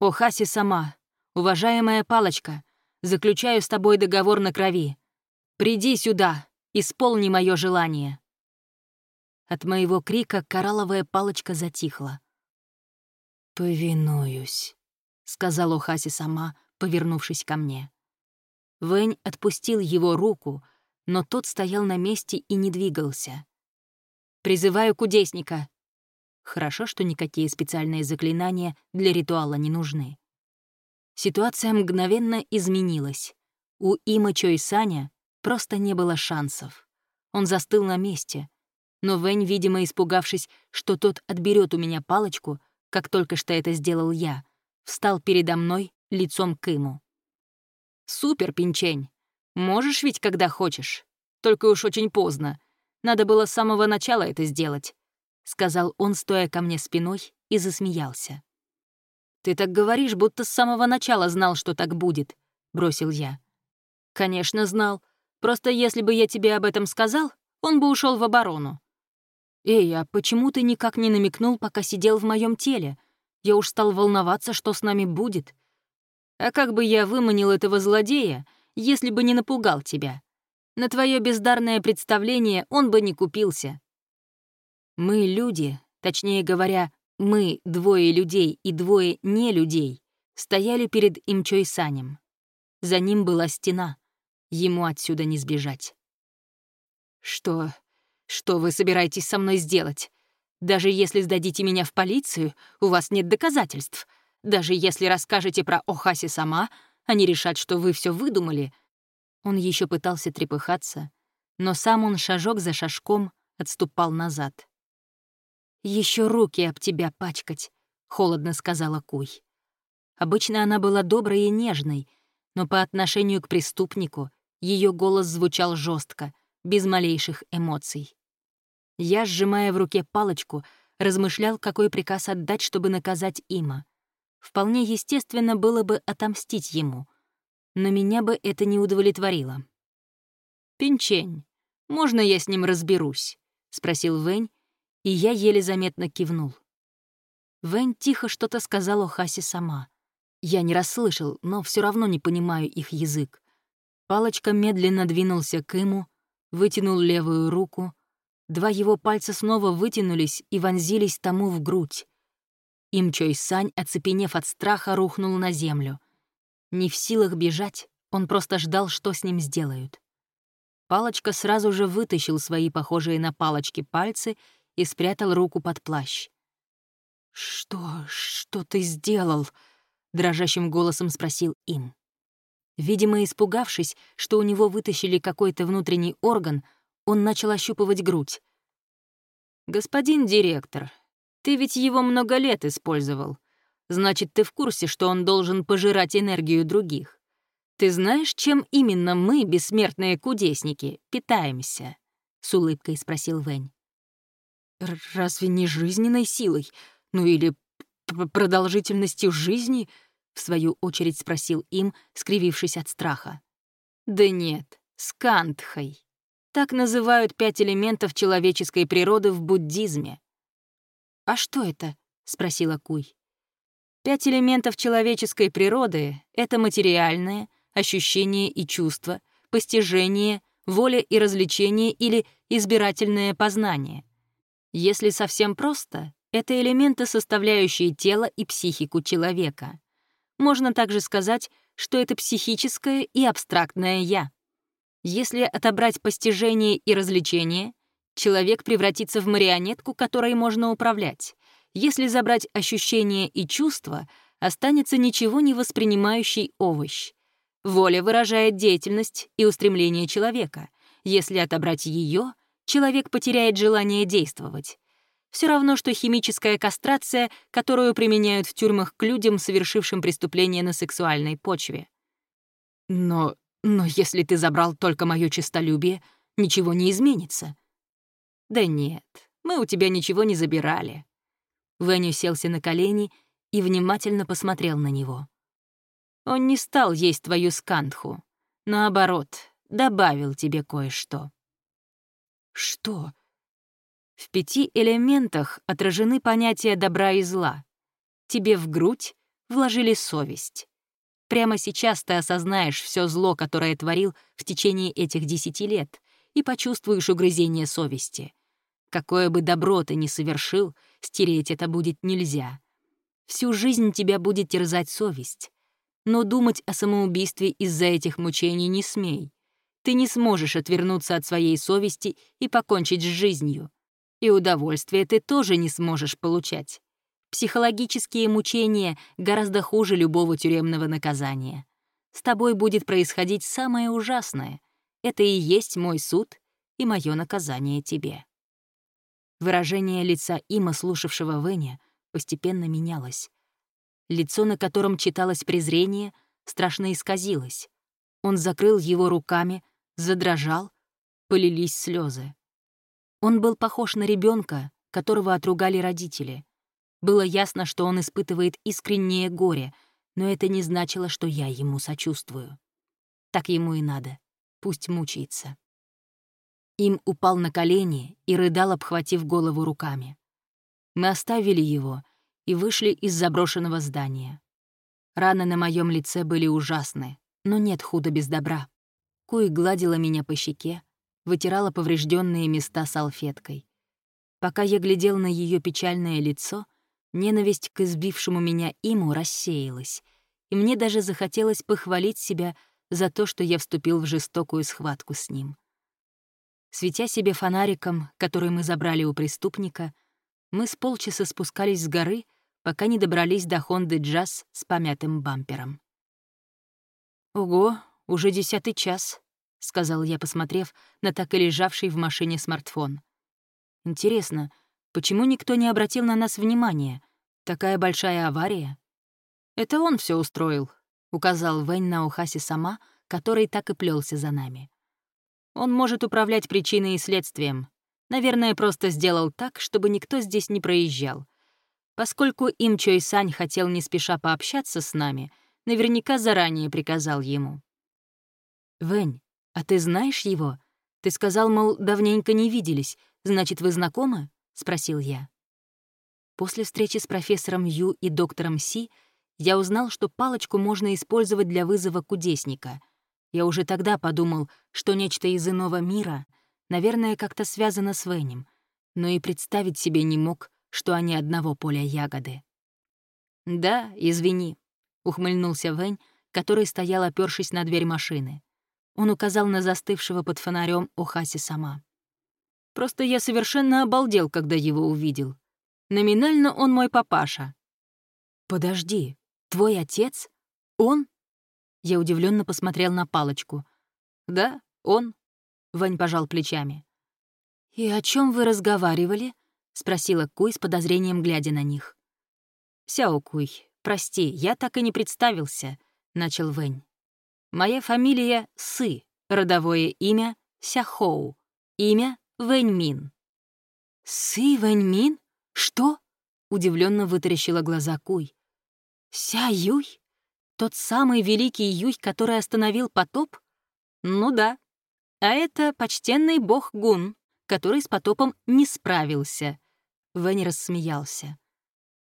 A: «О, Хаси сама, уважаемая палочка, заключаю с тобой договор на крови. Приди сюда, исполни мое желание». От моего крика коралловая палочка затихла. «Повинуюсь», — сказал Охаси сама, повернувшись ко мне. Вэнь отпустил его руку, но тот стоял на месте и не двигался. «Призываю кудесника!» Хорошо, что никакие специальные заклинания для ритуала не нужны. Ситуация мгновенно изменилась. У Има Чой Саня просто не было шансов. Он застыл на месте. Но Вэнь, видимо, испугавшись, что тот отберет у меня палочку, как только что это сделал я, встал передо мной лицом к Иму. «Супер, Пинчень. Можешь ведь, когда хочешь. Только уж очень поздно. Надо было с самого начала это сделать», — сказал он, стоя ко мне спиной, и засмеялся. «Ты так говоришь, будто с самого начала знал, что так будет», — бросил я. «Конечно, знал. Просто если бы я тебе об этом сказал, он бы ушел в оборону». «Эй, а почему ты никак не намекнул, пока сидел в моем теле? Я уж стал волноваться, что с нами будет. А как бы я выманил этого злодея, если бы не напугал тебя? На твое бездарное представление он бы не купился. Мы люди, точнее говоря, мы, двое людей и двое не людей, стояли перед Имчой Санем. За ним была стена. Ему отсюда не сбежать. «Что... что вы собираетесь со мной сделать? Даже если сдадите меня в полицию, у вас нет доказательств», даже если расскажете про Охаси сама, они решат, что вы все выдумали». Он еще пытался трепыхаться, но сам он шажок за шажком отступал назад. Еще руки об тебя пачкать», — холодно сказала Куй. Обычно она была доброй и нежной, но по отношению к преступнику ее голос звучал жестко, без малейших эмоций. Я, сжимая в руке палочку, размышлял, какой приказ отдать, чтобы наказать Има. Вполне естественно было бы отомстить ему, но меня бы это не удовлетворило. «Пинчень, можно я с ним разберусь?» — спросил Вэнь, и я еле заметно кивнул. Вэнь тихо что-то сказал о Хасе сама. Я не расслышал, но все равно не понимаю их язык. Палочка медленно двинулся к ему, вытянул левую руку. Два его пальца снова вытянулись и вонзились тому в грудь. Им Чой Сань, оцепенев от страха, рухнул на землю. Не в силах бежать, он просто ждал, что с ним сделают. Палочка сразу же вытащил свои похожие на палочки пальцы и спрятал руку под плащ. «Что... что ты сделал?» — дрожащим голосом спросил им. Видимо, испугавшись, что у него вытащили какой-то внутренний орган, он начал ощупывать грудь. «Господин директор, ты ведь его много лет использовал. Значит, ты в курсе, что он должен пожирать энергию других. Ты знаешь, чем именно мы, бессмертные кудесники, питаемся?» — с улыбкой спросил Вэнь. «Разве не жизненной силой? Ну или продолжительностью жизни?» — в свою очередь спросил им, скривившись от страха. «Да нет, скантхой. Так называют пять элементов человеческой природы в буддизме. «А что это?» — спросила Куй. «Пять элементов человеческой природы — это материальное, ощущение и чувство, постижение, воля и развлечение или избирательное познание. Если совсем просто, — это элементы, составляющие тело и психику человека. Можно также сказать, что это психическое и абстрактное «я». Если отобрать постижение и развлечение, человек превратится в марионетку, которой можно управлять. Если забрать ощущения и чувства, останется ничего не воспринимающий овощ. Воля выражает деятельность и устремление человека. Если отобрать ее, человек потеряет желание действовать. Все равно, что химическая кастрация, которую применяют в тюрьмах к людям, совершившим преступление на сексуальной почве. Но, но если ты забрал только мое честолюбие, ничего не изменится. Да нет, мы у тебя ничего не забирали. Вэнь уселся на колени и внимательно посмотрел на него. Он не стал есть твою скандху. Наоборот, добавил тебе кое-что. Что? В пяти элементах отражены понятия добра и зла. Тебе в грудь вложили совесть. Прямо сейчас ты осознаешь все зло, которое творил в течение этих десяти лет, и почувствуешь угрызение совести. Какое бы добро ты ни совершил, стереть это будет нельзя. Всю жизнь тебя будет терзать совесть. Но думать о самоубийстве из-за этих мучений не смей. Ты не сможешь отвернуться от своей совести и покончить с жизнью. И удовольствие ты тоже не сможешь получать. Психологические мучения гораздо хуже любого тюремного наказания. С тобой будет происходить самое ужасное. Это и есть мой суд и мое наказание тебе. Выражение лица Има, слушавшего Веня, постепенно менялось. Лицо, на котором читалось презрение, страшно исказилось. Он закрыл его руками, задрожал, полились слезы. Он был похож на ребенка, которого отругали родители. Было ясно, что он испытывает искреннее горе, но это не значило, что я ему сочувствую. Так ему и надо. Пусть мучается. Им упал на колени и рыдал, обхватив голову руками. Мы оставили его и вышли из заброшенного здания. Раны на моем лице были ужасны, но нет худа без добра. Куи гладила меня по щеке, вытирала поврежденные места салфеткой. Пока я глядел на ее печальное лицо, ненависть к избившему меня иму рассеялась, и мне даже захотелось похвалить себя за то, что я вступил в жестокую схватку с ним. Светя себе фонариком, который мы забрали у преступника, мы с полчаса спускались с горы, пока не добрались до Хонды Джаз с помятым бампером. «Ого, уже десятый час», — сказал я, посмотрев на так и лежавший в машине смартфон. «Интересно, почему никто не обратил на нас внимания? Такая большая авария?» «Это он все устроил», — указал Вэнь на Ухаси сама, который так и плелся за нами. «Он может управлять причиной и следствием. Наверное, просто сделал так, чтобы никто здесь не проезжал. Поскольку Им Чой Сань хотел не спеша пообщаться с нами, наверняка заранее приказал ему. «Вэнь, «А ты знаешь его? Ты сказал, мол, давненько не виделись. Значит, вы знакомы?» — спросил я. После встречи с профессором Ю и доктором Си я узнал, что палочку можно использовать для вызова кудесника. Я уже тогда подумал, что нечто из иного мира, наверное, как-то связано с Венем, но и представить себе не мог, что они одного поля ягоды. «Да, извини», — ухмыльнулся Вэнь, который стоял, опёршись на дверь машины. Он указал на застывшего под фонарем Охаси сама. «Просто я совершенно обалдел, когда его увидел. Номинально он мой папаша». «Подожди, твой отец? Он?» Я удивленно посмотрел на палочку. «Да, он», — Вань пожал плечами. «И о чем вы разговаривали?» — спросила Куй с подозрением, глядя на них. «Сяо Куй, прости, я так и не представился», — начал Вэнь. Моя фамилия Сы, родовое имя Сяхоу, имя Вэньмин. Сы Вэньмин? Что? Удивленно вытаращила глаза Куй. Ся Юй? Тот самый великий Юй, который остановил потоп? Ну да. А это почтенный бог Гун, который с потопом не справился. Вэнь рассмеялся.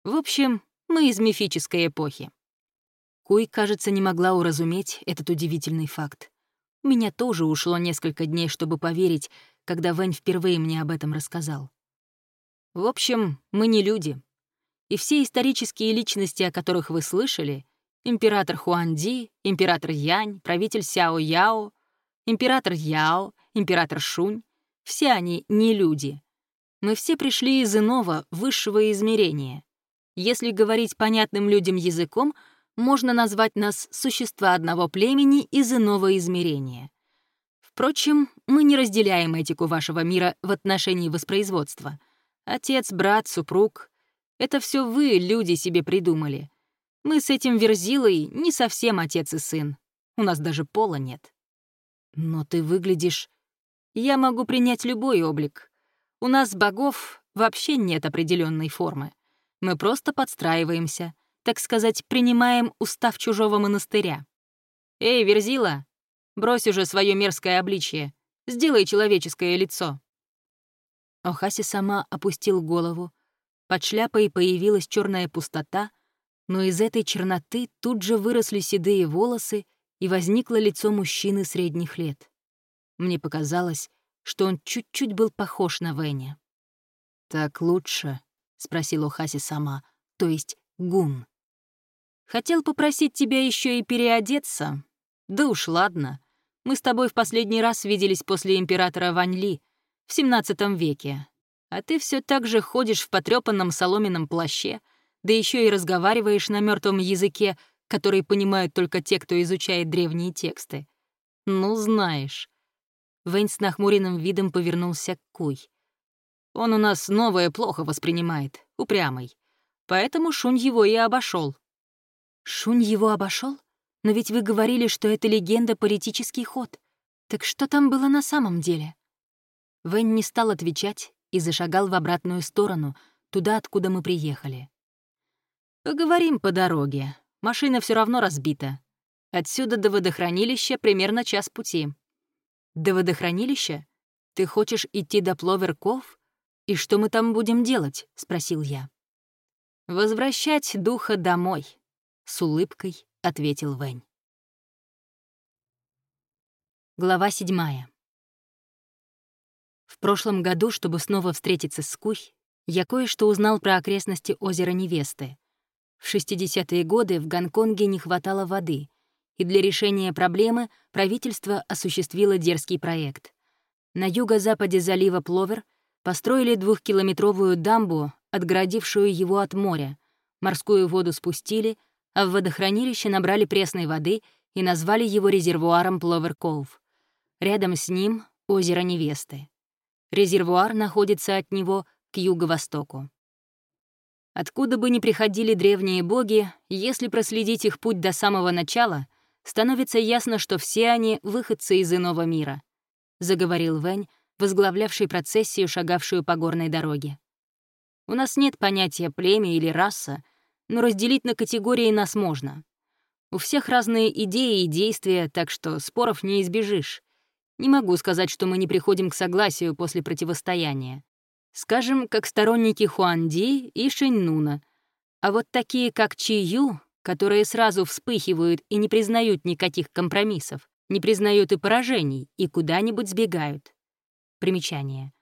A: В общем, мы из мифической эпохи. Куй, кажется, не могла уразуметь этот удивительный факт. У меня тоже ушло несколько дней, чтобы поверить, когда Вэнь впервые мне об этом рассказал.
B: В общем, мы не люди. И все исторические личности, о которых вы слышали, император Хуанди, император Янь, правитель Сяо Яо, император Яо, император Шунь, все они не люди. Мы все пришли из иного, высшего измерения. Если говорить понятным людям языком, можно назвать нас существа одного племени из иного измерения. Впрочем, мы не разделяем этику вашего мира в отношении воспроизводства. Отец, брат, супруг — это все вы, люди, себе придумали. Мы с этим Верзилой не совсем отец и сын. У нас даже пола нет. Но ты выглядишь... Я могу принять любой облик. У нас богов вообще нет определенной формы. Мы просто подстраиваемся, так сказать, принимаем устав чужого монастыря. «Эй, Верзила, брось уже свое мерзкое обличье, сделай человеческое лицо». Охаси сама опустил голову. Под шляпой появилась черная пустота, но из этой черноты тут же выросли седые волосы, и возникло лицо мужчины средних лет. Мне показалось, что он чуть-чуть был похож на Веня. «Так лучше?» — спросил Охаси сама, то есть Гун. «Хотел попросить тебя еще и переодеться. Да уж ладно. Мы с тобой в последний раз виделись после императора Ваньли в 17 веке. А ты все так же ходишь в потрепанном соломенном плаще, да еще и разговариваешь на мертвом языке, который понимают только те, кто изучает древние тексты. Ну, знаешь. Вэнь с нахмуренным видом повернулся к Куй. «Он у нас новое плохо воспринимает, упрямый. Поэтому Шунь его и обошел. «Шунь его обошел? Но ведь вы говорили, что это легенда — политический ход. Так что там было на самом деле?» Вэнь не стал отвечать и зашагал в обратную сторону, туда, откуда мы приехали. «Поговорим по дороге. Машина все равно разбита. Отсюда до водохранилища примерно час пути. «До водохранилища? Ты хочешь идти до Пловерков? И что мы там будем делать?» — спросил я. «Возвращать духа домой», — с улыбкой ответил Вэнь. Глава седьмая. В прошлом году, чтобы снова встретиться с Куй, я кое-что узнал про окрестности озера Невесты. В 60-е годы в Гонконге не хватало воды, и для решения проблемы правительство осуществило дерзкий проект. На юго-западе залива Пловер построили двухкилометровую дамбу, отгородившую его от моря. Морскую воду спустили, в водохранилище набрали пресной воды и назвали его резервуаром Пловер-Колв. Рядом с ним — озеро Невесты. Резервуар находится от него к юго-востоку. Откуда бы ни приходили древние боги, если проследить их путь до самого начала, становится ясно, что все они — выходцы из иного мира», — заговорил Вэнь, возглавлявший процессию, шагавшую по горной дороге. «У нас нет понятия племя или раса, но разделить на категории нас можно. У всех разные идеи и действия, так что споров не избежишь. Не могу сказать, что мы не приходим к согласию после противостояния. Скажем, как сторонники Хуанди и Шэньнуна. А вот такие, как Чи Ю, которые сразу вспыхивают и не признают никаких компромиссов, не признают и поражений, и куда-нибудь сбегают. Примечание.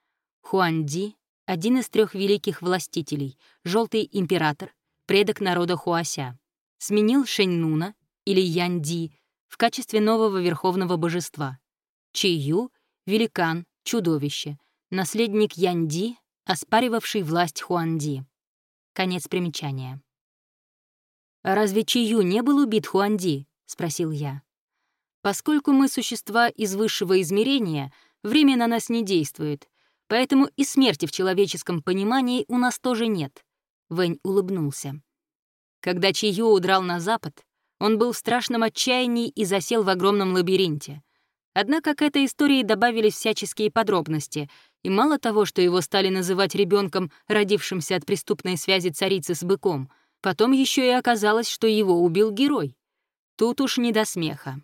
B: Хуанди — один из трех великих властителей, желтый император, предок народа Хуася. Сменил Шэньнуна или Янди в качестве нового верховного божества. Чию — великан, чудовище, наследник Янди, оспаривавший власть Хуанди. Конец примечания. «Разве Чию не был убит Хуанди?» — спросил я. «Поскольку мы существа из высшего измерения, время на нас не действует, поэтому и смерти в человеческом понимании у нас тоже нет». Вэнь улыбнулся. Когда Чию удрал на запад, он был в страшном отчаянии и засел в огромном лабиринте. Однако к этой истории добавились всяческие подробности, и мало того, что его стали называть ребенком, родившимся от преступной связи царицы с быком — Потом еще и оказалось, что его убил герой. Тут уж не до смеха.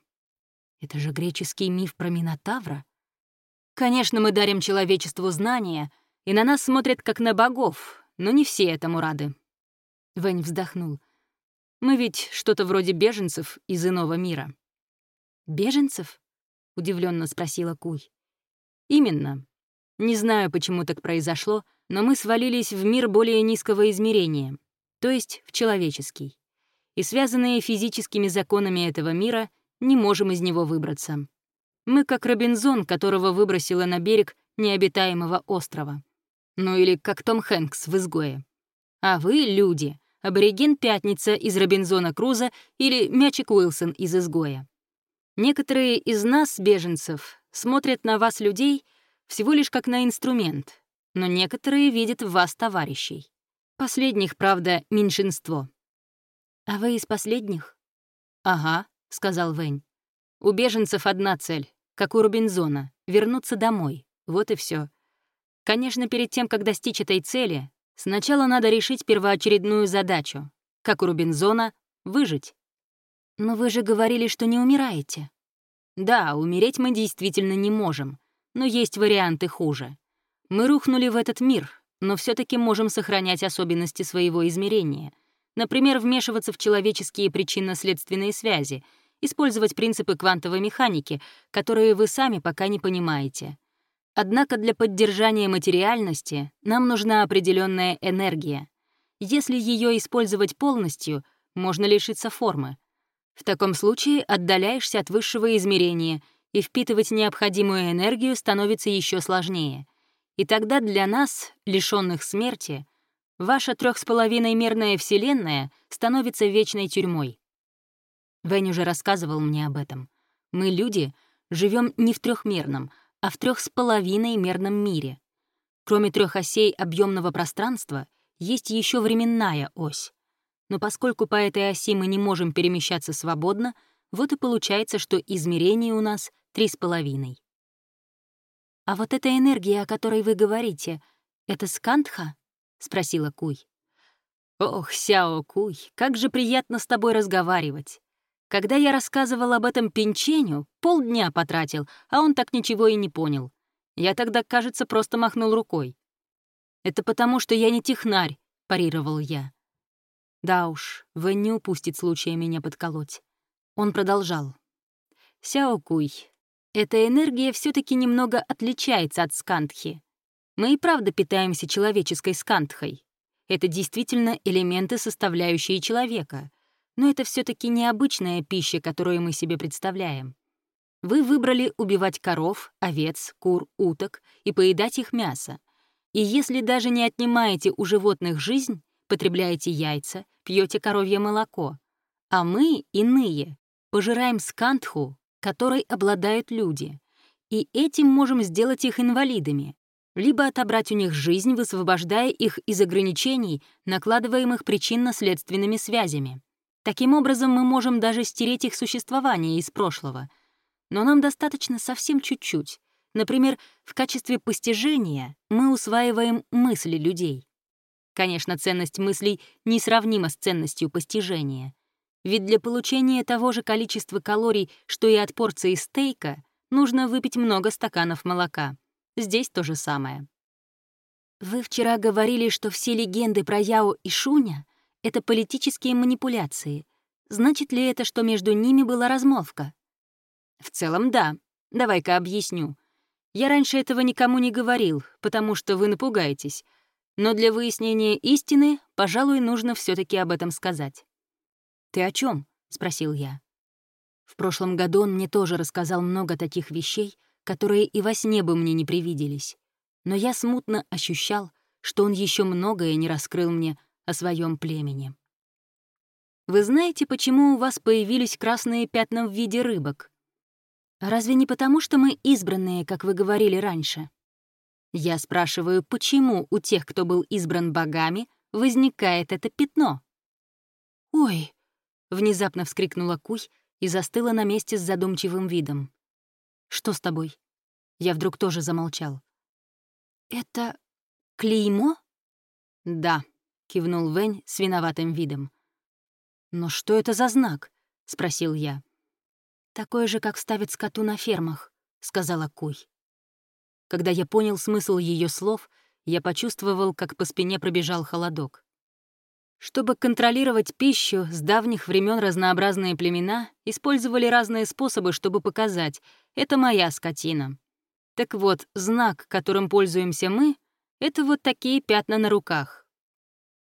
B: Это же греческий миф про Минотавра. Конечно, мы дарим человечеству знания, и на нас смотрят как на богов, но не все этому рады. Вэнь вздохнул. Мы ведь что-то вроде беженцев из иного мира. «Беженцев?» — удивленно спросила Куй. «Именно. Не знаю, почему так произошло,
A: Но мы свалились в мир более низкого измерения, то есть в человеческий. И связанные физическими законами этого мира не можем из него выбраться. Мы как Робинзон, которого выбросило на берег необитаемого острова. Ну или как Том Хэнкс в «Изгое». А вы — люди, абориген Пятница из Робинзона Круза или Мячик Уилсон из «Изгоя». Некоторые из нас, беженцев, смотрят на вас, людей, всего лишь как на инструмент, но некоторые видят в вас товарищей. Последних, правда, меньшинство. «А вы из последних?» «Ага», — сказал Вэнь. «У беженцев одна цель, как у Робинзона — вернуться домой. Вот и все. Конечно, перед тем, как достичь этой цели, сначала надо решить первоочередную задачу. Как у Робинзона — выжить. «Но вы же говорили, что не умираете». «Да, умереть мы действительно не можем, но есть варианты хуже. Мы рухнули в этот мир, но все таки можем сохранять особенности своего измерения. Например, вмешиваться в человеческие причинно-следственные связи, использовать принципы квантовой механики, которые вы сами пока не понимаете. Однако для поддержания материальности нам нужна определенная энергия. Если ее использовать полностью, можно лишиться формы. В таком случае отдаляешься от высшего измерения, и впитывать необходимую энергию становится еще сложнее. И тогда для нас, лишенных смерти, ваша трех с половиной мерная Вселенная становится вечной тюрьмой. Вэнь уже рассказывал мне об этом. Мы, люди, живем не в трехмерном, а в трех с половиной мерном мире. Кроме трех осей объемного пространства, есть еще временная ось. Но поскольку по этой оси мы не можем перемещаться свободно, вот и получается, что измерений у нас три с половиной. «А вот эта энергия, о которой вы говорите, это скантха?» — спросила Куй. «Ох, Сяо Куй, как же приятно с тобой разговаривать. Когда я рассказывал об этом пинченю, полдня потратил, а он так ничего и не понял. Я тогда, кажется, просто махнул рукой. «Это потому, что я не технарь», — парировал я. Да уж, Вэн не упустит случая меня подколоть. Он продолжал. «Сяо Куй, эта энергия все таки немного отличается от скантхи. Мы и правда питаемся человеческой скантхой. Это действительно элементы, составляющие человека. Но это все таки необычная пища, которую мы себе представляем. Вы выбрали убивать коров, овец, кур, уток и поедать их мясо. И если даже не отнимаете у животных жизнь, потребляете яйца, пьете коровье молоко. А мы, иные, пожираем скантху, которой обладают люди. И этим можем сделать их инвалидами, либо отобрать у них жизнь, высвобождая их из ограничений, накладываемых причинно-следственными связями. Таким образом, мы можем даже стереть их существование из прошлого. Но нам достаточно совсем чуть-чуть. Например, в качестве постижения мы усваиваем мысли людей. Конечно, ценность мыслей несравнима с ценностью постижения. Ведь для получения того же количества калорий, что и от порции стейка, нужно выпить много стаканов молока. Здесь то же самое. Вы вчера говорили, что все легенды про Яо и Шуня — это политические манипуляции. Значит ли это, что между ними была размолвка? В целом, да. Давай-ка объясню. Я раньше этого никому не говорил, потому что вы напугаетесь — но для выяснения истины, пожалуй, нужно все таки об этом сказать. «Ты о чем? спросил я. В прошлом году он мне тоже рассказал много таких вещей, которые и во сне бы мне не привиделись. Но я смутно ощущал, что он еще многое не раскрыл мне о своем племени. Вы знаете, почему у вас появились красные пятна в виде рыбок? Разве не потому, что мы избранные, как вы говорили раньше? Я спрашиваю, почему у тех, кто был избран богами, возникает это пятно? «Ой!» — внезапно вскрикнула Куй и застыла на месте с задумчивым видом. «Что с тобой?» Я вдруг тоже замолчал. «Это клеймо?» «Да», — кивнул Вэнь с виноватым видом. «Но что это за знак?» — спросил я. «Такой же, как ставят скоту на фермах», — сказала Куй. Когда я понял смысл ее слов, я почувствовал, как по спине пробежал холодок. Чтобы контролировать пищу, с давних времен разнообразные племена использовали разные способы, чтобы показать «это моя скотина». Так вот, знак, которым пользуемся мы, Это вот такие пятна на руках.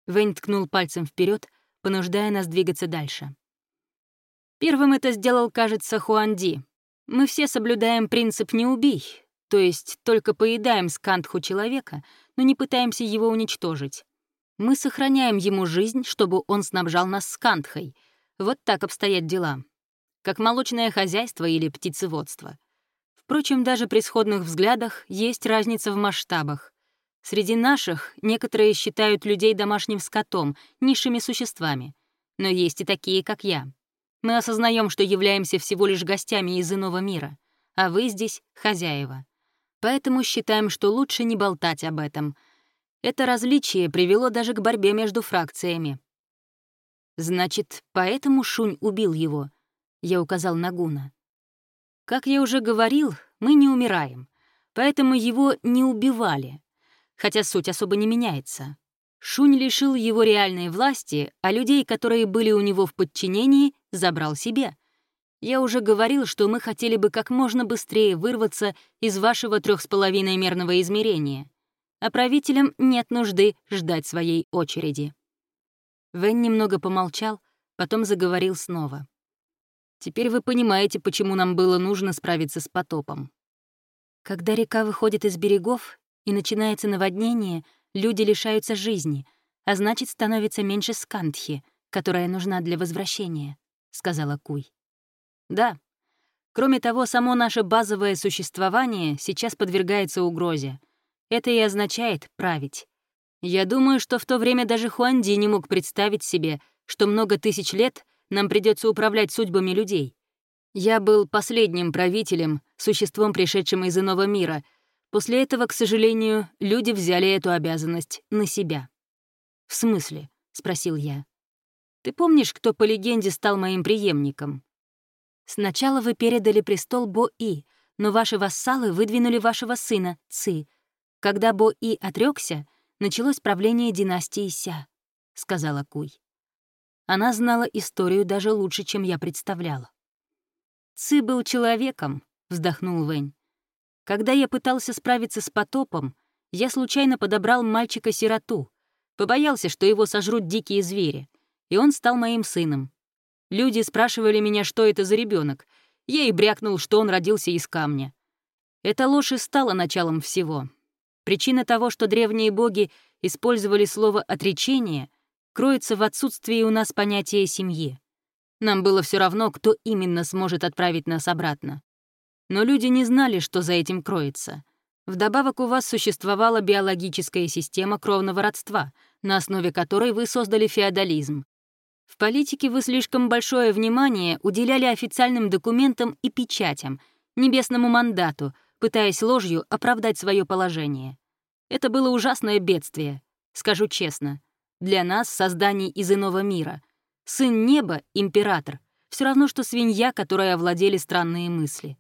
A: Вэнь ткнул пальцем вперед, понуждая нас двигаться дальше. Первым это сделал, кажется, Хуанди. Мы все соблюдаем принцип «не убий», то есть только поедаем скантху человека, но не пытаемся его уничтожить. Мы сохраняем ему жизнь, чтобы он снабжал нас скантхой. Вот так обстоят дела. Как молочное хозяйство или птицеводство. Впрочем, даже при сходных взглядах есть разница в масштабах. Среди наших некоторые считают людей домашним скотом, низшими существами. Но есть и такие, как я. Мы осознаем, что являемся всего лишь гостями из иного мира, а вы здесь — хозяева. Поэтому считаем, что лучше не болтать об этом. Это различие привело даже к борьбе между фракциями. Значит, поэтому Шунь убил его, я указал на Гуна. Как я уже говорил, мы не умираем, поэтому его не убивали хотя суть особо не меняется. Шунь лишил его реальной власти, а людей, которые были у него в подчинении, забрал себе. Я уже говорил, что мы хотели бы как можно быстрее вырваться из вашего трех с половиной мерного измерения. А правителям нет нужды ждать своей очереди. Вен немного помолчал, потом заговорил снова. Теперь вы понимаете, почему нам было нужно справиться с потопом. Когда река выходит из берегов, и начинается наводнение, люди лишаются жизни, а значит, становится меньше скантхи, которая нужна для возвращения», — сказала Куй. «Да. Кроме того, само наше базовое существование сейчас подвергается угрозе. Это и означает «править». Я думаю, что в то время даже Хуанди не мог представить себе, что много тысяч лет нам придется управлять судьбами людей. Я был последним правителем, существом, пришедшим из иного мира — После этого, к сожалению, люди взяли эту обязанность на себя. «В смысле?» — спросил я. «Ты помнишь, кто по легенде стал моим преемником?» «Сначала вы передали престол Бо-И, но ваши вассалы выдвинули вашего сына, Ци. Когда Бо-И отрекся, началось правление династии Ся», — сказала Куй. Она знала историю даже лучше, чем я представляла. «Ци был человеком», — вздохнул Вэнь. Когда я пытался справиться с потопом, я случайно подобрал мальчика-сироту, побоялся, что его сожрут дикие звери, и он стал моим сыном. Люди спрашивали меня, что это за ребенок. Я и брякнул, что он родился из камня. Эта ложь и стала началом всего. Причина того, что древние боги использовали слово «отречение», кроется в отсутствии у нас понятия семьи. Нам было все равно, кто именно сможет отправить нас обратно но люди не знали, что за этим кроется. Вдобавок у вас существовала биологическая система кровного родства, на основе которой вы создали феодализм. В политике вы слишком большое внимание уделяли официальным документам и печатям, небесному мандату, пытаясь ложью оправдать свое положение. Это было ужасное бедствие, скажу честно. Для нас, созданий из иного мира. Сын неба, император, все равно, что свинья, которой овладели странные мысли.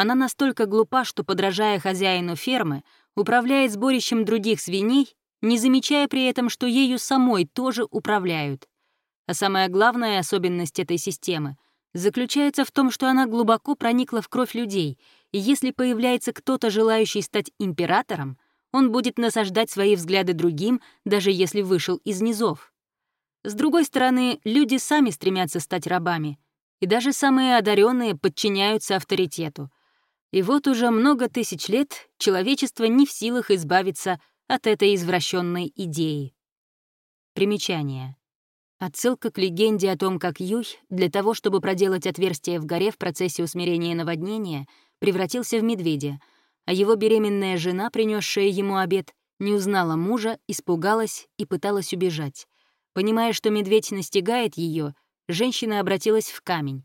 A: Она настолько глупа, что, подражая хозяину фермы, управляет сборищем других свиней, не замечая при этом, что ею самой тоже управляют. А самая главная особенность этой системы заключается в том, что она глубоко проникла в кровь людей, и если появляется кто-то, желающий стать императором, он будет насаждать свои взгляды другим, даже если вышел из низов. С другой стороны, люди сами стремятся стать рабами, и даже самые одаренные подчиняются авторитету — и вот уже много тысяч лет человечество не в силах избавиться от этой извращенной идеи. Примечание. Отсылка к легенде о том, как Юй, для того, чтобы проделать отверстие в горе в процессе усмирения наводнения, превратился в медведя, а его беременная жена, принесшая ему обед, не узнала мужа, испугалась и пыталась убежать. Понимая, что медведь настигает ее, женщина обратилась в камень,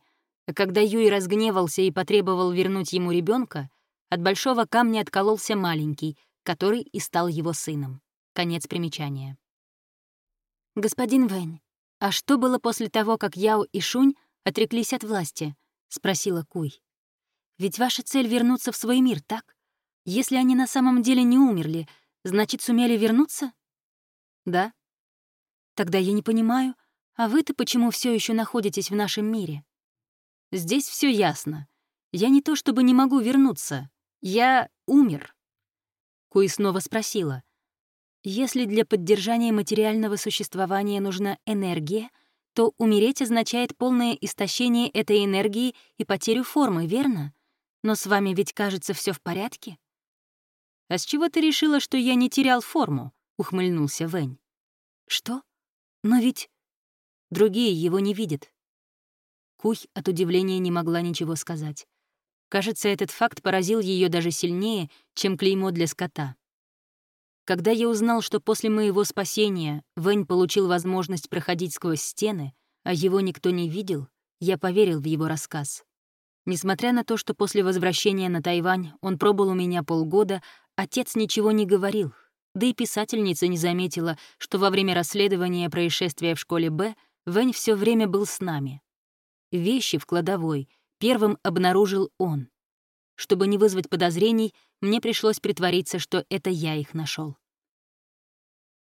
A: когда Юй разгневался и потребовал вернуть ему ребенка, от большого камня откололся маленький, который и стал его сыном. Конец примечания. «Господин Вэнь, а что было после того, как Яо и Шунь отреклись от власти?» — спросила Куй. «Ведь ваша цель — вернуться в свой мир, так? Если они на самом деле не умерли, значит, сумели вернуться?» «Да». «Тогда я не понимаю, а вы-то почему все еще находитесь в нашем мире?» Здесь все ясно. Я не то чтобы не могу вернуться. Я умер. Куи снова спросила. Если для поддержания материального существования нужна энергия, то умереть означает полное истощение этой энергии и потерю формы, верно? Но с вами ведь, кажется, все в порядке? «А с чего ты решила, что я не терял форму?» — ухмыльнулся Вэнь. «Что? Но ведь...» Другие его не видят. Куй от удивления не могла ничего сказать. Кажется, этот факт поразил ее даже сильнее, чем клеймо для скота. Когда я узнал, что после моего спасения Вэнь получил возможность проходить сквозь стены, а его никто не видел, я поверил в его рассказ. Несмотря на то, что после возвращения на Тайвань он пробыл у меня полгода, отец ничего не говорил, да и писательница не заметила, что во время расследования происшествия в школе «Б» Вэнь все время был с нами. Вещи в кладовой первым обнаружил он. Чтобы не вызвать подозрений, мне пришлось притвориться, что это я их нашел.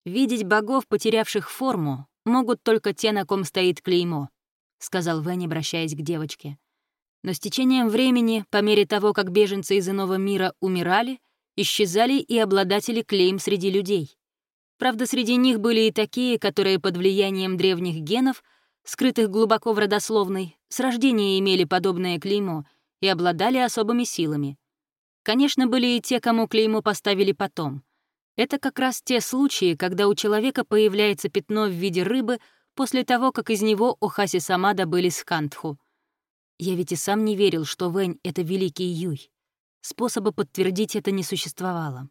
A: «Видеть богов, потерявших форму, могут только те, на ком стоит клеймо», — сказал Вэнь, обращаясь к девочке. Но с течением времени, по мере того, как беженцы из иного мира умирали, исчезали и обладатели клейм среди людей. Правда, среди них были и такие, которые под влиянием древних генов, скрытых глубоко в родословной, с рождения имели подобное клеймо и обладали особыми силами. Конечно, были и те, кому клеймо поставили потом. Это как раз те случаи, когда у человека появляется пятно в виде рыбы после того, как из него Охаси сама добыли скантху. Я ведь и сам не верил, что Вэнь — это великий Юй. Способа подтвердить это не существовало.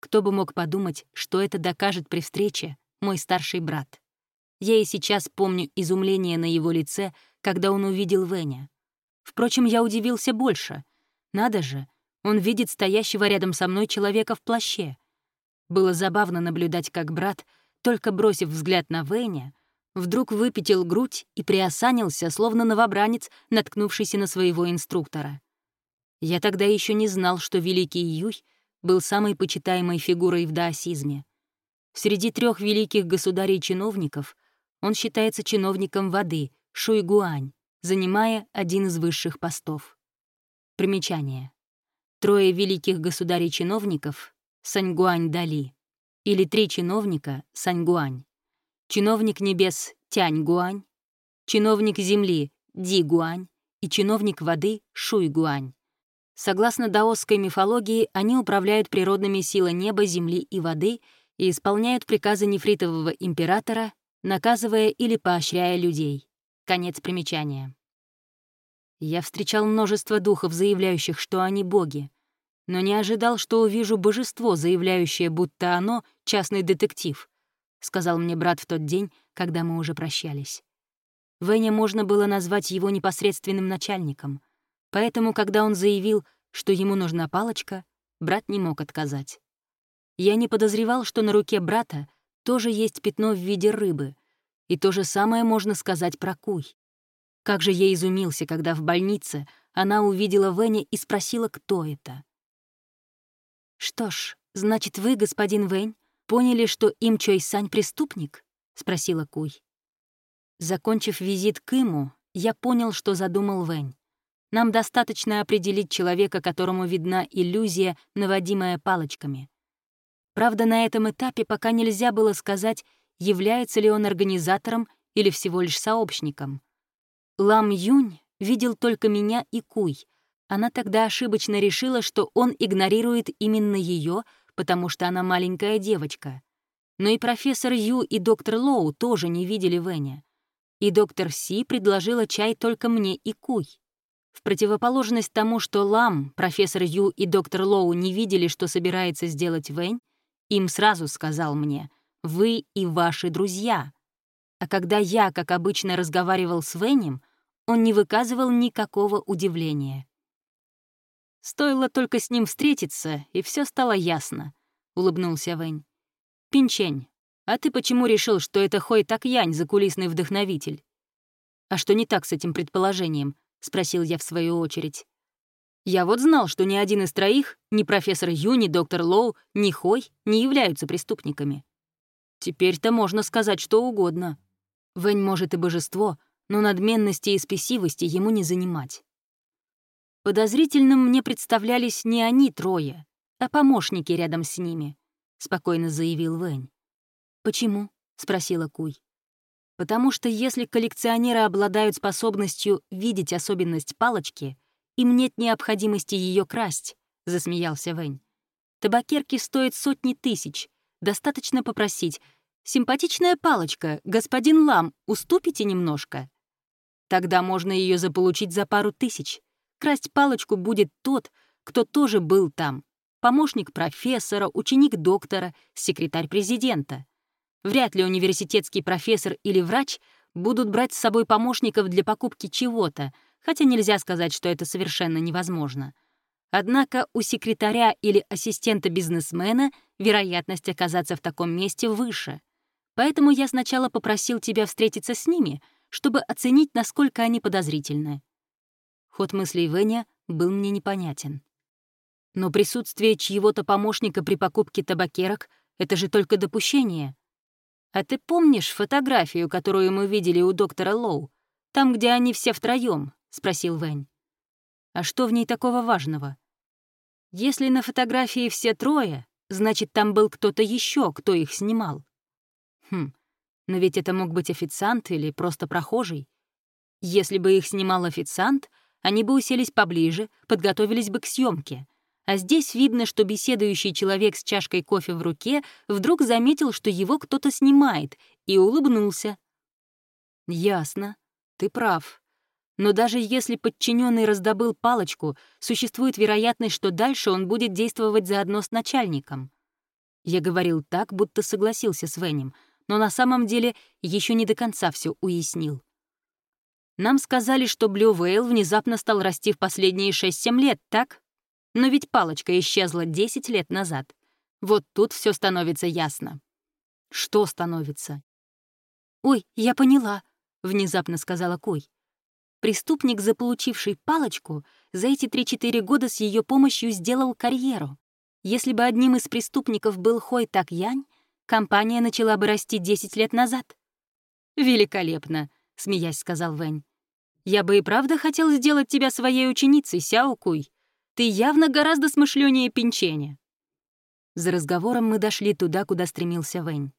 A: Кто бы мог подумать, что это докажет при встрече мой старший брат. Я и сейчас помню изумление на его лице, когда он увидел Вэня. Впрочем, я удивился больше. Надо же, он видит стоящего рядом со мной человека в плаще. Было забавно наблюдать, как брат, только бросив взгляд на Вэня, вдруг выпятил грудь и приосанился, словно новобранец, наткнувшийся на своего инструктора. Я тогда еще не знал, что великий Юй был самой почитаемой фигурой в даосизме. Среди трех великих государей-чиновников он считается чиновником воды, Шуйгуань, занимая один из высших постов. Примечание. Трое великих государей-чиновников — Саньгуань-Дали, или три чиновника — Саньгуань. Чиновник небес — Тяньгуань, чиновник земли — Дигуань и чиновник воды — Шуйгуань. Согласно даосской мифологии, они управляют природными силами неба, земли и воды и исполняют приказы нефритового императора, наказывая или поощряя людей. Конец примечания. Я встречал множество духов, заявляющих, что они боги, но не ожидал, что увижу божество, заявляющее, будто оно — частный детектив, — сказал мне брат в тот день, когда мы уже прощались. Веня можно было назвать его непосредственным начальником, поэтому, когда он заявил, что ему нужна палочка, брат не мог отказать. Я не подозревал, что на руке брата тоже есть пятно в виде рыбы, и то же самое можно сказать про Куй. Как же я изумился, когда в больнице она увидела Веня и спросила, кто это. «Что ж, значит, вы, господин Вэнь, поняли, что им Чой Сань преступник?» — спросила Куй. Закончив визит к Иму, я понял, что задумал Вэнь. Нам достаточно определить человека, которому видна иллюзия, наводимая палочками. Правда, на этом этапе пока нельзя было сказать, является ли он организатором или всего лишь сообщником. Лам Юнь видел только меня и Куй. Она тогда ошибочно решила, что он игнорирует именно ее, потому что она маленькая девочка. Но и профессор Ю и доктор Лоу тоже не видели Вэня. И доктор Си предложила чай только мне и Куй. В противоположность тому, что Лам, профессор Ю и доктор Лоу не видели, что собирается сделать Вэнь, им сразу сказал мне «Вы и ваши друзья». А когда я, как обычно, разговаривал с Вэнем, он не выказывал никакого удивления. «Стоило только с ним встретиться, и все стало ясно», — улыбнулся Вэнь. «Пинчень, а ты почему решил, что это Хой Так Янь, закулисный вдохновитель?» «А что не так с этим предположением?» — спросил я в свою очередь. «Я вот знал, что ни один из троих, ни профессор Ю, ни доктор Лоу, ни Хой, не являются преступниками. Теперь-то можно сказать что угодно. Вэнь может и божество, но надменности и спесивости ему не занимать. Подозрительным мне представлялись не они трое, а помощники рядом с ними.
B: — спокойно заявил Вэнь. «Почему?» — спросила Куй. «Потому что если коллекционеры обладают способностью видеть особенность палочки, им нет необходимости ее красть», — засмеялся Вэнь. «Табакерки стоят сотни тысяч. Достаточно попросить. Симпатичная палочка, господин Лам, уступите немножко?» Тогда можно ее заполучить за пару тысяч. Красть палочку будет тот, кто тоже был там. Помощник профессора, ученик доктора, секретарь президента. Вряд ли университетский профессор или врач будут брать с собой помощников для покупки чего-то, хотя нельзя сказать, что это совершенно невозможно. Однако у секретаря или ассистента бизнесмена вероятность оказаться в таком месте выше. Поэтому я сначала попросил тебя встретиться с ними, чтобы оценить, насколько они подозрительны. Ход мыслей Веня был мне непонятен. Но присутствие чьего-то помощника при покупке табакерок — это же только допущение. А ты помнишь фотографию, которую мы видели у доктора Лоу? Там, где они все втроем? спросил Вэнь. А что в ней такого важного? Если на фотографии все трое, значит, там был кто-то еще, кто их снимал. Хм, но ведь это мог быть официант или просто прохожий. Если бы их снимал официант, они бы уселись поближе, подготовились бы к съемке. А здесь видно, что беседующий человек с чашкой кофе в руке вдруг заметил, что его кто-то снимает, и улыбнулся. «Ясно. Ты прав. Но даже если подчиненный раздобыл палочку, существует вероятность, что дальше он будет действовать заодно с начальником». Я говорил так, будто согласился с Венем, но на самом деле еще не до конца все уяснил. Нам сказали, что Блю Вейл внезапно стал расти в последние 6-7 лет, так? Но ведь палочка исчезла 10 лет назад. Вот тут все становится ясно. Что становится? «Ой, я поняла», — внезапно сказала Кой. Преступник, заполучивший палочку, за эти 3-4 года с ее помощью сделал карьеру. Если бы одним из преступников был Хой Так Янь, компания начала бы расти 10 лет назад. «Великолепно», — смеясь сказал Вэнь. «Я бы и правда хотел сделать тебя своей ученицей, Сяо Куй. Ты явно гораздо смышленнее Пинченя». За разговором мы дошли туда, куда стремился Вэнь.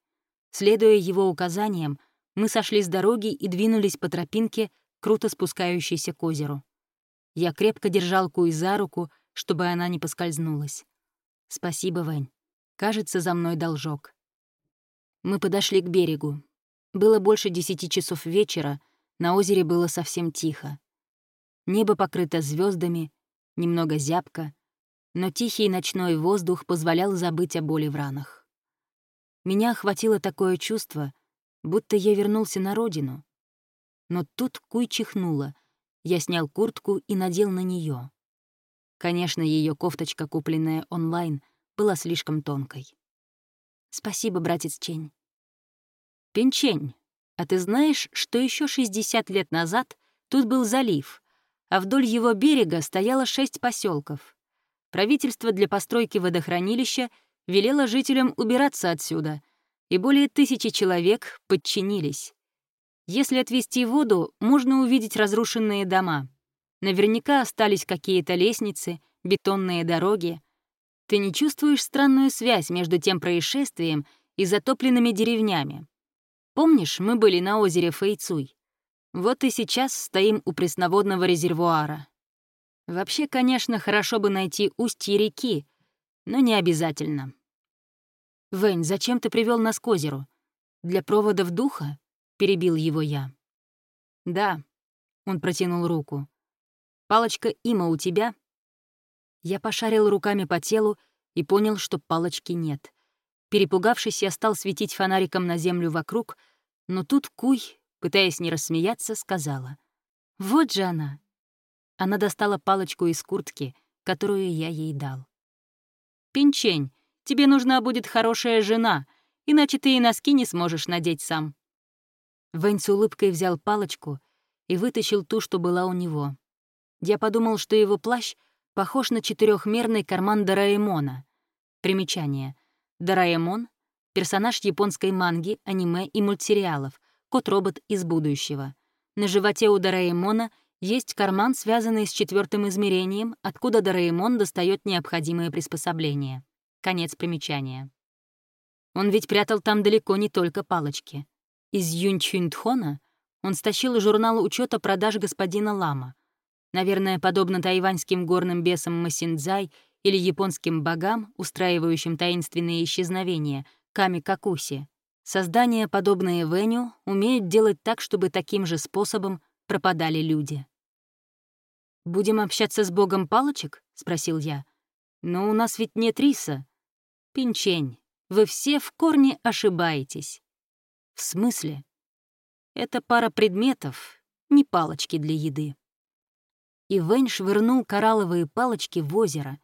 B: Следуя его указаниям, мы сошли с дороги и двинулись по тропинке, круто спускающейся к озеру. Я крепко держал Куй за руку, чтобы она не поскользнулась. «Спасибо, Вэнь. Кажется, за мной должок». Мы подошли к берегу. Было больше десяти часов вечера, на озере было совсем тихо. Небо покрыто звездами, немного зябко, но тихий ночной воздух позволял забыть о боли в ранах. Меня охватило такое чувство, будто я вернулся на родину. Но тут Куй чихнула. Я снял куртку и надел на нее. Конечно, ее кофточка, купленная онлайн, была слишком тонкой. «Спасибо, братец Чень. Пенчень, а ты знаешь, что еще 60 лет назад тут был залив, а вдоль его берега стояло шесть поселков. Правительство для постройки водохранилища велело жителям убираться отсюда, и более тысячи человек подчинились. Если отвести воду, можно увидеть разрушенные дома. Наверняка остались какие-то лестницы, бетонные дороги. Ты не чувствуешь странную связь между тем происшествием и затопленными деревнями? Помнишь, мы были на озере Фэйцуй? Вот и сейчас стоим у пресноводного резервуара. Вообще, конечно, хорошо бы найти устье реки, но не обязательно. «Вэнь, зачем ты привел нас к озеру? Для проводов духа?» — перебил его я. «Да», — он протянул руку. «Палочка има у тебя?» Я пошарил руками по телу и понял, что палочки нет. Перепугавшись, я стал светить фонариком на землю вокруг, но тут Куй, пытаясь не рассмеяться, сказала. «Вот же она!» Она достала палочку из куртки, которую я ей дал. «Пинчень, тебе нужна будет хорошая жена, иначе ты и носки не сможешь надеть сам». Вэнь с улыбкой взял палочку и вытащил ту, что была у него. Я подумал, что его плащ похож на четырехмерный карман Дораэмона. Примечание. Дораэмон — персонаж японской манги, аниме и мультсериалов, кот-робот из будущего. На животе у Дораэмона есть карман, связанный с четвертым измерением, откуда Дораэмон достает необходимые приспособления. Конец примечания.
A: Он ведь прятал там далеко не только палочки. Из Юнчюнтхона он стащил журнал учета продаж господина Лама. Наверное, подобно тайваньским горным бесам Масиндзай или японским богам, устраивающим таинственные исчезновения, Ками-Какуси. Создания, подобные Веню, умеют делать так, чтобы таким же способом пропадали люди. «Будем общаться с богом палочек?» — спросил я. «Но у нас ведь нет риса». «Пинчень, вы все в корне ошибаетесь». «В смысле?» «Это пара предметов, не палочки для еды». И Вэнь швырнул коралловые палочки в озеро.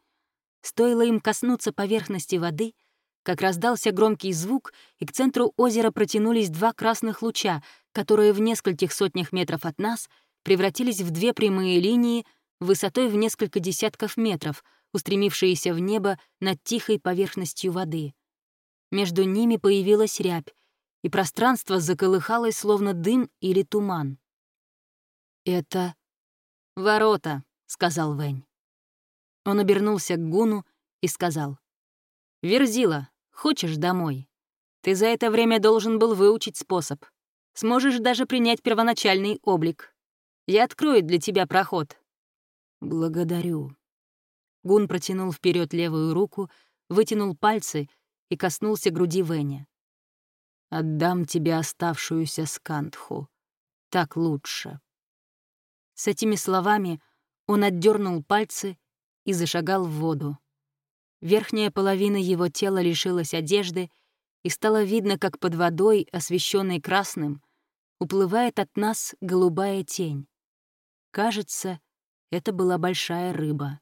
A: Стоило им коснуться поверхности воды, как раздался громкий звук, и к центру озера протянулись два красных луча, которые в нескольких сотнях метров от нас превратились в две прямые линии высотой в несколько десятков метров, устремившиеся в небо над тихой поверхностью воды. Между ними появилась рябь, и пространство заколыхалось, словно дым или туман. «Это ворота», — сказал Вэнь. Он обернулся к Гуну и сказал. «Верзила, хочешь домой? Ты за это время должен был выучить способ. Сможешь даже принять первоначальный облик. Я открою для тебя проход». «Благодарю». Гун протянул вперед левую руку, вытянул пальцы и коснулся груди Веня. «Отдам тебе оставшуюся скантху. Так лучше». С этими словами он отдернул пальцы и зашагал в воду. Верхняя половина его тела лишилась одежды, и стало видно, как под водой, освещенной красным, уплывает от нас голубая тень. Кажется, это была большая рыба.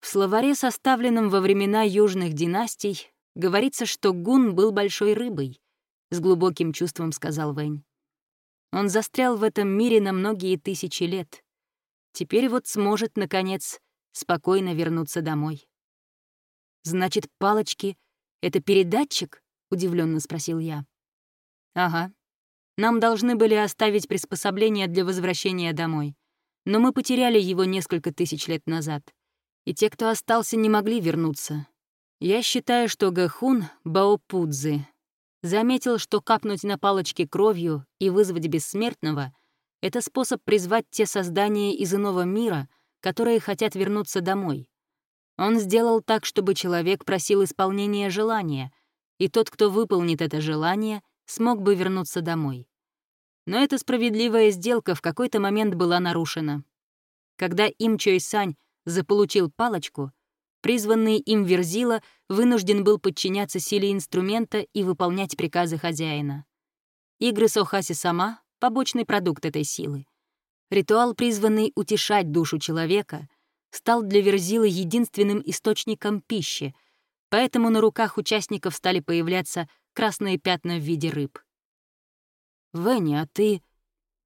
A: В словаре, составленном во времена южных династий, говорится, что гун был большой рыбой, — с глубоким чувством сказал Вэнь. Он застрял в этом мире на многие тысячи лет. Теперь вот сможет, наконец, спокойно вернуться домой. «Значит, палочки — это передатчик?» — удивленно спросил я. «Ага. Нам должны были оставить приспособление для возвращения домой. Но мы потеряли его несколько тысяч лет назад. И те, кто остался, не могли вернуться. Я считаю, что Гахун Баопудзы заметил, что капнуть на палочке кровью и вызвать бессмертного — это способ призвать те создания из иного мира, которые хотят вернуться домой. Он сделал так, чтобы человек просил исполнения желания, и тот, кто выполнит это желание, смог бы вернуться домой. Но эта справедливая сделка в какой-то момент была нарушена. Когда Им Чой Сань заполучил палочку, призванный им Верзила вынужден был подчиняться силе инструмента и выполнять приказы хозяина. Игры Сохаси сама — побочный продукт этой силы. Ритуал, призванный утешать душу человека, стал для Верзилы единственным источником пищи, поэтому на руках участников стали появляться красные пятна в виде рыб. «Венни, а ты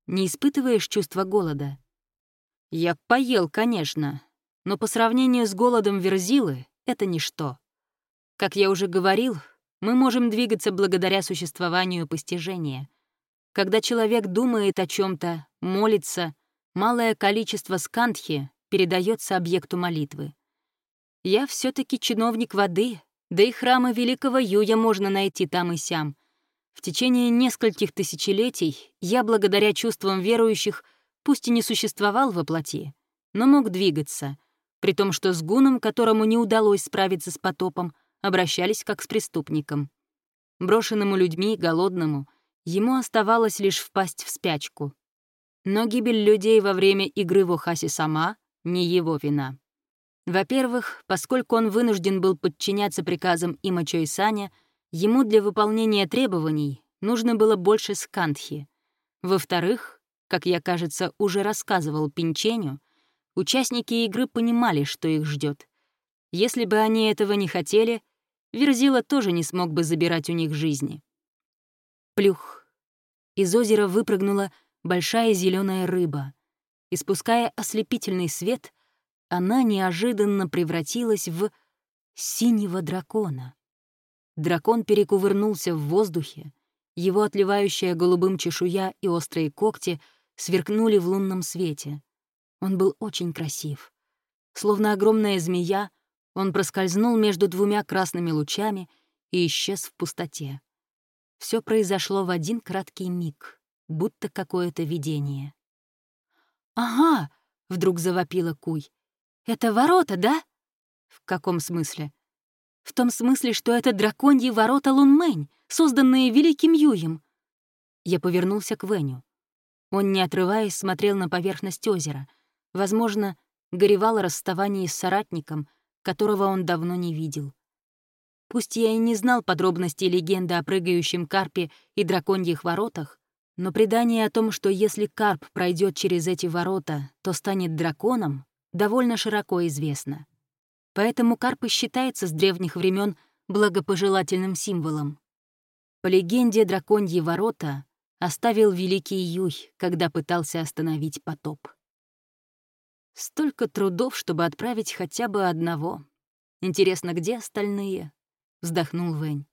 A: не испытываешь чувства голода?» «Я поел, конечно, но по сравнению с голодом Верзилы это ничто. Как я уже говорил, мы можем двигаться благодаря существованию постижения. Когда человек думает о чем то молится, малое количество скандхи передается объекту молитвы. Я все таки чиновник воды, да и храмы великого Юя можно найти там и сям — в течение нескольких тысячелетий я, благодаря чувствам верующих, пусть и не существовал во плоти, но мог двигаться, при том, что с гуном, которому не удалось справиться с потопом, обращались как с преступником. Брошенному людьми, голодному, ему оставалось лишь впасть в спячку. Но гибель людей во время игры в Охасе сама — не его вина. Во-первых, поскольку он вынужден был подчиняться приказам Има Чой Саня — Ему для выполнения требований нужно было больше скандхи. Во-вторых, как я, кажется, уже рассказывал Пинченю, участники игры понимали, что их ждет. Если бы они этого не хотели, Верзила тоже не смог бы забирать у них жизни. Плюх. Из озера выпрыгнула большая зеленая рыба. Испуская ослепительный свет, она неожиданно превратилась в синего дракона. Дракон перекувырнулся в воздухе, его отливающая голубым чешуя и острые когти сверкнули в лунном свете. Он был очень красив. Словно огромная змея, он проскользнул между двумя красными лучами
B: и исчез в пустоте. Все произошло в один краткий миг, будто какое-то видение. «Ага!» — вдруг завопила Куй. «Это ворота, да?» «В каком смысле?» «В том смысле, что это драконьи ворота Лунмэнь, созданные Великим Юем». Я повернулся к Веню. Он, не отрываясь, смотрел на поверхность озера. Возможно, горевал о расставании с соратником, которого он давно не видел. Пусть я и не знал подробностей легенды о прыгающем карпе и драконьих воротах, но предание о том, что если карп пройдет через эти ворота, то станет драконом, довольно широко известно. Поэтому карп и считается с древних времен благопожелательным символом. По легенде, драконьи ворота оставил великий Юй, когда пытался остановить потоп. Столько трудов, чтобы отправить хотя бы одного. Интересно, где остальные? Вздохнул Вэнь.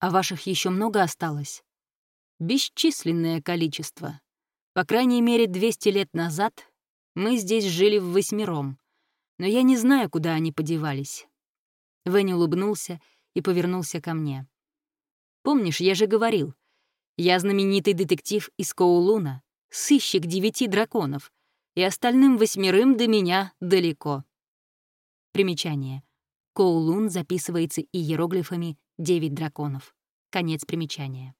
B: А ваших еще много осталось? Бесчисленное количество. По крайней мере, 200 лет назад мы здесь жили в восьмером, но я не знаю, куда они подевались. Вэнь улыбнулся и повернулся ко мне. «Помнишь, я же говорил, я знаменитый детектив из Коулуна, сыщик девяти драконов, и остальным восьмерым до меня далеко». Примечание. Коулун записывается иероглифами «девять драконов». Конец примечания.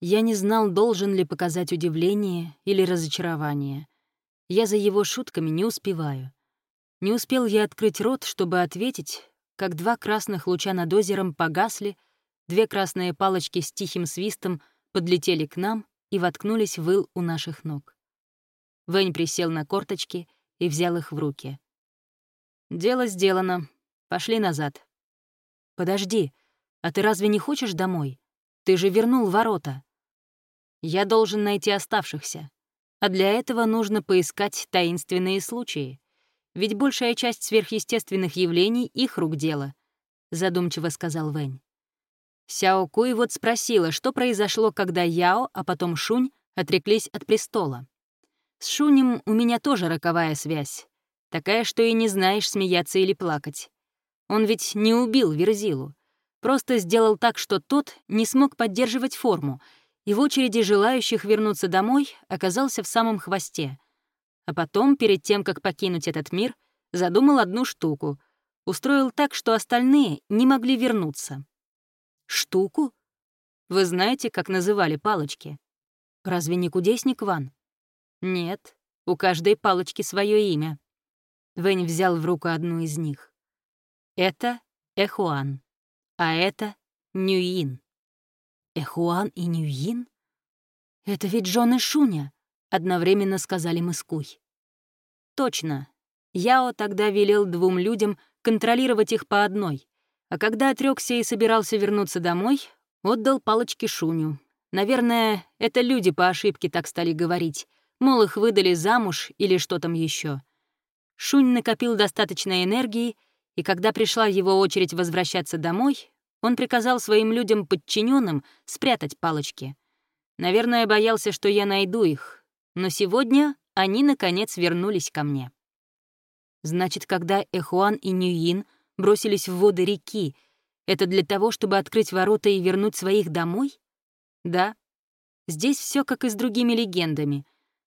B: Я не знал, должен ли показать удивление или разочарование. Я за его шутками не успеваю. Не успел я открыть рот, чтобы ответить, как два красных луча над озером погасли, две красные палочки с тихим свистом подлетели к нам и воткнулись в у наших ног. Вэнь присел на корточки и взял их в руки. «Дело сделано. Пошли назад». «Подожди, а ты разве не хочешь домой? Ты же вернул ворота». Я должен найти оставшихся. А для этого нужно поискать таинственные случаи. Ведь большая часть сверхъестественных явлений — их рук дело, — задумчиво сказал Вэнь. Сяо Куй вот спросила, что произошло, когда Яо, а потом Шунь отреклись от престола. С Шунем у меня тоже роковая связь. Такая, что и не знаешь, смеяться или плакать. Он ведь не убил Верзилу. Просто сделал так, что тот не смог поддерживать форму — и в очереди желающих вернуться домой оказался в самом хвосте. А потом, перед тем, как покинуть этот мир, задумал одну штуку. Устроил так, что остальные не могли вернуться. Штуку? Вы знаете, как называли палочки? Разве не кудесник Ван? Нет, у каждой палочки свое имя. Вэнь взял в руку одну из них. Это Эхуан, а это Нюин. Эхуан и Ньюин? Это ведь Джон и Шуня, одновременно сказали мы с Куй. Точно. Яо тогда велел двум людям контролировать их по одной, а когда отрекся и собирался вернуться домой, отдал палочки Шуню. Наверное, это люди по ошибке так стали говорить, мол, их выдали замуж или что там еще. Шунь накопил достаточно энергии, и когда пришла его очередь возвращаться домой, он приказал своим людям подчиненным спрятать палочки. Наверное, боялся, что я найду их. Но сегодня они, наконец, вернулись ко мне. Значит, когда Эхуан и Ньюин бросились в воды реки, это для того, чтобы открыть ворота и вернуть своих домой? Да. Здесь все как и с другими легендами.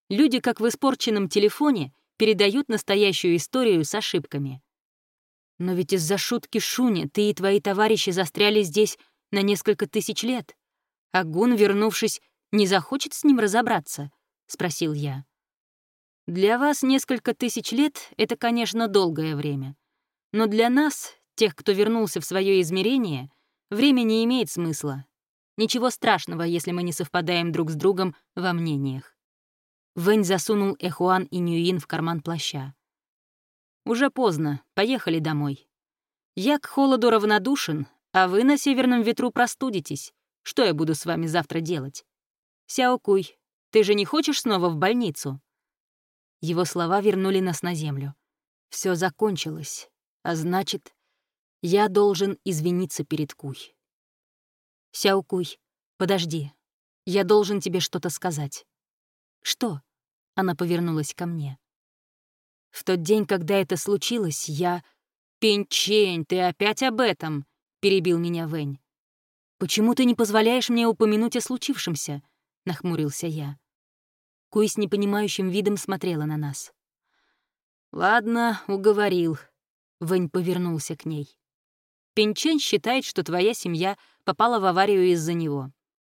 B: Люди, как в испорченном телефоне, передают настоящую историю с ошибками. Но ведь из-за шутки Шуни ты и твои товарищи застряли здесь на несколько тысяч лет. А Гун, вернувшись, не захочет с ним разобраться?» — спросил я. «Для вас несколько тысяч лет — это, конечно, долгое время. Но для нас, тех, кто вернулся в свое измерение, время не имеет смысла. Ничего страшного, если мы не совпадаем друг с другом во мнениях». Вэнь засунул Эхуан и Ньюин в карман плаща. Уже поздно, поехали домой. Я к холоду равнодушен, а вы на северном ветру простудитесь. Что я буду с вами завтра делать? Сяокуй, ты же не хочешь снова в больницу?» Его слова вернули нас на землю. Все закончилось, а значит, я должен извиниться перед Куй. Сяокуй, подожди, я должен тебе что-то сказать. «Что?» — она повернулась ко мне. В тот день, когда это случилось, я... «Пинчень, ты опять об этом!» — перебил меня Вэнь. «Почему ты не позволяешь мне упомянуть о случившемся?» — нахмурился я. Куй с непонимающим видом смотрела на нас. «Ладно, уговорил», — Вэнь повернулся к ней. «Пинчен считает, что твоя семья попала в аварию из-за него.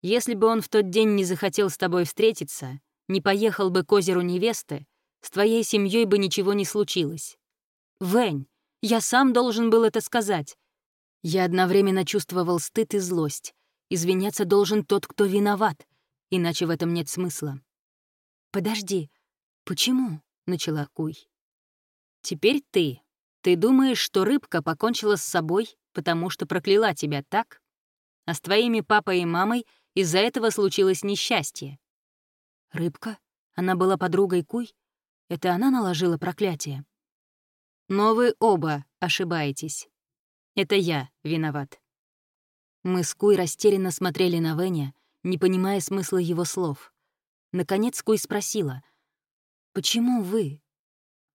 B: Если бы он в тот день не захотел с тобой встретиться, не поехал бы к озеру невесты, с твоей семьей бы ничего не случилось. Вэнь, я сам должен был это сказать. Я одновременно чувствовал стыд и злость. Извиняться должен тот, кто виноват, иначе в этом нет смысла. «Подожди, почему?» — начала Куй. «Теперь ты. Ты думаешь, что рыбка покончила с собой, потому что прокляла тебя, так? А с твоими папой и мамой из-за этого случилось несчастье». «Рыбка? Она была подругой Куй? Это она наложила проклятие?» «Но вы оба ошибаетесь. Это я виноват». Мы с Куй растерянно смотрели на Веня, не понимая смысла его слов. Наконец Куй спросила, «Почему вы?»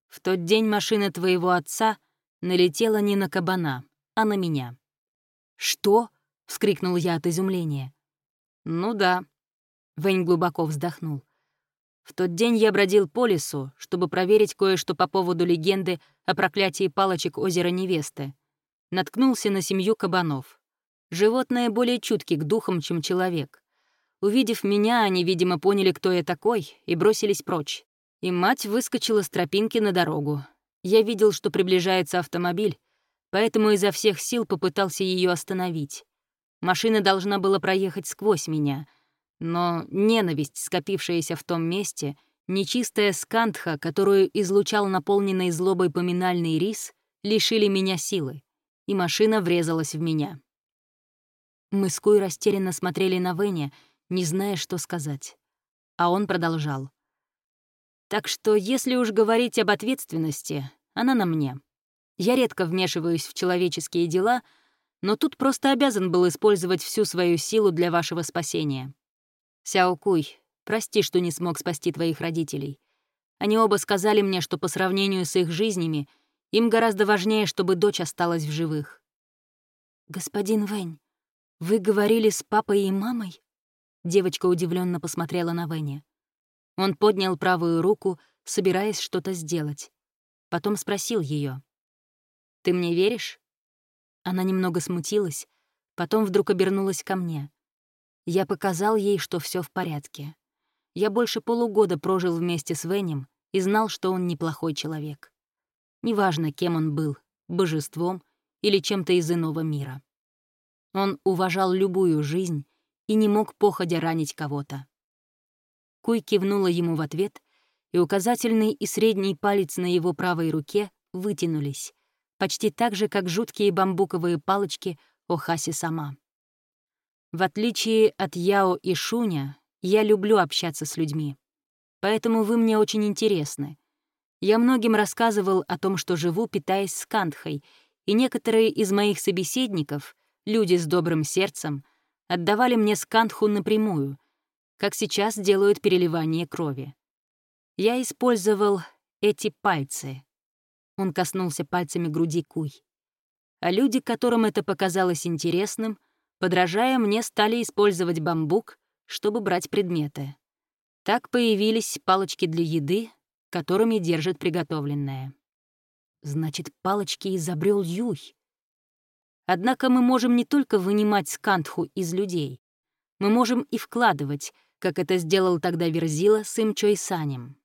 B: «В тот день машина твоего отца налетела не на кабана, а на меня». «Что?» — вскрикнул я от изумления. «Ну да». Вэнь глубоко вздохнул. В тот день я бродил по лесу, чтобы проверить кое-что по поводу легенды о проклятии палочек озера Невесты. Наткнулся на семью кабанов. Животные более чутки к духам, чем человек. Увидев меня, они, видимо, поняли, кто я такой, и бросились прочь. И мать выскочила с тропинки на дорогу. Я видел, что приближается автомобиль, поэтому изо всех сил попытался ее остановить. Машина должна была проехать сквозь меня — но ненависть, скопившаяся в том месте, нечистая скандха, которую излучал наполненный злобой поминальный рис, лишили меня силы, и машина врезалась в меня. Мы с Куй растерянно смотрели на Веня, не зная, что сказать. А он продолжал. «Так что, если уж говорить об ответственности, она на мне. Я редко вмешиваюсь в человеческие дела, но тут просто обязан был использовать всю свою силу для вашего спасения. «Сяокуй, прости, что не смог спасти твоих родителей. Они оба сказали мне, что по сравнению с их жизнями им гораздо важнее, чтобы дочь осталась в живых». «Господин Вэнь, вы говорили с папой и мамой?» Девочка удивленно посмотрела на Вэня. Он поднял правую руку, собираясь что-то сделать. Потом спросил ее: «Ты мне веришь?» Она немного смутилась, потом вдруг обернулась ко мне. Я показал ей, что все в порядке. Я больше полугода прожил вместе с Венем и знал, что он неплохой человек. Неважно, кем он был — божеством или чем-то из иного мира. Он уважал любую жизнь и не мог походя ранить кого-то. Куй кивнула ему в ответ, и указательный и средний палец на его правой руке вытянулись, почти так же, как жуткие бамбуковые палочки Охаси сама. В отличие от Яо и Шуня, я люблю общаться с людьми. Поэтому вы мне очень интересны. Я многим рассказывал о том, что живу, питаясь скандхой, и некоторые из моих собеседников, люди с добрым сердцем, отдавали мне скандху напрямую, как сейчас делают переливание крови. Я использовал эти пальцы. Он коснулся пальцами груди Куй. А люди, которым это показалось интересным — Подражая мне, стали использовать бамбук, чтобы брать предметы. Так появились палочки для еды, которыми держат приготовленное. Значит, палочки изобрел Юй. Однако мы можем не только вынимать скантху из людей. Мы можем и вкладывать, как это сделал тогда Верзила с Имчой Санем.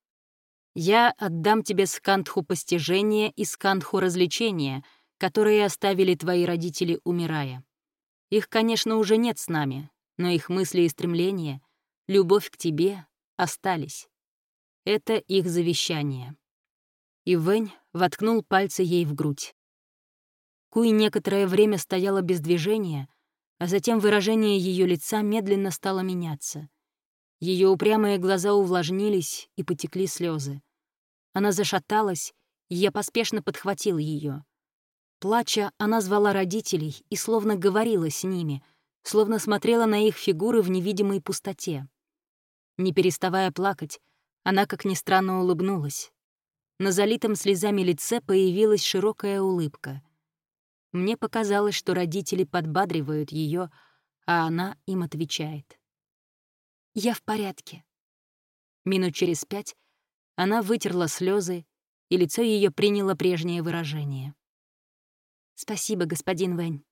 B: Я отдам тебе скантху постижения и скантху развлечения, которые оставили твои родители, умирая. Их, конечно, уже нет с нами, но их мысли и стремления, любовь к тебе остались. Это их завещание. И Вэнь воткнул пальцы ей в грудь. Куй некоторое время стояла без движения, а затем выражение ее лица медленно стало меняться. Ее упрямые глаза увлажнились и потекли слезы. Она зашаталась, и я поспешно подхватил ее. Плача, она звала родителей и словно говорила с ними, словно смотрела на их фигуры в невидимой пустоте. Не переставая плакать, она, как ни странно, улыбнулась. На залитом слезами лице появилась широкая улыбка.
A: Мне показалось, что родители подбадривают ее, а она им отвечает. «Я в порядке». Минут через пять она вытерла слезы, и лицо ее приняло прежнее выражение. «Спасибо, господин Вэнь».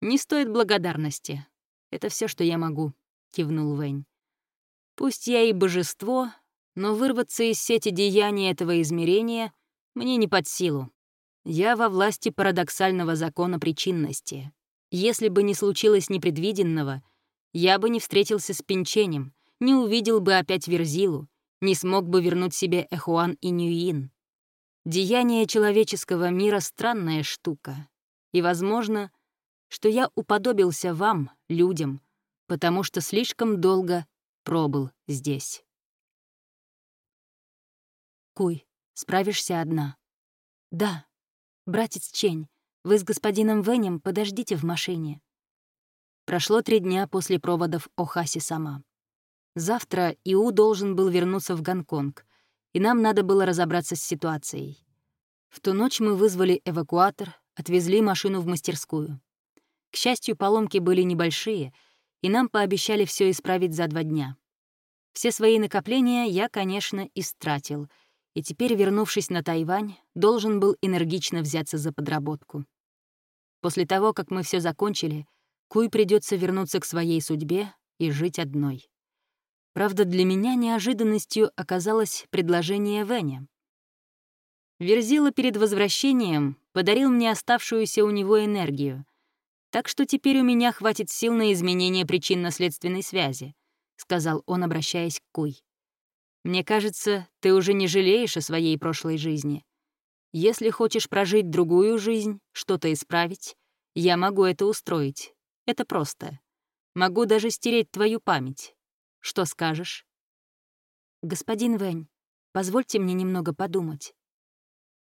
A: «Не стоит благодарности. Это все, что я могу», — кивнул Вэнь. «Пусть я и божество, но вырваться из сети деяний этого измерения мне не под силу. Я во власти парадоксального закона причинности. Если бы не случилось непредвиденного, я бы не встретился с Пинченем, не увидел бы опять Верзилу, не смог бы вернуть себе Эхуан и Ньюин. Деяние человеческого мира — странная штука. И, возможно, что я уподобился вам, людям, потому что слишком долго пробыл здесь. Куй, справишься одна. Да, братец Чень, вы с господином Венем подождите в машине. Прошло три дня после проводов Охаси сама. Завтра Иу должен был вернуться в Гонконг, и нам надо было разобраться с ситуацией. В ту ночь мы вызвали эвакуатор, отвезли машину в мастерскую. К счастью, поломки были небольшие, и нам пообещали все исправить за два дня. Все свои накопления я, конечно, истратил — и теперь, вернувшись на Тайвань, должен был энергично взяться за подработку. После того, как мы все закончили, Куй придется вернуться к своей судьбе и жить одной. Правда, для меня неожиданностью оказалось предложение Веня. Верзила перед возвращением подарил мне оставшуюся у него энергию, так что теперь у меня хватит сил на изменение причинно-следственной связи, — сказал он, обращаясь к Куй. Мне кажется, ты уже не жалеешь о своей прошлой жизни. Если хочешь прожить другую жизнь, что-то исправить, я могу это устроить. Это просто. Могу даже стереть твою память. Что скажешь? Господин Вэнь, позвольте мне немного подумать.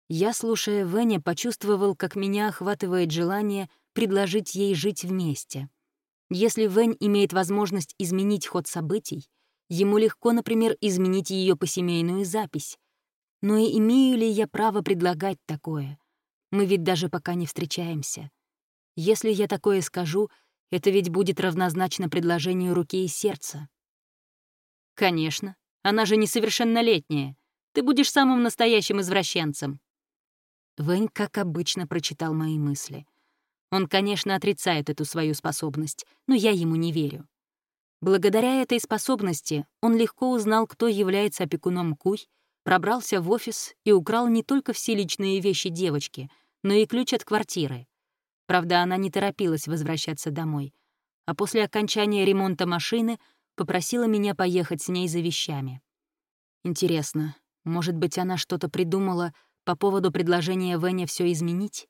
A: Я, слушая Вэня, почувствовал, как меня охватывает желание предложить ей жить вместе. Если Вэнь имеет возможность изменить ход событий, Ему легко, например, изменить ее посемейную запись. Но и имею ли я право предлагать такое? Мы ведь даже пока не встречаемся. Если я такое скажу, это ведь будет равнозначно предложению руки и сердца. Конечно, она же несовершеннолетняя. Ты будешь самым настоящим извращенцем. Вэнь, как обычно, прочитал мои мысли. Он, конечно, отрицает эту свою способность, но я ему не верю. Благодаря этой способности он легко узнал, кто является опекуном Куй, пробрался в офис и украл не только все личные вещи девочки, но и ключ от квартиры. Правда, она не торопилась возвращаться домой, а после окончания ремонта машины попросила меня поехать с ней за вещами. Интересно, может быть, она что-то придумала по поводу предложения Веня все изменить?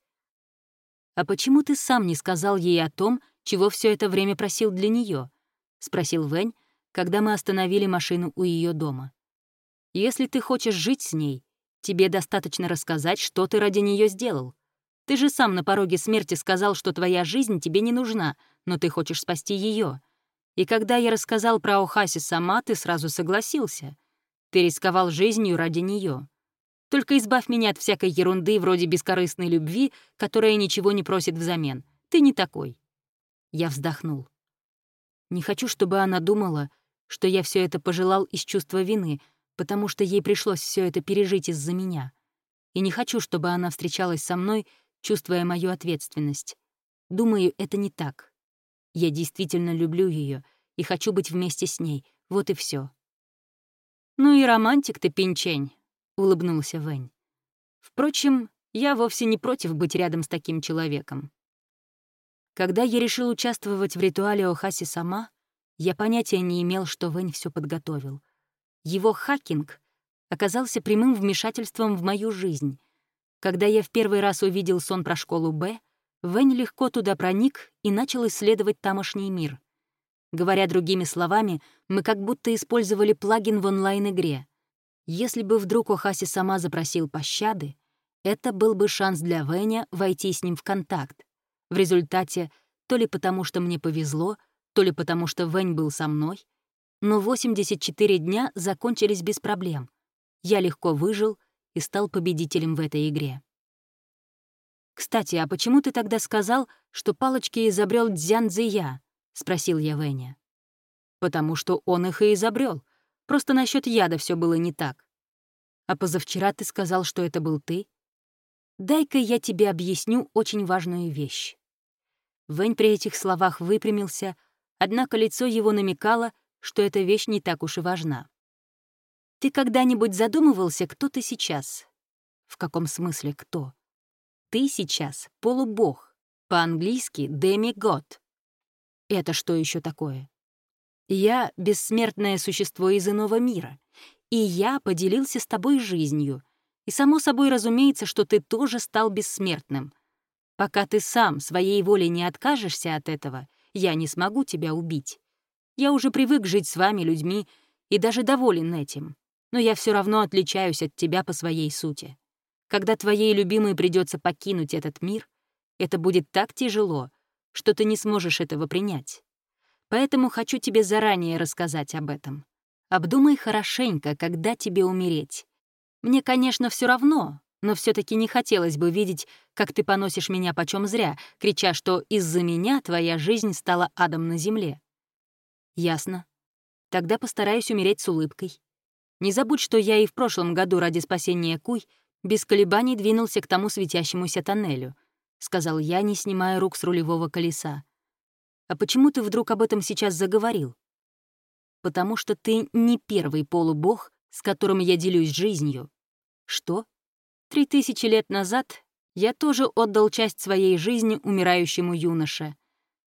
A: А почему ты сам не сказал ей о том, чего все это время просил для нее? — спросил Вэнь, когда мы остановили машину у ее дома. «Если ты хочешь жить с ней, тебе достаточно рассказать, что ты ради нее сделал. Ты же сам на пороге смерти сказал, что твоя жизнь тебе не нужна, но ты хочешь спасти ее. И когда я рассказал про Охаси сама, ты сразу согласился. Ты рисковал жизнью ради нее. Только избавь меня от всякой ерунды вроде бескорыстной любви, которая ничего не просит взамен. Ты не такой». Я вздохнул. Не хочу, чтобы она думала, что я все это пожелал из чувства вины, потому что ей пришлось все это пережить из-за меня. И не хочу, чтобы она встречалась со мной, чувствуя мою ответственность. Думаю, это не так. Я действительно люблю ее и хочу быть вместе с ней. Вот и все. «Ну и романтик ты, пинчень», — улыбнулся Вэнь. «Впрочем, я вовсе не против быть рядом с таким человеком. Когда я решил участвовать в ритуале Охаси сама, я понятия не имел, что Вэнь все подготовил. Его хакинг оказался прямым вмешательством в мою жизнь. Когда я в первый раз увидел сон про школу Б, Вэнь легко туда проник и начал исследовать тамошний мир. Говоря другими словами, мы как будто использовали плагин в онлайн-игре. Если бы вдруг Охаси сама запросил пощады, это был бы шанс для Вэня войти с ним в контакт. В результате, то ли потому, что мне повезло, то ли потому, что Вэнь был со мной, но 84 дня закончились без проблем. Я легко выжил и стал победителем в этой игре.
B: «Кстати, а почему ты тогда сказал, что палочки изобрел Дзян Цзия?» — спросил я Вэня. «Потому что он их и изобрел. Просто насчет яда все было не так. А позавчера ты сказал, что это был ты. Дай-ка я тебе объясню очень важную вещь». Вэнь при этих словах выпрямился, однако лицо его намекало, что эта вещь не так уж и важна. «Ты когда-нибудь задумывался, кто ты сейчас?» «В каком смысле кто?» «Ты сейчас полубог, по-английски «демигод». Это что еще такое? Я — бессмертное существо из иного мира, и я поделился с тобой жизнью, и само собой разумеется, что ты тоже стал бессмертным. Пока ты сам своей волей не откажешься от этого, я не смогу тебя убить. Я уже привык жить с вами, людьми, и даже доволен этим. Но я все равно отличаюсь от тебя по своей сути. Когда твоей любимой придется покинуть этот мир, это будет так тяжело, что ты не сможешь этого принять. Поэтому хочу тебе заранее рассказать об этом. Обдумай хорошенько, когда тебе умереть. Мне, конечно, все равно, но все таки не хотелось бы видеть, как ты поносишь меня почем зря, крича, что из-за меня твоя жизнь стала адом на земле. Ясно. Тогда постараюсь умереть с улыбкой. Не забудь, что я и в прошлом году ради спасения Куй без колебаний двинулся к тому светящемуся тоннелю, сказал я, не снимая рук с рулевого колеса. А почему ты вдруг об этом сейчас заговорил? Потому что ты не первый полубог, с которым я делюсь жизнью. Что? Три тысячи лет назад я тоже отдал часть своей жизни умирающему юноше.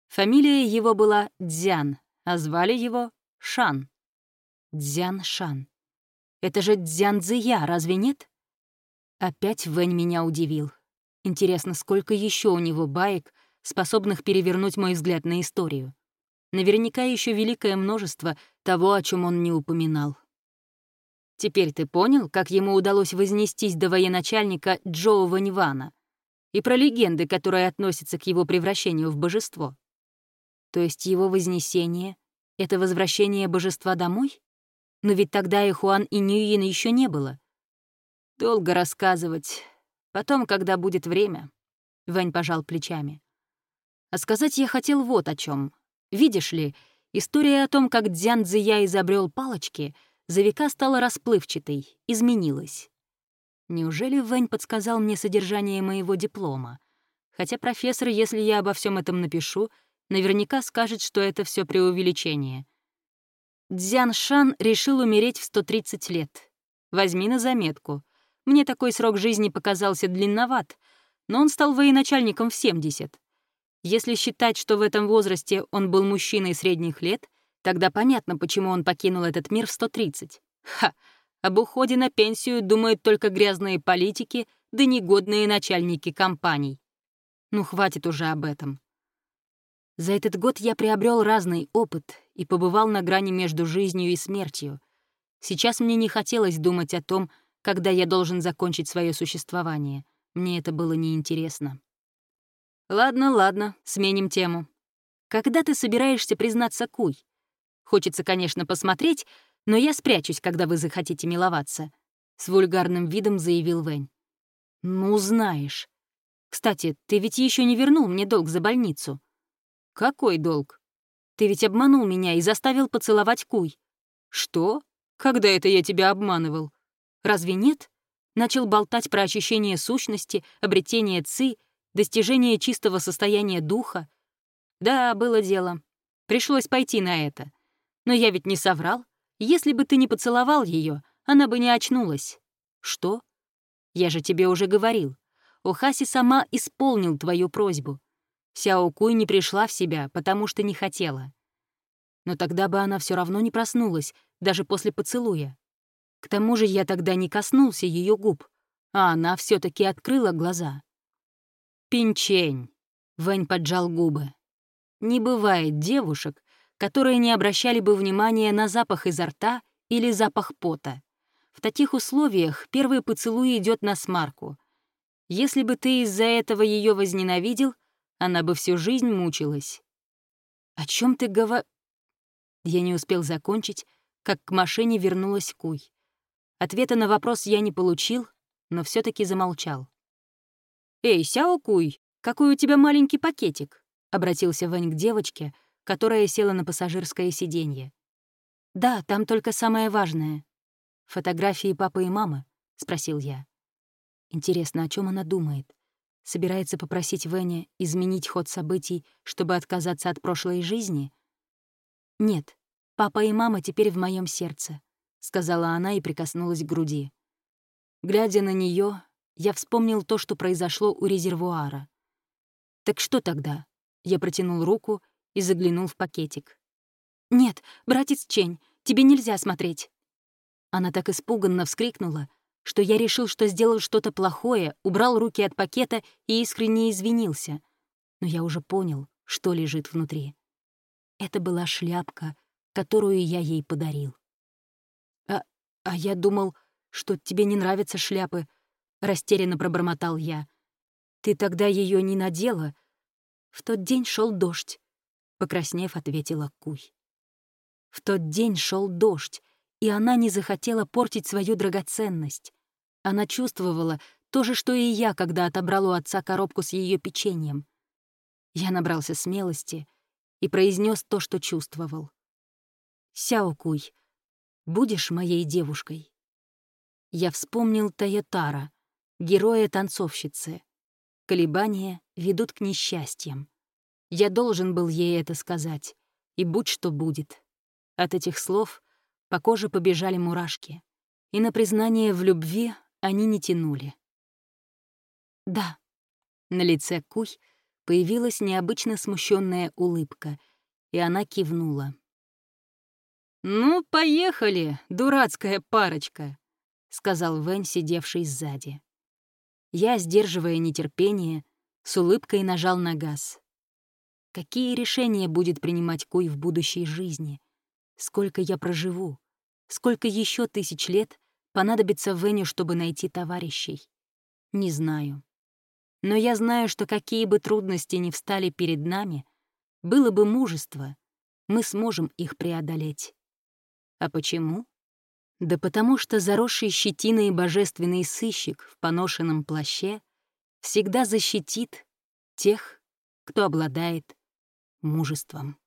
B: Фамилия его была Дзян, а звали его Шан. Дзян Шан. Это же Дзян Цзия, разве нет? Опять Вэнь меня удивил. Интересно, сколько еще у него баек, способных перевернуть мой взгляд на историю. Наверняка еще великое множество того, о чем он не упоминал. Теперь ты понял, как ему удалось вознестись до военачальника Джоу Ваньвана и про легенды, которые относятся к его превращению в божество? То есть его вознесение — это возвращение божества домой? Но ведь тогда и Хуан, и Ньюин еще не было. Долго рассказывать. Потом, когда будет время. Вань пожал плечами. А сказать я хотел вот о чем. Видишь ли, история о том, как Дзян Цзия изобрел палочки, за века стала расплывчатой, изменилась. Неужели Вань подсказал мне содержание моего диплома? Хотя профессор, если я обо всем этом напишу, наверняка скажет, что это все преувеличение. Дзян Шан решил умереть в 130 лет. Возьми на заметку. Мне такой срок жизни показался длинноват, но он стал военачальником в 70. Если считать, что в этом возрасте он был мужчиной средних лет, тогда понятно, почему он покинул этот мир в 130. Ха! Об уходе на пенсию думают только грязные политики да негодные начальники компаний. Ну, хватит уже об этом. За этот год я приобрел разный опыт и побывал на грани между жизнью и смертью. Сейчас мне не хотелось думать о том, когда я должен закончить свое существование. Мне это было неинтересно. Ладно, ладно, сменим тему. Когда ты собираешься признаться Куй? Хочется, конечно, посмотреть, но я спрячусь, когда вы захотите миловаться. С вульгарным видом заявил Вэнь. Ну, знаешь. Кстати, ты ведь еще не вернул мне долг за больницу. Какой долг? Ты ведь обманул меня и заставил поцеловать Куй. Что? Когда это я тебя обманывал? Разве нет? Начал болтать про ощущение сущности, обретение ци — достижение чистого состояния духа. Да, было дело. Пришлось пойти на это. Но я ведь не соврал. Если бы ты не поцеловал ее, она бы не очнулась. Что? Я же тебе уже говорил. Охаси сама исполнил твою просьбу. Сяо Куй не пришла в себя, потому что не хотела. Но тогда бы она все равно не проснулась, даже после поцелуя. К тому же я тогда не коснулся ее губ, а она все таки открыла глаза. «Пинчень», — Вэнь поджал губы. «Не бывает девушек, которые не обращали бы внимания на запах изо рта или запах пота. В таких условиях первый поцелуй идет на смарку. Если бы ты из-за этого ее возненавидел, она бы всю жизнь мучилась. «О чем ты говор...» Я не успел закончить, как к машине вернулась Куй. Ответа на вопрос я не получил, но все таки замолчал. «Эй, Сяо Куй, какой у тебя маленький пакетик?» — обратился Вэнь к девочке, которая села на пассажирское сиденье. «Да, там только самое важное. Фотографии папы и мамы?» — спросил я. Интересно, о чем она думает? Собирается попросить Веня изменить ход событий, чтобы отказаться от прошлой жизни? Нет, папа и мама теперь в моем сердце, сказала она и прикоснулась к груди. Глядя на нее, я вспомнил то, что произошло у резервуара. Так что тогда? Я протянул руку и заглянул в пакетик. «Нет, братец Чень, тебе нельзя смотреть». Она так испуганно вскрикнула, что я решил, что сделал что-то плохое, убрал руки от пакета и искренне извинился. Но я уже понял, что лежит внутри. Это была шляпка, которую я ей подарил. «А, я думал, что тебе не нравятся шляпы», — растерянно пробормотал я. «Ты тогда ее не надела?» «В тот день шел дождь», — покраснев, ответила Куй. В тот день шел дождь, и она не захотела портить свою драгоценность. Она чувствовала то же, что и я, когда отобрал у отца коробку с ее печеньем. Я набрался смелости и произнес то, что чувствовал. «Сяокуй, будешь моей девушкой?» Я вспомнил Таятара, героя-танцовщицы. Колебания ведут к несчастьям. Я должен был ей это сказать, и будь что будет. От этих слов по коже побежали мурашки, и на признание в любви они не тянули. «Да». На лице Куй появилась необычно смущенная улыбка, и она кивнула. «Ну, поехали, дурацкая парочка», — сказал Вэнь, сидевший сзади. Я, сдерживая нетерпение, с улыбкой нажал на газ. Какие решения будет принимать Куй в будущей жизни? Сколько я проживу? Сколько еще тысяч лет понадобится Веню, чтобы найти товарищей? Не знаю. Но я знаю, что какие бы трудности ни встали перед нами, было бы мужество, мы сможем их преодолеть. А почему? Да потому что заросший щетиной божественный сыщик в поношенном плаще всегда защитит тех, кто обладает мужеством.